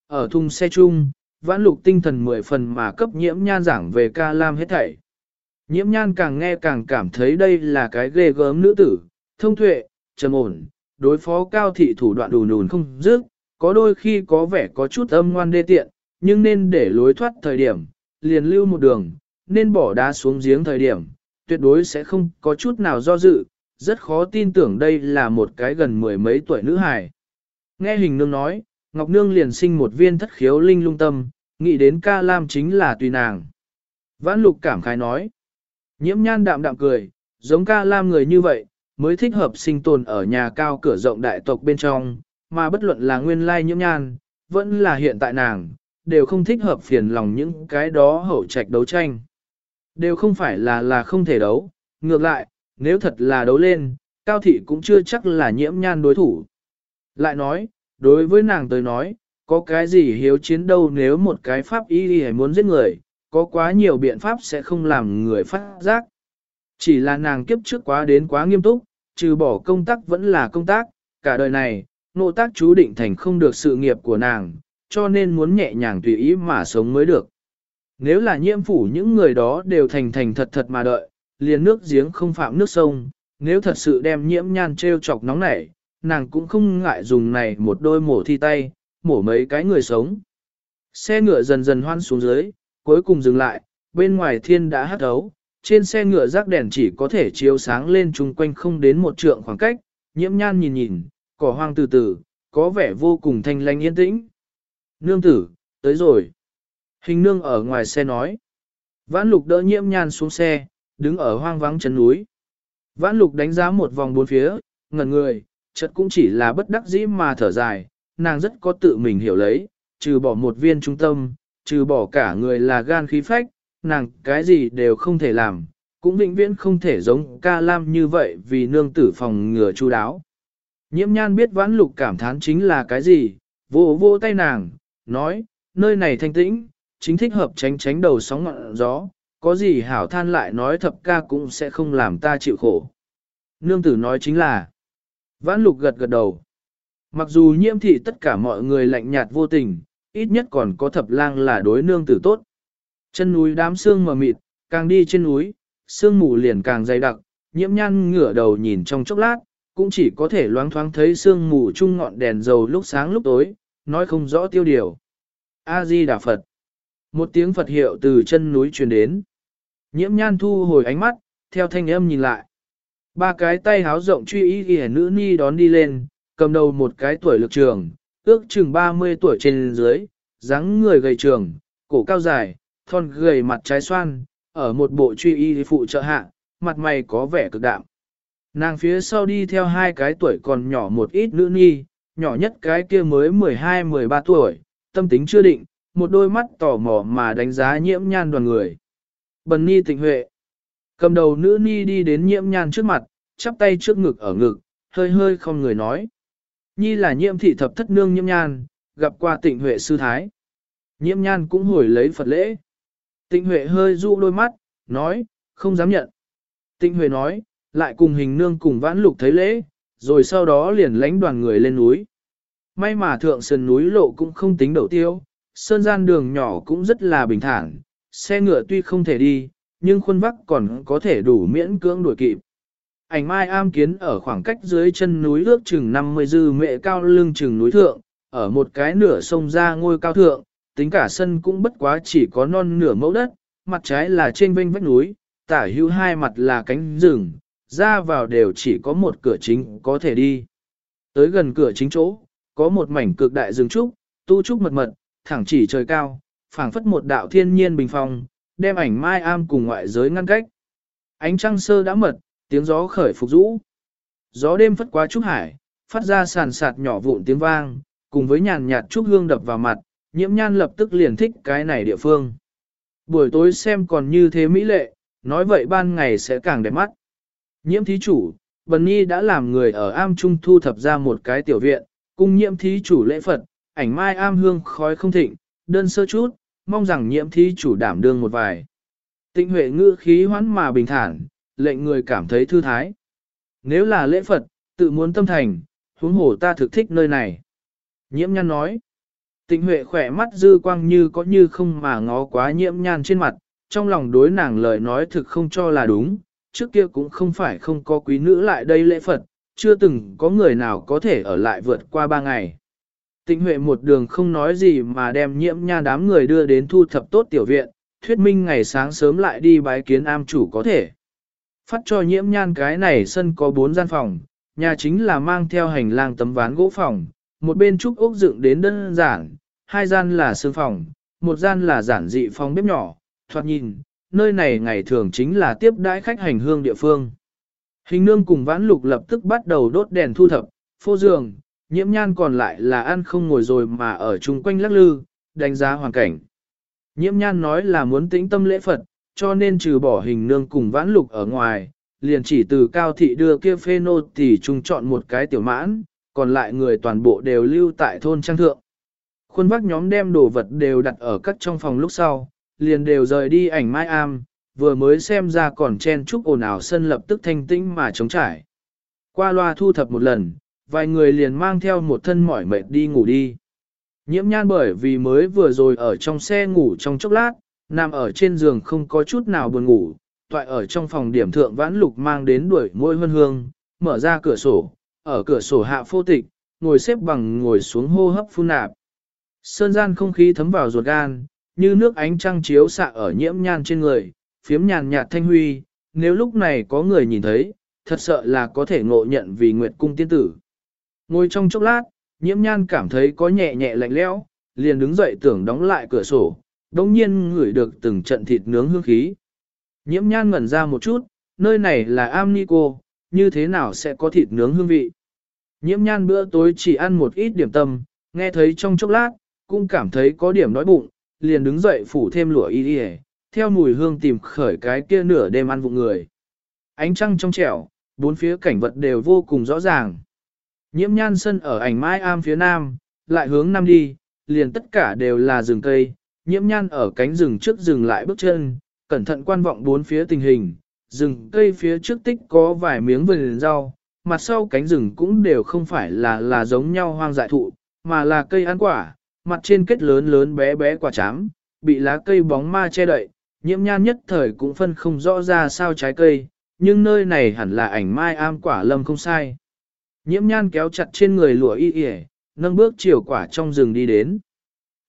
Ở thùng xe chung, vãn lục tinh thần mười phần mà cấp nhiễm nhan giảng về ca lam hết thảy. Nhiễm nhan càng nghe càng cảm thấy đây là cái ghê gớm nữ tử, thông tuệ, trầm ổn, đối phó cao thị thủ đoạn đùn đùn không dứt, có đôi khi có vẻ có chút âm ngoan đê tiện, nhưng nên để lối thoát thời điểm, liền lưu một đường, nên bỏ đá xuống giếng thời điểm, tuyệt đối sẽ không có chút nào do dự, rất khó tin tưởng đây là một cái gần mười mấy tuổi nữ hài. Nghe hình nương nói, Ngọc Nương liền sinh một viên thất khiếu linh lung tâm, nghĩ đến ca lam chính là tùy nàng. Vãn lục cảm khái nói. Nhiễm nhan đạm đạm cười, giống ca lam người như vậy, mới thích hợp sinh tồn ở nhà cao cửa rộng đại tộc bên trong, mà bất luận là nguyên lai nhiễm nhan, vẫn là hiện tại nàng, đều không thích hợp phiền lòng những cái đó hậu trạch đấu tranh. Đều không phải là là không thể đấu, ngược lại, nếu thật là đấu lên, cao thị cũng chưa chắc là nhiễm nhan đối thủ. Lại nói, đối với nàng tới nói, có cái gì hiếu chiến đâu nếu một cái pháp y đi muốn giết người, có quá nhiều biện pháp sẽ không làm người phát giác. Chỉ là nàng kiếp trước quá đến quá nghiêm túc, trừ bỏ công tác vẫn là công tác, cả đời này, nộ tác chú định thành không được sự nghiệp của nàng, cho nên muốn nhẹ nhàng tùy ý mà sống mới được. Nếu là nhiễm phủ những người đó đều thành thành thật thật mà đợi, liền nước giếng không phạm nước sông, nếu thật sự đem nhiễm nhan treo chọc nóng nảy, nàng cũng không ngại dùng này một đôi mổ thi tay, mổ mấy cái người sống. Xe ngựa dần dần hoan xuống dưới, cuối cùng dừng lại, bên ngoài thiên đã hắt ấu, trên xe ngựa rác đèn chỉ có thể chiếu sáng lên chung quanh không đến một trượng khoảng cách, nhiễm nhan nhìn nhìn, cỏ hoang từ từ, có vẻ vô cùng thanh lanh yên tĩnh. Nương tử, tới rồi. Hình nương ở ngoài xe nói. Vãn lục đỡ nhiễm nhan xuống xe, đứng ở hoang vắng chân núi. Vãn lục đánh giá một vòng bốn phía, ngẩn người, chợt cũng chỉ là bất đắc dĩ mà thở dài, nàng rất có tự mình hiểu lấy, trừ bỏ một viên trung tâm, trừ bỏ cả người là gan khí phách, nàng cái gì đều không thể làm, cũng vĩnh viễn không thể giống ca lam như vậy vì nương tử phòng ngừa chu đáo. Nhiễm nhan biết vãn lục cảm thán chính là cái gì, vô vô tay nàng, nói, nơi này thanh tĩnh, chính thích hợp tránh tránh đầu sóng ngọn gió, có gì hảo than lại nói thập ca cũng sẽ không làm ta chịu khổ. Nương tử nói chính là, vãn lục gật gật đầu. Mặc dù nhiễm thị tất cả mọi người lạnh nhạt vô tình, ít nhất còn có thập lang là đối nương tử tốt. Chân núi đám sương mờ mịt, càng đi trên núi, sương mù liền càng dày đặc, nhiễm nhan ngửa đầu nhìn trong chốc lát, cũng chỉ có thể loáng thoáng thấy sương mù chung ngọn đèn dầu lúc sáng lúc tối, nói không rõ tiêu điều. A-di Đà Phật. Một tiếng Phật hiệu từ chân núi truyền đến. Nhiễm nhan thu hồi ánh mắt, theo thanh âm nhìn lại. Ba cái tay háo rộng truy ý ghi nữ ni đón đi lên, cầm đầu một cái tuổi lực trường, ước chừng 30 tuổi trên dưới, dáng người gầy trường, cổ cao dài, thon gầy mặt trái xoan, ở một bộ truy y phụ trợ hạ, mặt mày có vẻ cực đạm. Nàng phía sau đi theo hai cái tuổi còn nhỏ một ít nữ nhi, nhỏ nhất cái kia mới 12-13 tuổi, tâm tính chưa định, một đôi mắt tò mò mà đánh giá nhiễm nhan đoàn người. Bần ni tịnh huệ. Cầm đầu nữ ni đi đến nhiễm nhan trước mặt, chắp tay trước ngực ở ngực, hơi hơi không người nói. Nhi là nhiễm thị thập thất nương nhiễm nhan, gặp qua tịnh huệ sư thái. Nhiễm nhan cũng hồi lấy Phật lễ. Tịnh huệ hơi dụ đôi mắt, nói, không dám nhận. Tịnh huệ nói, lại cùng hình nương cùng vãn lục thấy lễ, rồi sau đó liền lãnh đoàn người lên núi. May mà thượng sườn núi lộ cũng không tính đầu tiêu, sơn gian đường nhỏ cũng rất là bình thản, xe ngựa tuy không thể đi, nhưng khuôn vắc còn có thể đủ miễn cưỡng đuổi kịp. Ảnh mai am kiến ở khoảng cách dưới chân núi ước chừng 50 dư mệ cao lưng chừng núi thượng, ở một cái nửa sông ra ngôi cao thượng, tính cả sân cũng bất quá chỉ có non nửa mẫu đất, mặt trái là trên vênh vách núi, tả hữu hai mặt là cánh rừng, ra vào đều chỉ có một cửa chính có thể đi. Tới gần cửa chính chỗ, có một mảnh cực đại rừng trúc, tu trúc mật mật, thẳng chỉ trời cao, phảng phất một đạo thiên nhiên bình phong, đem ảnh mai am cùng ngoại giới ngăn cách. Ánh trăng sơ đã mật, tiếng gió khởi phục rũ. Gió đêm phất qua trúc hải, phát ra sàn sạt nhỏ vụn tiếng vang, cùng với nhàn nhạt trúc hương đập vào mặt, nhiễm nhan lập tức liền thích cái này địa phương. Buổi tối xem còn như thế mỹ lệ, nói vậy ban ngày sẽ càng đẹp mắt. Nhiễm thí chủ, Bần Nhi đã làm người ở am trung thu thập ra một cái tiểu viện, cung nhiễm thí chủ lễ Phật, ảnh mai am hương khói không thịnh, đơn sơ chút, mong rằng nhiễm thí chủ đảm đương một vài. Tịnh huệ ngữ khí hoán mà bình thản, lệnh người cảm thấy thư thái. Nếu là lễ Phật, tự muốn tâm thành, huống hồ ta thực thích nơi này. Nhiễm nhan nói. Tịnh huệ khỏe mắt dư quang như có như không mà ngó quá nhiễm nhan trên mặt, trong lòng đối nàng lời nói thực không cho là đúng, trước kia cũng không phải không có quý nữ lại đây lễ Phật, chưa từng có người nào có thể ở lại vượt qua ba ngày. Tịnh Huệ một đường không nói gì mà đem nhiễm nha đám người đưa đến thu thập tốt tiểu viện, thuyết minh ngày sáng sớm lại đi bái kiến am chủ có thể. Phát cho nhiễm nhan cái này sân có bốn gian phòng, nhà chính là mang theo hành lang tấm ván gỗ phòng, một bên trúc ốc dựng đến đơn giản, hai gian là sương phòng, một gian là giản dị phòng bếp nhỏ, thoạt nhìn, nơi này ngày thường chính là tiếp đãi khách hành hương địa phương. Hình nương cùng vãn lục lập tức bắt đầu đốt đèn thu thập, phô giường, nhiễm nhan còn lại là ăn không ngồi rồi mà ở chung quanh lắc lư, đánh giá hoàn cảnh. Nhiễm nhan nói là muốn tĩnh tâm lễ Phật, cho nên trừ bỏ hình nương cùng vãn lục ở ngoài, liền chỉ từ cao thị đưa kia phê nô tỷ chung chọn một cái tiểu mãn, còn lại người toàn bộ đều lưu tại thôn trang thượng. Khuôn vác nhóm đem đồ vật đều đặt ở các trong phòng lúc sau, liền đều rời đi ảnh mai am, vừa mới xem ra còn chen chúc ồn ào sân lập tức thanh tĩnh mà chống trải. Qua loa thu thập một lần, vài người liền mang theo một thân mỏi mệt đi ngủ đi. Nhiễm nhan bởi vì mới vừa rồi ở trong xe ngủ trong chốc lát, nằm ở trên giường không có chút nào buồn ngủ, toại ở trong phòng điểm thượng vãn lục mang đến đuổi môi hương hương, mở ra cửa sổ, ở cửa sổ hạ phô tịch, ngồi xếp bằng ngồi xuống hô hấp phun nạp. Sơn gian không khí thấm vào ruột gan, như nước ánh trăng chiếu xạ ở nhiễm nhan trên người, phiếm nhàn nhạt thanh huy, nếu lúc này có người nhìn thấy, thật sợ là có thể ngộ nhận vì nguyệt cung tiên tử. Ngồi trong chốc lát, nhiễm nhan cảm thấy có nhẹ nhẹ lạnh lẽo, liền đứng dậy tưởng đóng lại cửa sổ, đồng nhiên ngửi được từng trận thịt nướng hương khí. Nhiễm nhan ngẩn ra một chút, nơi này là am ni cô, như thế nào sẽ có thịt nướng hương vị. Nhiễm nhan bữa tối chỉ ăn một ít điểm tâm, nghe thấy trong chốc lát, cũng cảm thấy có điểm đói bụng, liền đứng dậy phủ thêm lụa y đi theo mùi hương tìm khởi cái kia nửa đêm ăn vụng người. Ánh trăng trong trẻo, bốn phía cảnh vật đều vô cùng rõ ràng. Nhiễm nhan sân ở ảnh mai am phía nam, lại hướng nam đi, liền tất cả đều là rừng cây, nhiễm nhan ở cánh rừng trước rừng lại bước chân, cẩn thận quan vọng bốn phía tình hình, rừng cây phía trước tích có vài miếng vườn rau, mặt sau cánh rừng cũng đều không phải là là giống nhau hoang dại thụ, mà là cây ăn quả, mặt trên kết lớn lớn bé bé quả chám, bị lá cây bóng ma che đậy, nhiễm nhan nhất thời cũng phân không rõ ra sao trái cây, nhưng nơi này hẳn là ảnh mai am quả lâm không sai. Nhiễm nhan kéo chặt trên người lụa y ỉa, nâng bước chiều quả trong rừng đi đến.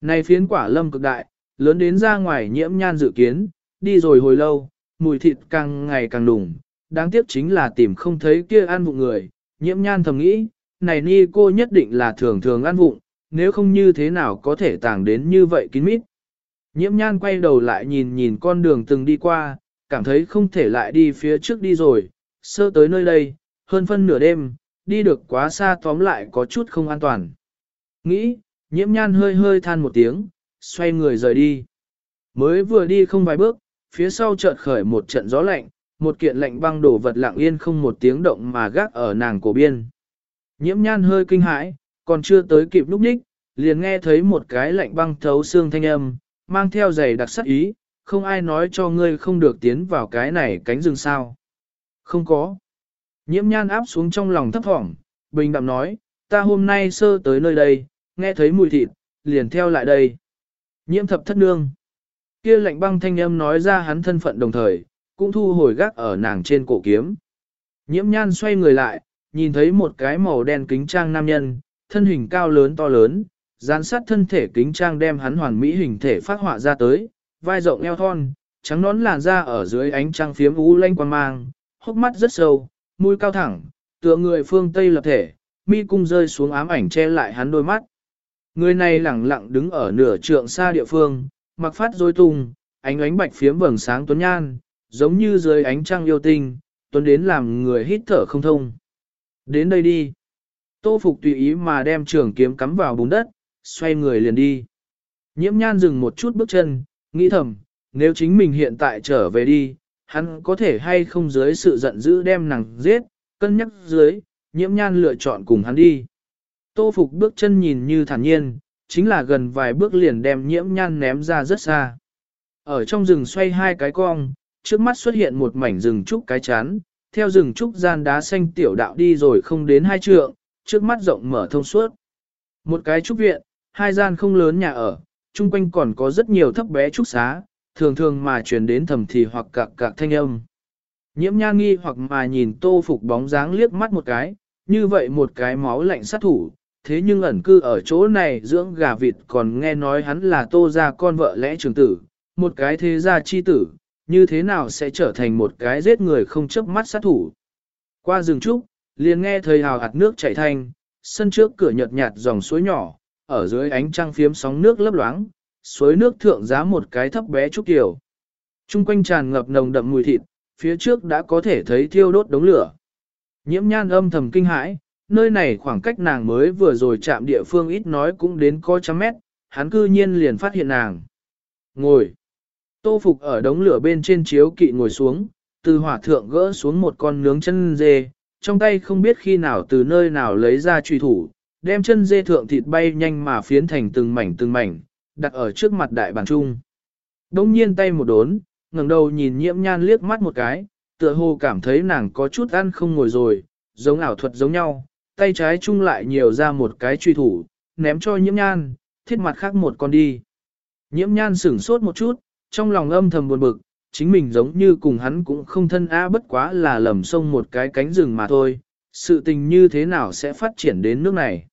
Này phiến quả lâm cực đại, lớn đến ra ngoài nhiễm nhan dự kiến, đi rồi hồi lâu, mùi thịt càng ngày càng đùng, đáng tiếc chính là tìm không thấy kia ăn vụng người, nhiễm nhan thầm nghĩ, này ni cô nhất định là thường thường ăn vụng, nếu không như thế nào có thể tàng đến như vậy kín mít. Nhiễm nhan quay đầu lại nhìn nhìn con đường từng đi qua, cảm thấy không thể lại đi phía trước đi rồi, sơ tới nơi đây, hơn phân nửa đêm, đi được quá xa tóm lại có chút không an toàn. Nghĩ, nhiễm nhan hơi hơi than một tiếng, xoay người rời đi. Mới vừa đi không vài bước, phía sau chợt khởi một trận gió lạnh, một kiện lạnh băng đổ vật lặng yên không một tiếng động mà gác ở nàng cổ biên. Nhiễm nhan hơi kinh hãi, còn chưa tới kịp lúc ních, liền nghe thấy một cái lạnh băng thấu xương thanh âm, mang theo giày đặc sắc ý, không ai nói cho ngươi không được tiến vào cái này cánh rừng sao. Không có. Nhiễm nhan áp xuống trong lòng thấp thỏm, bình đạm nói, ta hôm nay sơ tới nơi đây, nghe thấy mùi thịt, liền theo lại đây. Nhiễm thập thất nương. Kia lạnh băng thanh âm nói ra hắn thân phận đồng thời, cũng thu hồi gác ở nàng trên cổ kiếm. Nhiễm nhan xoay người lại, nhìn thấy một cái màu đen kính trang nam nhân, thân hình cao lớn to lớn, gián sát thân thể kính trang đem hắn hoàn mỹ hình thể phát họa ra tới, vai rộng eo thon, trắng nón làn da ở dưới ánh trăng phiếm u lanh quan mang, hốc mắt rất sâu, mũi cao thẳng, tựa người phương Tây lập thể, mi cung rơi xuống ám ảnh che lại hắn đôi mắt. Người này lẳng lặng đứng ở nửa trượng xa địa phương, mặc phát rối tung, ánh ánh bạch phiếm vầng sáng tuấn nhan, giống như dưới ánh trăng yêu tinh, tuấn đến làm người hít thở không thông. Đến đây đi. Tô Phục tùy ý mà đem trường kiếm cắm vào bùn đất, xoay người liền đi. Nhiễm nhan dừng một chút bước chân, nghĩ thầm, nếu chính mình hiện tại trở về đi, hắn có thể hay không dưới sự giận dữ đem nàng giết, cân nhắc dưới, nhiễm nhan lựa chọn cùng hắn đi. Tô Phục bước chân nhìn như thản nhiên, chính là gần vài bước liền đem nhiễm nhan ném ra rất xa. Ở trong rừng xoay hai cái cong, trước mắt xuất hiện một mảnh rừng trúc cái chán, theo rừng trúc gian đá xanh tiểu đạo đi rồi không đến hai trượng, trước mắt rộng mở thông suốt. Một cái trúc viện, hai gian không lớn nhà ở, chung quanh còn có rất nhiều thấp bé trúc xá, thường thường mà truyền đến thầm thì hoặc cạc cạc thanh âm. Nhiễm nha nghi hoặc mà nhìn tô phục bóng dáng liếc mắt một cái, như vậy một cái máu lạnh sát thủ, thế nhưng ẩn cư ở chỗ này dưỡng gà vịt còn nghe nói hắn là tô ra con vợ lẽ trường tử, một cái thế gia chi tử, như thế nào sẽ trở thành một cái giết người không chớp mắt sát thủ. Qua rừng trúc, liền nghe thời hào hạt nước chảy thanh, sân trước cửa nhợt nhạt dòng suối nhỏ, ở dưới ánh trăng phiếm sóng nước lấp loáng, suối nước thượng giá một cái thấp bé trúc tiểu. Trung quanh tràn ngập nồng đậm mùi thịt, phía trước đã có thể thấy thiêu đốt đống lửa. Nhiễm nhan âm thầm kinh hãi, nơi này khoảng cách nàng mới vừa rồi chạm địa phương ít nói cũng đến có trăm mét, hắn cư nhiên liền phát hiện nàng. Ngồi. Tô Phục ở đống lửa bên trên chiếu kỵ ngồi xuống, từ hỏa thượng gỡ xuống một con nướng chân dê, trong tay không biết khi nào từ nơi nào lấy ra truy thủ, đem chân dê thượng thịt bay nhanh mà phiến thành từng mảnh từng mảnh, đặt ở trước mặt đại bàn trung. Đông nhiên tay một đốn, ngẩng đầu nhìn nhiễm nhan liếc mắt một cái, tựa hồ cảm thấy nàng có chút ăn không ngồi rồi, giống ảo thuật giống nhau, tay trái chung lại nhiều ra một cái truy thủ, ném cho nhiễm nhan, thiết mặt khác một con đi. Nhiễm nhan sửng sốt một chút, trong lòng âm thầm buồn bực, chính mình giống như cùng hắn cũng không thân á bất quá là lầm sông một cái cánh rừng mà thôi, sự tình như thế nào sẽ phát triển đến nước này.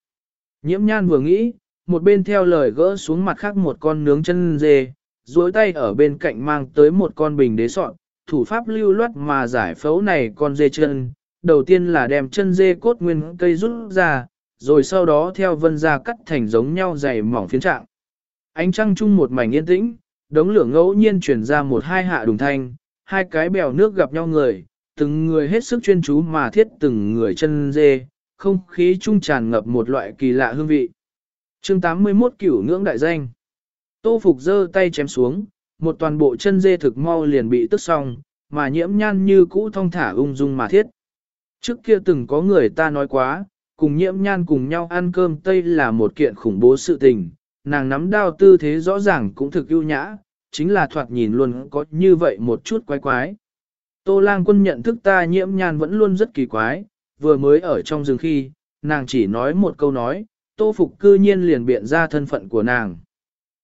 Nhiễm nhan vừa nghĩ, một bên theo lời gỡ xuống mặt khác một con nướng chân dê, duỗi tay ở bên cạnh mang tới một con bình đế sọn, thủ pháp lưu loát mà giải phẫu này con dê chân, đầu tiên là đem chân dê cốt nguyên cây rút ra, rồi sau đó theo vân ra cắt thành giống nhau dày mỏng phiến trạng. Ánh trăng chung một mảnh yên tĩnh, đống lửa ngẫu nhiên chuyển ra một hai hạ đùng thanh, hai cái bèo nước gặp nhau người, từng người hết sức chuyên chú mà thiết từng người chân dê, không khí chung tràn ngập một loại kỳ lạ hương vị. chương 81 cửu ngưỡng đại danh. Tô Phục giơ tay chém xuống, một toàn bộ chân dê thực mau liền bị tức xong, mà nhiễm nhan như cũ thông thả ung dung mà thiết. Trước kia từng có người ta nói quá, cùng nhiễm nhan cùng nhau ăn cơm Tây là một kiện khủng bố sự tình, nàng nắm đao tư thế rõ ràng cũng thực ưu nhã, chính là thoạt nhìn luôn có như vậy một chút quái quái. Tô lang quân nhận thức ta nhiễm nhan vẫn luôn rất kỳ quái, vừa mới ở trong rừng khi, nàng chỉ nói một câu nói, tô phục cư nhiên liền biện ra thân phận của nàng.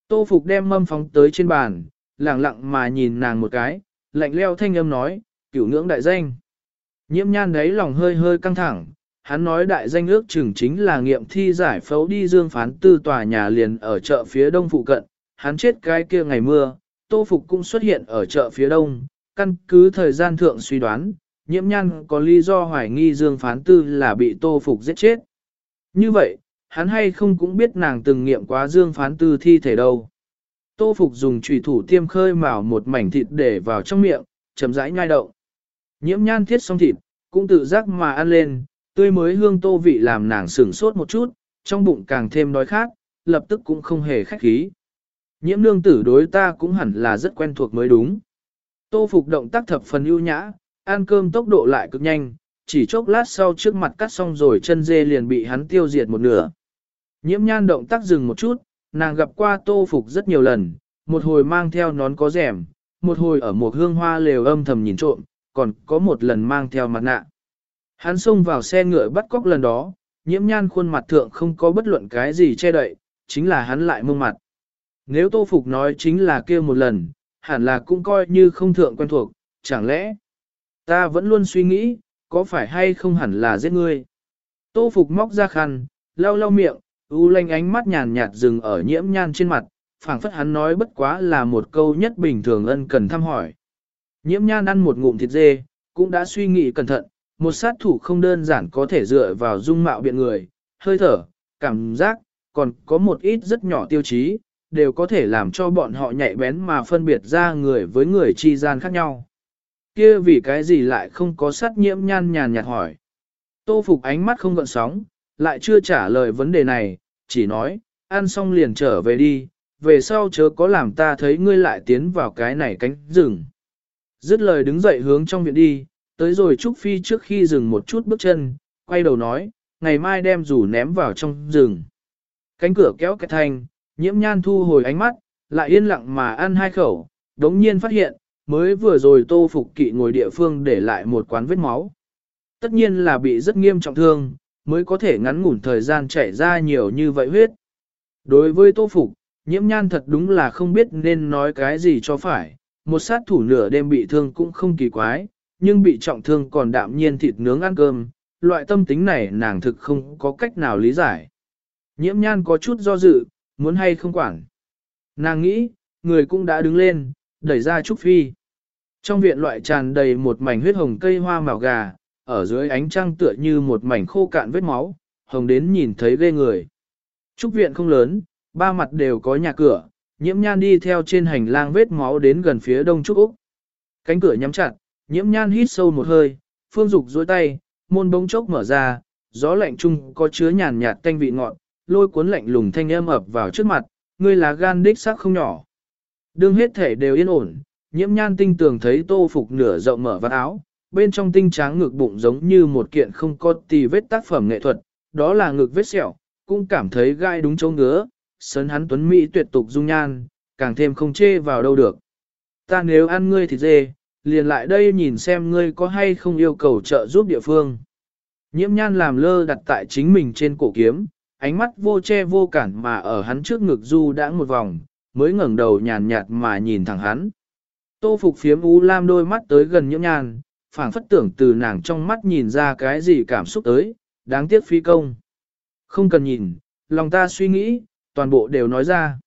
Tô phục đem mâm phóng tới trên bàn, lặng lặng mà nhìn nàng một cái, lạnh leo thanh âm nói, cửu ngưỡng đại danh. Nhiễm nhan đấy lòng hơi hơi căng thẳng, hắn nói đại danh ước chừng chính là nghiệm thi giải phẫu đi dương phán tư tòa nhà liền ở chợ phía đông phụ cận, hắn chết cái kia ngày mưa, tô phục cũng xuất hiện ở chợ phía đông, căn cứ thời gian thượng suy đoán, nhiễm nhan có lý do hoài nghi dương phán tư là bị tô phục giết chết. Như vậy, hắn hay không cũng biết nàng từng nghiệm quá dương phán tư thi thể đâu. Tô phục dùng trùy thủ tiêm khơi mào một mảnh thịt để vào trong miệng, chấm rãi nhai đậu. Nhiễm nhan thiết xong thịt, cũng tự giác mà ăn lên, tươi mới hương tô vị làm nàng sửng sốt một chút, trong bụng càng thêm đói khát, lập tức cũng không hề khách khí. Nhiễm nương tử đối ta cũng hẳn là rất quen thuộc mới đúng. Tô phục động tác thập phần ưu nhã, ăn cơm tốc độ lại cực nhanh, chỉ chốc lát sau trước mặt cắt xong rồi chân dê liền bị hắn tiêu diệt một nửa. Nhiễm nhan động tác dừng một chút, nàng gặp qua tô phục rất nhiều lần, một hồi mang theo nón có rẻm, một hồi ở một hương hoa lều âm thầm nhìn trộm, còn có một lần mang theo mặt nạ. Hắn xông vào xe ngựa bắt cóc lần đó, nhiễm nhan khuôn mặt thượng không có bất luận cái gì che đậy, chính là hắn lại mông mặt. Nếu Tô Phục nói chính là kia một lần, hẳn là cũng coi như không thượng quen thuộc, chẳng lẽ ta vẫn luôn suy nghĩ, có phải hay không hẳn là giết ngươi. Tô Phục móc ra khăn, lau lau miệng, u lanh ánh mắt nhàn nhạt dừng ở nhiễm nhan trên mặt, phảng phất hắn nói bất quá là một câu nhất bình thường ân cần thăm hỏi. Nhiễm nhan ăn một ngụm thịt dê, cũng đã suy nghĩ cẩn thận, một sát thủ không đơn giản có thể dựa vào dung mạo biện người, hơi thở, cảm giác, còn có một ít rất nhỏ tiêu chí, đều có thể làm cho bọn họ nhạy bén mà phân biệt ra người với người chi gian khác nhau. Kia vì cái gì lại không có sát nhiễm nhan nhàn nhạt hỏi. Tô Phục ánh mắt không gợn sóng, lại chưa trả lời vấn đề này, chỉ nói, ăn xong liền trở về đi, về sau chớ có làm ta thấy ngươi lại tiến vào cái này cánh rừng. Dứt lời đứng dậy hướng trong viện đi, tới rồi Trúc Phi trước khi dừng một chút bước chân, quay đầu nói, ngày mai đem rủ ném vào trong rừng. Cánh cửa kéo cái thành, nhiễm nhan thu hồi ánh mắt, lại yên lặng mà ăn hai khẩu, đống nhiên phát hiện, mới vừa rồi tô phục kỵ ngồi địa phương để lại một quán vết máu. Tất nhiên là bị rất nghiêm trọng thương, mới có thể ngắn ngủn thời gian chảy ra nhiều như vậy huyết. Đối với tô phục, nhiễm nhan thật đúng là không biết nên nói cái gì cho phải, một sát thủ nửa đêm bị thương cũng không kỳ quái, nhưng bị trọng thương còn đạm nhiên thịt nướng ăn cơm, loại tâm tính này nàng thực không có cách nào lý giải. Nhiễm nhan có chút do dự, muốn hay không quản. Nàng nghĩ, người cũng đã đứng lên, đẩy ra Trúc Phi. Trong viện loại tràn đầy một mảnh huyết hồng cây hoa màu gà, ở dưới ánh trăng tựa như một mảnh khô cạn vết máu, hồng đến nhìn thấy ghê người. Trúc viện không lớn, ba mặt đều có nhà cửa, nhiễm nhan đi theo trên hành lang vết máu đến gần phía đông Trúc Úc. Cánh cửa nhắm chặt, nhiễm nhan hít sâu một hơi, phương dục dối tay, môn bông chốc mở ra, gió lạnh chung có chứa nhàn nhạt tanh vị ngọt, lôi cuốn lạnh lùng thanh âm ập vào trước mặt, ngươi là gan đích xác không nhỏ. Đương hết thể đều yên ổn, nhiễm nhan tinh tường thấy tô phục nửa rộng mở vạt áo, bên trong tinh tráng ngực bụng giống như một kiện không có tì vết tác phẩm nghệ thuật, đó là ngực vết sẹo, cũng cảm thấy gai đúng chỗ ngứa, sấn hắn tuấn mỹ tuyệt tục dung nhan, càng thêm không chê vào đâu được. Ta nếu ăn ngươi thì dê, liền lại đây nhìn xem ngươi có hay không yêu cầu trợ giúp địa phương. Nhiễm nhan làm lơ đặt tại chính mình trên cổ kiếm, ánh mắt vô che vô cản mà ở hắn trước ngực du đã một vòng, mới ngẩng đầu nhàn nhạt mà nhìn thẳng hắn. Tô phục phiếm u lam đôi mắt tới gần nhiễm nhan, phảng phất tưởng từ nàng trong mắt nhìn ra cái gì cảm xúc tới, đáng tiếc phi công. Không cần nhìn, lòng ta suy nghĩ, toàn bộ đều nói ra.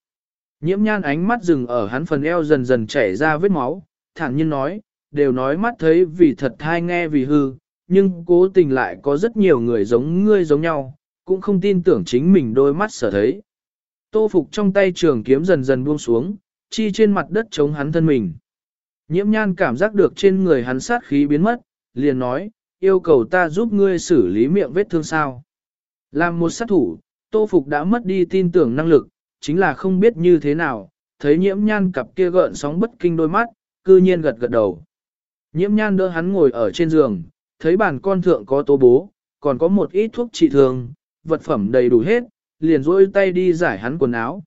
Nhiễm nhan ánh mắt dừng ở hắn phần eo dần dần chảy ra vết máu, thản nhiên nói, đều nói mắt thấy vì thật thai nghe vì hư, nhưng cố tình lại có rất nhiều người giống ngươi giống nhau, cũng không tin tưởng chính mình đôi mắt sở thấy. Tô phục trong tay trường kiếm dần dần buông xuống, chi trên mặt đất chống hắn thân mình. Nhiễm nhan cảm giác được trên người hắn sát khí biến mất, liền nói, yêu cầu ta giúp ngươi xử lý miệng vết thương sao. Làm một sát thủ, tô phục đã mất đi tin tưởng năng lực, chính là không biết như thế nào, thấy nhiễm nhan cặp kia gợn sóng bất kinh đôi mắt, cư nhiên gật gật đầu. Nhiễm nhan đỡ hắn ngồi ở trên giường, thấy bàn con thượng có tố bố, còn có một ít thuốc trị thương, vật phẩm đầy đủ hết, liền rôi tay đi giải hắn quần áo.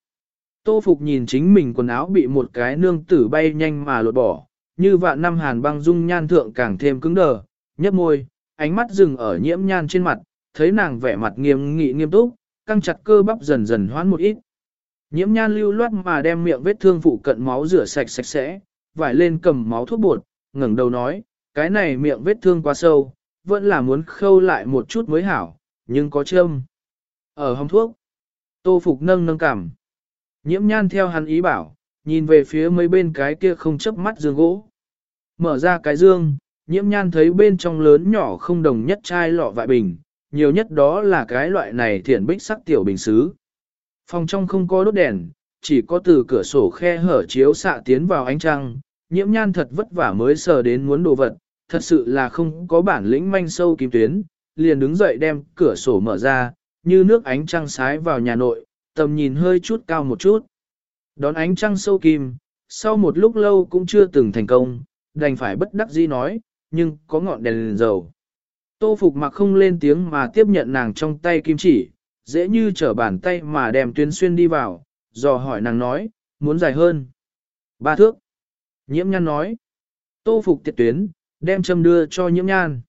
Tô Phục nhìn chính mình quần áo bị một cái nương tử bay nhanh mà lột bỏ, như vạn năm hàn băng dung nhan thượng càng thêm cứng đờ, nhấp môi, ánh mắt dừng ở nhiễm nhan trên mặt, thấy nàng vẻ mặt nghiêm nghị nghiêm túc, căng chặt cơ bắp dần dần hoãn một ít. Nhiễm nhan lưu loát mà đem miệng vết thương phụ cận máu rửa sạch sạch sẽ, vải lên cầm máu thuốc bột, ngẩng đầu nói, cái này miệng vết thương quá sâu, vẫn là muốn khâu lại một chút mới hảo, nhưng có châm. Ở hông thuốc, tô phục nâng nâng cảm. Nhiễm nhan theo hắn ý bảo, nhìn về phía mấy bên cái kia không chấp mắt giường gỗ. Mở ra cái dương, nhiễm nhan thấy bên trong lớn nhỏ không đồng nhất chai lọ vại bình, nhiều nhất đó là cái loại này thiển bích sắc tiểu bình xứ. Phòng trong không có đốt đèn, chỉ có từ cửa sổ khe hở chiếu xạ tiến vào ánh trăng, nhiễm nhan thật vất vả mới sờ đến muốn đồ vật, thật sự là không có bản lĩnh manh sâu kim tuyến, liền đứng dậy đem cửa sổ mở ra, như nước ánh trăng sái vào nhà nội, tầm nhìn hơi chút cao một chút. Đón ánh trăng sâu kim, sau một lúc lâu cũng chưa từng thành công, đành phải bất đắc dĩ nói, nhưng có ngọn đèn, đèn dầu. Tô Phục mặc không lên tiếng mà tiếp nhận nàng trong tay kim chỉ, dễ như trở bàn tay mà đem tuyến xuyên đi vào, dò hỏi nàng nói, muốn dài hơn. Ba thước. Nhiễm nhan nói. Tô Phục tiệt tuyến, đem châm đưa cho nhiễm nhan.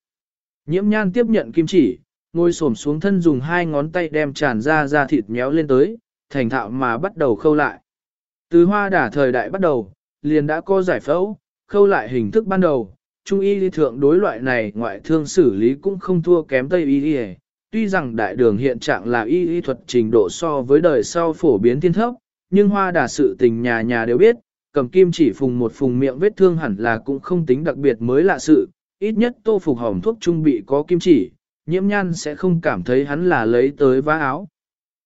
Nhiễm nhan tiếp nhận kim chỉ, ngồi xổm xuống thân dùng hai ngón tay đem tràn ra ra thịt méo lên tới, thành thạo mà bắt đầu khâu lại. Từ hoa đả thời đại bắt đầu, liền đã có giải phẫu, khâu lại hình thức ban đầu. Trung y lý thượng đối loại này ngoại thương xử lý cũng không thua kém Tây y lý Tuy rằng đại đường hiện trạng là y y thuật trình độ so với đời sau phổ biến thiên thấp, nhưng hoa đà sự tình nhà nhà đều biết, cầm kim chỉ phùng một phùng miệng vết thương hẳn là cũng không tính đặc biệt mới lạ sự, ít nhất tô phục hỏng thuốc trung bị có kim chỉ, nhiễm nhan sẽ không cảm thấy hắn là lấy tới vá áo.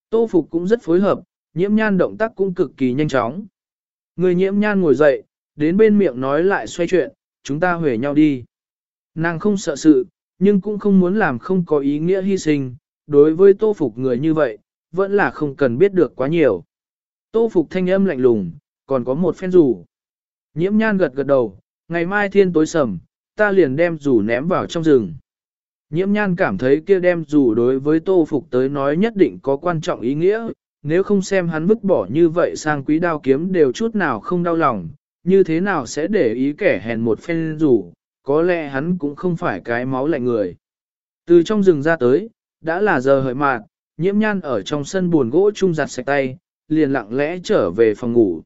Tô phục cũng rất phối hợp, nhiễm nhan động tác cũng cực kỳ nhanh chóng. Người nhiễm nhan ngồi dậy, đến bên miệng nói lại xoay chuyện, chúng ta huề nhau đi. Nàng không sợ sự, nhưng cũng không muốn làm không có ý nghĩa hy sinh, đối với tô phục người như vậy, vẫn là không cần biết được quá nhiều. Tô phục thanh âm lạnh lùng, còn có một phen rủ. Nhiễm nhan gật gật đầu, ngày mai thiên tối sầm, ta liền đem rủ ném vào trong rừng. Nhiễm nhan cảm thấy kia đem rủ đối với tô phục tới nói nhất định có quan trọng ý nghĩa, nếu không xem hắn vứt bỏ như vậy sang quý đao kiếm đều chút nào không đau lòng, như thế nào sẽ để ý kẻ hèn một phen rủ, có lẽ hắn cũng không phải cái máu lạnh người. Từ trong rừng ra tới, đã là giờ hợi mạt, nhiễm nhan ở trong sân buồn gỗ chung giặt sạch tay, liền lặng lẽ trở về phòng ngủ.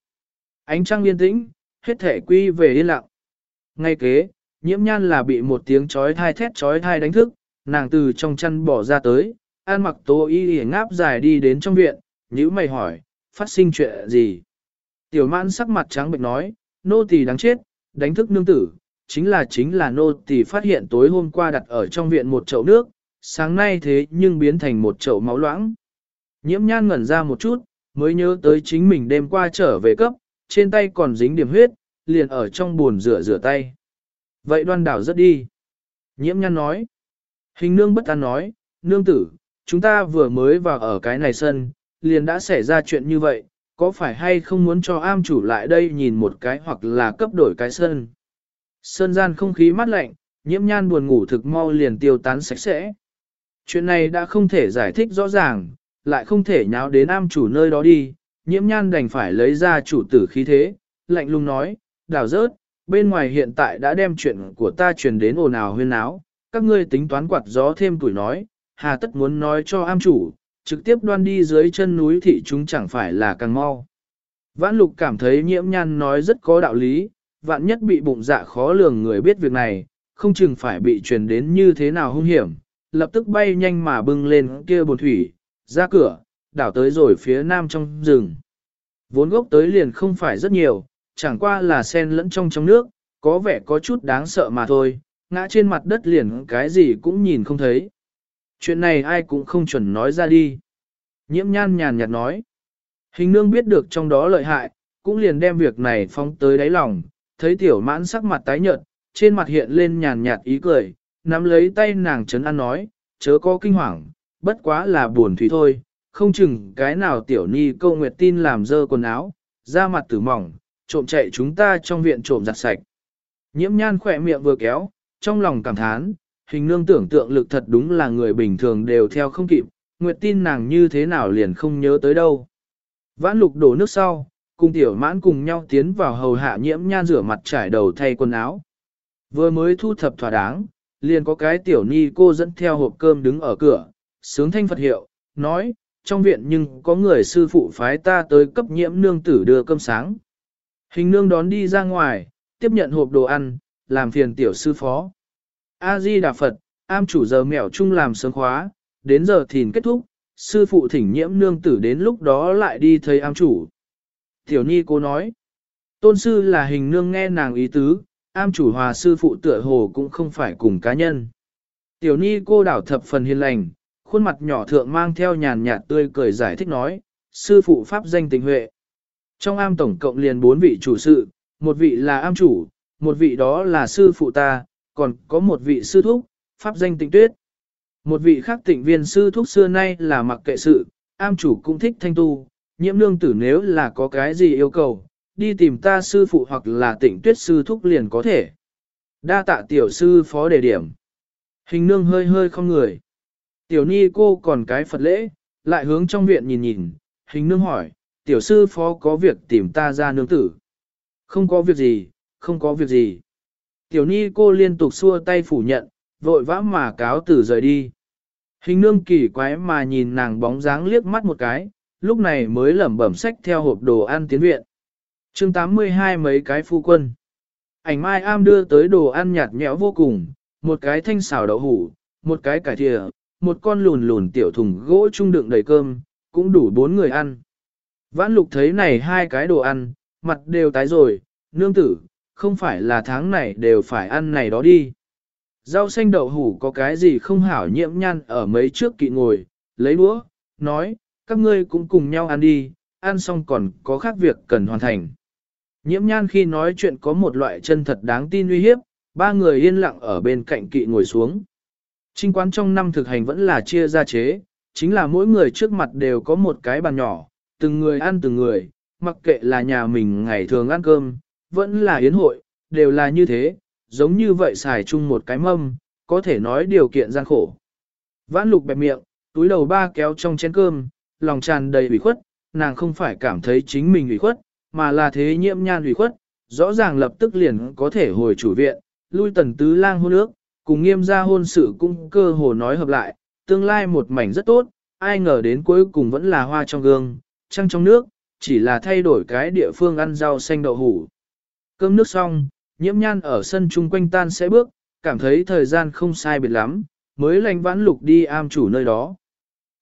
Ánh trăng yên tĩnh, hết thể quy về yên lặng. Ngay kế, nhiễm nhan là bị một tiếng chói thai thét chói thai đánh thức, nàng từ trong chăn bỏ ra tới, an mặc tố y y ngáp dài đi đến trong viện, nhữ mày hỏi, phát sinh chuyện gì? Tiểu mãn sắc mặt trắng bệnh nói, nô tỳ đáng chết, đánh thức nương tử, chính là chính là nô tỳ phát hiện tối hôm qua đặt ở trong viện một chậu nước, sáng nay thế nhưng biến thành một chậu máu loãng. Nhiễm nhan ngẩn ra một chút, mới nhớ tới chính mình đêm qua trở về cấp, trên tay còn dính điểm huyết, liền ở trong buồn rửa rửa tay. Vậy đoan đảo rất đi. Nhiễm nhan nói. Hình nương bất an nói, nương tử, chúng ta vừa mới vào ở cái này sân, liền đã xảy ra chuyện như vậy, có phải hay không muốn cho am chủ lại đây nhìn một cái hoặc là cấp đổi cái sân. Sơn gian không khí mát lạnh, nhiễm nhan buồn ngủ thực mau liền tiêu tán sạch sẽ. Chuyện này đã không thể giải thích rõ ràng, lại không thể nháo đến am chủ nơi đó đi, nhiễm nhan đành phải lấy ra chủ tử khí thế, lạnh lùng nói, đảo rớt, bên ngoài hiện tại đã đem chuyện của ta truyền đến ồn ào huyên áo, các ngươi tính toán quạt gió thêm tuổi nói, hà tất muốn nói cho am chủ, trực tiếp đoan đi dưới chân núi thị chúng chẳng phải là càng mau. Vãn lục cảm thấy nhiễm nhan nói rất có đạo lý, vạn nhất bị bụng dạ khó lường người biết việc này, không chừng phải bị truyền đến như thế nào hung hiểm, lập tức bay nhanh mà bưng lên kia bồn thủy, ra cửa, đảo tới rồi phía nam trong rừng. Vốn gốc tới liền không phải rất nhiều, chẳng qua là sen lẫn trong trong nước, có vẻ có chút đáng sợ mà thôi, ngã trên mặt đất liền cái gì cũng nhìn không thấy. Chuyện này ai cũng không chuẩn nói ra đi. Nhiễm nhan nhàn nhạt nói. Hình nương biết được trong đó lợi hại, cũng liền đem việc này phóng tới đáy lòng, thấy tiểu mãn sắc mặt tái nhợt, trên mặt hiện lên nhàn nhạt ý cười, nắm lấy tay nàng chấn an nói, chớ có kinh hoàng, bất quá là buồn thủy thôi, không chừng cái nào tiểu ni câu nguyệt tin làm dơ quần áo, da mặt tử mỏng, trộm chạy chúng ta trong viện trộm giặt sạch. Nhiễm nhan khỏe miệng vừa kéo, trong lòng cảm thán, hình nương tưởng tượng lực thật đúng là người bình thường đều theo không kịp, nguyệt tin nàng như thế nào liền không nhớ tới đâu. Vãn lục đổ nước sau, cùng tiểu mãn cùng nhau tiến vào hầu hạ nhiễm nhan rửa mặt trải đầu thay quần áo. Vừa mới thu thập thỏa đáng, liền có cái tiểu ni cô dẫn theo hộp cơm đứng ở cửa, sướng thanh Phật hiệu, nói, trong viện nhưng có người sư phụ phái ta tới cấp nhiễm nương tử đưa cơm sáng. Hình nương đón đi ra ngoài, tiếp nhận hộp đồ ăn, làm phiền tiểu sư phó. A-di Đà Phật, am chủ giờ mẹo chung làm sớm khóa, đến giờ thìn kết thúc, sư phụ thỉnh nhiễm nương tử đến lúc đó lại đi thấy am chủ. Tiểu ni cô nói, tôn sư là hình nương nghe nàng ý tứ, am chủ hòa sư phụ tựa hồ cũng không phải cùng cá nhân. Tiểu ni cô đảo thập phần hiền lành, khuôn mặt nhỏ thượng mang theo nhàn nhạt tươi cười giải thích nói, sư phụ pháp danh tình huệ. Trong am tổng cộng liền bốn vị chủ sự, một vị là am chủ, một vị đó là sư phụ ta, còn có một vị sư thúc, pháp danh tịnh tuyết. Một vị khác tịnh viên sư thúc xưa nay là mặc kệ sự, am chủ cũng thích thanh tu, nhiễm nương tử nếu là có cái gì yêu cầu, đi tìm ta sư phụ hoặc là tịnh tuyết sư thúc liền có thể. Đa tạ tiểu sư phó đề điểm. Hình nương hơi hơi không người. Tiểu ni cô còn cái Phật lễ, lại hướng trong viện nhìn nhìn, hình nương hỏi, tiểu sư phó có việc tìm ta ra nương tử. Không có việc gì, không có việc gì. Tiểu ni cô liên tục xua tay phủ nhận, vội vã mà cáo tử rời đi. Hình nương kỳ quái mà nhìn nàng bóng dáng liếc mắt một cái, lúc này mới lẩm bẩm sách theo hộp đồ ăn tiến viện. chương 82 mấy cái phu quân. Ảnh mai am đưa tới đồ ăn nhạt nhẽo vô cùng, một cái thanh xào đậu hủ, một cái cải thìa, một con lùn lùn tiểu thùng gỗ trung đựng đầy cơm, cũng đủ bốn người ăn. Vãn lục thấy này hai cái đồ ăn, mặt đều tái rồi, nương tử, không phải là tháng này đều phải ăn này đó đi. Rau xanh đậu hủ có cái gì không hảo nhiễm nhăn ở mấy trước kỵ ngồi, lấy đũa, nói, các ngươi cũng cùng nhau ăn đi, ăn xong còn có khác việc cần hoàn thành. Nhiễm nhan khi nói chuyện có một loại chân thật đáng tin uy hiếp, ba người yên lặng ở bên cạnh kỵ ngồi xuống. Trinh quán trong năm thực hành vẫn là chia ra chế, chính là mỗi người trước mặt đều có một cái bàn nhỏ, từng người ăn từng người, mặc kệ là nhà mình ngày thường ăn cơm, vẫn là yến hội, đều là như thế, giống như vậy xài chung một cái mâm, có thể nói điều kiện gian khổ. Vãn lục bẹp miệng, túi đầu ba kéo trong chén cơm, lòng tràn đầy ủy khuất, nàng không phải cảm thấy chính mình ủy khuất, mà là thế nhiễm nhan ủy khuất, rõ ràng lập tức liền có thể hồi chủ viện, lui tần tứ lang hôn ước, cùng nghiêm gia hôn sự cũng cơ hồ nói hợp lại, tương lai một mảnh rất tốt, ai ngờ đến cuối cùng vẫn là hoa trong gương, trăng trong nước, chỉ là thay đổi cái địa phương ăn rau xanh đậu hủ. Cơm nước xong, nhiễm nhan ở sân chung quanh tan sẽ bước, cảm thấy thời gian không sai biệt lắm, mới lành vãn lục đi am chủ nơi đó.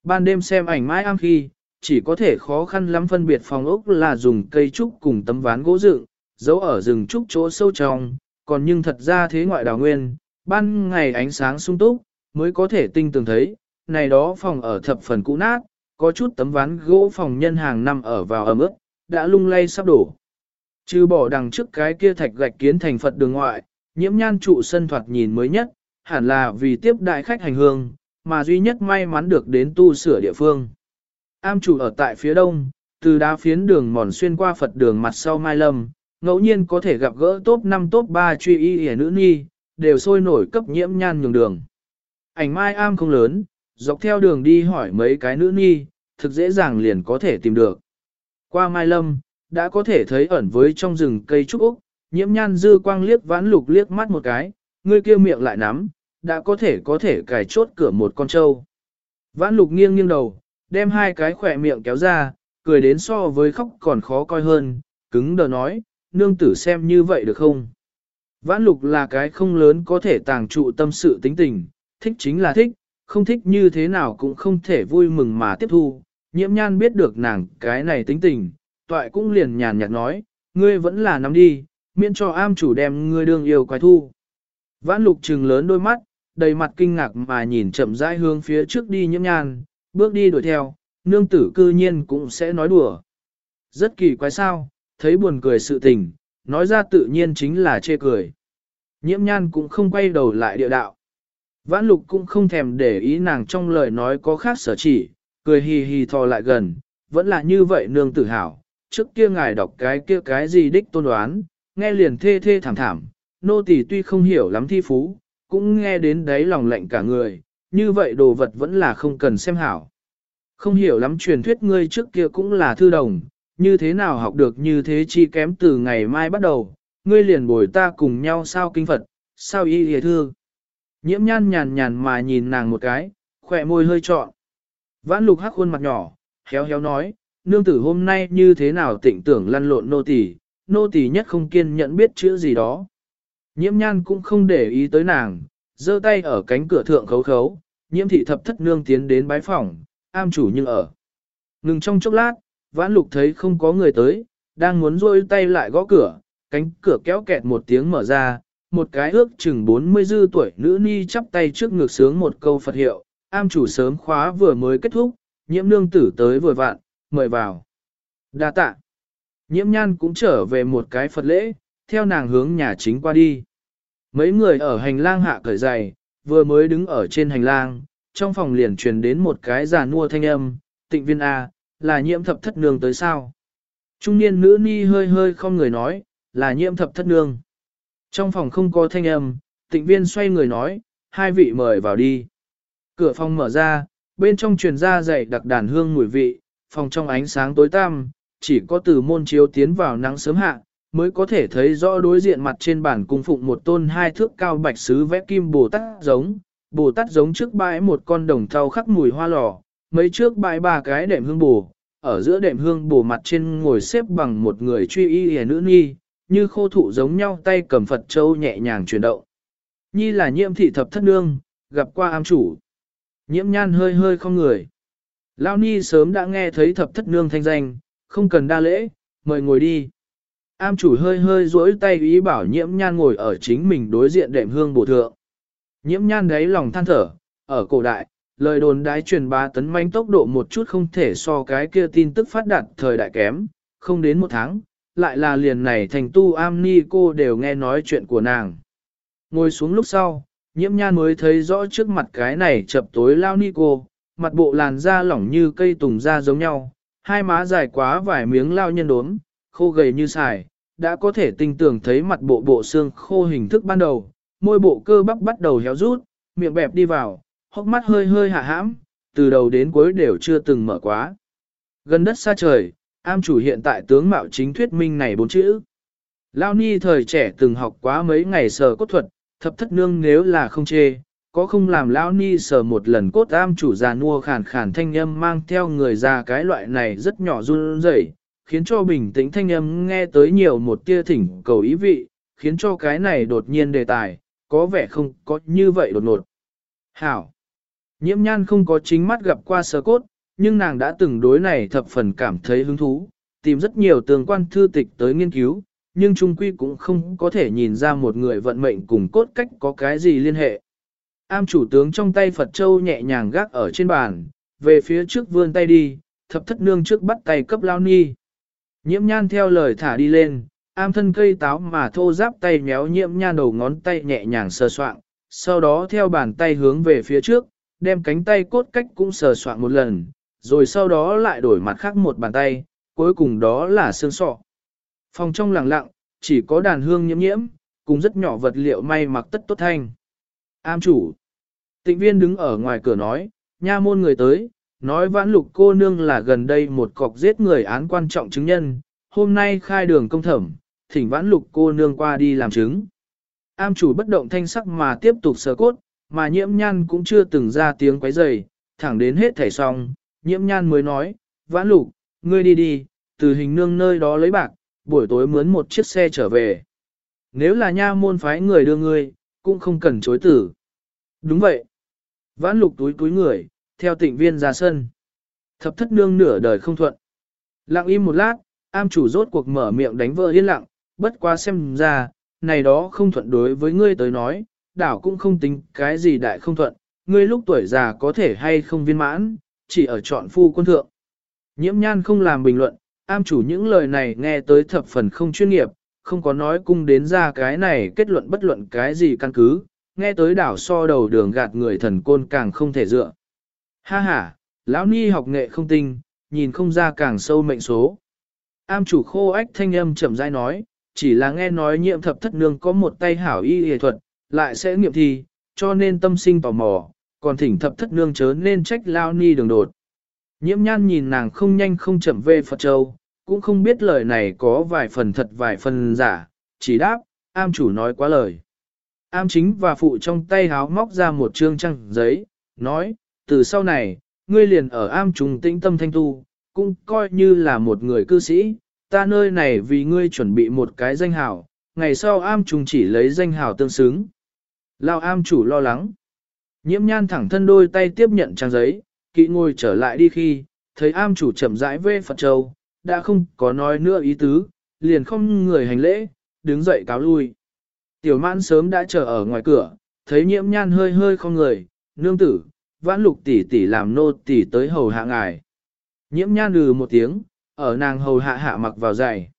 Ban đêm xem ảnh mãi am khi, chỉ có thể khó khăn lắm phân biệt phòng ốc là dùng cây trúc cùng tấm ván gỗ dựng, giấu ở rừng trúc chỗ sâu trong, còn nhưng thật ra thế ngoại đào nguyên, ban ngày ánh sáng sung túc, mới có thể tinh tường thấy, này đó phòng ở thập phần cũ nát, có chút tấm ván gỗ phòng nhân hàng năm ở vào ẩm ướt, đã lung lay sắp đổ. Trừ bỏ đằng trước cái kia thạch gạch kiến thành Phật đường ngoại, nhiễm nhan trụ sân thoạt nhìn mới nhất, hẳn là vì tiếp đại khách hành hương, mà duy nhất may mắn được đến tu sửa địa phương. Am chủ ở tại phía đông, từ đá phiến đường mòn xuyên qua Phật đường mặt sau Mai Lâm, ngẫu nhiên có thể gặp gỡ top 5 top 3 truy y hẻ nữ nhi, đều sôi nổi cấp nhiễm nhan nhường đường. Ảnh Mai Am không lớn, dọc theo đường đi hỏi mấy cái nữ nhi, thực dễ dàng liền có thể tìm được. Qua Mai Lâm, đã có thể thấy ẩn với trong rừng cây trúc Úc, nhiễm nhan dư quang liếc vãn lục liếc mắt một cái, người kia miệng lại nắm, đã có thể có thể cài chốt cửa một con trâu. Vãn lục nghiêng nghiêng đầu, đem hai cái khỏe miệng kéo ra, cười đến so với khóc còn khó coi hơn, cứng đờ nói, nương tử xem như vậy được không? Vãn lục là cái không lớn có thể tàng trụ tâm sự tính tình, thích chính là thích, không thích như thế nào cũng không thể vui mừng mà tiếp thu. Nhiễm nhan biết được nàng cái này tính tình, toại cũng liền nhàn nhạt nói, ngươi vẫn là nắm đi, miễn cho am chủ đem ngươi đương yêu quái thu. Vãn lục trừng lớn đôi mắt, đầy mặt kinh ngạc mà nhìn chậm rãi hướng phía trước đi nhiễm nhan, bước đi đuổi theo, nương tử cư nhiên cũng sẽ nói đùa. Rất kỳ quái sao, thấy buồn cười sự tình, nói ra tự nhiên chính là chê cười. Nhiễm nhan cũng không quay đầu lại địa đạo. Vãn lục cũng không thèm để ý nàng trong lời nói có khác sở chỉ, cười hì hì thò lại gần, vẫn là như vậy nương tử hảo. Trước kia ngài đọc cái kia cái gì đích tôn đoán, nghe liền thê thê thảm thảm, nô tỳ tuy không hiểu lắm thi phú, cũng nghe đến đấy lòng lạnh cả người, như vậy đồ vật vẫn là không cần xem hảo. Không hiểu lắm truyền thuyết ngươi trước kia cũng là thư đồng, như thế nào học được như thế chi kém từ ngày mai bắt đầu, ngươi liền bồi ta cùng nhau sao kinh Phật, sao y hề thư. Nhiễm nhan nhàn nhàn mà nhìn nàng một cái, khỏe môi hơi trọn. Vãn lục hắc khuôn mặt nhỏ, héo héo nói, nương tử hôm nay như thế nào tịnh tưởng lăn lộn nô tỳ, nô tỳ nhất không kiên nhẫn biết chữ gì đó. Nhiễm nhan cũng không để ý tới nàng, giơ tay ở cánh cửa thượng khấu khấu, nhiễm thị thập thất nương tiến đến bái phòng, am chủ nhưng ở. Ngừng trong chốc lát, vãn lục thấy không có người tới, đang muốn rôi tay lại gõ cửa, cánh cửa kéo kẹt một tiếng mở ra, một cái ước chừng 40 dư tuổi nữ ni chắp tay trước ngực sướng một câu Phật hiệu, am chủ sớm khóa vừa mới kết thúc, nhiễm nương tử tới vừa vạn, mời vào. đa tạ. Nhiễm nhan cũng trở về một cái Phật lễ, theo nàng hướng nhà chính qua đi. Mấy người ở hành lang hạ cởi giày, vừa mới đứng ở trên hành lang, trong phòng liền truyền đến một cái già nua thanh âm, tịnh viên A, là nhiễm thập thất nương tới sao. Trung niên nữ ni hơi hơi không người nói, là nhiễm thập thất nương. Trong phòng không có thanh âm, tịnh viên xoay người nói, hai vị mời vào đi. Cửa phòng mở ra, bên trong truyền ra dậy đặc đàn hương mùi vị, phòng trong ánh sáng tối tăm, chỉ có từ môn chiếu tiến vào nắng sớm hạ, mới có thể thấy rõ đối diện mặt trên bản cung phụng một tôn hai thước cao bạch sứ vẽ kim Bồ Tát giống, Bồ Tát giống trước bãi một con đồng thau khắc mùi hoa lò, mấy trước bãi ba cái đệm hương bồ, ở giữa đệm hương bồ mặt trên ngồi xếp bằng một người truy y hề nữ nhi, như khô thụ giống nhau tay cầm Phật châu nhẹ nhàng chuyển động. Nhi là nhiễm thị thập thất nương, gặp qua am chủ. Nhiễm nhan hơi hơi không người. Lao ni sớm đã nghe thấy thập thất nương thanh danh, không cần đa lễ, mời ngồi đi. Am chủ hơi hơi duỗi tay ý bảo nhiễm nhan ngồi ở chính mình đối diện đệm hương bổ thượng. Nhiễm nhan đấy lòng than thở, ở cổ đại, lời đồn đái truyền bá tấn manh tốc độ một chút không thể so cái kia tin tức phát đạt thời đại kém, không đến một tháng, lại là liền này thành tu am ni cô đều nghe nói chuyện của nàng. Ngồi xuống lúc sau, nhiễm nhan mới thấy rõ trước mặt cái này chập tối lao ni cô, mặt bộ làn da lỏng như cây tùng da giống nhau, hai má dài quá vài miếng lao nhân đốm, khô gầy như xài, đã có thể tinh tường thấy mặt bộ bộ xương khô hình thức ban đầu, môi bộ cơ bắp bắt đầu héo rút, miệng bẹp đi vào, hốc mắt hơi hơi hạ hãm, từ đầu đến cuối đều chưa từng mở quá. Gần đất xa trời, am chủ hiện tại tướng mạo chính thuyết minh này bốn chữ. Lao ni thời trẻ từng học quá mấy ngày sờ cốt thuật, thập thất nương nếu là không chê, có không làm lão ni sờ một lần cốt am chủ già nua khàn khàn thanh âm mang theo người già cái loại này rất nhỏ run rẩy, khiến cho bình tĩnh thanh âm nghe tới nhiều một tia thỉnh cầu ý vị, khiến cho cái này đột nhiên đề tài, có vẻ không có như vậy đột ngột. Hảo! Nhiễm nhan không có chính mắt gặp qua sơ cốt, nhưng nàng đã từng đối này thập phần cảm thấy hứng thú, tìm rất nhiều tương quan thư tịch tới nghiên cứu, nhưng trung quy cũng không có thể nhìn ra một người vận mệnh cùng cốt cách có cái gì liên hệ. Am chủ tướng trong tay Phật Châu nhẹ nhàng gác ở trên bàn, về phía trước vươn tay đi, thập thất nương trước bắt tay cấp lao ni. Nhiễm nhan theo lời thả đi lên, am thân cây táo mà thô giáp tay méo nhiễm nhan đầu ngón tay nhẹ nhàng sờ soạng, sau đó theo bàn tay hướng về phía trước, đem cánh tay cốt cách cũng sờ soạng một lần, rồi sau đó lại đổi mặt khác một bàn tay, cuối cùng đó là xương sọ. Phòng trong lặng lặng, chỉ có đàn hương nhiễm nhiễm, cùng rất nhỏ vật liệu may mặc tất tốt thanh. Am chủ. Tịnh viên đứng ở ngoài cửa nói, nha môn người tới, nói vãn lục cô nương là gần đây một cọc giết người án quan trọng chứng nhân, hôm nay khai đường công thẩm, thỉnh vãn lục cô nương qua đi làm chứng. Am chủ bất động thanh sắc mà tiếp tục sờ cốt, mà nhiễm nhan cũng chưa từng ra tiếng quấy rầy, thẳng đến hết thảy xong, nhiễm nhan mới nói, vãn lục, ngươi đi đi, từ hình nương nơi đó lấy bạc, buổi tối mướn một chiếc xe trở về. nếu là nha môn phái người đưa ngươi, cũng không cần chối tử. Đúng vậy. Vãn lục túi túi người, theo tịnh viên ra sân. Thập thất nương nửa đời không thuận. Lặng im một lát, am chủ rốt cuộc mở miệng đánh vợ yên lặng, bất quá xem ra, này đó không thuận đối với ngươi tới nói, đảo cũng không tính cái gì đại không thuận, ngươi lúc tuổi già có thể hay không viên mãn, chỉ ở chọn phu quân thượng. Nhiễm nhan không làm bình luận, am chủ những lời này nghe tới thập phần không chuyên nghiệp, không có nói cung đến ra cái này kết luận bất luận cái gì căn cứ, nghe tới đảo so đầu đường gạt người thần côn càng không thể dựa. Ha ha, lão ni học nghệ không tinh, nhìn không ra càng sâu mệnh số. Am chủ khô ách thanh âm chậm rãi nói, chỉ là nghe nói nhiệm thập thất nương có một tay hảo y y thuật, lại sẽ nghiệm thi, cho nên tâm sinh tò mò, còn thỉnh thập thất nương chớ nên trách lao ni đường đột. Nhiễm nhan nhìn nàng không nhanh không chậm về Phật Châu, cũng không biết lời này có vài phần thật vài phần giả, chỉ đáp, am chủ nói quá lời. Am chính và phụ trong tay háo móc ra một trương trăng giấy, nói, từ sau này, ngươi liền ở am trùng tĩnh tâm thanh tu, cũng coi như là một người cư sĩ, ta nơi này vì ngươi chuẩn bị một cái danh hào, ngày sau am trùng chỉ lấy danh hào tương xứng. Lao am chủ lo lắng. Nhiễm nhan thẳng thân đôi tay tiếp nhận trang giấy, kỵ ngồi trở lại đi khi, thấy am chủ chậm rãi về Phật Châu, đã không có nói nữa ý tứ, liền không người hành lễ, đứng dậy cáo lui. Tiểu mãn sớm đã chờ ở ngoài cửa, thấy nhiễm nhan hơi hơi không người, nương tử, vãn lục tỷ tỷ làm nô tỷ tới hầu hạ ngài. Nhiễm nhan lừ một tiếng, ở nàng hầu hạ hạ mặc vào giày.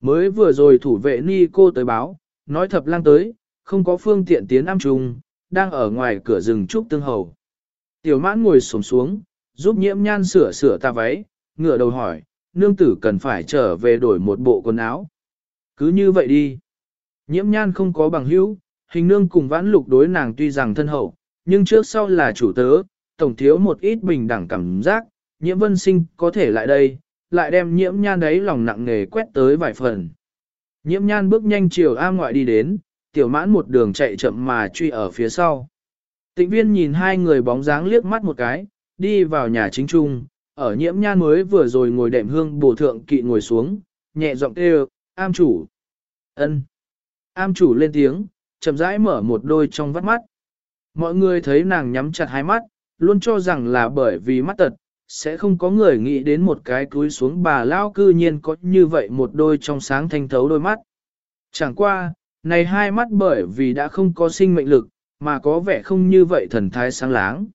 Mới vừa rồi thủ vệ ni cô tới báo, nói thập lang tới, không có phương tiện tiến am trùng, đang ở ngoài cửa rừng trúc tương hầu. Tiểu mãn ngồi xổm xuống, giúp nhiễm nhan sửa sửa ta váy, ngửa đầu hỏi, nương tử cần phải trở về đổi một bộ quần áo. Cứ như vậy đi. Nhiễm nhan không có bằng hữu, hình nương cùng vãn lục đối nàng tuy rằng thân hậu, nhưng trước sau là chủ tớ, tổng thiếu một ít bình đẳng cảm giác, nhiễm vân sinh có thể lại đây, lại đem nhiễm nhan đấy lòng nặng nghề quét tới vài phần. Nhiễm nhan bước nhanh chiều am ngoại đi đến, tiểu mãn một đường chạy chậm mà truy ở phía sau. Tịnh viên nhìn hai người bóng dáng liếc mắt một cái, đi vào nhà chính trung, ở nhiễm nhan mới vừa rồi ngồi đệm hương bổ thượng kỵ ngồi xuống, nhẹ giọng kêu, am chủ. ân Am chủ lên tiếng, chậm rãi mở một đôi trong vắt mắt. Mọi người thấy nàng nhắm chặt hai mắt, luôn cho rằng là bởi vì mắt tật, sẽ không có người nghĩ đến một cái cúi xuống bà lao cư nhiên có như vậy một đôi trong sáng thanh thấu đôi mắt. Chẳng qua, này hai mắt bởi vì đã không có sinh mệnh lực, mà có vẻ không như vậy thần thái sáng láng.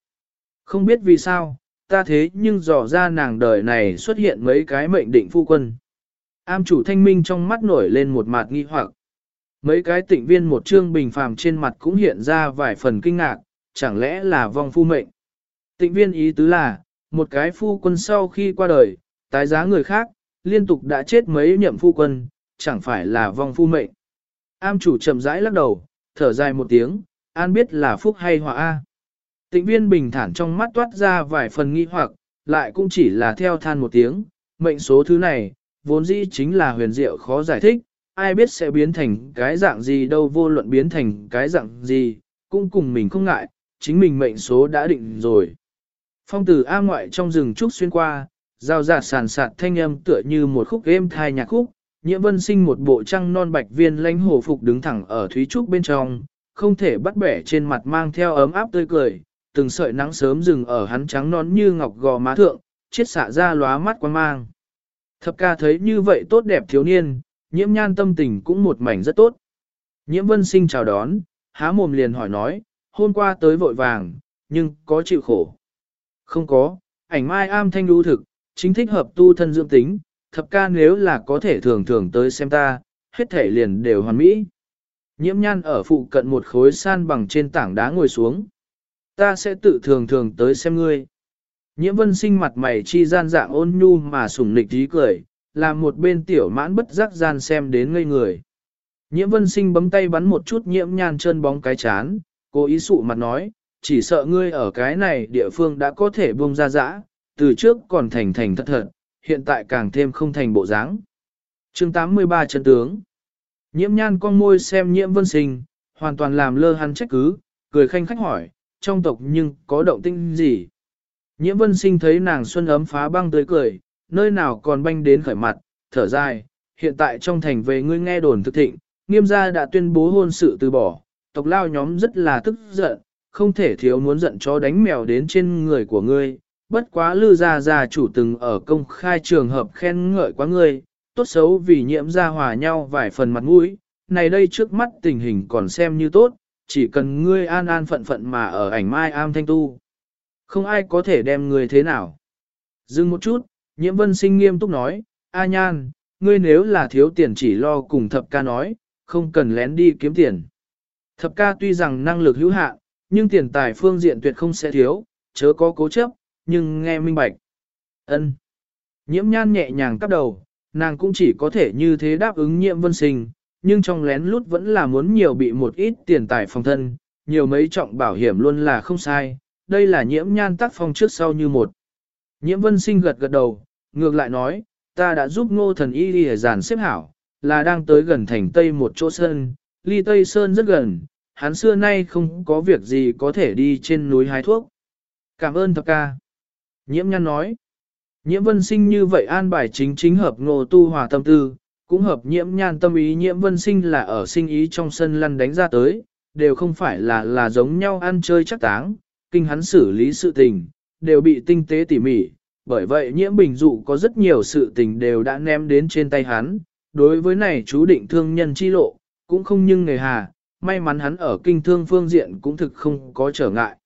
Không biết vì sao, ta thế nhưng dò ra nàng đời này xuất hiện mấy cái mệnh định phu quân. Am chủ thanh minh trong mắt nổi lên một mạt nghi hoặc. Mấy cái tịnh viên một trương bình phàm trên mặt cũng hiện ra vài phần kinh ngạc, chẳng lẽ là vong phu mệnh. Tịnh viên ý tứ là, một cái phu quân sau khi qua đời, tái giá người khác, liên tục đã chết mấy nhậm phu quân, chẳng phải là vong phu mệnh. Am chủ chậm rãi lắc đầu, thở dài một tiếng, an biết là phúc hay họa a. Tịnh viên bình thản trong mắt toát ra vài phần nghi hoặc, lại cũng chỉ là theo than một tiếng, mệnh số thứ này, vốn dĩ chính là huyền diệu khó giải thích, ai biết sẽ biến thành cái dạng gì đâu vô luận biến thành cái dạng gì, cũng cùng mình không ngại, chính mình mệnh số đã định rồi. Phong tử A ngoại trong rừng trúc xuyên qua, giao giả sàn sạt thanh âm tựa như một khúc êm thai nhạc khúc, nhiễm vân sinh một bộ trăng non bạch viên lãnh hồ phục đứng thẳng ở thúy trúc bên trong, không thể bắt bẻ trên mặt mang theo ấm áp tươi cười, từng sợi nắng sớm rừng ở hắn trắng non như ngọc gò má thượng, chiết xạ ra lóa mắt quan mang. Thập ca thấy như vậy tốt đẹp thiếu niên, nhiễm nhan tâm tình cũng một mảnh rất tốt. Nhiễm vân sinh chào đón, há mồm liền hỏi nói, hôm qua tới vội vàng, nhưng có chịu khổ. Không có, ảnh mai am thanh lưu thực, chính thích hợp tu thân dưỡng tính, thập ca nếu là có thể thường thường tới xem ta, hết thể liền đều hoàn mỹ. Nhiễm nhan ở phụ cận một khối san bằng trên tảng đá ngồi xuống. Ta sẽ tự thường thường tới xem ngươi. Nhiễm vân sinh mặt mày chi gian dạng ôn nhu mà sủng nịch tí cười, làm một bên tiểu mãn bất giác gian xem đến ngây người. Nhiễm vân sinh bấm tay bắn một chút nhiễm nhan chân bóng cái chán, cố ý sụ mặt nói, chỉ sợ ngươi ở cái này địa phương đã có thể buông ra dã, từ trước còn thành thành thật thật, hiện tại càng thêm không thành bộ dáng. chương 83 chân tướng Nhiễm nhan con môi xem nhiễm vân sinh, hoàn toàn làm lơ hắn trách cứ, cười khanh khách hỏi, trong tộc nhưng có động tinh gì? Nhiễm vân sinh thấy nàng xuân ấm phá băng tới cười, nơi nào còn banh đến khởi mặt, thở dài, hiện tại trong thành về ngươi nghe đồn thực thịnh, Nghiêm gia đã tuyên bố hôn sự từ bỏ, tộc lao nhóm rất là tức giận, không thể thiếu muốn giận chó đánh mèo đến trên người của ngươi. Bất quá lư gia gia chủ từng ở công khai trường hợp khen ngợi quá ngươi, tốt xấu vì nhiễm gia hòa nhau vài phần mặt mũi, này đây trước mắt tình hình còn xem như tốt, chỉ cần ngươi an an phận phận mà ở ảnh mai am thanh tu. Không ai có thể đem ngươi thế nào. Dừng một chút, nhiễm vân sinh nghiêm túc nói, A nhan, ngươi nếu là thiếu tiền chỉ lo cùng thập ca nói, không cần lén đi kiếm tiền. Thập ca tuy rằng năng lực hữu hạn, nhưng tiền tài phương diện tuyệt không sẽ thiếu, chớ có cố chấp, nhưng nghe minh bạch. ân Nhiễm nhan nhẹ nhàng cắp đầu, nàng cũng chỉ có thể như thế đáp ứng nhiễm vân sinh, nhưng trong lén lút vẫn là muốn nhiều bị một ít tiền tài phòng thân, nhiều mấy trọng bảo hiểm luôn là không sai, đây là nhiễm nhan tác phong trước sau như một. Nhiễm vân sinh gật gật đầu, ngược lại nói, ta đã giúp ngô thần y đi giàn xếp hảo, là đang tới gần thành Tây một chỗ sơn, ly Tây Sơn rất gần, hắn xưa nay không có việc gì có thể đi trên núi hái thuốc. Cảm ơn thập ca. Nhiễm nhan nói, nhiễm vân sinh như vậy an bài chính chính hợp ngô tu hòa tâm tư, cũng hợp nhiễm nhan tâm ý nhiễm vân sinh là ở sinh ý trong sân lăn đánh ra tới, đều không phải là là giống nhau ăn chơi chắc táng, kinh hắn xử lý sự tình, đều bị tinh tế tỉ mỉ, bởi vậy nhiễm bình dụ có rất nhiều sự tình đều đã ném đến trên tay hắn, đối với này chú định thương nhân chi lộ, cũng không nhưng nghề hà, may mắn hắn ở kinh thương phương diện cũng thực không có trở ngại.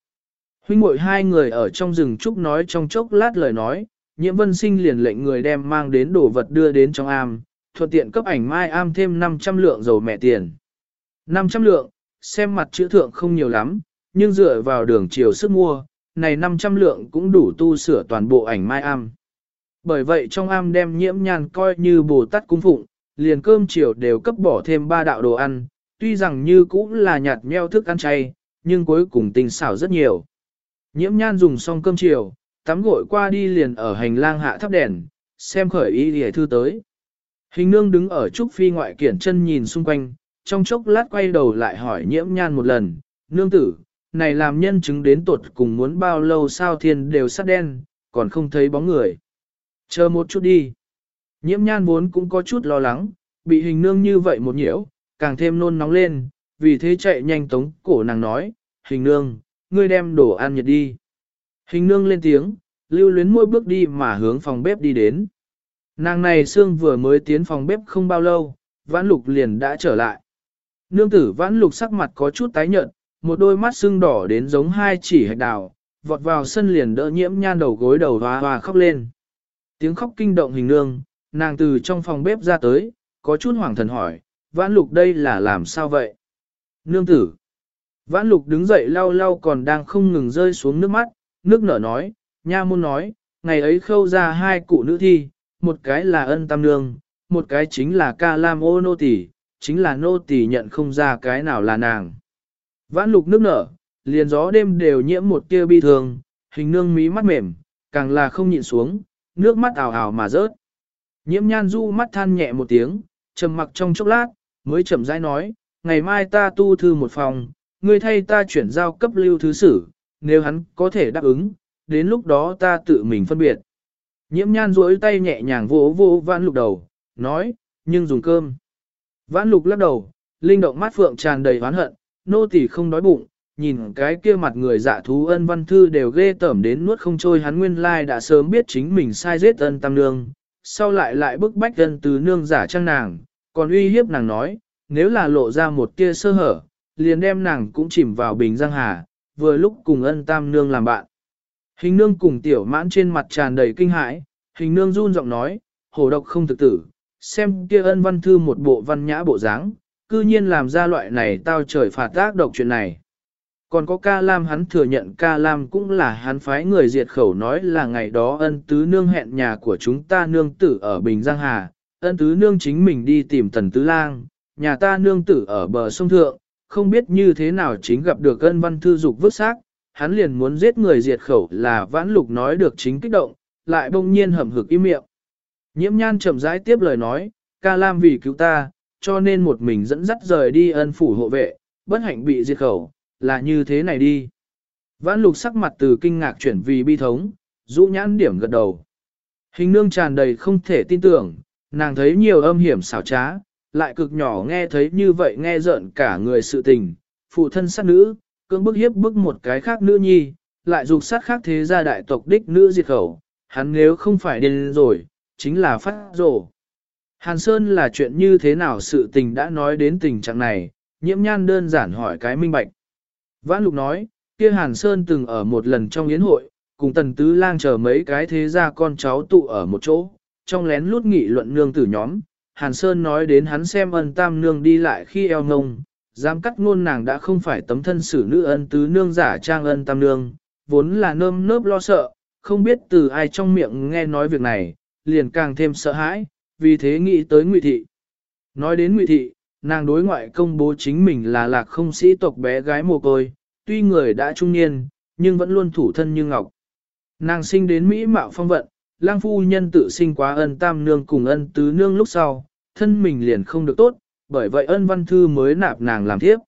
Huynh muội hai người ở trong rừng trúc nói trong chốc lát lời nói, nhiễm vân sinh liền lệnh người đem mang đến đồ vật đưa đến trong am, thuận tiện cấp ảnh mai am thêm 500 lượng dầu mẹ tiền. 500 lượng, xem mặt chữ thượng không nhiều lắm, nhưng dựa vào đường chiều sức mua, này 500 lượng cũng đủ tu sửa toàn bộ ảnh mai am. Bởi vậy trong am đem nhiễm nhàn coi như bồ tát cung phụng, liền cơm chiều đều cấp bỏ thêm ba đạo đồ ăn, tuy rằng như cũng là nhạt nheo thức ăn chay, nhưng cuối cùng tình xảo rất nhiều. Nhiễm nhan dùng xong cơm chiều, tắm gội qua đi liền ở hành lang hạ thắp đèn, xem khởi ý để thư tới. Hình nương đứng ở trúc phi ngoại kiển chân nhìn xung quanh, trong chốc lát quay đầu lại hỏi nhiễm nhan một lần, nương tử, này làm nhân chứng đến tuột cùng muốn bao lâu sao thiên đều sắt đen, còn không thấy bóng người. Chờ một chút đi. Nhiễm nhan vốn cũng có chút lo lắng, bị hình nương như vậy một nhiễu, càng thêm nôn nóng lên, vì thế chạy nhanh tống cổ nàng nói, hình nương, ngươi đem đồ ăn nhiệt đi. Hình nương lên tiếng, lưu luyến mỗi bước đi mà hướng phòng bếp đi đến. Nàng này xương vừa mới tiến phòng bếp không bao lâu, vãn lục liền đã trở lại. Nương tử vãn lục sắc mặt có chút tái nhợt, một đôi mắt sưng đỏ đến giống hai chỉ hạch đào, vọt vào sân liền đỡ nhiễm nhan đầu gối đầu hoa hoa khóc lên. Tiếng khóc kinh động hình nương, nàng từ trong phòng bếp ra tới, có chút hoảng thần hỏi, vãn lục đây là làm sao vậy? Nương tử. Vãn lục đứng dậy lau lau còn đang không ngừng rơi xuống nước mắt, nước nở nói, nha môn nói, ngày ấy khâu ra hai cụ nữ thi, một cái là ân tam nương, một cái chính là ca lam ô nô tỷ, chính là nô tỷ nhận không ra cái nào là nàng. Vãn lục nước nở, liền gió đêm đều nhiễm một tia bi thường, hình nương mí mắt mềm, càng là không nhịn xuống, nước mắt ảo ảo mà rớt. Nhiễm nhan du mắt than nhẹ một tiếng, trầm mặc trong chốc lát, mới chậm rãi nói, ngày mai ta tu thư một phòng, ngươi thay ta chuyển giao cấp lưu thứ sử, nếu hắn có thể đáp ứng, đến lúc đó ta tự mình phân biệt. Nhiễm nhan duỗi tay nhẹ nhàng vỗ vỗ vãn lục đầu, nói, nhưng dùng cơm. Vãn lục lắc đầu, linh động mắt phượng tràn đầy oán hận, nô tỳ không đói bụng, nhìn cái kia mặt người dạ thú ân văn thư đều ghê tởm đến nuốt không trôi hắn nguyên lai đã sớm biết chính mình sai giết ân tam nương, sau lại lại bức bách ân từ nương giả trang nàng, còn uy hiếp nàng nói, nếu là lộ ra một tia sơ hở, liền đem nàng cũng chìm vào bình giang hà, vừa lúc cùng ân tam nương làm bạn. Hình nương cùng tiểu mãn trên mặt tràn đầy kinh hãi, hình nương run giọng nói, hổ độc không thực tử, xem kia ân văn thư một bộ văn nhã bộ dáng, cư nhiên làm ra loại này tao trời phạt tác độc chuyện này. Còn có ca lam hắn thừa nhận ca lam cũng là hắn phái người diệt khẩu nói là ngày đó ân tứ nương hẹn nhà của chúng ta nương tử ở Bình Giang Hà, ân tứ nương chính mình đi tìm tần tứ lang, nhà ta nương tử ở bờ sông Thượng, không biết như thế nào chính gặp được ân văn thư dục vứt xác, hắn liền muốn giết người diệt khẩu là vãn lục nói được chính kích động, lại bỗng nhiên hầm hực im miệng. Nhiễm nhan chậm rãi tiếp lời nói, ca lam vì cứu ta, cho nên một mình dẫn dắt rời đi ân phủ hộ vệ, bất hạnh bị diệt khẩu, là như thế này đi. Vãn lục sắc mặt từ kinh ngạc chuyển vì bi thống, rũ nhãn điểm gật đầu. Hình nương tràn đầy không thể tin tưởng, nàng thấy nhiều âm hiểm xảo trá, lại cực nhỏ nghe thấy như vậy nghe giận cả người sự tình, phụ thân sát nữ, cưỡng bức hiếp bức một cái khác nữ nhi, lại dục sát khác thế gia đại tộc đích nữ diệt khẩu, hắn nếu không phải điên rồi, chính là phát rổ. Hàn Sơn là chuyện như thế nào sự tình đã nói đến tình trạng này, nhiễm nhan đơn giản hỏi cái minh bạch. Vãn lục nói, kia Hàn Sơn từng ở một lần trong yến hội, cùng tần tứ lang chờ mấy cái thế gia con cháu tụ ở một chỗ, trong lén lút nghị luận nương tử nhóm. Hàn Sơn nói đến hắn xem ân tam nương đi lại khi eo ngông, dám cắt ngôn nàng đã không phải tấm thân xử nữ ân tứ nương giả trang ân tam nương, vốn là nơm nớp lo sợ, không biết từ ai trong miệng nghe nói việc này, liền càng thêm sợ hãi, vì thế nghĩ tới Ngụy Thị. Nói đến Ngụy Thị, nàng đối ngoại công bố chính mình là lạc không sĩ tộc bé gái mồ côi, tuy người đã trung niên, nhưng vẫn luôn thủ thân như ngọc. Nàng sinh đến Mỹ mạo phong vận, lang phu nhân tự sinh quá ân tam nương cùng ân tứ nương lúc sau, thân mình liền không được tốt, bởi vậy ân văn thư mới nạp nàng làm thiếp.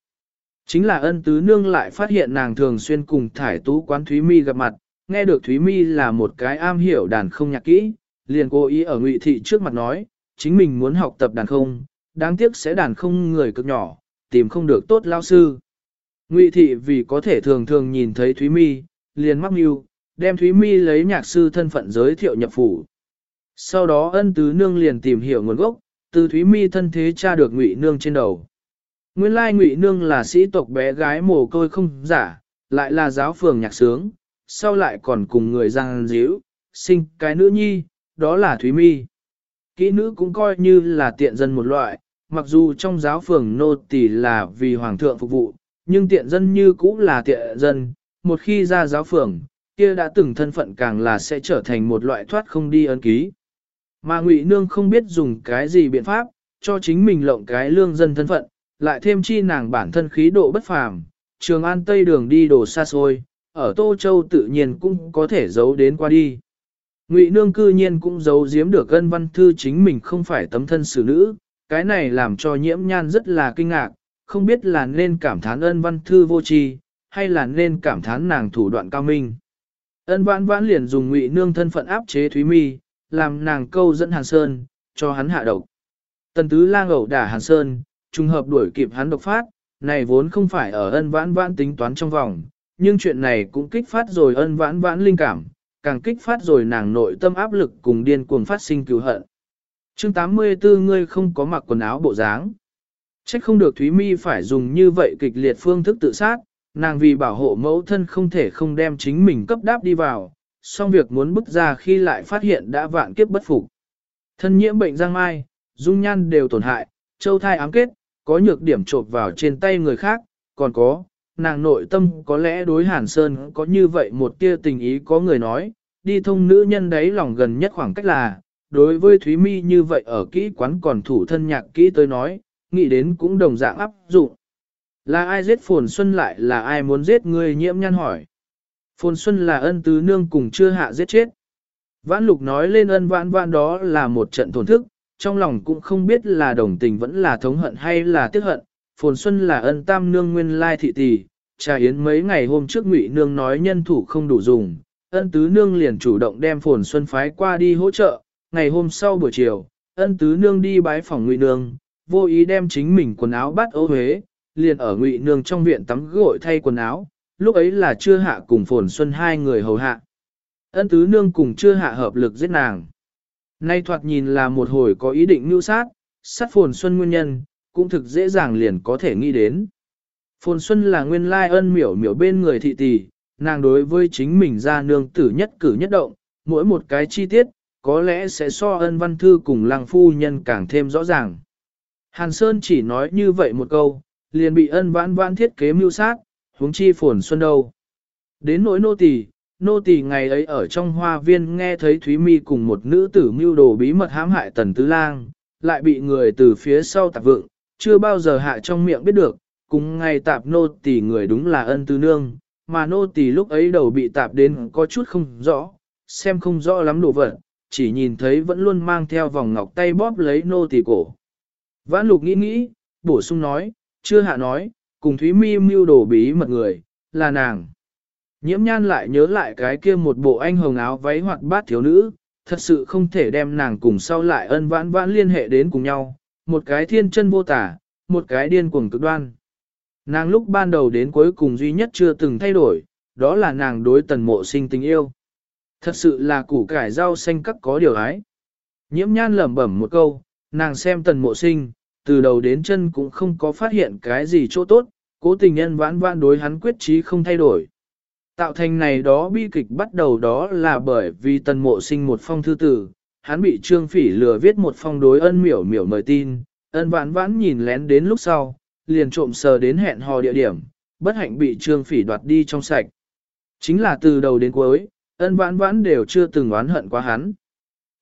Chính là ân tứ nương lại phát hiện nàng thường xuyên cùng thải tú quán Thúy Mi gặp mặt, nghe được Thúy Mi là một cái am hiểu đàn không nhạc kỹ, liền cố ý ở ngụy thị trước mặt nói, chính mình muốn học tập đàn không, đáng tiếc sẽ đàn không người cực nhỏ, tìm không được tốt lao sư. Ngụy thị vì có thể thường thường nhìn thấy Thúy Mi, liền mắc mưu, đem Thúy Mi lấy nhạc sư thân phận giới thiệu nhập phủ. Sau đó ân tứ nương liền tìm hiểu nguồn gốc, từ Thúy Mi thân thế tra được Ngụy nương trên đầu. Nguyên lai Ngụy nương là sĩ tộc bé gái mồ côi không giả, lại là giáo phường nhạc sướng, sau lại còn cùng người giang díu, sinh cái nữ nhi, đó là Thúy Mi. Kỹ nữ cũng coi như là tiện dân một loại, mặc dù trong giáo phường nô tỳ là vì hoàng thượng phục vụ, nhưng tiện dân như cũng là tiện dân, một khi ra giáo phường, kia đã từng thân phận càng là sẽ trở thành một loại thoát không đi ấn ký. Mà Ngụy Nương không biết dùng cái gì biện pháp, cho chính mình lộng cái lương dân thân phận, lại thêm chi nàng bản thân khí độ bất phàm, trường an tây đường đi đồ xa xôi, ở Tô Châu tự nhiên cũng có thể giấu đến qua đi. Ngụy Nương cư nhiên cũng giấu giếm được ân văn thư chính mình không phải tấm thân xử nữ, cái này làm cho nhiễm nhan rất là kinh ngạc, không biết là nên cảm thán ân văn thư vô tri, hay là nên cảm thán nàng thủ đoạn cao minh. Ân vãn vãn liền dùng ngụy nương thân phận áp chế Thúy Mi, làm nàng câu dẫn Hàn Sơn, cho hắn hạ độc. Tần tứ lang ẩu đả Hàn Sơn, trùng hợp đuổi kịp hắn độc phát, này vốn không phải ở ân vãn vãn tính toán trong vòng, nhưng chuyện này cũng kích phát rồi ân vãn vãn linh cảm, càng kích phát rồi nàng nội tâm áp lực cùng điên cuồng phát sinh cứu hận. Chương 84 ngươi không có mặc quần áo bộ dáng. Trách không được Thúy Mi phải dùng như vậy kịch liệt phương thức tự sát, nàng vì bảo hộ mẫu thân không thể không đem chính mình cấp đáp đi vào, song việc muốn bức ra khi lại phát hiện đã vạn kiếp bất phục. Thân nhiễm bệnh giang mai, dung nhan đều tổn hại, châu thai ám kết, có nhược điểm trộp vào trên tay người khác, còn có, nàng nội tâm có lẽ đối Hàn Sơn có như vậy một tia tình ý có người nói, đi thông nữ nhân đấy lòng gần nhất khoảng cách là, đối với Thúy Mi như vậy ở kỹ quán còn thủ thân nhạc kỹ tới nói, nghĩ đến cũng đồng dạng áp dụng. Là ai giết Phồn Xuân lại là ai muốn giết người nhiễm nhăn hỏi. Phồn Xuân là ân tứ nương cùng chưa hạ giết chết. Vãn lục nói lên ân vãn vãn đó là một trận thổn thức, trong lòng cũng không biết là đồng tình vẫn là thống hận hay là tiếc hận. Phồn Xuân là ân tam nương nguyên lai thị tỷ, trà yến mấy ngày hôm trước ngụy nương nói nhân thủ không đủ dùng, ân tứ nương liền chủ động đem Phồn Xuân phái qua đi hỗ trợ. Ngày hôm sau buổi chiều, ân tứ nương đi bái phòng ngụy nương, vô ý đem chính mình quần áo bắt ô huế, liền ở ngụy nương trong viện tắm gội thay quần áo, lúc ấy là chưa hạ cùng phồn xuân hai người hầu hạ. Ân tứ nương cùng chưa hạ hợp lực giết nàng. Nay thoạt nhìn là một hồi có ý định mưu sát, sát phồn xuân nguyên nhân, cũng thực dễ dàng liền có thể nghĩ đến. Phồn xuân là nguyên lai ân miểu miểu bên người thị tỷ, nàng đối với chính mình ra nương tử nhất cử nhất động, mỗi một cái chi tiết, có lẽ sẽ so ân văn thư cùng lăng phu nhân càng thêm rõ ràng. Hàn Sơn chỉ nói như vậy một câu, liền bị ân vãn vãn thiết kế mưu sát, huống chi phồn xuân đâu. Đến nỗi nô tỳ, nô tỳ ngày ấy ở trong hoa viên nghe thấy Thúy Mi cùng một nữ tử mưu đồ bí mật hãm hại tần tứ lang, lại bị người từ phía sau tạp vượng, chưa bao giờ hạ trong miệng biết được, cùng ngay tạp nô tỳ người đúng là ân tư nương, mà nô tỳ lúc ấy đầu bị tạp đến có chút không rõ, xem không rõ lắm đồ vật, chỉ nhìn thấy vẫn luôn mang theo vòng ngọc tay bóp lấy nô tỳ cổ. Vãn lục nghĩ nghĩ, bổ sung nói, chưa hạ nói, cùng Thúy Mi mưu đồ bí mật người, là nàng. Nhiễm nhan lại nhớ lại cái kia một bộ anh hồng áo váy hoặc bát thiếu nữ, thật sự không thể đem nàng cùng sau lại ân vãn vãn liên hệ đến cùng nhau, một cái thiên chân vô tả, một cái điên cuồng cực đoan. Nàng lúc ban đầu đến cuối cùng duy nhất chưa từng thay đổi, đó là nàng đối tần mộ sinh tình yêu. Thật sự là củ cải rau xanh các có điều ái. Nhiễm nhan lẩm bẩm một câu, nàng xem tần mộ sinh, từ đầu đến chân cũng không có phát hiện cái gì chỗ tốt, cố tình nhân vãn vãn đối hắn quyết trí không thay đổi. Tạo thành này đó bi kịch bắt đầu đó là bởi vì tần mộ sinh một phong thư tử, hắn bị trương phỉ lừa viết một phong đối ân miểu miểu mời tin, ân vãn vãn nhìn lén đến lúc sau, liền trộm sờ đến hẹn hò địa điểm, bất hạnh bị trương phỉ đoạt đi trong sạch. Chính là từ đầu đến cuối, ân vãn vãn đều chưa từng oán hận quá hắn.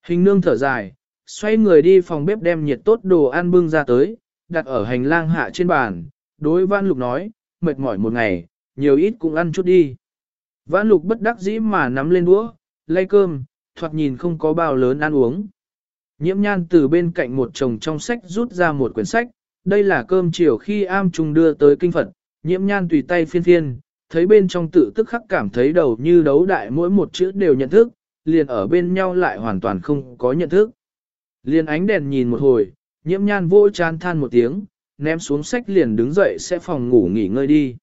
Hình nương thở dài, xoay người đi phòng bếp đem nhiệt tốt đồ ăn bưng ra tới, đặt ở hành lang hạ trên bàn, đối vãn lục nói, mệt mỏi một ngày, nhiều ít cũng ăn chút đi. Vãn lục bất đắc dĩ mà nắm lên đũa, lay cơm, thoạt nhìn không có bao lớn ăn uống. Nhiễm nhan từ bên cạnh một chồng trong sách rút ra một quyển sách, đây là cơm chiều khi am trung đưa tới kinh Phật, nhiễm nhan tùy tay phiên phiên, thấy bên trong tự tức khắc cảm thấy đầu như đấu đại mỗi một chữ đều nhận thức, liền ở bên nhau lại hoàn toàn không có nhận thức. Liền ánh đèn nhìn một hồi, nhiễm nhan vô chán than một tiếng, ném xuống sách liền đứng dậy sẽ phòng ngủ nghỉ ngơi đi.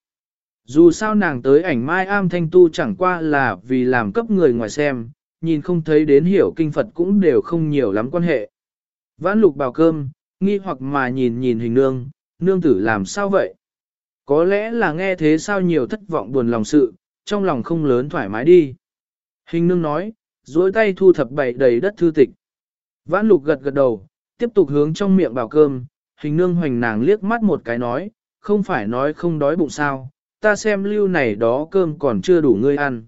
Dù sao nàng tới ảnh mai am thanh tu chẳng qua là vì làm cấp người ngoài xem, nhìn không thấy đến hiểu kinh Phật cũng đều không nhiều lắm quan hệ. Vãn lục bào cơm, nghi hoặc mà nhìn nhìn hình nương, nương tử làm sao vậy? Có lẽ là nghe thế sao nhiều thất vọng buồn lòng sự, trong lòng không lớn thoải mái đi. Hình nương nói, duỗi tay thu thập bày đầy đất thư tịch. Vãn lục gật gật đầu, tiếp tục hướng trong miệng bào cơm, hình nương hoành nàng liếc mắt một cái nói, không phải nói không đói bụng sao, ta xem lưu này đó cơm còn chưa đủ ngươi ăn.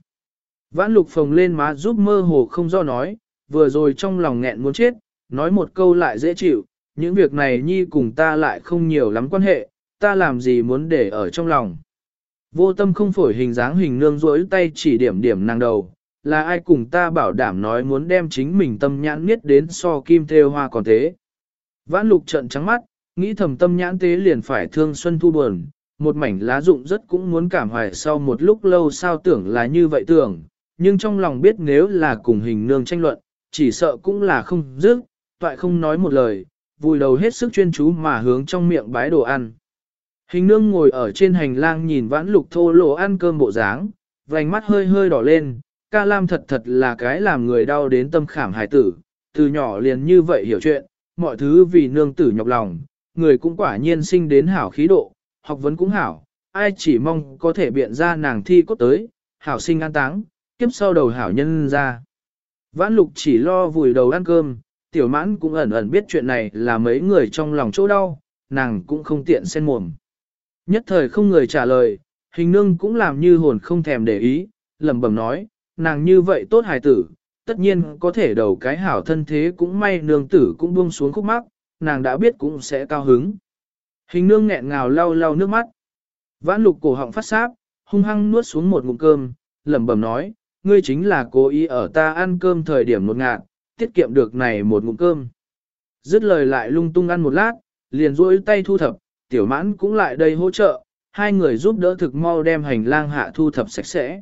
Vãn lục phồng lên má giúp mơ hồ không do nói, vừa rồi trong lòng nghẹn muốn chết, nói một câu lại dễ chịu, những việc này nhi cùng ta lại không nhiều lắm quan hệ, ta làm gì muốn để ở trong lòng. Vô tâm không phổi hình dáng hình nương rỗi tay chỉ điểm điểm nàng đầu, là ai cùng ta bảo đảm nói muốn đem chính mình tâm nhãn miết đến so kim theo hoa còn thế. Vãn lục trận trắng mắt, nghĩ thầm tâm nhãn tế liền phải thương xuân thu buồn, một mảnh lá rụng rất cũng muốn cảm hoài sau một lúc lâu sao tưởng là như vậy tưởng, nhưng trong lòng biết nếu là cùng hình nương tranh luận, chỉ sợ cũng là không dứt, toại không nói một lời, vùi đầu hết sức chuyên chú mà hướng trong miệng bái đồ ăn. Hình nương ngồi ở trên hành lang nhìn vãn lục thô lỗ ăn cơm bộ dáng, vành mắt hơi hơi đỏ lên, ca lam thật thật là cái làm người đau đến tâm khảm hài tử, từ nhỏ liền như vậy hiểu chuyện, mọi thứ vì nương tử nhọc lòng, người cũng quả nhiên sinh đến hảo khí độ, học vấn cũng hảo, ai chỉ mong có thể biện ra nàng thi cốt tới, hảo sinh an táng, kiếp sau đầu hảo nhân ra. Vãn lục chỉ lo vùi đầu ăn cơm, tiểu mãn cũng ẩn ẩn biết chuyện này là mấy người trong lòng chỗ đau, nàng cũng không tiện xen mồm. Nhất thời không người trả lời, hình nương cũng làm như hồn không thèm để ý, lẩm bẩm nói, nàng như vậy tốt hài tử, tất nhiên có thể đầu cái hảo thân thế cũng may nương tử cũng buông xuống khúc mắc, nàng đã biết cũng sẽ cao hứng. Hình nương nghẹn ngào lau lau nước mắt. Vãn lục cổ họng phát sáp, hung hăng nuốt xuống một ngụm cơm, lẩm bẩm nói, ngươi chính là cố ý ở ta ăn cơm thời điểm một ngạn, tiết kiệm được này một ngụm cơm. Dứt lời lại lung tung ăn một lát, liền duỗi tay thu thập, tiểu mãn cũng lại đây hỗ trợ, hai người giúp đỡ thực mau đem hành lang hạ thu thập sạch sẽ.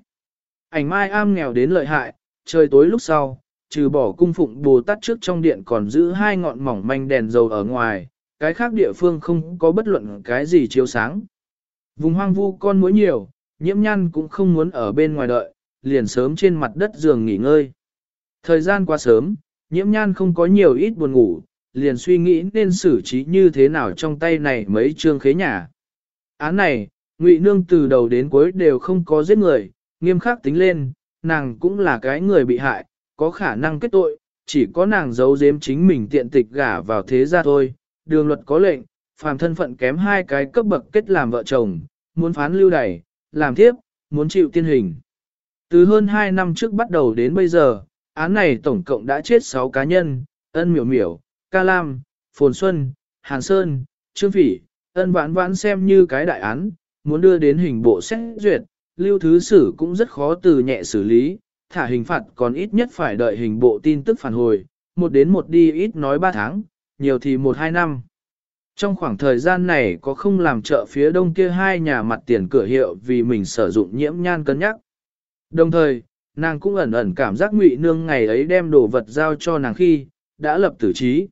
Ảnh mai am nghèo đến lợi hại, trời tối lúc sau, trừ bỏ cung phụng Bồ Tát trước trong điện còn giữ hai ngọn mỏng manh đèn dầu ở ngoài, cái khác địa phương không có bất luận cái gì chiếu sáng. Vùng hoang vu con muỗi nhiều, nhiễm nhăn cũng không muốn ở bên ngoài đợi, liền sớm trên mặt đất giường nghỉ ngơi. Thời gian qua sớm, nhiễm nhan không có nhiều ít buồn ngủ, liền suy nghĩ nên xử trí như thế nào trong tay này mấy trương khế nhà. Án này, Ngụy Nương từ đầu đến cuối đều không có giết người, nghiêm khắc tính lên, nàng cũng là cái người bị hại, có khả năng kết tội, chỉ có nàng giấu giếm chính mình tiện tịch gả vào thế gia thôi. Đường luật có lệnh, phàm thân phận kém hai cái cấp bậc kết làm vợ chồng, muốn phán lưu đày, làm thiếp, muốn chịu tiên hình. Từ hơn 2 năm trước bắt đầu đến bây giờ, án này tổng cộng đã chết 6 cá nhân, ân miểu miểu, ca lam, phồn xuân, hàn sơn, trương phỉ, ân vãn vãn xem như cái đại án, muốn đưa đến hình bộ xét duyệt, lưu thứ sử cũng rất khó từ nhẹ xử lý, thả hình phạt còn ít nhất phải đợi hình bộ tin tức phản hồi, một đến một đi ít nói 3 tháng, nhiều thì 1-2 năm. Trong khoảng thời gian này có không làm chợ phía đông kia hai nhà mặt tiền cửa hiệu vì mình sử dụng nhiễm nhan cân nhắc. Đồng thời, nàng cũng ẩn ẩn cảm giác ngụy nương ngày ấy đem đồ vật giao cho nàng khi, đã lập tử trí.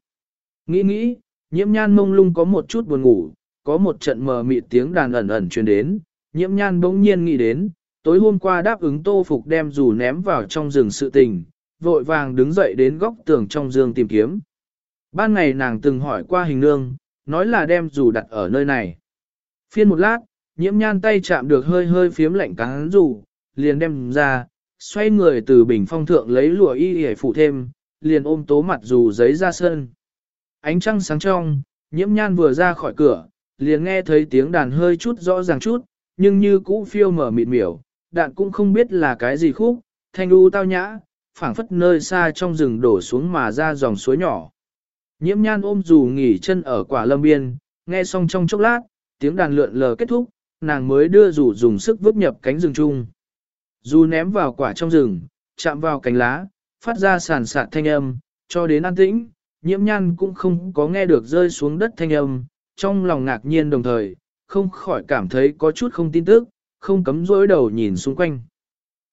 Nghĩ nghĩ, nhiễm nhan mông lung có một chút buồn ngủ, có một trận mờ mịt tiếng đàn ẩn ẩn truyền đến, nhiễm nhan bỗng nhiên nghĩ đến, tối hôm qua đáp ứng tô phục đem dù ném vào trong rừng sự tình, vội vàng đứng dậy đến góc tường trong giường tìm kiếm. Ban ngày nàng từng hỏi qua hình nương, nói là đem dù đặt ở nơi này. Phiên một lát, nhiễm nhan tay chạm được hơi hơi phiếm lạnh cắn dù, liền đem ra, xoay người từ bình phong thượng lấy lụa y để phụ thêm, liền ôm tố mặt dù giấy ra sân. Ánh trăng sáng trong, nhiễm nhan vừa ra khỏi cửa, liền nghe thấy tiếng đàn hơi chút rõ ràng chút, nhưng như cũ phiêu mở mịt miểu, đạn cũng không biết là cái gì khúc, thanh u tao nhã, phảng phất nơi xa trong rừng đổ xuống mà ra dòng suối nhỏ. Nhiễm nhan ôm dù nghỉ chân ở quả lâm biên, nghe xong trong chốc lát, tiếng đàn lượn lờ kết thúc, nàng mới đưa dù dùng sức vứt nhập cánh rừng chung. Dù ném vào quả trong rừng, chạm vào cánh lá, phát ra sàn sạt thanh âm, cho đến an tĩnh, nhiễm nhăn cũng không có nghe được rơi xuống đất thanh âm, trong lòng ngạc nhiên đồng thời, không khỏi cảm thấy có chút không tin tức, không cấm dối đầu nhìn xung quanh.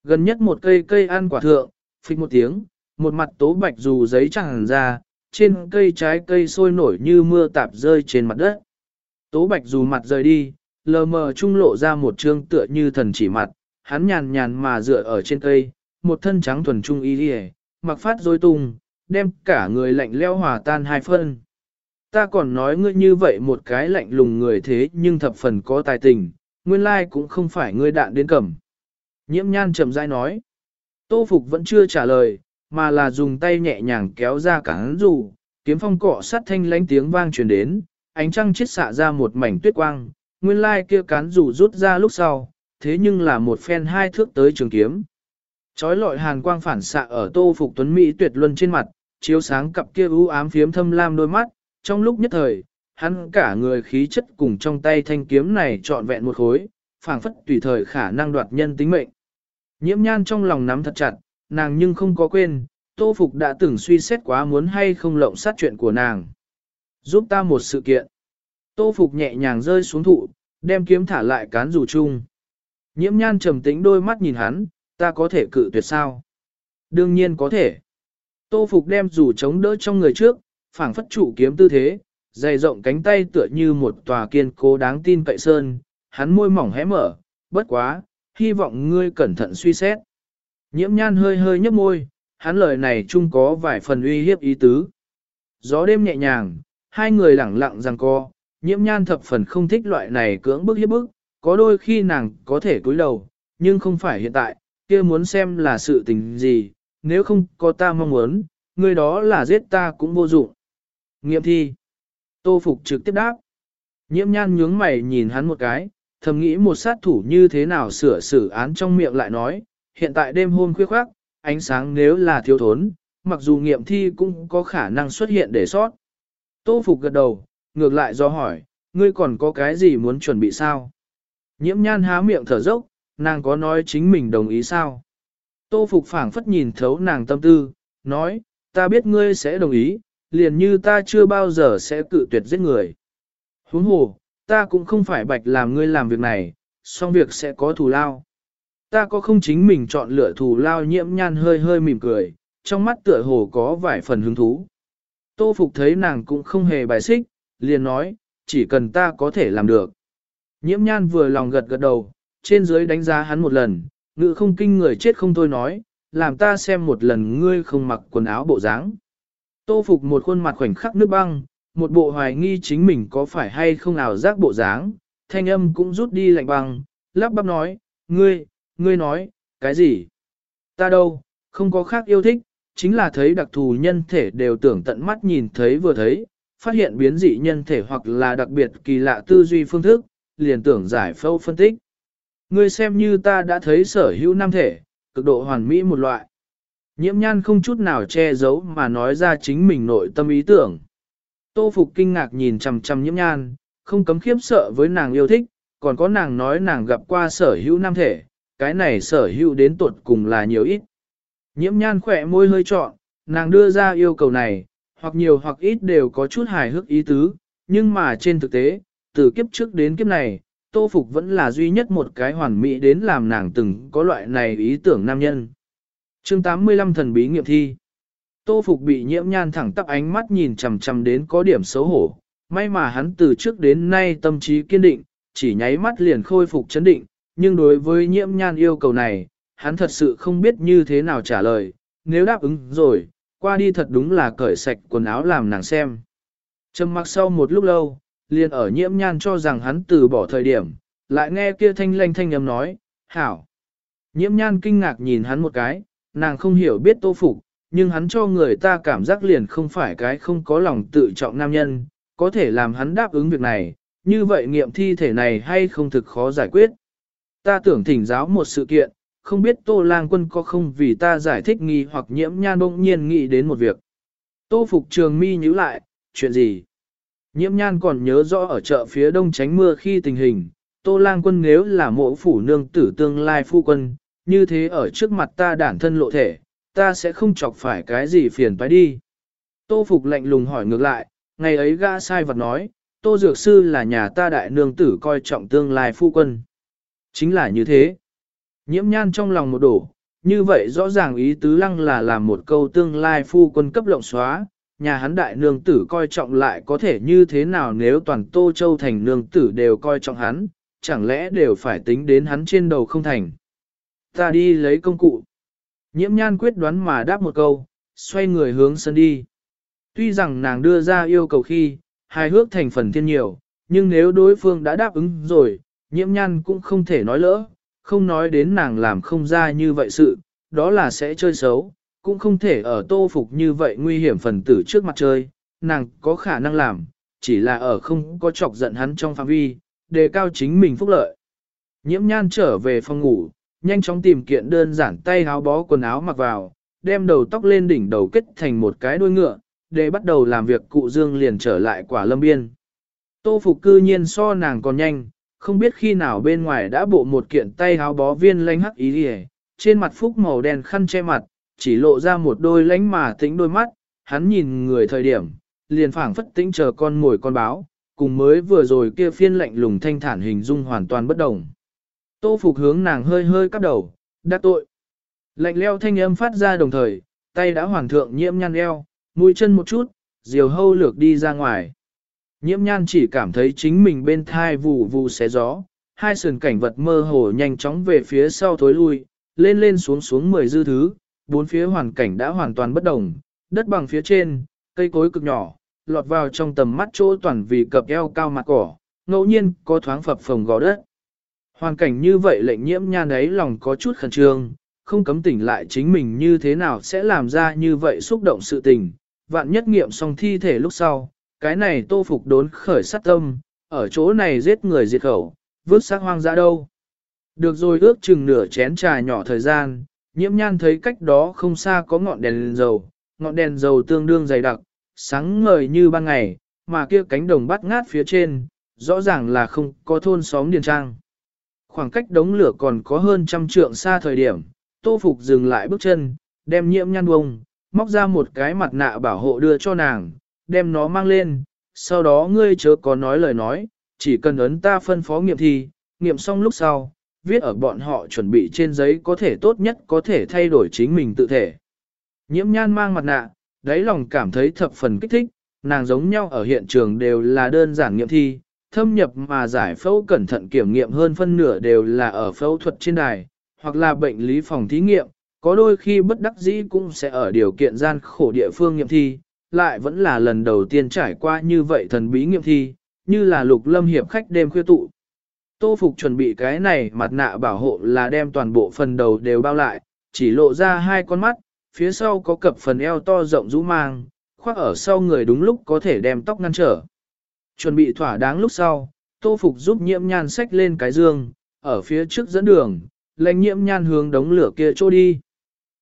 Gần nhất một cây cây ăn quả thượng, phịch một tiếng, một mặt tố bạch dù giấy chẳng ra, trên cây trái cây sôi nổi như mưa tạp rơi trên mặt đất. Tố bạch dù mặt rời đi, lờ mờ trung lộ ra một trương tựa như thần chỉ mặt, hắn nhàn nhàn mà dựa ở trên cây, một thân trắng thuần trung y đi mặc phát dối tung, đem cả người lạnh leo hòa tan hai phân. Ta còn nói ngươi như vậy một cái lạnh lùng người thế nhưng thập phần có tài tình, nguyên lai cũng không phải ngươi đạn đến cầm. Nhiễm nhan chậm rãi nói. Tô Phục vẫn chưa trả lời, mà là dùng tay nhẹ nhàng kéo ra cả hắn dù, kiếm phong cọ sát thanh lánh tiếng vang truyền đến, ánh trăng chết xạ ra một mảnh tuyết quang, nguyên lai kia cán dù rút ra lúc sau, thế nhưng là một phen hai thước tới trường kiếm. Chói lọi hàn quang phản xạ ở tô phục tuấn Mỹ tuyệt luân trên mặt, chiếu sáng cặp kia u ám phiếm thâm lam đôi mắt, trong lúc nhất thời, hắn cả người khí chất cùng trong tay thanh kiếm này trọn vẹn một khối, phảng phất tùy thời khả năng đoạt nhân tính mệnh. Nhiễm nhan trong lòng nắm thật chặt, nàng nhưng không có quên, tô phục đã từng suy xét quá muốn hay không lộng sát chuyện của nàng. Giúp ta một sự kiện. Tô phục nhẹ nhàng rơi xuống thụ, đem kiếm thả lại cán dù chung. Nhiễm nhan trầm tĩnh đôi mắt nhìn hắn, ta có thể cự tuyệt sao? Đương nhiên có thể. Tô Phục đem dù chống đỡ trong người trước, phảng phất trụ kiếm tư thế, dày rộng cánh tay tựa như một tòa kiên cố đáng tin cậy sơn, hắn môi mỏng hé mở, bất quá, hy vọng ngươi cẩn thận suy xét. Nhiễm nhan hơi hơi nhấp môi, hắn lời này chung có vài phần uy hiếp ý tứ. Gió đêm nhẹ nhàng, hai người lẳng lặng rằng co, nhiễm nhan thập phần không thích loại này cưỡng bức hiếp bức, có đôi khi nàng có thể cúi đầu, nhưng không phải hiện tại, kia muốn xem là sự tình gì, nếu không có ta mong muốn, người đó là giết ta cũng vô dụng. Nghiệm thi. Tô Phục trực tiếp đáp. Nhiễm nhan nhướng mày nhìn hắn một cái, thầm nghĩ một sát thủ như thế nào sửa xử án trong miệng lại nói, hiện tại đêm hôm khuya khoác, ánh sáng nếu là thiếu thốn, mặc dù nghiệm thi cũng có khả năng xuất hiện để sót. Tô Phục gật đầu, ngược lại do hỏi, ngươi còn có cái gì muốn chuẩn bị sao? Nhiễm nhan há miệng thở dốc, nàng có nói chính mình đồng ý sao? Tô Phục phảng phất nhìn thấu nàng tâm tư, nói, ta biết ngươi sẽ đồng ý, liền như ta chưa bao giờ sẽ cự tuyệt giết người. Huống hồ, ta cũng không phải bạch làm ngươi làm việc này, song việc sẽ có thù lao. Ta có không chính mình chọn lựa thù lao nhiễm nhan hơi hơi mỉm cười, trong mắt tựa hồ có vài phần hứng thú. Tô Phục thấy nàng cũng không hề bài xích, liền nói, chỉ cần ta có thể làm được. Nhiễm nhan vừa lòng gật gật đầu, trên dưới đánh giá hắn một lần, ngự không kinh người chết không thôi nói, làm ta xem một lần ngươi không mặc quần áo bộ dáng. Tô phục một khuôn mặt khoảnh khắc nước băng, một bộ hoài nghi chính mình có phải hay không nào giác bộ dáng, thanh âm cũng rút đi lạnh băng, lắp bắp nói, ngươi, ngươi nói, cái gì? Ta đâu, không có khác yêu thích, chính là thấy đặc thù nhân thể đều tưởng tận mắt nhìn thấy vừa thấy, phát hiện biến dị nhân thể hoặc là đặc biệt kỳ lạ tư duy phương thức, liền tưởng giải phẫu phân tích. Ngươi xem như ta đã thấy sở hữu nam thể, cực độ hoàn mỹ một loại. Nhiễm nhan không chút nào che giấu mà nói ra chính mình nội tâm ý tưởng. Tô Phục kinh ngạc nhìn chằm chằm nhiễm nhan, không cấm khiếp sợ với nàng yêu thích, còn có nàng nói nàng gặp qua sở hữu nam thể, cái này sở hữu đến tuột cùng là nhiều ít. Nhiễm nhan khỏe môi hơi trọn, nàng đưa ra yêu cầu này, hoặc nhiều hoặc ít đều có chút hài hước ý tứ, nhưng mà trên thực tế, từ kiếp trước đến kiếp này, Tô Phục vẫn là duy nhất một cái hoàn mỹ đến làm nàng từng có loại này ý tưởng nam nhân. chương 85 thần bí nghiệm thi. Tô Phục bị nhiễm nhan thẳng tắp ánh mắt nhìn chằm chằm đến có điểm xấu hổ, May mà hắn từ trước đến nay tâm trí kiên định, chỉ nháy mắt liền khôi phục chấn định, nhưng đối với nhiễm nhan yêu cầu này, hắn thật sự không biết như thế nào trả lời, nếu đáp ứng rồi, qua đi thật đúng là cởi sạch quần áo làm nàng xem. Trầm mặc sau một lúc lâu, liền ở nhiễm nhan cho rằng hắn từ bỏ thời điểm, lại nghe kia thanh lanh thanh âm nói, hảo. Nhiễm nhan kinh ngạc nhìn hắn một cái, nàng không hiểu biết tô phục, nhưng hắn cho người ta cảm giác liền không phải cái không có lòng tự trọng nam nhân, có thể làm hắn đáp ứng việc này, như vậy nghiệm thi thể này hay không thực khó giải quyết. Ta tưởng thỉnh giáo một sự kiện, không biết Tô Lang Quân có không vì ta giải thích nghi hoặc nhiễm nhan bỗng nhiên nghĩ đến một việc. Tô Phục Trường mi nhíu lại, chuyện gì? Nhiễm nhan còn nhớ rõ ở chợ phía đông tránh mưa khi tình hình, Tô Lang Quân nếu là mộ phủ nương tử tương lai phu quân, như thế ở trước mặt ta đản thân lộ thể, ta sẽ không chọc phải cái gì phiền phải đi. Tô Phục lạnh lùng hỏi ngược lại, ngày ấy gã sai vật nói, Tô Dược Sư là nhà ta đại nương tử coi trọng tương lai phu quân. Chính là như thế. Nhiễm nhan trong lòng một đổ, như vậy rõ ràng ý tứ lăng là làm một câu tương lai phu quân cấp lộng xóa, nhà hắn đại nương tử coi trọng lại có thể như thế nào nếu toàn Tô Châu thành nương tử đều coi trọng hắn, chẳng lẽ đều phải tính đến hắn trên đầu không thành. Ta đi lấy công cụ. Nhiễm nhan quyết đoán mà đáp một câu, xoay người hướng sân đi. Tuy rằng nàng đưa ra yêu cầu khi, hài hước thành phần thiên nhiều, nhưng nếu đối phương đã đáp ứng rồi, nhiễm nhan cũng không thể nói lỡ, không nói đến nàng làm không ra như vậy sự, đó là sẽ chơi xấu, cũng không thể ở tô phục như vậy nguy hiểm phần tử trước mặt chơi, nàng có khả năng làm, chỉ là ở không có chọc giận hắn trong phạm vi, đề cao chính mình phúc lợi. Nhiễm nhan trở về phòng ngủ, nhanh chóng tìm kiện đơn giản tay áo bó quần áo mặc vào, đem đầu tóc lên đỉnh đầu kết thành một cái đuôi ngựa, để bắt đầu làm việc cụ dương liền trở lại quả lâm biên. Tô phục cư nhiên so nàng còn nhanh, không biết khi nào bên ngoài đã bộ một kiện tay áo bó viên lanh hắc ý đi trên mặt phúc màu đen khăn che mặt, chỉ lộ ra một đôi lánh mà tĩnh đôi mắt, hắn nhìn người thời điểm, liền phảng phất tĩnh chờ con ngồi con báo, cùng mới vừa rồi kia phiên lạnh lùng thanh thản hình dung hoàn toàn bất đồng. Tô Phục hướng nàng hơi hơi cắp đầu, đắc tội. Lạnh leo thanh âm phát ra đồng thời, tay đã hoàng thượng nhiễm nhăn eo, mũi chân một chút, diều hâu lược đi ra ngoài. Nhiễm nhan chỉ cảm thấy chính mình bên thai vù vù xé gió, hai sườn cảnh vật mơ hồ nhanh chóng về phía sau thối lui, lên lên xuống xuống mười dư thứ, bốn phía hoàn cảnh đã hoàn toàn bất đồng, đất bằng phía trên, cây cối cực nhỏ, lọt vào trong tầm mắt chỗ toàn vì cập eo cao mặt cỏ, ngẫu nhiên có thoáng phập phồng gò đất. Hoàn cảnh như vậy lệnh nhiễm nhan ấy lòng có chút khẩn trương, không cấm tỉnh lại chính mình như thế nào sẽ làm ra như vậy xúc động sự tình. Vạn nhất nghiệm xong thi thể lúc sau, cái này tô phục đốn khởi sát tâm, ở chỗ này giết người diệt khẩu, vứt xác hoang dã đâu. Được rồi ước chừng nửa chén trà nhỏ thời gian, nhiễm nhan thấy cách đó không xa có ngọn đèn dầu, ngọn đèn dầu tương đương dày đặc, sáng ngời như ban ngày, mà kia cánh đồng bắt ngát phía trên, rõ ràng là không có thôn xóm điền trang. Khoảng cách đống lửa còn có hơn trăm trượng xa thời điểm, tô phục dừng lại bước chân, đem nhiễm nhan bông, móc ra một cái mặt nạ bảo hộ đưa cho nàng, đem nó mang lên, sau đó ngươi chớ có nói lời nói, chỉ cần ấn ta phân phó nghiệm thi, nghiệm xong lúc sau, viết ở bọn họ chuẩn bị trên giấy có thể tốt nhất có thể thay đổi chính mình tự thể. Nhiễm nhan mang mặt nạ, đáy lòng cảm thấy thập phần kích thích, nàng giống nhau ở hiện trường đều là đơn giản nghiệm thi, thâm nhập mà giải phẫu cẩn thận kiểm nghiệm hơn phân nửa đều là ở phẫu thuật trên đài, hoặc là bệnh lý phòng thí nghiệm, có đôi khi bất đắc dĩ cũng sẽ ở điều kiện gian khổ địa phương nghiệm thi, lại vẫn là lần đầu tiên trải qua như vậy thần bí nghiệm thi, như là lục lâm hiệp khách đêm khuya tụ. Tô Phục chuẩn bị cái này mặt nạ bảo hộ là đem toàn bộ phần đầu đều bao lại, chỉ lộ ra hai con mắt, phía sau có cặp phần eo to rộng rũ mang, khoác ở sau người đúng lúc có thể đem tóc ngăn trở. Chuẩn bị thỏa đáng lúc sau, Tô Phục giúp nhiễm nhan xách lên cái dương, ở phía trước dẫn đường, lệnh nhiễm nhan hướng đống lửa kia trôi đi.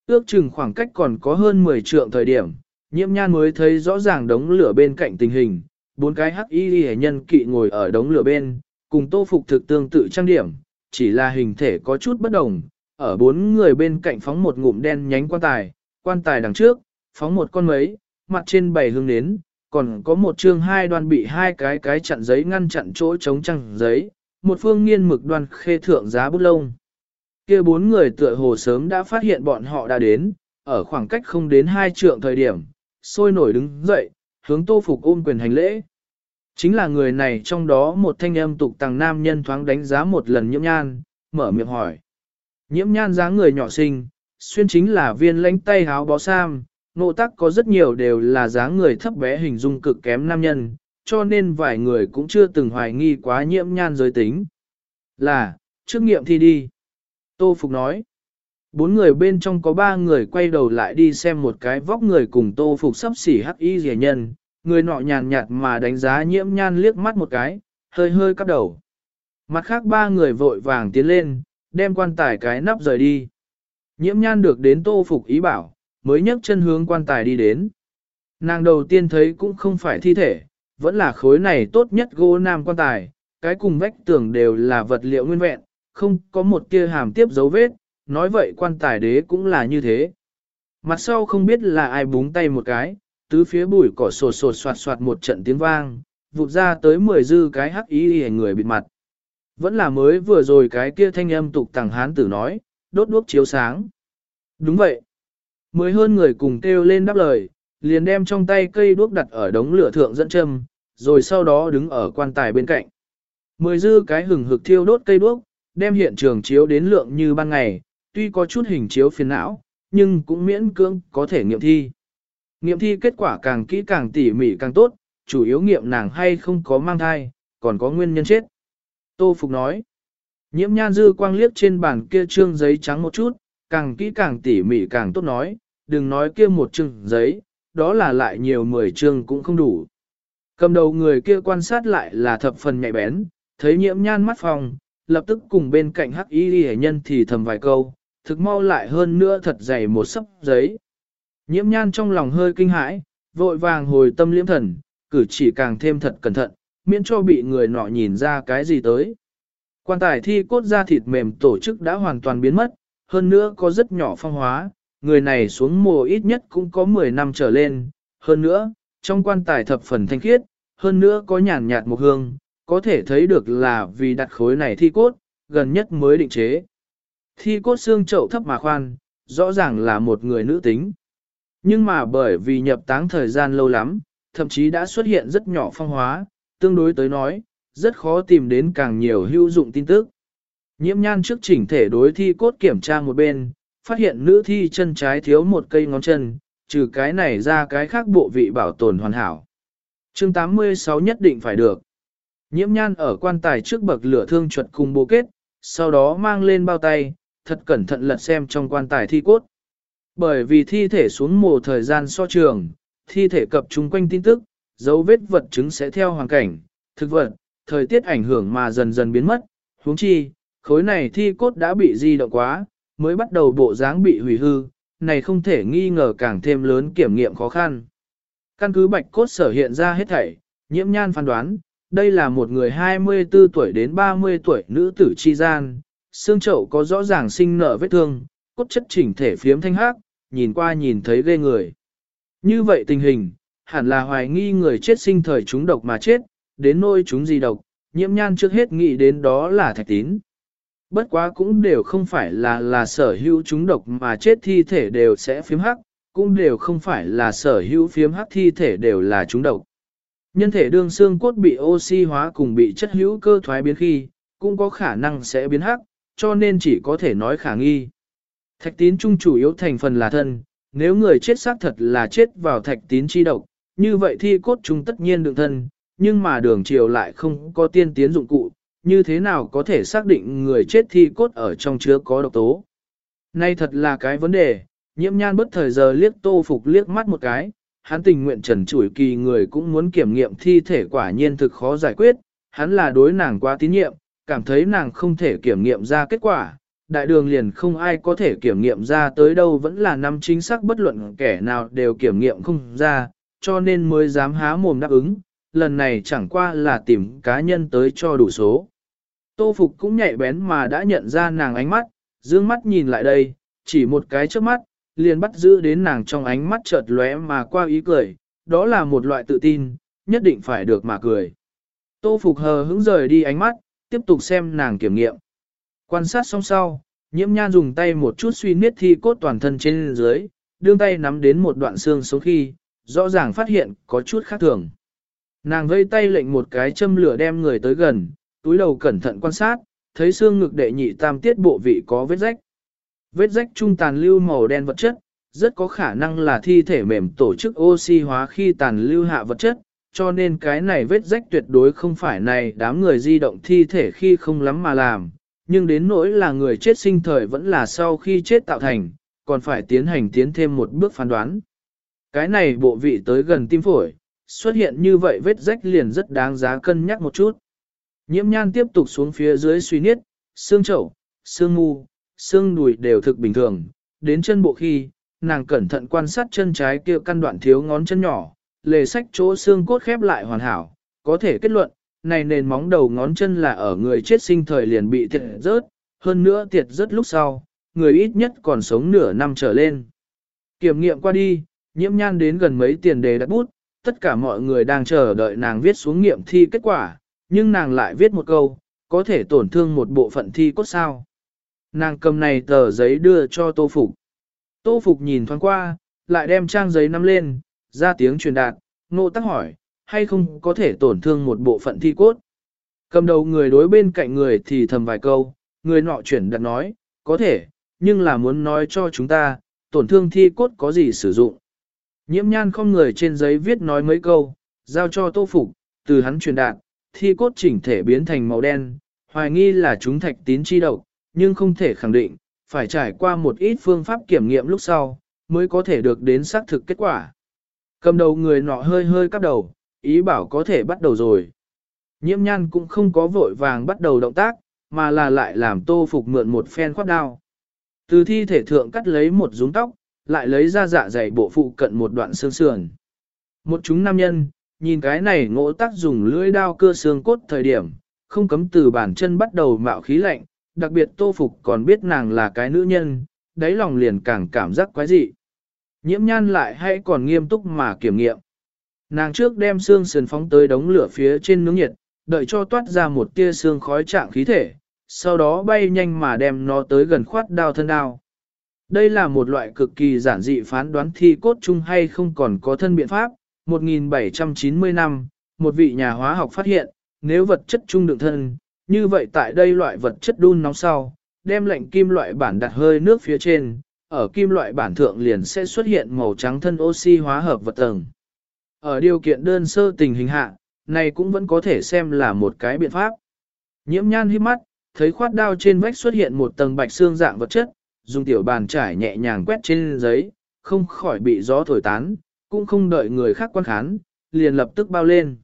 Ước chừng khoảng cách còn có hơn 10 trượng thời điểm, nhiễm nhan mới thấy rõ ràng đống lửa bên cạnh tình hình, bốn cái hắc y hệ nhân kỵ ngồi ở đống lửa bên, cùng Tô Phục thực tương tự trang điểm, chỉ là hình thể có chút bất đồng, ở bốn người bên cạnh phóng một ngụm đen nhánh quan tài, quan tài đằng trước, phóng một con mấy, mặt trên bảy hương nến, còn có một chương hai đoan bị hai cái cái chặn giấy ngăn chặn chỗ chống trăng giấy, một phương nghiên mực đoan khê thượng giá bút lông. kia bốn người tựa hồ sớm đã phát hiện bọn họ đã đến, ở khoảng cách không đến hai trượng thời điểm, sôi nổi đứng dậy, hướng tô phục ôm quyền hành lễ. Chính là người này trong đó một thanh âm tục tàng nam nhân thoáng đánh giá một lần nhiễm nhan, mở miệng hỏi. Nhiễm nhan dáng người nhỏ xinh, xuyên chính là viên lãnh tay háo bó sam, nộ tắc có rất nhiều đều là dáng người thấp bé hình dung cực kém nam nhân, cho nên vài người cũng chưa từng hoài nghi quá nhiễm nhan giới tính. Là, trước nghiệm thi đi. Tô Phục nói. Bốn người bên trong có ba người quay đầu lại đi xem một cái vóc người cùng Tô Phục sắp xỉ hắc y rẻ nhân, người nọ nhàn nhạt mà đánh giá nhiễm nhan liếc mắt một cái, hơi hơi cắp đầu. Mặt khác ba người vội vàng tiến lên, đem quan tài cái nắp rời đi. Nhiễm nhan được đến Tô Phục ý bảo, mới nhấc chân hướng quan tài đi đến. Nàng đầu tiên thấy cũng không phải thi thể, vẫn là khối này tốt nhất gỗ nam quan tài, cái cùng vách tường đều là vật liệu nguyên vẹn, không có một kia hàm tiếp dấu vết, nói vậy quan tài đế cũng là như thế. Mặt sau không biết là ai búng tay một cái, tứ phía bụi cỏ sột sột soạt soạt một trận tiếng vang, vụt ra tới mười dư cái hắc ý hề người bịt mặt. Vẫn là mới vừa rồi cái kia thanh âm tục tàng hán tử nói, đốt đuốc chiếu sáng. Đúng vậy. Mới hơn người cùng kêu lên đáp lời, liền đem trong tay cây đuốc đặt ở đống lửa thượng dẫn châm, rồi sau đó đứng ở quan tài bên cạnh. Mười dư cái hừng hực thiêu đốt cây đuốc, đem hiện trường chiếu đến lượng như ban ngày, tuy có chút hình chiếu phiền não, nhưng cũng miễn cưỡng có thể nghiệm thi. Nghiệm thi kết quả càng kỹ càng tỉ mỉ càng tốt, chủ yếu nghiệm nàng hay không có mang thai, còn có nguyên nhân chết. Tô Phục nói, nhiễm nhan dư quang liếc trên bàn kia trương giấy trắng một chút, càng kỹ càng tỉ mỉ càng tốt nói, đừng nói kia một trương giấy, đó là lại nhiều mười trương cũng không đủ. Cầm đầu người kia quan sát lại là thập phần nhạy bén, thấy nhiễm nhan mắt phòng, lập tức cùng bên cạnh hắc y hệ nhân thì thầm vài câu, thực mau lại hơn nữa thật dày một sấp giấy. Nhiễm nhan trong lòng hơi kinh hãi, vội vàng hồi tâm liễm thần, cử chỉ càng thêm thật cẩn thận, miễn cho bị người nọ nhìn ra cái gì tới. Quan tài thi cốt da thịt mềm tổ chức đã hoàn toàn biến mất, hơn nữa có rất nhỏ phong hóa, người này xuống mồ ít nhất cũng có 10 năm trở lên, hơn nữa, trong quan tài thập phần thanh khiết, hơn nữa có nhàn nhạt một hương, có thể thấy được là vì đặt khối này thi cốt, gần nhất mới định chế. Thi cốt xương chậu thấp mà khoan, rõ ràng là một người nữ tính. Nhưng mà bởi vì nhập táng thời gian lâu lắm, thậm chí đã xuất hiện rất nhỏ phong hóa, tương đối tới nói, rất khó tìm đến càng nhiều hữu dụng tin tức. Nhiễm nhan trước chỉnh thể đối thi cốt kiểm tra một bên, phát hiện nữ thi chân trái thiếu một cây ngón chân, trừ cái này ra cái khác bộ vị bảo tồn hoàn hảo. chương 86 nhất định phải được. Nhiễm nhan ở quan tài trước bậc lửa thương chuột cùng bố kết, sau đó mang lên bao tay, thật cẩn thận lật xem trong quan tài thi cốt. Bởi vì thi thể xuống mồ thời gian so trường, thi thể cập chung quanh tin tức, dấu vết vật chứng sẽ theo hoàn cảnh, thực vật, thời tiết ảnh hưởng mà dần dần biến mất, huống chi, khối này thi cốt đã bị di động quá, mới bắt đầu bộ dáng bị hủy hư, này không thể nghi ngờ càng thêm lớn kiểm nghiệm khó khăn. Căn cứ bạch cốt sở hiện ra hết thảy, nhiễm nhan phán đoán, đây là một người 24 tuổi đến 30 tuổi nữ tử chi gian, xương chậu có rõ ràng sinh nở vết thương, cốt chất chỉnh thể phiếm thanh hắc, nhìn qua nhìn thấy ghê người. Như vậy tình hình, hẳn là hoài nghi người chết sinh thời chúng độc mà chết, đến nôi chúng gì độc, nhiễm nhan trước hết nghĩ đến đó là thạch tín. Bất quá cũng đều không phải là là sở hữu chúng độc mà chết thi thể đều sẽ phiếm hắc, cũng đều không phải là sở hữu phiếm hắc thi thể đều là chúng độc. Nhân thể đương xương cốt bị oxy hóa cùng bị chất hữu cơ thoái biến khi, cũng có khả năng sẽ biến hắc, cho nên chỉ có thể nói khả nghi. Thạch tín trung chủ yếu thành phần là thân, nếu người chết xác thật là chết vào thạch tín chi độc, như vậy thi cốt trung tất nhiên đựng thân, nhưng mà đường chiều lại không có tiên tiến dụng cụ, như thế nào có thể xác định người chết thi cốt ở trong chứa có độc tố. Nay thật là cái vấn đề, nhiễm nhan bất thời giờ liếc tô phục liếc mắt một cái, hắn tình nguyện trần chủi kỳ người cũng muốn kiểm nghiệm thi thể quả nhiên thực khó giải quyết, hắn là đối nàng quá tín nhiệm, cảm thấy nàng không thể kiểm nghiệm ra kết quả, đại đường liền không ai có thể kiểm nghiệm ra tới đâu vẫn là năm chính xác bất luận kẻ nào đều kiểm nghiệm không ra, cho nên mới dám há mồm đáp ứng, lần này chẳng qua là tìm cá nhân tới cho đủ số. Tô Phục cũng nhạy bén mà đã nhận ra nàng ánh mắt, dương mắt nhìn lại đây, chỉ một cái trước mắt, liền bắt giữ đến nàng trong ánh mắt chợt lóe mà qua ý cười, đó là một loại tự tin, nhất định phải được mà cười. Tô Phục hờ hững rời đi ánh mắt, tiếp tục xem nàng kiểm nghiệm. Quan sát xong sau, nhiễm nhan dùng tay một chút suy niết thi cốt toàn thân trên dưới, đương tay nắm đến một đoạn xương sống khi, rõ ràng phát hiện có chút khác thường. Nàng vây tay lệnh một cái châm lửa đem người tới gần, túi đầu cẩn thận quan sát, thấy xương ngực đệ nhị tam tiết bộ vị có vết rách. Vết rách trung tàn lưu màu đen vật chất, rất có khả năng là thi thể mềm tổ chức oxy hóa khi tàn lưu hạ vật chất, cho nên cái này vết rách tuyệt đối không phải này đám người di động thi thể khi không lắm mà làm, nhưng đến nỗi là người chết sinh thời vẫn là sau khi chết tạo thành, còn phải tiến hành tiến thêm một bước phán đoán. Cái này bộ vị tới gần tim phổi, xuất hiện như vậy vết rách liền rất đáng giá cân nhắc một chút. Nhiễm nhan tiếp tục xuống phía dưới suy niết, xương chậu, xương mu, xương đùi đều thực bình thường, đến chân bộ khi, nàng cẩn thận quan sát chân trái kia căn đoạn thiếu ngón chân nhỏ, lề sách chỗ xương cốt khép lại hoàn hảo, có thể kết luận, này nền móng đầu ngón chân là ở người chết sinh thời liền bị thiệt rớt, hơn nữa thiệt rớt lúc sau, người ít nhất còn sống nửa năm trở lên. Kiểm nghiệm qua đi, nhiễm nhan đến gần mấy tiền đề đặt bút, tất cả mọi người đang chờ đợi nàng viết xuống nghiệm thi kết quả, nhưng nàng lại viết một câu, có thể tổn thương một bộ phận thi cốt sao. Nàng cầm này tờ giấy đưa cho Tô Phục. Tô Phục nhìn thoáng qua, lại đem trang giấy nắm lên, ra tiếng truyền đạt, nô tắc hỏi, hay không có thể tổn thương một bộ phận thi cốt. Cầm đầu người đối bên cạnh người thì thầm vài câu, người nọ chuyển đặt nói, có thể, nhưng là muốn nói cho chúng ta, tổn thương thi cốt có gì sử dụng. Nhiễm nhan không người trên giấy viết nói mấy câu, giao cho tô phục, từ hắn truyền đạt, thi cốt chỉnh thể biến thành màu đen, hoài nghi là chúng thạch tín chi độc, nhưng không thể khẳng định, phải trải qua một ít phương pháp kiểm nghiệm lúc sau, mới có thể được đến xác thực kết quả. Cầm đầu người nọ hơi hơi cắp đầu, ý bảo có thể bắt đầu rồi. Nhiễm nhan cũng không có vội vàng bắt đầu động tác, mà là lại làm tô phục mượn một phen khoát đao. Từ thi thể thượng cắt lấy một rúng tóc, lại lấy ra dạ dày bộ phụ cận một đoạn xương sườn. Một chúng nam nhân, nhìn cái này ngỗ tác dùng lưỡi đao cưa xương cốt thời điểm, không cấm từ bàn chân bắt đầu mạo khí lạnh, đặc biệt tô phục còn biết nàng là cái nữ nhân, đáy lòng liền càng cảm giác quái dị. Nhiễm nhan lại hay còn nghiêm túc mà kiểm nghiệm. Nàng trước đem xương sườn phóng tới đống lửa phía trên nướng nhiệt, đợi cho toát ra một tia xương khói trạng khí thể, sau đó bay nhanh mà đem nó tới gần khoát đao thân đao. Đây là một loại cực kỳ giản dị phán đoán thi cốt chung hay không còn có thân biện pháp. 1790 năm, một vị nhà hóa học phát hiện, nếu vật chất chung đựng thân, như vậy tại đây loại vật chất đun nóng sau, đem lệnh kim loại bản đặt hơi nước phía trên, ở kim loại bản thượng liền sẽ xuất hiện màu trắng thân oxy hóa hợp vật tầng. Ở điều kiện đơn sơ tình hình hạ, này cũng vẫn có thể xem là một cái biện pháp. Nhiễm nhan hít mắt, thấy khoát đao trên vách xuất hiện một tầng bạch xương dạng vật chất, dùng tiểu bàn trải nhẹ nhàng quét trên giấy, không khỏi bị gió thổi tán, cũng không đợi người khác quan khán, liền lập tức bao lên.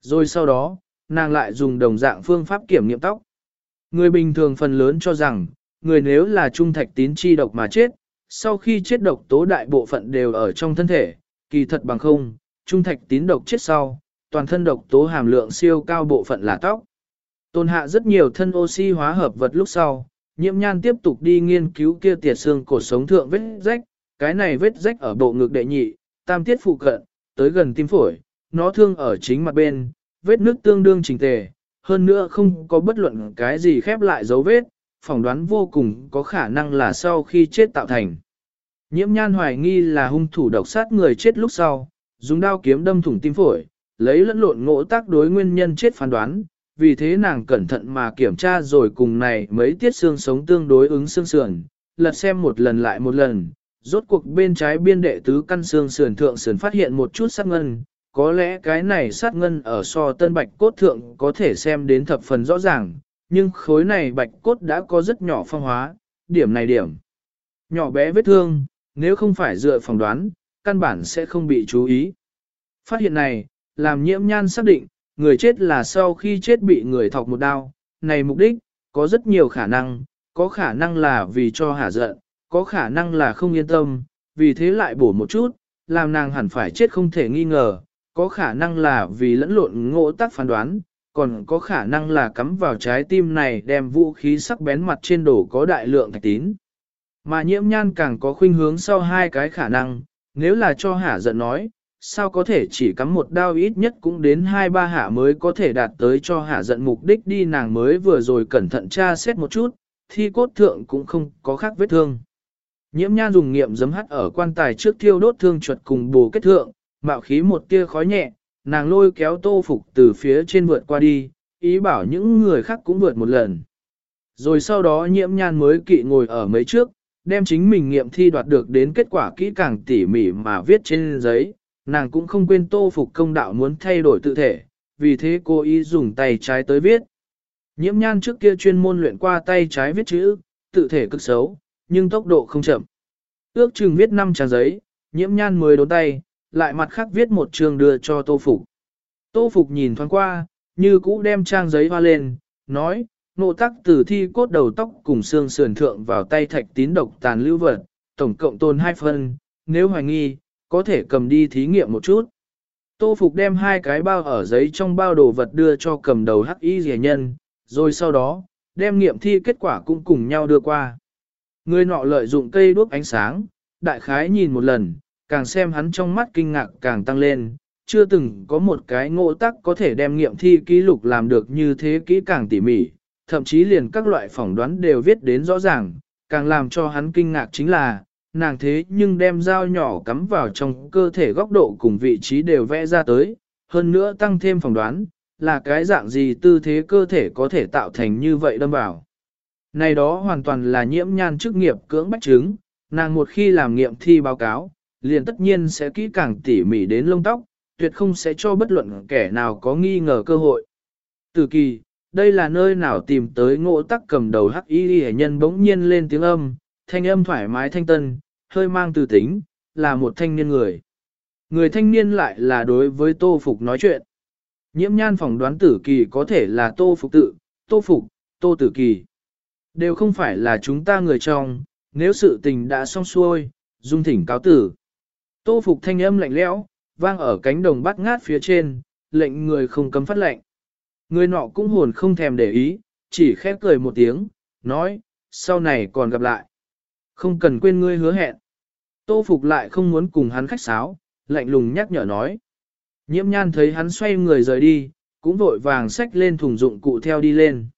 Rồi sau đó, nàng lại dùng đồng dạng phương pháp kiểm nghiệm tóc. Người bình thường phần lớn cho rằng, người nếu là trung thạch tín chi độc mà chết, sau khi chết độc tố đại bộ phận đều ở trong thân thể, kỳ thật bằng không, trung thạch tín độc chết sau, toàn thân độc tố hàm lượng siêu cao bộ phận là tóc. Tôn hạ rất nhiều thân oxy hóa hợp vật lúc sau, nhiễm nhan tiếp tục đi nghiên cứu kia tiệt xương cổ sống thượng vết rách, cái này vết rách ở bộ ngực đệ nhị, tam tiết phụ cận, tới gần tim phổi, nó thương ở chính mặt bên, vết nước tương đương trình tề, hơn nữa không có bất luận cái gì khép lại dấu vết, phỏng đoán vô cùng có khả năng là sau khi chết tạo thành. Nhiễm nhan hoài nghi là hung thủ độc sát người chết lúc sau, dùng đao kiếm đâm thủng tim phổi, lấy lẫn lộn ngộ tác đối nguyên nhân chết phán đoán, vì thế nàng cẩn thận mà kiểm tra rồi cùng này mấy tiết xương sống tương đối ứng xương sườn, lật xem một lần lại một lần, rốt cuộc bên trái biên đệ tứ căn xương sườn thượng sườn phát hiện một chút sát ngân, có lẽ cái này sát ngân ở so tân bạch cốt thượng có thể xem đến thập phần rõ ràng, nhưng khối này bạch cốt đã có rất nhỏ phong hóa, điểm này điểm. Nhỏ bé vết thương, nếu không phải dựa phỏng đoán, căn bản sẽ không bị chú ý. Phát hiện này, làm nhiễm nhan xác định, người chết là sau khi chết bị người thọc một đao, này mục đích, có rất nhiều khả năng, có khả năng là vì cho hả giận, có khả năng là không yên tâm, vì thế lại bổ một chút, làm nàng hẳn phải chết không thể nghi ngờ, có khả năng là vì lẫn lộn ngộ tác phán đoán, còn có khả năng là cắm vào trái tim này đem vũ khí sắc bén mặt trên đổ có đại lượng thạch tín. Mà nhiễm nhan càng có khuynh hướng sau hai cái khả năng, nếu là cho hả giận nói, sao có thể chỉ cắm một đao ít nhất cũng đến hai ba hạ mới có thể đạt tới cho hạ giận mục đích đi nàng mới vừa rồi cẩn thận tra xét một chút, thi cốt thượng cũng không có khác vết thương. Nhiễm nhan dùng nghiệm giấm hắt ở quan tài trước thiêu đốt thương chuột cùng bù kết thượng, mạo khí một tia khói nhẹ, nàng lôi kéo tô phục từ phía trên vượt qua đi, ý bảo những người khác cũng vượt một lần. Rồi sau đó nhiễm nhan mới kỵ ngồi ở mấy trước, đem chính mình nghiệm thi đoạt được đến kết quả kỹ càng tỉ mỉ mà viết trên giấy, nàng cũng không quên tô phục công đạo muốn thay đổi tự thể, vì thế cô ý dùng tay trái tới viết. Nhiễm nhan trước kia chuyên môn luyện qua tay trái viết chữ, tự thể cực xấu, nhưng tốc độ không chậm. Ước chừng viết 5 trang giấy, nhiễm nhan mới đốn tay, lại mặt khác viết một trường đưa cho tô phục. Tô phục nhìn thoáng qua, như cũ đem trang giấy hoa lên, nói, nộ tắc tử thi cốt đầu tóc cùng xương sườn thượng vào tay thạch tín độc tàn lưu vật, tổng cộng tôn hai phân, nếu hoài nghi, có thể cầm đi thí nghiệm một chút. Tô Phục đem hai cái bao ở giấy trong bao đồ vật đưa cho cầm đầu hắc y rẻ nhân, rồi sau đó, đem nghiệm thi kết quả cũng cùng nhau đưa qua. Người nọ lợi dụng cây đuốc ánh sáng, đại khái nhìn một lần, càng xem hắn trong mắt kinh ngạc càng tăng lên, chưa từng có một cái ngộ tắc có thể đem nghiệm thi ký lục làm được như thế kỹ càng tỉ mỉ, thậm chí liền các loại phỏng đoán đều viết đến rõ ràng, càng làm cho hắn kinh ngạc chính là, nàng thế nhưng đem dao nhỏ cắm vào trong cơ thể góc độ cùng vị trí đều vẽ ra tới, hơn nữa tăng thêm phỏng đoán, là cái dạng gì tư thế cơ thể có thể tạo thành như vậy đâm vào. Này đó hoàn toàn là nhiễm nhan chức nghiệp cưỡng bách chứng, nàng một khi làm nghiệm thi báo cáo, liền tất nhiên sẽ kỹ càng tỉ mỉ đến lông tóc, tuyệt không sẽ cho bất luận kẻ nào có nghi ngờ cơ hội. Từ kỳ, đây là nơi nào tìm tới ngộ tắc cầm đầu hắc y hệ nhân bỗng nhiên lên tiếng âm, thanh âm thoải mái thanh tân, hơi mang từ tính, là một thanh niên người. Người thanh niên lại là đối với tô phục nói chuyện. Nhiễm nhan phỏng đoán tử kỳ có thể là tô phục tự, tô phục, tô tử kỳ. Đều không phải là chúng ta người trong, nếu sự tình đã xong xuôi, dung thỉnh cáo tử. Tô phục thanh âm lạnh lẽo, vang ở cánh đồng bắt ngát phía trên, lệnh người không cấm phát lệnh. Người nọ cũng hồn không thèm để ý, chỉ khép cười một tiếng, nói, sau này còn gặp lại. Không cần quên ngươi hứa hẹn. Tô Phục lại không muốn cùng hắn khách sáo, lạnh lùng nhắc nhở nói. Nhiễm nhan thấy hắn xoay người rời đi, cũng vội vàng xách lên thùng dụng cụ theo đi lên.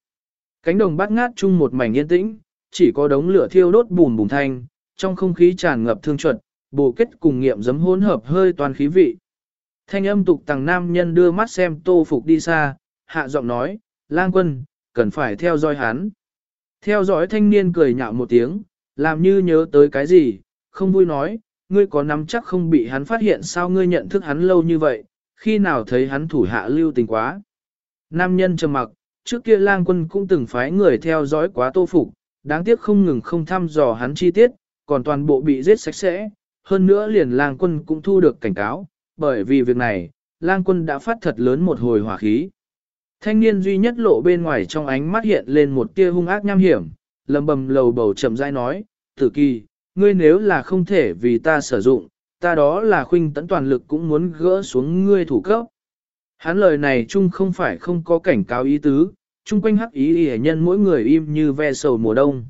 Cánh đồng bát ngát chung một mảnh yên tĩnh, chỉ có đống lửa thiêu đốt bùn bùn thanh, trong không khí tràn ngập thương chuẩn, bổ kết cùng nghiệm giấm hỗn hợp hơi toàn khí vị. Thanh âm tục tàng nam nhân đưa mắt xem tô phục đi xa, hạ giọng nói, lang quân, cần phải theo dõi hắn. Theo dõi thanh niên cười nhạo một tiếng, làm như nhớ tới cái gì, không vui nói, ngươi có nắm chắc không bị hắn phát hiện sao ngươi nhận thức hắn lâu như vậy, khi nào thấy hắn thủ hạ lưu tình quá. Nam nhân trầm mặc, trước kia lang quân cũng từng phái người theo dõi quá tô phục, đáng tiếc không ngừng không thăm dò hắn chi tiết, còn toàn bộ bị giết sạch sẽ, hơn nữa liền lang quân cũng thu được cảnh cáo, bởi vì việc này, lang quân đã phát thật lớn một hồi hỏa khí. Thanh niên duy nhất lộ bên ngoài trong ánh mắt hiện lên một tia hung ác nham hiểm, lầm bầm lầu bầu chậm rãi nói, tử kỳ, ngươi nếu là không thể vì ta sử dụng, ta đó là khuynh tấn toàn lực cũng muốn gỡ xuống ngươi thủ cấp. Hắn lời này chung không phải không có cảnh cáo ý tứ, chung quanh hắc ý hề nhân mỗi người im như ve sầu mùa đông.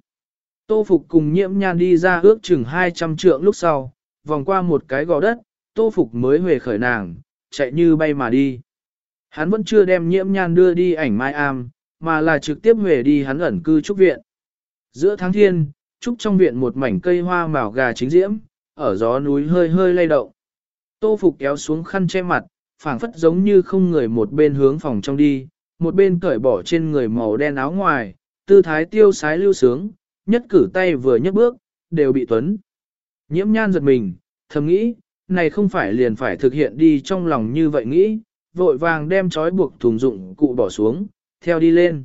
Tô Phục cùng nhiễm nhan đi ra ước chừng 200 trượng lúc sau, vòng qua một cái gò đất, Tô Phục mới huề khởi nàng, chạy như bay mà đi. Hắn vẫn chưa đem nhiễm nhan đưa đi ảnh mai am, mà là trực tiếp về đi hắn ẩn cư trúc viện. Giữa tháng thiên, trúc trong viện một mảnh cây hoa màu gà chính diễm, ở gió núi hơi hơi lay động. Tô Phục kéo xuống khăn che mặt, phảng phất giống như không người một bên hướng phòng trong đi, một bên cởi bỏ trên người màu đen áo ngoài, tư thái tiêu sái lưu sướng, nhất cử tay vừa nhấc bước, đều bị tuấn. Nhiễm nhan giật mình, thầm nghĩ, này không phải liền phải thực hiện đi trong lòng như vậy nghĩ, vội vàng đem trói buộc thùng dụng cụ bỏ xuống, theo đi lên.